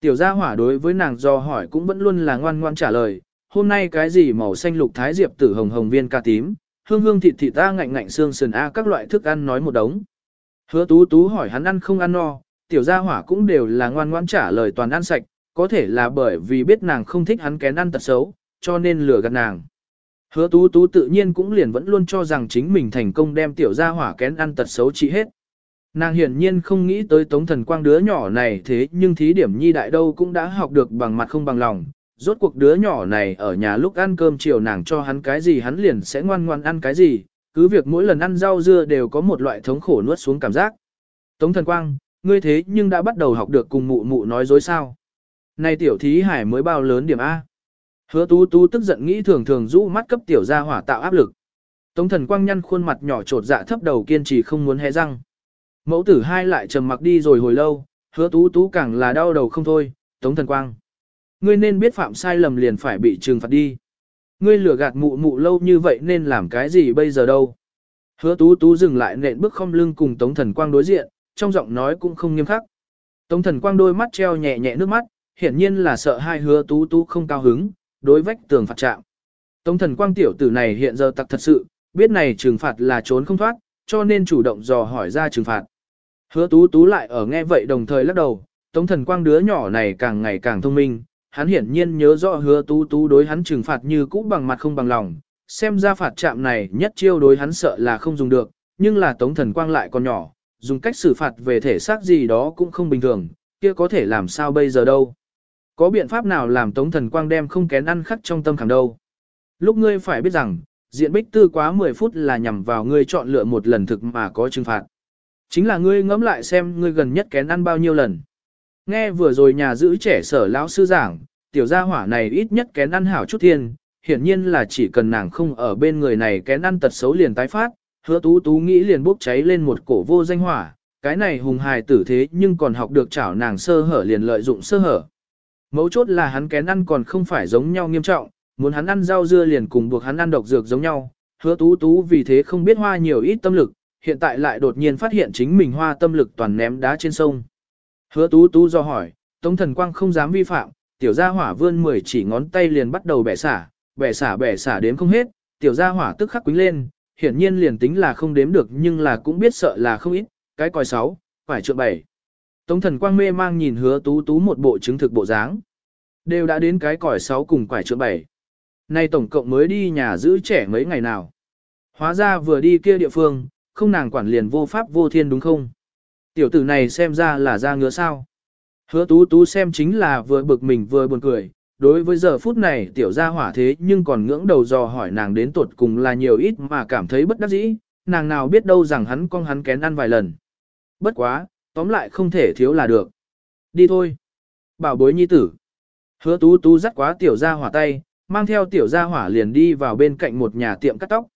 Tiểu gia hỏa đối với nàng do hỏi cũng vẫn luôn là ngoan ngoan trả lời, hôm nay cái gì màu xanh lục thái diệp tử hồng hồng viên ca tím, hương hương thịt thịt ta ngạnh ngạnh xương sườn a các loại thức ăn nói một đống. Hứa tú tú hỏi hắn ăn không ăn no, tiểu gia hỏa cũng đều là ngoan ngoan trả lời toàn ăn sạch, có thể là bởi vì biết nàng không thích hắn kén ăn tật xấu, cho nên lừa gạt nàng. Hứa tú tú tự nhiên cũng liền vẫn luôn cho rằng chính mình thành công đem tiểu gia hỏa kén ăn tật xấu trị hết. Nàng hiển nhiên không nghĩ tới tống thần quang đứa nhỏ này thế nhưng thí điểm nhi đại đâu cũng đã học được bằng mặt không bằng lòng. Rốt cuộc đứa nhỏ này ở nhà lúc ăn cơm chiều nàng cho hắn cái gì hắn liền sẽ ngoan ngoan ăn cái gì, cứ việc mỗi lần ăn rau dưa đều có một loại thống khổ nuốt xuống cảm giác. Tống thần quang, ngươi thế nhưng đã bắt đầu học được cùng mụ mụ nói dối sao. Này tiểu thí hải mới bao lớn điểm A. Hứa tú tú tức giận nghĩ thường thường rũ mắt cấp tiểu gia hỏa tạo áp lực. Tống thần quang nhăn khuôn mặt nhỏ trột dạ thấp đầu kiên trì không muốn hé răng. Mẫu tử hai lại trầm mặc đi rồi hồi lâu, hứa tú tú càng là đau đầu không thôi, tống thần quang. Ngươi nên biết phạm sai lầm liền phải bị trừng phạt đi. Ngươi lừa gạt mụ mụ lâu như vậy nên làm cái gì bây giờ đâu. Hứa tú tú dừng lại nện bước không lưng cùng tống thần quang đối diện, trong giọng nói cũng không nghiêm khắc. Tống thần quang đôi mắt treo nhẹ nhẹ nước mắt, hiển nhiên là sợ hai hứa tú tú không cao hứng, đối vách tường phạt chạm Tống thần quang tiểu tử này hiện giờ tặc thật sự, biết này trừng phạt là trốn không thoát, cho nên chủ động dò hỏi ra trừng phạt. Hứa tú tú lại ở nghe vậy đồng thời lắc đầu, tống thần quang đứa nhỏ này càng ngày càng thông minh, hắn hiển nhiên nhớ rõ hứa tú tú đối hắn trừng phạt như cũ bằng mặt không bằng lòng, xem ra phạt chạm này nhất chiêu đối hắn sợ là không dùng được, nhưng là tống thần quang lại còn nhỏ, dùng cách xử phạt về thể xác gì đó cũng không bình thường, kia có thể làm sao bây giờ đâu. Có biện pháp nào làm tống thần quang đem không kén ăn khắc trong tâm khảm đâu. Lúc ngươi phải biết rằng, diện bích tư quá 10 phút là nhằm vào ngươi chọn lựa một lần thực mà có trừng phạt. Chính là ngươi ngẫm lại xem ngươi gần nhất kén ăn bao nhiêu lần. Nghe vừa rồi nhà giữ trẻ sở lão sư giảng, tiểu gia hỏa này ít nhất kén ăn hảo chút thiên, hiển nhiên là chỉ cần nàng không ở bên người này kén ăn tật xấu liền tái phát, hứa tú tú nghĩ liền bốc cháy lên một cổ vô danh hỏa, cái này hùng hài tử thế nhưng còn học được chảo nàng sơ hở liền lợi dụng sơ hở. Mấu chốt là hắn kén ăn còn không phải giống nhau nghiêm trọng, muốn hắn ăn rau dưa liền cùng buộc hắn ăn độc dược giống nhau, hứa tú tú vì thế không biết hoa nhiều ít tâm lực, hiện tại lại đột nhiên phát hiện chính mình hoa tâm lực toàn ném đá trên sông. Hứa tú tú do hỏi, Tống thần quang không dám vi phạm, tiểu gia hỏa vươn mười chỉ ngón tay liền bắt đầu bẻ xả, bẻ xả bẻ xả đếm không hết, tiểu gia hỏa tức khắc quýnh lên, hiển nhiên liền tính là không đếm được nhưng là cũng biết sợ là không ít, cái còi sáu, phải trượng bảy. Tống thần quang mê mang nhìn hứa tú tú một bộ chứng thực bộ dáng. Đều đã đến cái còi sáu cùng quải trưởng bảy. Nay tổng cộng mới đi nhà giữ trẻ mấy ngày nào. Hóa ra vừa đi kia địa phương, không nàng quản liền vô pháp vô thiên đúng không? Tiểu tử này xem ra là ra ngứa sao. Hứa tú tú xem chính là vừa bực mình vừa buồn cười, đối với giờ phút này tiểu gia hỏa thế nhưng còn ngưỡng đầu dò hỏi nàng đến tuột cùng là nhiều ít mà cảm thấy bất đắc dĩ, nàng nào biết đâu rằng hắn con hắn kén ăn vài lần. Bất quá, tóm lại không thể thiếu là được. Đi thôi. Bảo bối nhi tử. Hứa tú tú dắt quá tiểu gia hỏa tay, mang theo tiểu gia hỏa liền đi vào bên cạnh một nhà tiệm cắt tóc.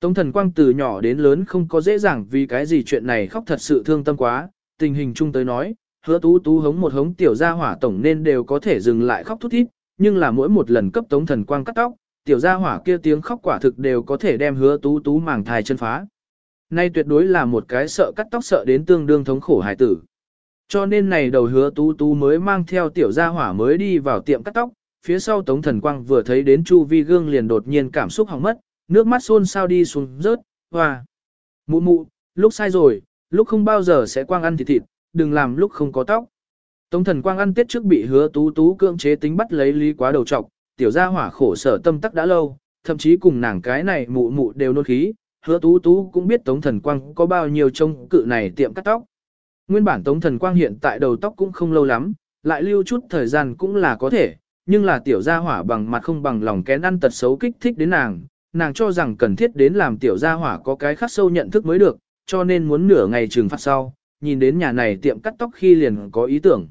Tống thần quang từ nhỏ đến lớn không có dễ dàng vì cái gì chuyện này khóc thật sự thương tâm quá, tình hình chung tới nói, hứa tú tú hống một hống tiểu gia hỏa tổng nên đều có thể dừng lại khóc thút thít, nhưng là mỗi một lần cấp tống thần quang cắt tóc, tiểu gia hỏa kia tiếng khóc quả thực đều có thể đem hứa tú tú màng thai chân phá. Nay tuyệt đối là một cái sợ cắt tóc sợ đến tương đương thống khổ hải tử. Cho nên này đầu hứa tú tú mới mang theo tiểu gia hỏa mới đi vào tiệm cắt tóc, phía sau tống thần quang vừa thấy đến chu vi gương liền đột nhiên cảm xúc hỏng mất, nước mắt xôn sao đi xuống rớt, hoa. Mụ mụ, lúc sai rồi, lúc không bao giờ sẽ quang ăn thịt thịt, đừng làm lúc không có tóc. Tống thần quang ăn tết trước bị hứa tú tú cưỡng chế tính bắt lấy lý quá đầu trọc, tiểu gia hỏa khổ sở tâm tắc đã lâu, thậm chí cùng nàng cái này mụ mụ đều nôn khí, hứa tú tú cũng biết tống thần quang có bao nhiêu trông cự này tiệm cắt tóc. Nguyên bản tống thần quang hiện tại đầu tóc cũng không lâu lắm, lại lưu chút thời gian cũng là có thể, nhưng là tiểu gia hỏa bằng mặt không bằng lòng kén ăn tật xấu kích thích đến nàng, nàng cho rằng cần thiết đến làm tiểu gia hỏa có cái khắc sâu nhận thức mới được, cho nên muốn nửa ngày trừng phạt sau, nhìn đến nhà này tiệm cắt tóc khi liền có ý tưởng.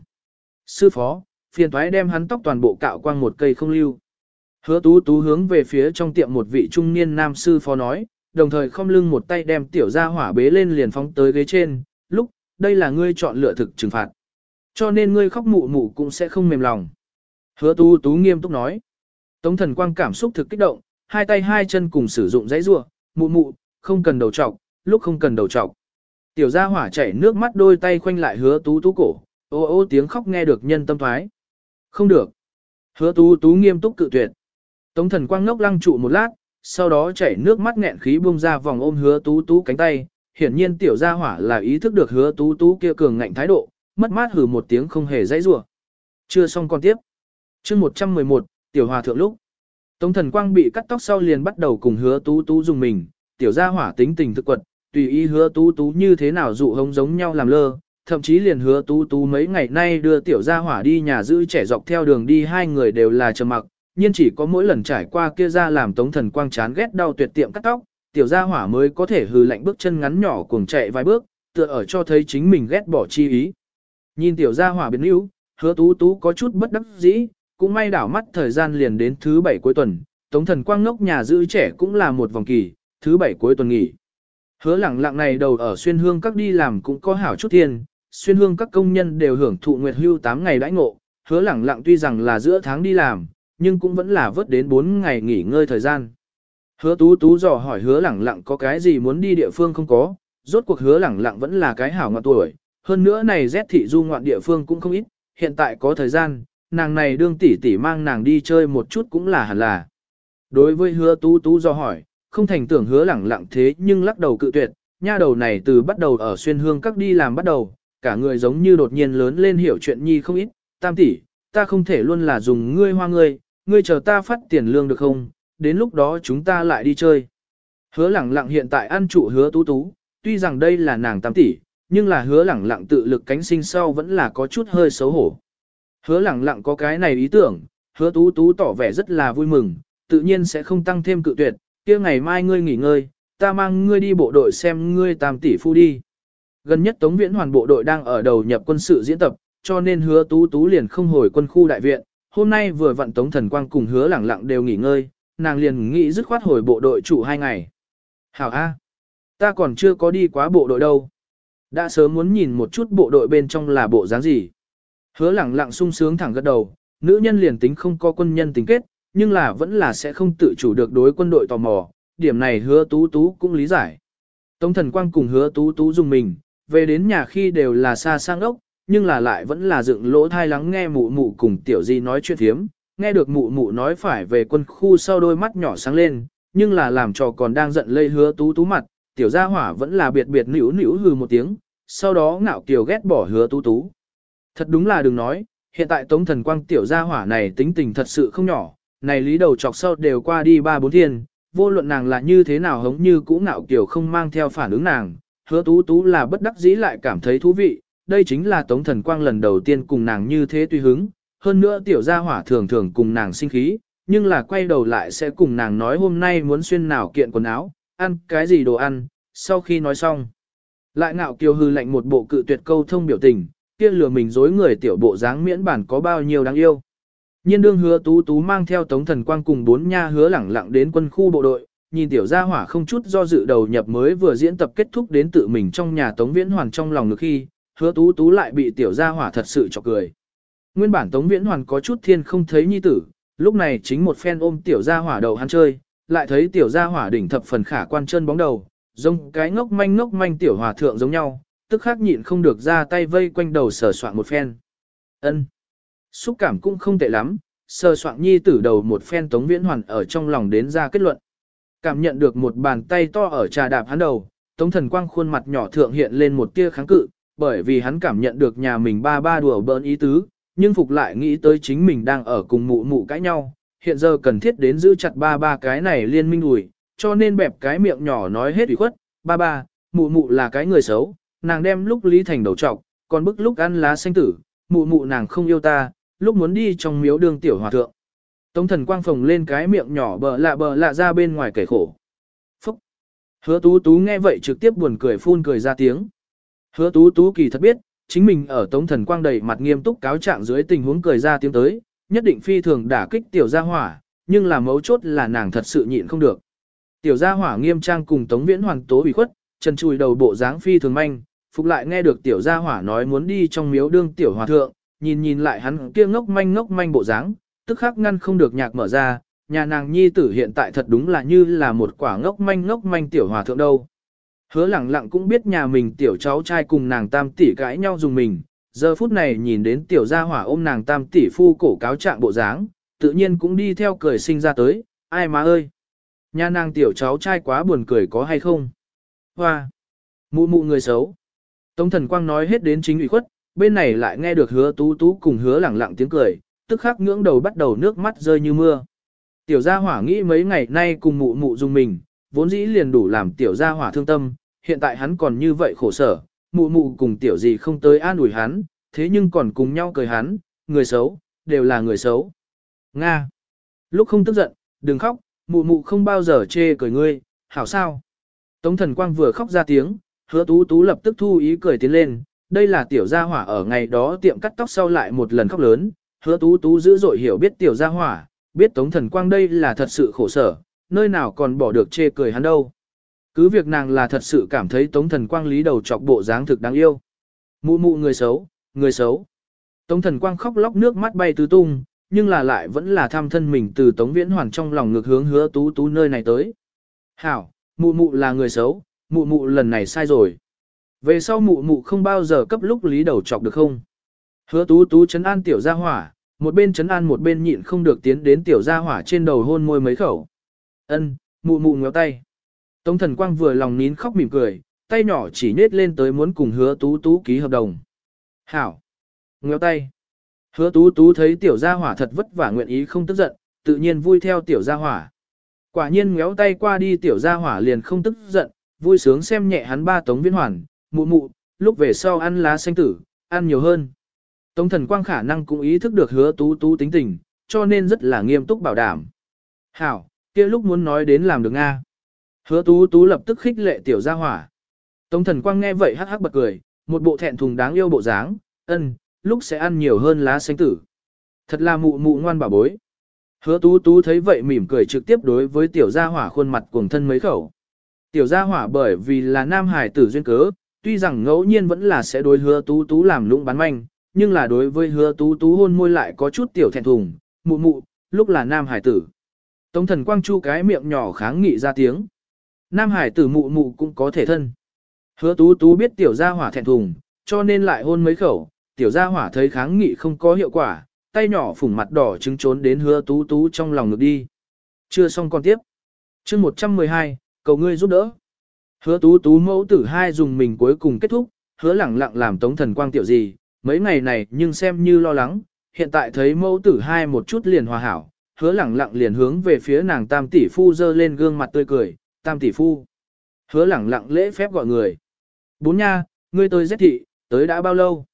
Sư phó, phiền thoái đem hắn tóc toàn bộ cạo quang một cây không lưu. Hứa tú tú hướng về phía trong tiệm một vị trung niên nam sư phó nói, đồng thời không lưng một tay đem tiểu gia hỏa bế lên liền phóng tới ghế trên, lúc, đây là ngươi chọn lựa thực trừng phạt. Cho nên ngươi khóc mụ mụ cũng sẽ không mềm lòng. Hứa tú tú nghiêm túc nói. Tống thần quang cảm xúc thực kích động, hai tay hai chân cùng sử dụng dãy rua, mụ mụ, không cần đầu trọc, lúc không cần đầu trọc. Tiểu gia hỏa chảy nước mắt đôi tay khoanh lại hứa tú tú cổ, ô ô tiếng khóc nghe được nhân tâm thoái. Không được. Hứa tú tú nghiêm túc cự tuyệt. Tống thần quang ngốc lăng trụ một lát, sau đó chảy nước mắt nghẹn khí buông ra vòng ôm hứa tú tú cánh tay. Hiển nhiên tiểu gia hỏa là ý thức được hứa tú tú kia cường ngạnh thái độ, mất mát hừ một tiếng không hề dãy rủa. Chưa xong còn tiếp. chương 111, tiểu hòa thượng lúc. Tống thần quang bị cắt tóc sau liền bắt đầu cùng hứa tú tú dùng mình, tiểu gia hỏa tính tình thực quật, tùy ý hứa tú tú như thế nào dụ hống giống nhau làm lơ, thậm chí liền hứa tú tú mấy ngày nay đưa tiểu gia hỏa đi nhà giữ trẻ dọc theo đường đi hai người đều là trầm mặc, nhưng chỉ có mỗi lần trải qua kia ra làm tống thần quang chán ghét đau tuyệt tiệm cắt tóc, tiểu gia hỏa mới có thể hừ lạnh bước chân ngắn nhỏ cuồng chạy vài bước, tựa ở cho thấy chính mình ghét bỏ chi ý. Nhìn tiểu gia hỏa biến yếu, hứa tú tú có chút bất đắc dĩ, cũng may đảo mắt thời gian liền đến thứ bảy cuối tuần, tống thần quang ngốc nhà giữ trẻ cũng là một vòng kỳ, thứ bảy cuối tuần nghỉ. Hứa lẳng lặng này đầu ở xuyên hương các đi làm cũng có hảo chút tiền, xuyên hương các công nhân đều hưởng thụ nguyệt hưu 8 ngày đãi ngộ, hứa lẳng lặng tuy rằng là giữa tháng đi làm, nhưng cũng vẫn là vớt đến 4 ngày nghỉ ngơi thời gian. Hứa tú tú dò hỏi hứa lẳng lặng có cái gì muốn đi địa phương không có, rốt cuộc hứa lẳng lặng vẫn là cái hảo ngọt tuổi, hơn nữa này rét thị du ngoạn địa phương cũng không ít, hiện tại có thời gian, nàng này đương tỷ tỷ mang nàng đi chơi một chút cũng là hẳn là. Đối với hứa tú tú dò hỏi, không thành tưởng hứa lẳng lặng thế nhưng lắc đầu cự tuyệt, nha đầu này từ bắt đầu ở xuyên hương các đi làm bắt đầu, cả người giống như đột nhiên lớn lên hiểu chuyện nhi không ít, tam tỷ, ta không thể luôn là dùng ngươi hoa ngươi, ngươi chờ ta phát tiền lương được không, đến lúc đó chúng ta lại đi chơi. Hứa lẳng lặng hiện tại ăn trụ hứa tú tú, tuy rằng đây là nàng tam tỷ, nhưng là hứa lẳng lặng tự lực cánh sinh sau vẫn là có chút hơi xấu hổ. Hứa lẳng lặng có cái này ý tưởng, hứa tú tú tỏ vẻ rất là vui mừng, tự nhiên sẽ không tăng thêm cự tuyệt, kia ngày mai ngươi nghỉ ngơi, ta mang ngươi đi bộ đội xem ngươi tam tỷ phu đi. Gần nhất Tống Viễn Hoàn bộ đội đang ở đầu nhập quân sự diễn tập, cho nên hứa tú tú liền không hồi quân khu đại viện. Hôm nay vừa vận Tống Thần Quang cùng hứa lẳng lặng đều nghỉ ngơi, nàng liền nghĩ dứt khoát hồi bộ đội trụ hai ngày. Hảo A. Ta còn chưa có đi quá bộ đội đâu. Đã sớm muốn nhìn một chút bộ đội bên trong là bộ dáng gì. Hứa lẳng lặng sung sướng thẳng gật đầu, nữ nhân liền tính không có quân nhân tính kết, nhưng là vẫn là sẽ không tự chủ được đối quân đội tò mò, điểm này hứa tú tú cũng lý giải. Tống thần quang cùng hứa tú tú dùng mình, về đến nhà khi đều là xa sang ốc, nhưng là lại vẫn là dựng lỗ thai lắng nghe mụ mụ cùng tiểu di nói chuyện thiếm, nghe được mụ mụ nói phải về quân khu sau đôi mắt nhỏ sáng lên, nhưng là làm cho còn đang giận lây hứa tú tú mặt, tiểu gia hỏa vẫn là biệt biệt nỉu nỉu hừ một tiếng, sau đó ngạo kiều ghét bỏ hứa tú tú. Thật đúng là đừng nói, hiện tại tống thần quang tiểu gia hỏa này tính tình thật sự không nhỏ, này lý đầu chọc sau đều qua đi ba bốn thiên, vô luận nàng là như thế nào hống như cũ ngạo kiều không mang theo phản ứng nàng, hứa tú tú là bất đắc dĩ lại cảm thấy thú vị, đây chính là tống thần quang lần đầu tiên cùng nàng như thế tùy hứng, hơn nữa tiểu gia hỏa thường thường cùng nàng sinh khí, nhưng là quay đầu lại sẽ cùng nàng nói hôm nay muốn xuyên nào kiện quần áo, ăn cái gì đồ ăn, sau khi nói xong. Lại ngạo kiều hư lạnh một bộ cự tuyệt câu thông biểu tình, kia lừa mình dối người tiểu bộ dáng miễn bản có bao nhiêu đáng yêu. Nhiên đương hứa tú tú mang theo tống thần quang cùng bốn nha hứa lẳng lặng đến quân khu bộ đội, nhìn tiểu gia hỏa không chút do dự đầu nhập mới vừa diễn tập kết thúc đến tự mình trong nhà tống viễn hoàn trong lòng ngực khi, hứa tú tú lại bị tiểu gia hỏa thật sự chọc cười. Nguyên bản tống viễn hoàn có chút thiên không thấy nhi tử, lúc này chính một phen ôm tiểu gia hỏa đầu hắn chơi, lại thấy tiểu gia hỏa đỉnh thập phần khả quan chân bóng đầu, giống cái ngốc manh ngốc manh tiểu hòa thượng giống nhau, tức khắc nhịn không được ra tay vây quanh đầu sờ soạn một phen. Ân. Xúc cảm cũng không tệ lắm, sờ soạn nhi tử đầu một phen tống viễn hoàn ở trong lòng đến ra kết luận. Cảm nhận được một bàn tay to ở trà đạp hắn đầu, tống thần quang khuôn mặt nhỏ thượng hiện lên một tia kháng cự, bởi vì hắn cảm nhận được nhà mình ba ba đùa bỡn ý tứ, nhưng phục lại nghĩ tới chính mình đang ở cùng mụ mụ cãi nhau, hiện giờ cần thiết đến giữ chặt ba ba cái này liên minh đùi, cho nên bẹp cái miệng nhỏ nói hết ủy khuất, ba ba, mụ mụ là cái người xấu, nàng đem lúc lý thành đầu trọc, còn bức lúc ăn lá xanh tử, mụ mụ nàng không yêu ta, lúc muốn đi trong miếu đường tiểu hòa thượng. Tống thần quang phồng lên cái miệng nhỏ bờ lạ bờ lạ ra bên ngoài kể khổ. Phúc! Hứa tú tú nghe vậy trực tiếp buồn cười phun cười ra tiếng. Hứa tú tú kỳ thật biết, chính mình ở tống thần quang đầy mặt nghiêm túc cáo trạng dưới tình huống cười ra tiếng tới, nhất định phi thường đả kích tiểu gia hỏa, nhưng là mấu chốt là nàng thật sự nhịn không được. Tiểu gia hỏa nghiêm trang cùng Tống Viễn hoàng tố ủy khuất, chân chùi đầu bộ dáng phi thường manh, phục lại nghe được tiểu gia hỏa nói muốn đi trong miếu đương tiểu hòa thượng, nhìn nhìn lại hắn kia ngốc manh ngốc manh bộ dáng, tức khắc ngăn không được nhạc mở ra, nhà nàng nhi tử hiện tại thật đúng là như là một quả ngốc manh ngốc manh tiểu hòa thượng đâu. Hứa lẳng lặng cũng biết nhà mình tiểu cháu trai cùng nàng tam tỷ cãi nhau dùng mình, giờ phút này nhìn đến tiểu gia hỏa ôm nàng tam tỷ phu cổ cáo trạng bộ dáng, tự nhiên cũng đi theo cười sinh ra tới, ai má ơi. Nhà nàng tiểu cháu trai quá buồn cười có hay không? Hoa! Mụ mụ người xấu. Tống thần quang nói hết đến chính ủy khuất, bên này lại nghe được hứa tú tú cùng hứa lẳng lặng tiếng cười, tức khắc ngưỡng đầu bắt đầu nước mắt rơi như mưa. Tiểu gia hỏa nghĩ mấy ngày nay cùng mụ mụ dùng mình, vốn dĩ liền đủ làm tiểu gia hỏa thương tâm, hiện tại hắn còn như vậy khổ sở, mụ mụ cùng tiểu gì không tới an ủi hắn, thế nhưng còn cùng nhau cười hắn, người xấu, đều là người xấu. Nga. Lúc không tức giận, đừng khóc, mụ mụ không bao giờ chê cười ngươi, hảo sao. Tống thần quang vừa khóc ra tiếng, hứa tú tú lập tức thu ý cười tiến lên, đây là tiểu gia hỏa ở ngày đó tiệm cắt tóc sau lại một lần khóc lớn, hứa tú tú dữ dội hiểu biết tiểu gia hỏa, biết tống thần quang đây là thật sự khổ sở, nơi nào còn bỏ được chê cười hắn đâu. Cứ việc nàng là thật sự cảm thấy tống thần quang lý đầu chọc bộ dáng thực đáng yêu. Mụ mụ người xấu, người xấu. Tống thần quang khóc lóc nước mắt bay tứ tung, nhưng là lại vẫn là tham thân mình từ tống viễn hoàn trong lòng ngược hướng hứa tú tú nơi này tới. Hảo, mụ mụ là người xấu, mụ mụ lần này sai rồi. Về sau mụ mụ không bao giờ cấp lúc lý đầu chọc được không? Hứa tú tú chấn an tiểu gia hỏa, một bên chấn an một bên nhịn không được tiến đến tiểu gia hỏa trên đầu hôn môi mấy khẩu. Ân, mụ mụ ngéo tay. Tống thần quang vừa lòng nín khóc mỉm cười, tay nhỏ chỉ nết lên tới muốn cùng hứa tú tú ký hợp đồng. Hảo. Ngéo tay. Hứa tú tú thấy tiểu gia hỏa thật vất vả nguyện ý không tức giận, tự nhiên vui theo tiểu gia hỏa. Quả nhiên ngéo tay qua đi tiểu gia hỏa liền không tức giận, vui sướng xem nhẹ hắn ba tống viên hoàn, mụ mụ, lúc về sau ăn lá xanh tử, ăn nhiều hơn. Tống thần quang khả năng cũng ý thức được hứa tú tú tính tình, cho nên rất là nghiêm túc bảo đảm. Hảo, kia lúc muốn nói đến làm được Nga. Hứa tú tú lập tức khích lệ tiểu gia hỏa. Tống thần quang nghe vậy hắc hắc bật cười, một bộ thẹn thùng đáng yêu bộ dáng, ân, lúc sẽ ăn nhiều hơn lá xanh tử. Thật là mụ mụ ngoan bảo bối. Hứa tú tú thấy vậy mỉm cười trực tiếp đối với tiểu gia hỏa khuôn mặt cuồng thân mấy khẩu. Tiểu gia hỏa bởi vì là nam hải tử duyên cớ, tuy rằng ngẫu nhiên vẫn là sẽ đối hứa tú tú làm lũng bán manh, nhưng là đối với hứa tú tú hôn môi lại có chút tiểu thẹn thùng, mụ mụ, lúc là nam hải tử. Tống thần quang chu cái miệng nhỏ kháng nghị ra tiếng. Nam hải tử mụ mụ cũng có thể thân. Hứa tú tú biết tiểu gia hỏa thẹn thùng, cho nên lại hôn mấy khẩu, tiểu gia hỏa thấy kháng nghị không có hiệu quả, tay nhỏ phủng mặt đỏ trứng trốn đến hứa tú tú trong lòng ngực đi. Chưa xong còn tiếp. chương 112, cầu ngươi giúp đỡ. Hứa tú tú mẫu tử hai dùng mình cuối cùng kết thúc, hứa lẳng lặng làm tống thần quang tiểu gì, mấy ngày này nhưng xem như lo lắng, hiện tại thấy mẫu tử hai một chút liền hòa hảo, hứa lẳng lặng liền hướng về phía nàng tam tỷ phu dơ lên gương mặt tươi cười, tam tỷ phu. Hứa lẳng lặng lễ phép gọi người. Bốn nha, ngươi tới giết thị, tới đã bao lâu?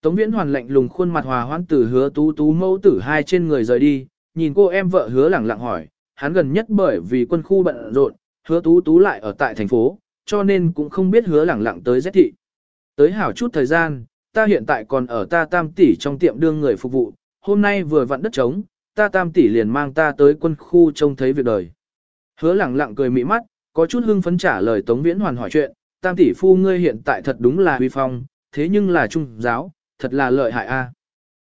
Tống viễn hoàn lạnh lùng khuôn mặt hòa hoãn từ hứa tú tú mẫu tử hai trên người rời đi, nhìn cô em vợ hứa lẳng lặng hỏi, hắn gần nhất bởi vì quân khu bận rộn, hứa tú tú lại ở tại thành phố, cho nên cũng không biết hứa lẳng lặng tới giết thị. Tới hảo chút thời gian, ta hiện tại còn ở ta tam tỷ trong tiệm đương người phục vụ, hôm nay vừa vặn đất trống, ta tam tỷ liền mang ta tới quân khu trông thấy việc đời. Hứa lẳng lặng cười mị mắt, có chút hưng phấn trả lời Tống Viễn Hoàn hỏi chuyện, tam tỷ phu ngươi hiện tại thật đúng là huy phong, thế nhưng là trung giáo, thật là lợi hại a.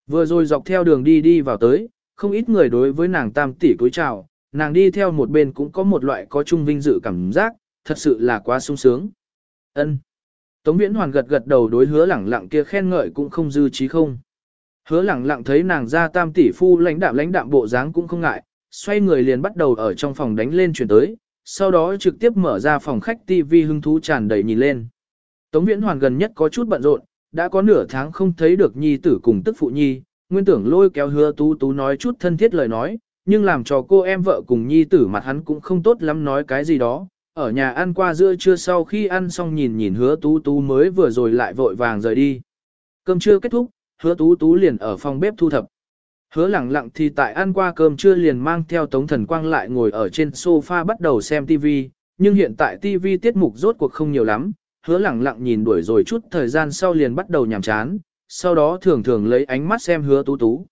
Vừa rồi dọc theo đường đi đi vào tới, không ít người đối với nàng tam tỷ cúi chào, nàng đi theo một bên cũng có một loại có chung vinh dự cảm giác, thật sự là quá sung sướng. Ân. Tống Viễn Hoàn gật gật đầu đối hứa lẳng lặng kia khen ngợi cũng không dư trí không. Hứa lẳng lặng thấy nàng ra tam tỷ phu lãnh đạm lãnh đạm bộ dáng cũng không ngại, xoay người liền bắt đầu ở trong phòng đánh lên chuyển tới, sau đó trực tiếp mở ra phòng khách TV hưng thú tràn đầy nhìn lên. Tống Viễn Hoàn gần nhất có chút bận rộn, đã có nửa tháng không thấy được nhi tử cùng tức phụ nhi, nguyên tưởng lôi kéo hứa tú tú nói chút thân thiết lời nói, nhưng làm cho cô em vợ cùng nhi tử mặt hắn cũng không tốt lắm nói cái gì đó. Ở nhà ăn qua giữa trưa sau khi ăn xong nhìn nhìn hứa tú tú mới vừa rồi lại vội vàng rời đi. Cơm trưa kết thúc, hứa tú tú liền ở phòng bếp thu thập. Hứa lẳng lặng thì tại ăn qua cơm trưa liền mang theo Tống Thần Quang lại ngồi ở trên sofa bắt đầu xem TV, nhưng hiện tại TV tiết mục rốt cuộc không nhiều lắm, hứa lẳng lặng nhìn đuổi rồi chút thời gian sau liền bắt đầu nhàm chán, sau đó thường thường lấy ánh mắt xem hứa tú tú.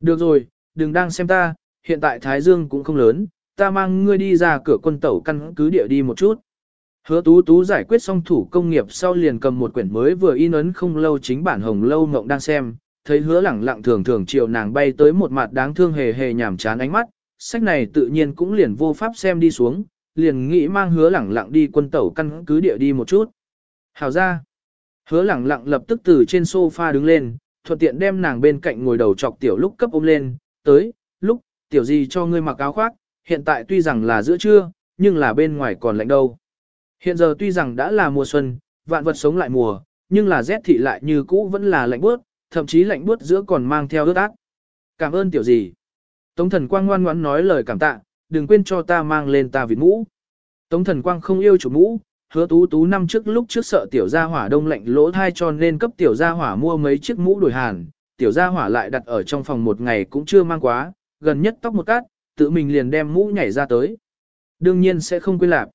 Được rồi, đừng đang xem ta, hiện tại Thái Dương cũng không lớn, ta mang ngươi đi ra cửa quân tẩu căn cứ địa đi một chút. Hứa tú tú giải quyết xong thủ công nghiệp sau liền cầm một quyển mới vừa in ấn không lâu chính bản hồng lâu ngộng đang xem, thấy hứa lẳng lặng thường thường chiều nàng bay tới một mặt đáng thương hề hề nhảm chán ánh mắt, sách này tự nhiên cũng liền vô pháp xem đi xuống, liền nghĩ mang hứa lẳng lặng đi quân tẩu căn cứ địa đi một chút. Hào ra, hứa lẳng lặng lập tức từ trên sofa đứng lên, thuận tiện đem nàng bên cạnh ngồi đầu chọc tiểu lúc cấp ôm lên, tới, lúc, tiểu gì cho ngươi mặc áo khoác, hiện tại tuy rằng là giữa trưa, nhưng là bên ngoài còn lạnh đâu. Hiện giờ tuy rằng đã là mùa xuân, vạn vật sống lại mùa, nhưng là rét thị lại như cũ vẫn là lạnh bớt, thậm chí lạnh bớt giữa còn mang theo ướt ác. Cảm ơn tiểu gì. Tống thần quang ngoan ngoãn nói lời cảm tạ, đừng quên cho ta mang lên ta vịt mũ. Tống thần quang không yêu chủ mũ, hứa tú tú năm trước lúc trước sợ tiểu gia hỏa đông lạnh lỗ thai cho nên cấp tiểu gia hỏa mua mấy chiếc mũ đổi hàn, tiểu gia hỏa lại đặt ở trong phòng một ngày cũng chưa mang quá, gần nhất tóc một cát, tự mình liền đem mũ nhảy ra tới. Đương nhiên sẽ không quên lạc.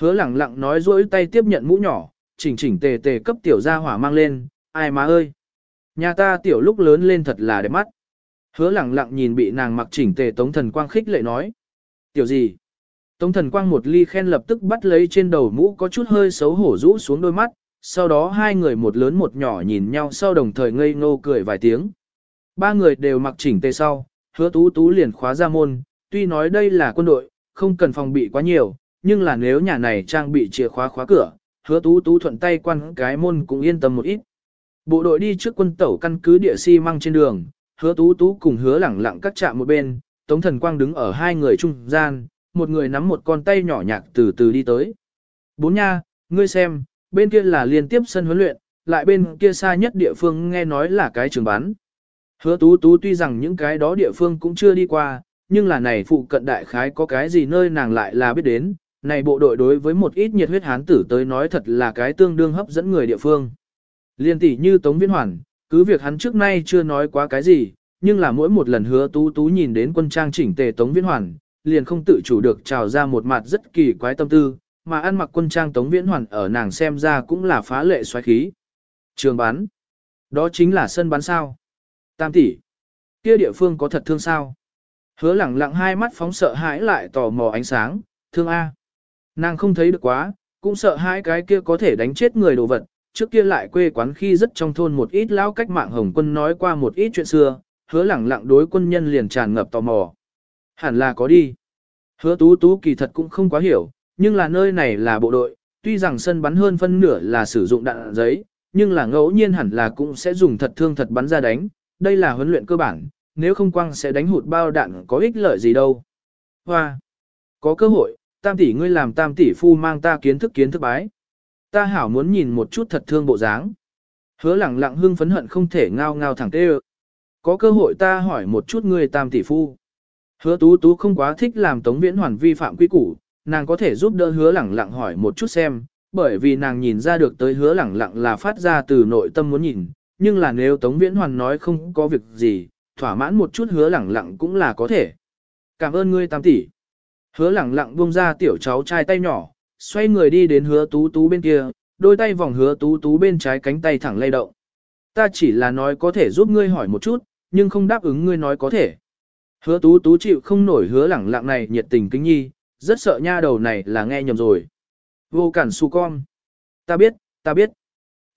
Hứa lẳng lặng nói dỗi tay tiếp nhận mũ nhỏ, chỉnh chỉnh tề tề cấp tiểu gia hỏa mang lên, ai má ơi. Nhà ta tiểu lúc lớn lên thật là đẹp mắt. Hứa lẳng lặng nhìn bị nàng mặc chỉnh tề tống thần quang khích lệ nói. Tiểu gì? Tống thần quang một ly khen lập tức bắt lấy trên đầu mũ có chút hơi xấu hổ rũ xuống đôi mắt, sau đó hai người một lớn một nhỏ nhìn nhau sau đồng thời ngây ngô cười vài tiếng. Ba người đều mặc chỉnh tề sau, hứa tú tú liền khóa ra môn, tuy nói đây là quân đội, không cần phòng bị quá nhiều, nhưng là nếu nhà này trang bị chìa khóa khóa cửa, hứa tú tú thuận tay quan cái môn cũng yên tâm một ít. Bộ đội đi trước quân tẩu căn cứ địa si măng trên đường, hứa tú tú cùng hứa lẳng lặng các chạm một bên, tống thần quang đứng ở hai người trung gian, một người nắm một con tay nhỏ nhạc từ từ đi tới. Bốn nha, ngươi xem, bên kia là liên tiếp sân huấn luyện, lại bên kia xa nhất địa phương nghe nói là cái trường bán. Hứa tú tú tuy rằng những cái đó địa phương cũng chưa đi qua, nhưng là này phụ cận đại khái có cái gì nơi nàng lại là biết đến, này bộ đội đối với một ít nhiệt huyết hán tử tới nói thật là cái tương đương hấp dẫn người địa phương. Liên tỷ như Tống Viễn Hoàn, cứ việc hắn trước nay chưa nói quá cái gì, nhưng là mỗi một lần hứa tú tú nhìn đến quân trang chỉnh tề Tống Viễn Hoàn, liền không tự chủ được trào ra một mặt rất kỳ quái tâm tư, mà ăn mặc quân trang Tống Viễn Hoàn ở nàng xem ra cũng là phá lệ xoáy khí. Trường bán. Đó chính là sân bán sao. Tam tỷ. Kia địa phương có thật thương sao. Hứa lẳng lặng hai mắt phóng sợ hãi lại tò mò ánh sáng, thương A. Nàng không thấy được quá, cũng sợ hai cái kia có thể đánh chết người đồ vật, trước kia lại quê quán khi rất trong thôn một ít lão cách mạng hồng quân nói qua một ít chuyện xưa, hứa lẳng lặng đối quân nhân liền tràn ngập tò mò. Hẳn là có đi. Hứa tú tú kỳ thật cũng không quá hiểu, nhưng là nơi này là bộ đội, tuy rằng sân bắn hơn phân nửa là sử dụng đạn giấy, nhưng là ngẫu nhiên hẳn là cũng sẽ dùng thật thương thật bắn ra đánh, đây là huấn luyện cơ bản, nếu không quăng sẽ đánh hụt bao đạn có ích lợi gì đâu. Hoa! Có cơ hội, tam tỷ ngươi làm tam tỷ phu mang ta kiến thức kiến thức bái. Ta hảo muốn nhìn một chút thật thương bộ dáng. Hứa lẳng lặng hưng phấn hận không thể ngao ngao thẳng tê Có cơ hội ta hỏi một chút ngươi tam tỷ phu. Hứa tú tú không quá thích làm tống viễn hoàn vi phạm quy củ, nàng có thể giúp đỡ hứa lẳng lặng hỏi một chút xem, bởi vì nàng nhìn ra được tới hứa lẳng lặng là phát ra từ nội tâm muốn nhìn, nhưng là nếu tống viễn hoàn nói không có việc gì, thỏa mãn một chút hứa lẳng lặng cũng là có thể. Cảm ơn ngươi tam tỷ. Hứa lẳng lặng buông ra tiểu cháu trai tay nhỏ, xoay người đi đến hứa tú tú bên kia, đôi tay vòng hứa tú tú bên trái cánh tay thẳng lay động. Ta chỉ là nói có thể giúp ngươi hỏi một chút, nhưng không đáp ứng ngươi nói có thể. Hứa tú tú chịu không nổi hứa lẳng lặng này nhiệt tình kính nhi, rất sợ nha đầu này là nghe nhầm rồi. Vô cản su con. Ta biết, ta biết.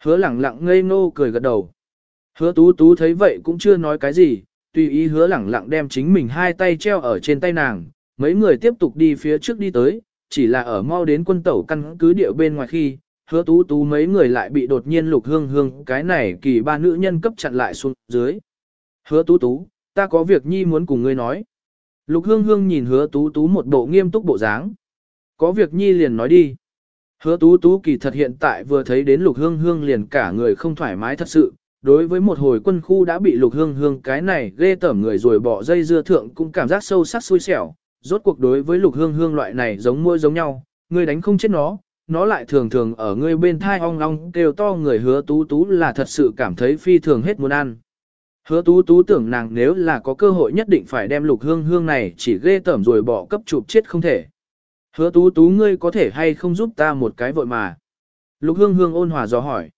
Hứa lẳng lặng ngây ngô cười gật đầu. Hứa tú tú thấy vậy cũng chưa nói cái gì, tùy ý hứa lẳng lặng đem chính mình hai tay treo ở trên tay nàng, mấy người tiếp tục đi phía trước đi tới, chỉ là ở mau đến quân tẩu căn cứ địa bên ngoài khi, hứa tú tú mấy người lại bị đột nhiên lục hương hương cái này kỳ ba nữ nhân cấp chặn lại xuống dưới. Hứa tú tú, ta có việc nhi muốn cùng ngươi nói. Lục hương hương nhìn hứa tú tú một bộ nghiêm túc bộ dáng. Có việc nhi liền nói đi. Hứa tú tú kỳ thật hiện tại vừa thấy đến lục hương hương liền cả người không thoải mái thật sự. Đối với một hồi quân khu đã bị lục hương hương cái này ghê tởm người rồi bỏ dây dưa thượng cũng cảm giác sâu sắc xui xẻo, rốt cuộc đối với lục hương hương loại này giống môi giống nhau, ngươi đánh không chết nó, nó lại thường thường ở ngươi bên thai ong ong kêu to người hứa tú tú là thật sự cảm thấy phi thường hết muốn ăn. Hứa tú tú tưởng nàng nếu là có cơ hội nhất định phải đem lục hương hương này chỉ ghê tởm rồi bỏ cấp chụp chết không thể. Hứa tú tú ngươi có thể hay không giúp ta một cái vội mà. Lục hương hương ôn hòa dò hỏi.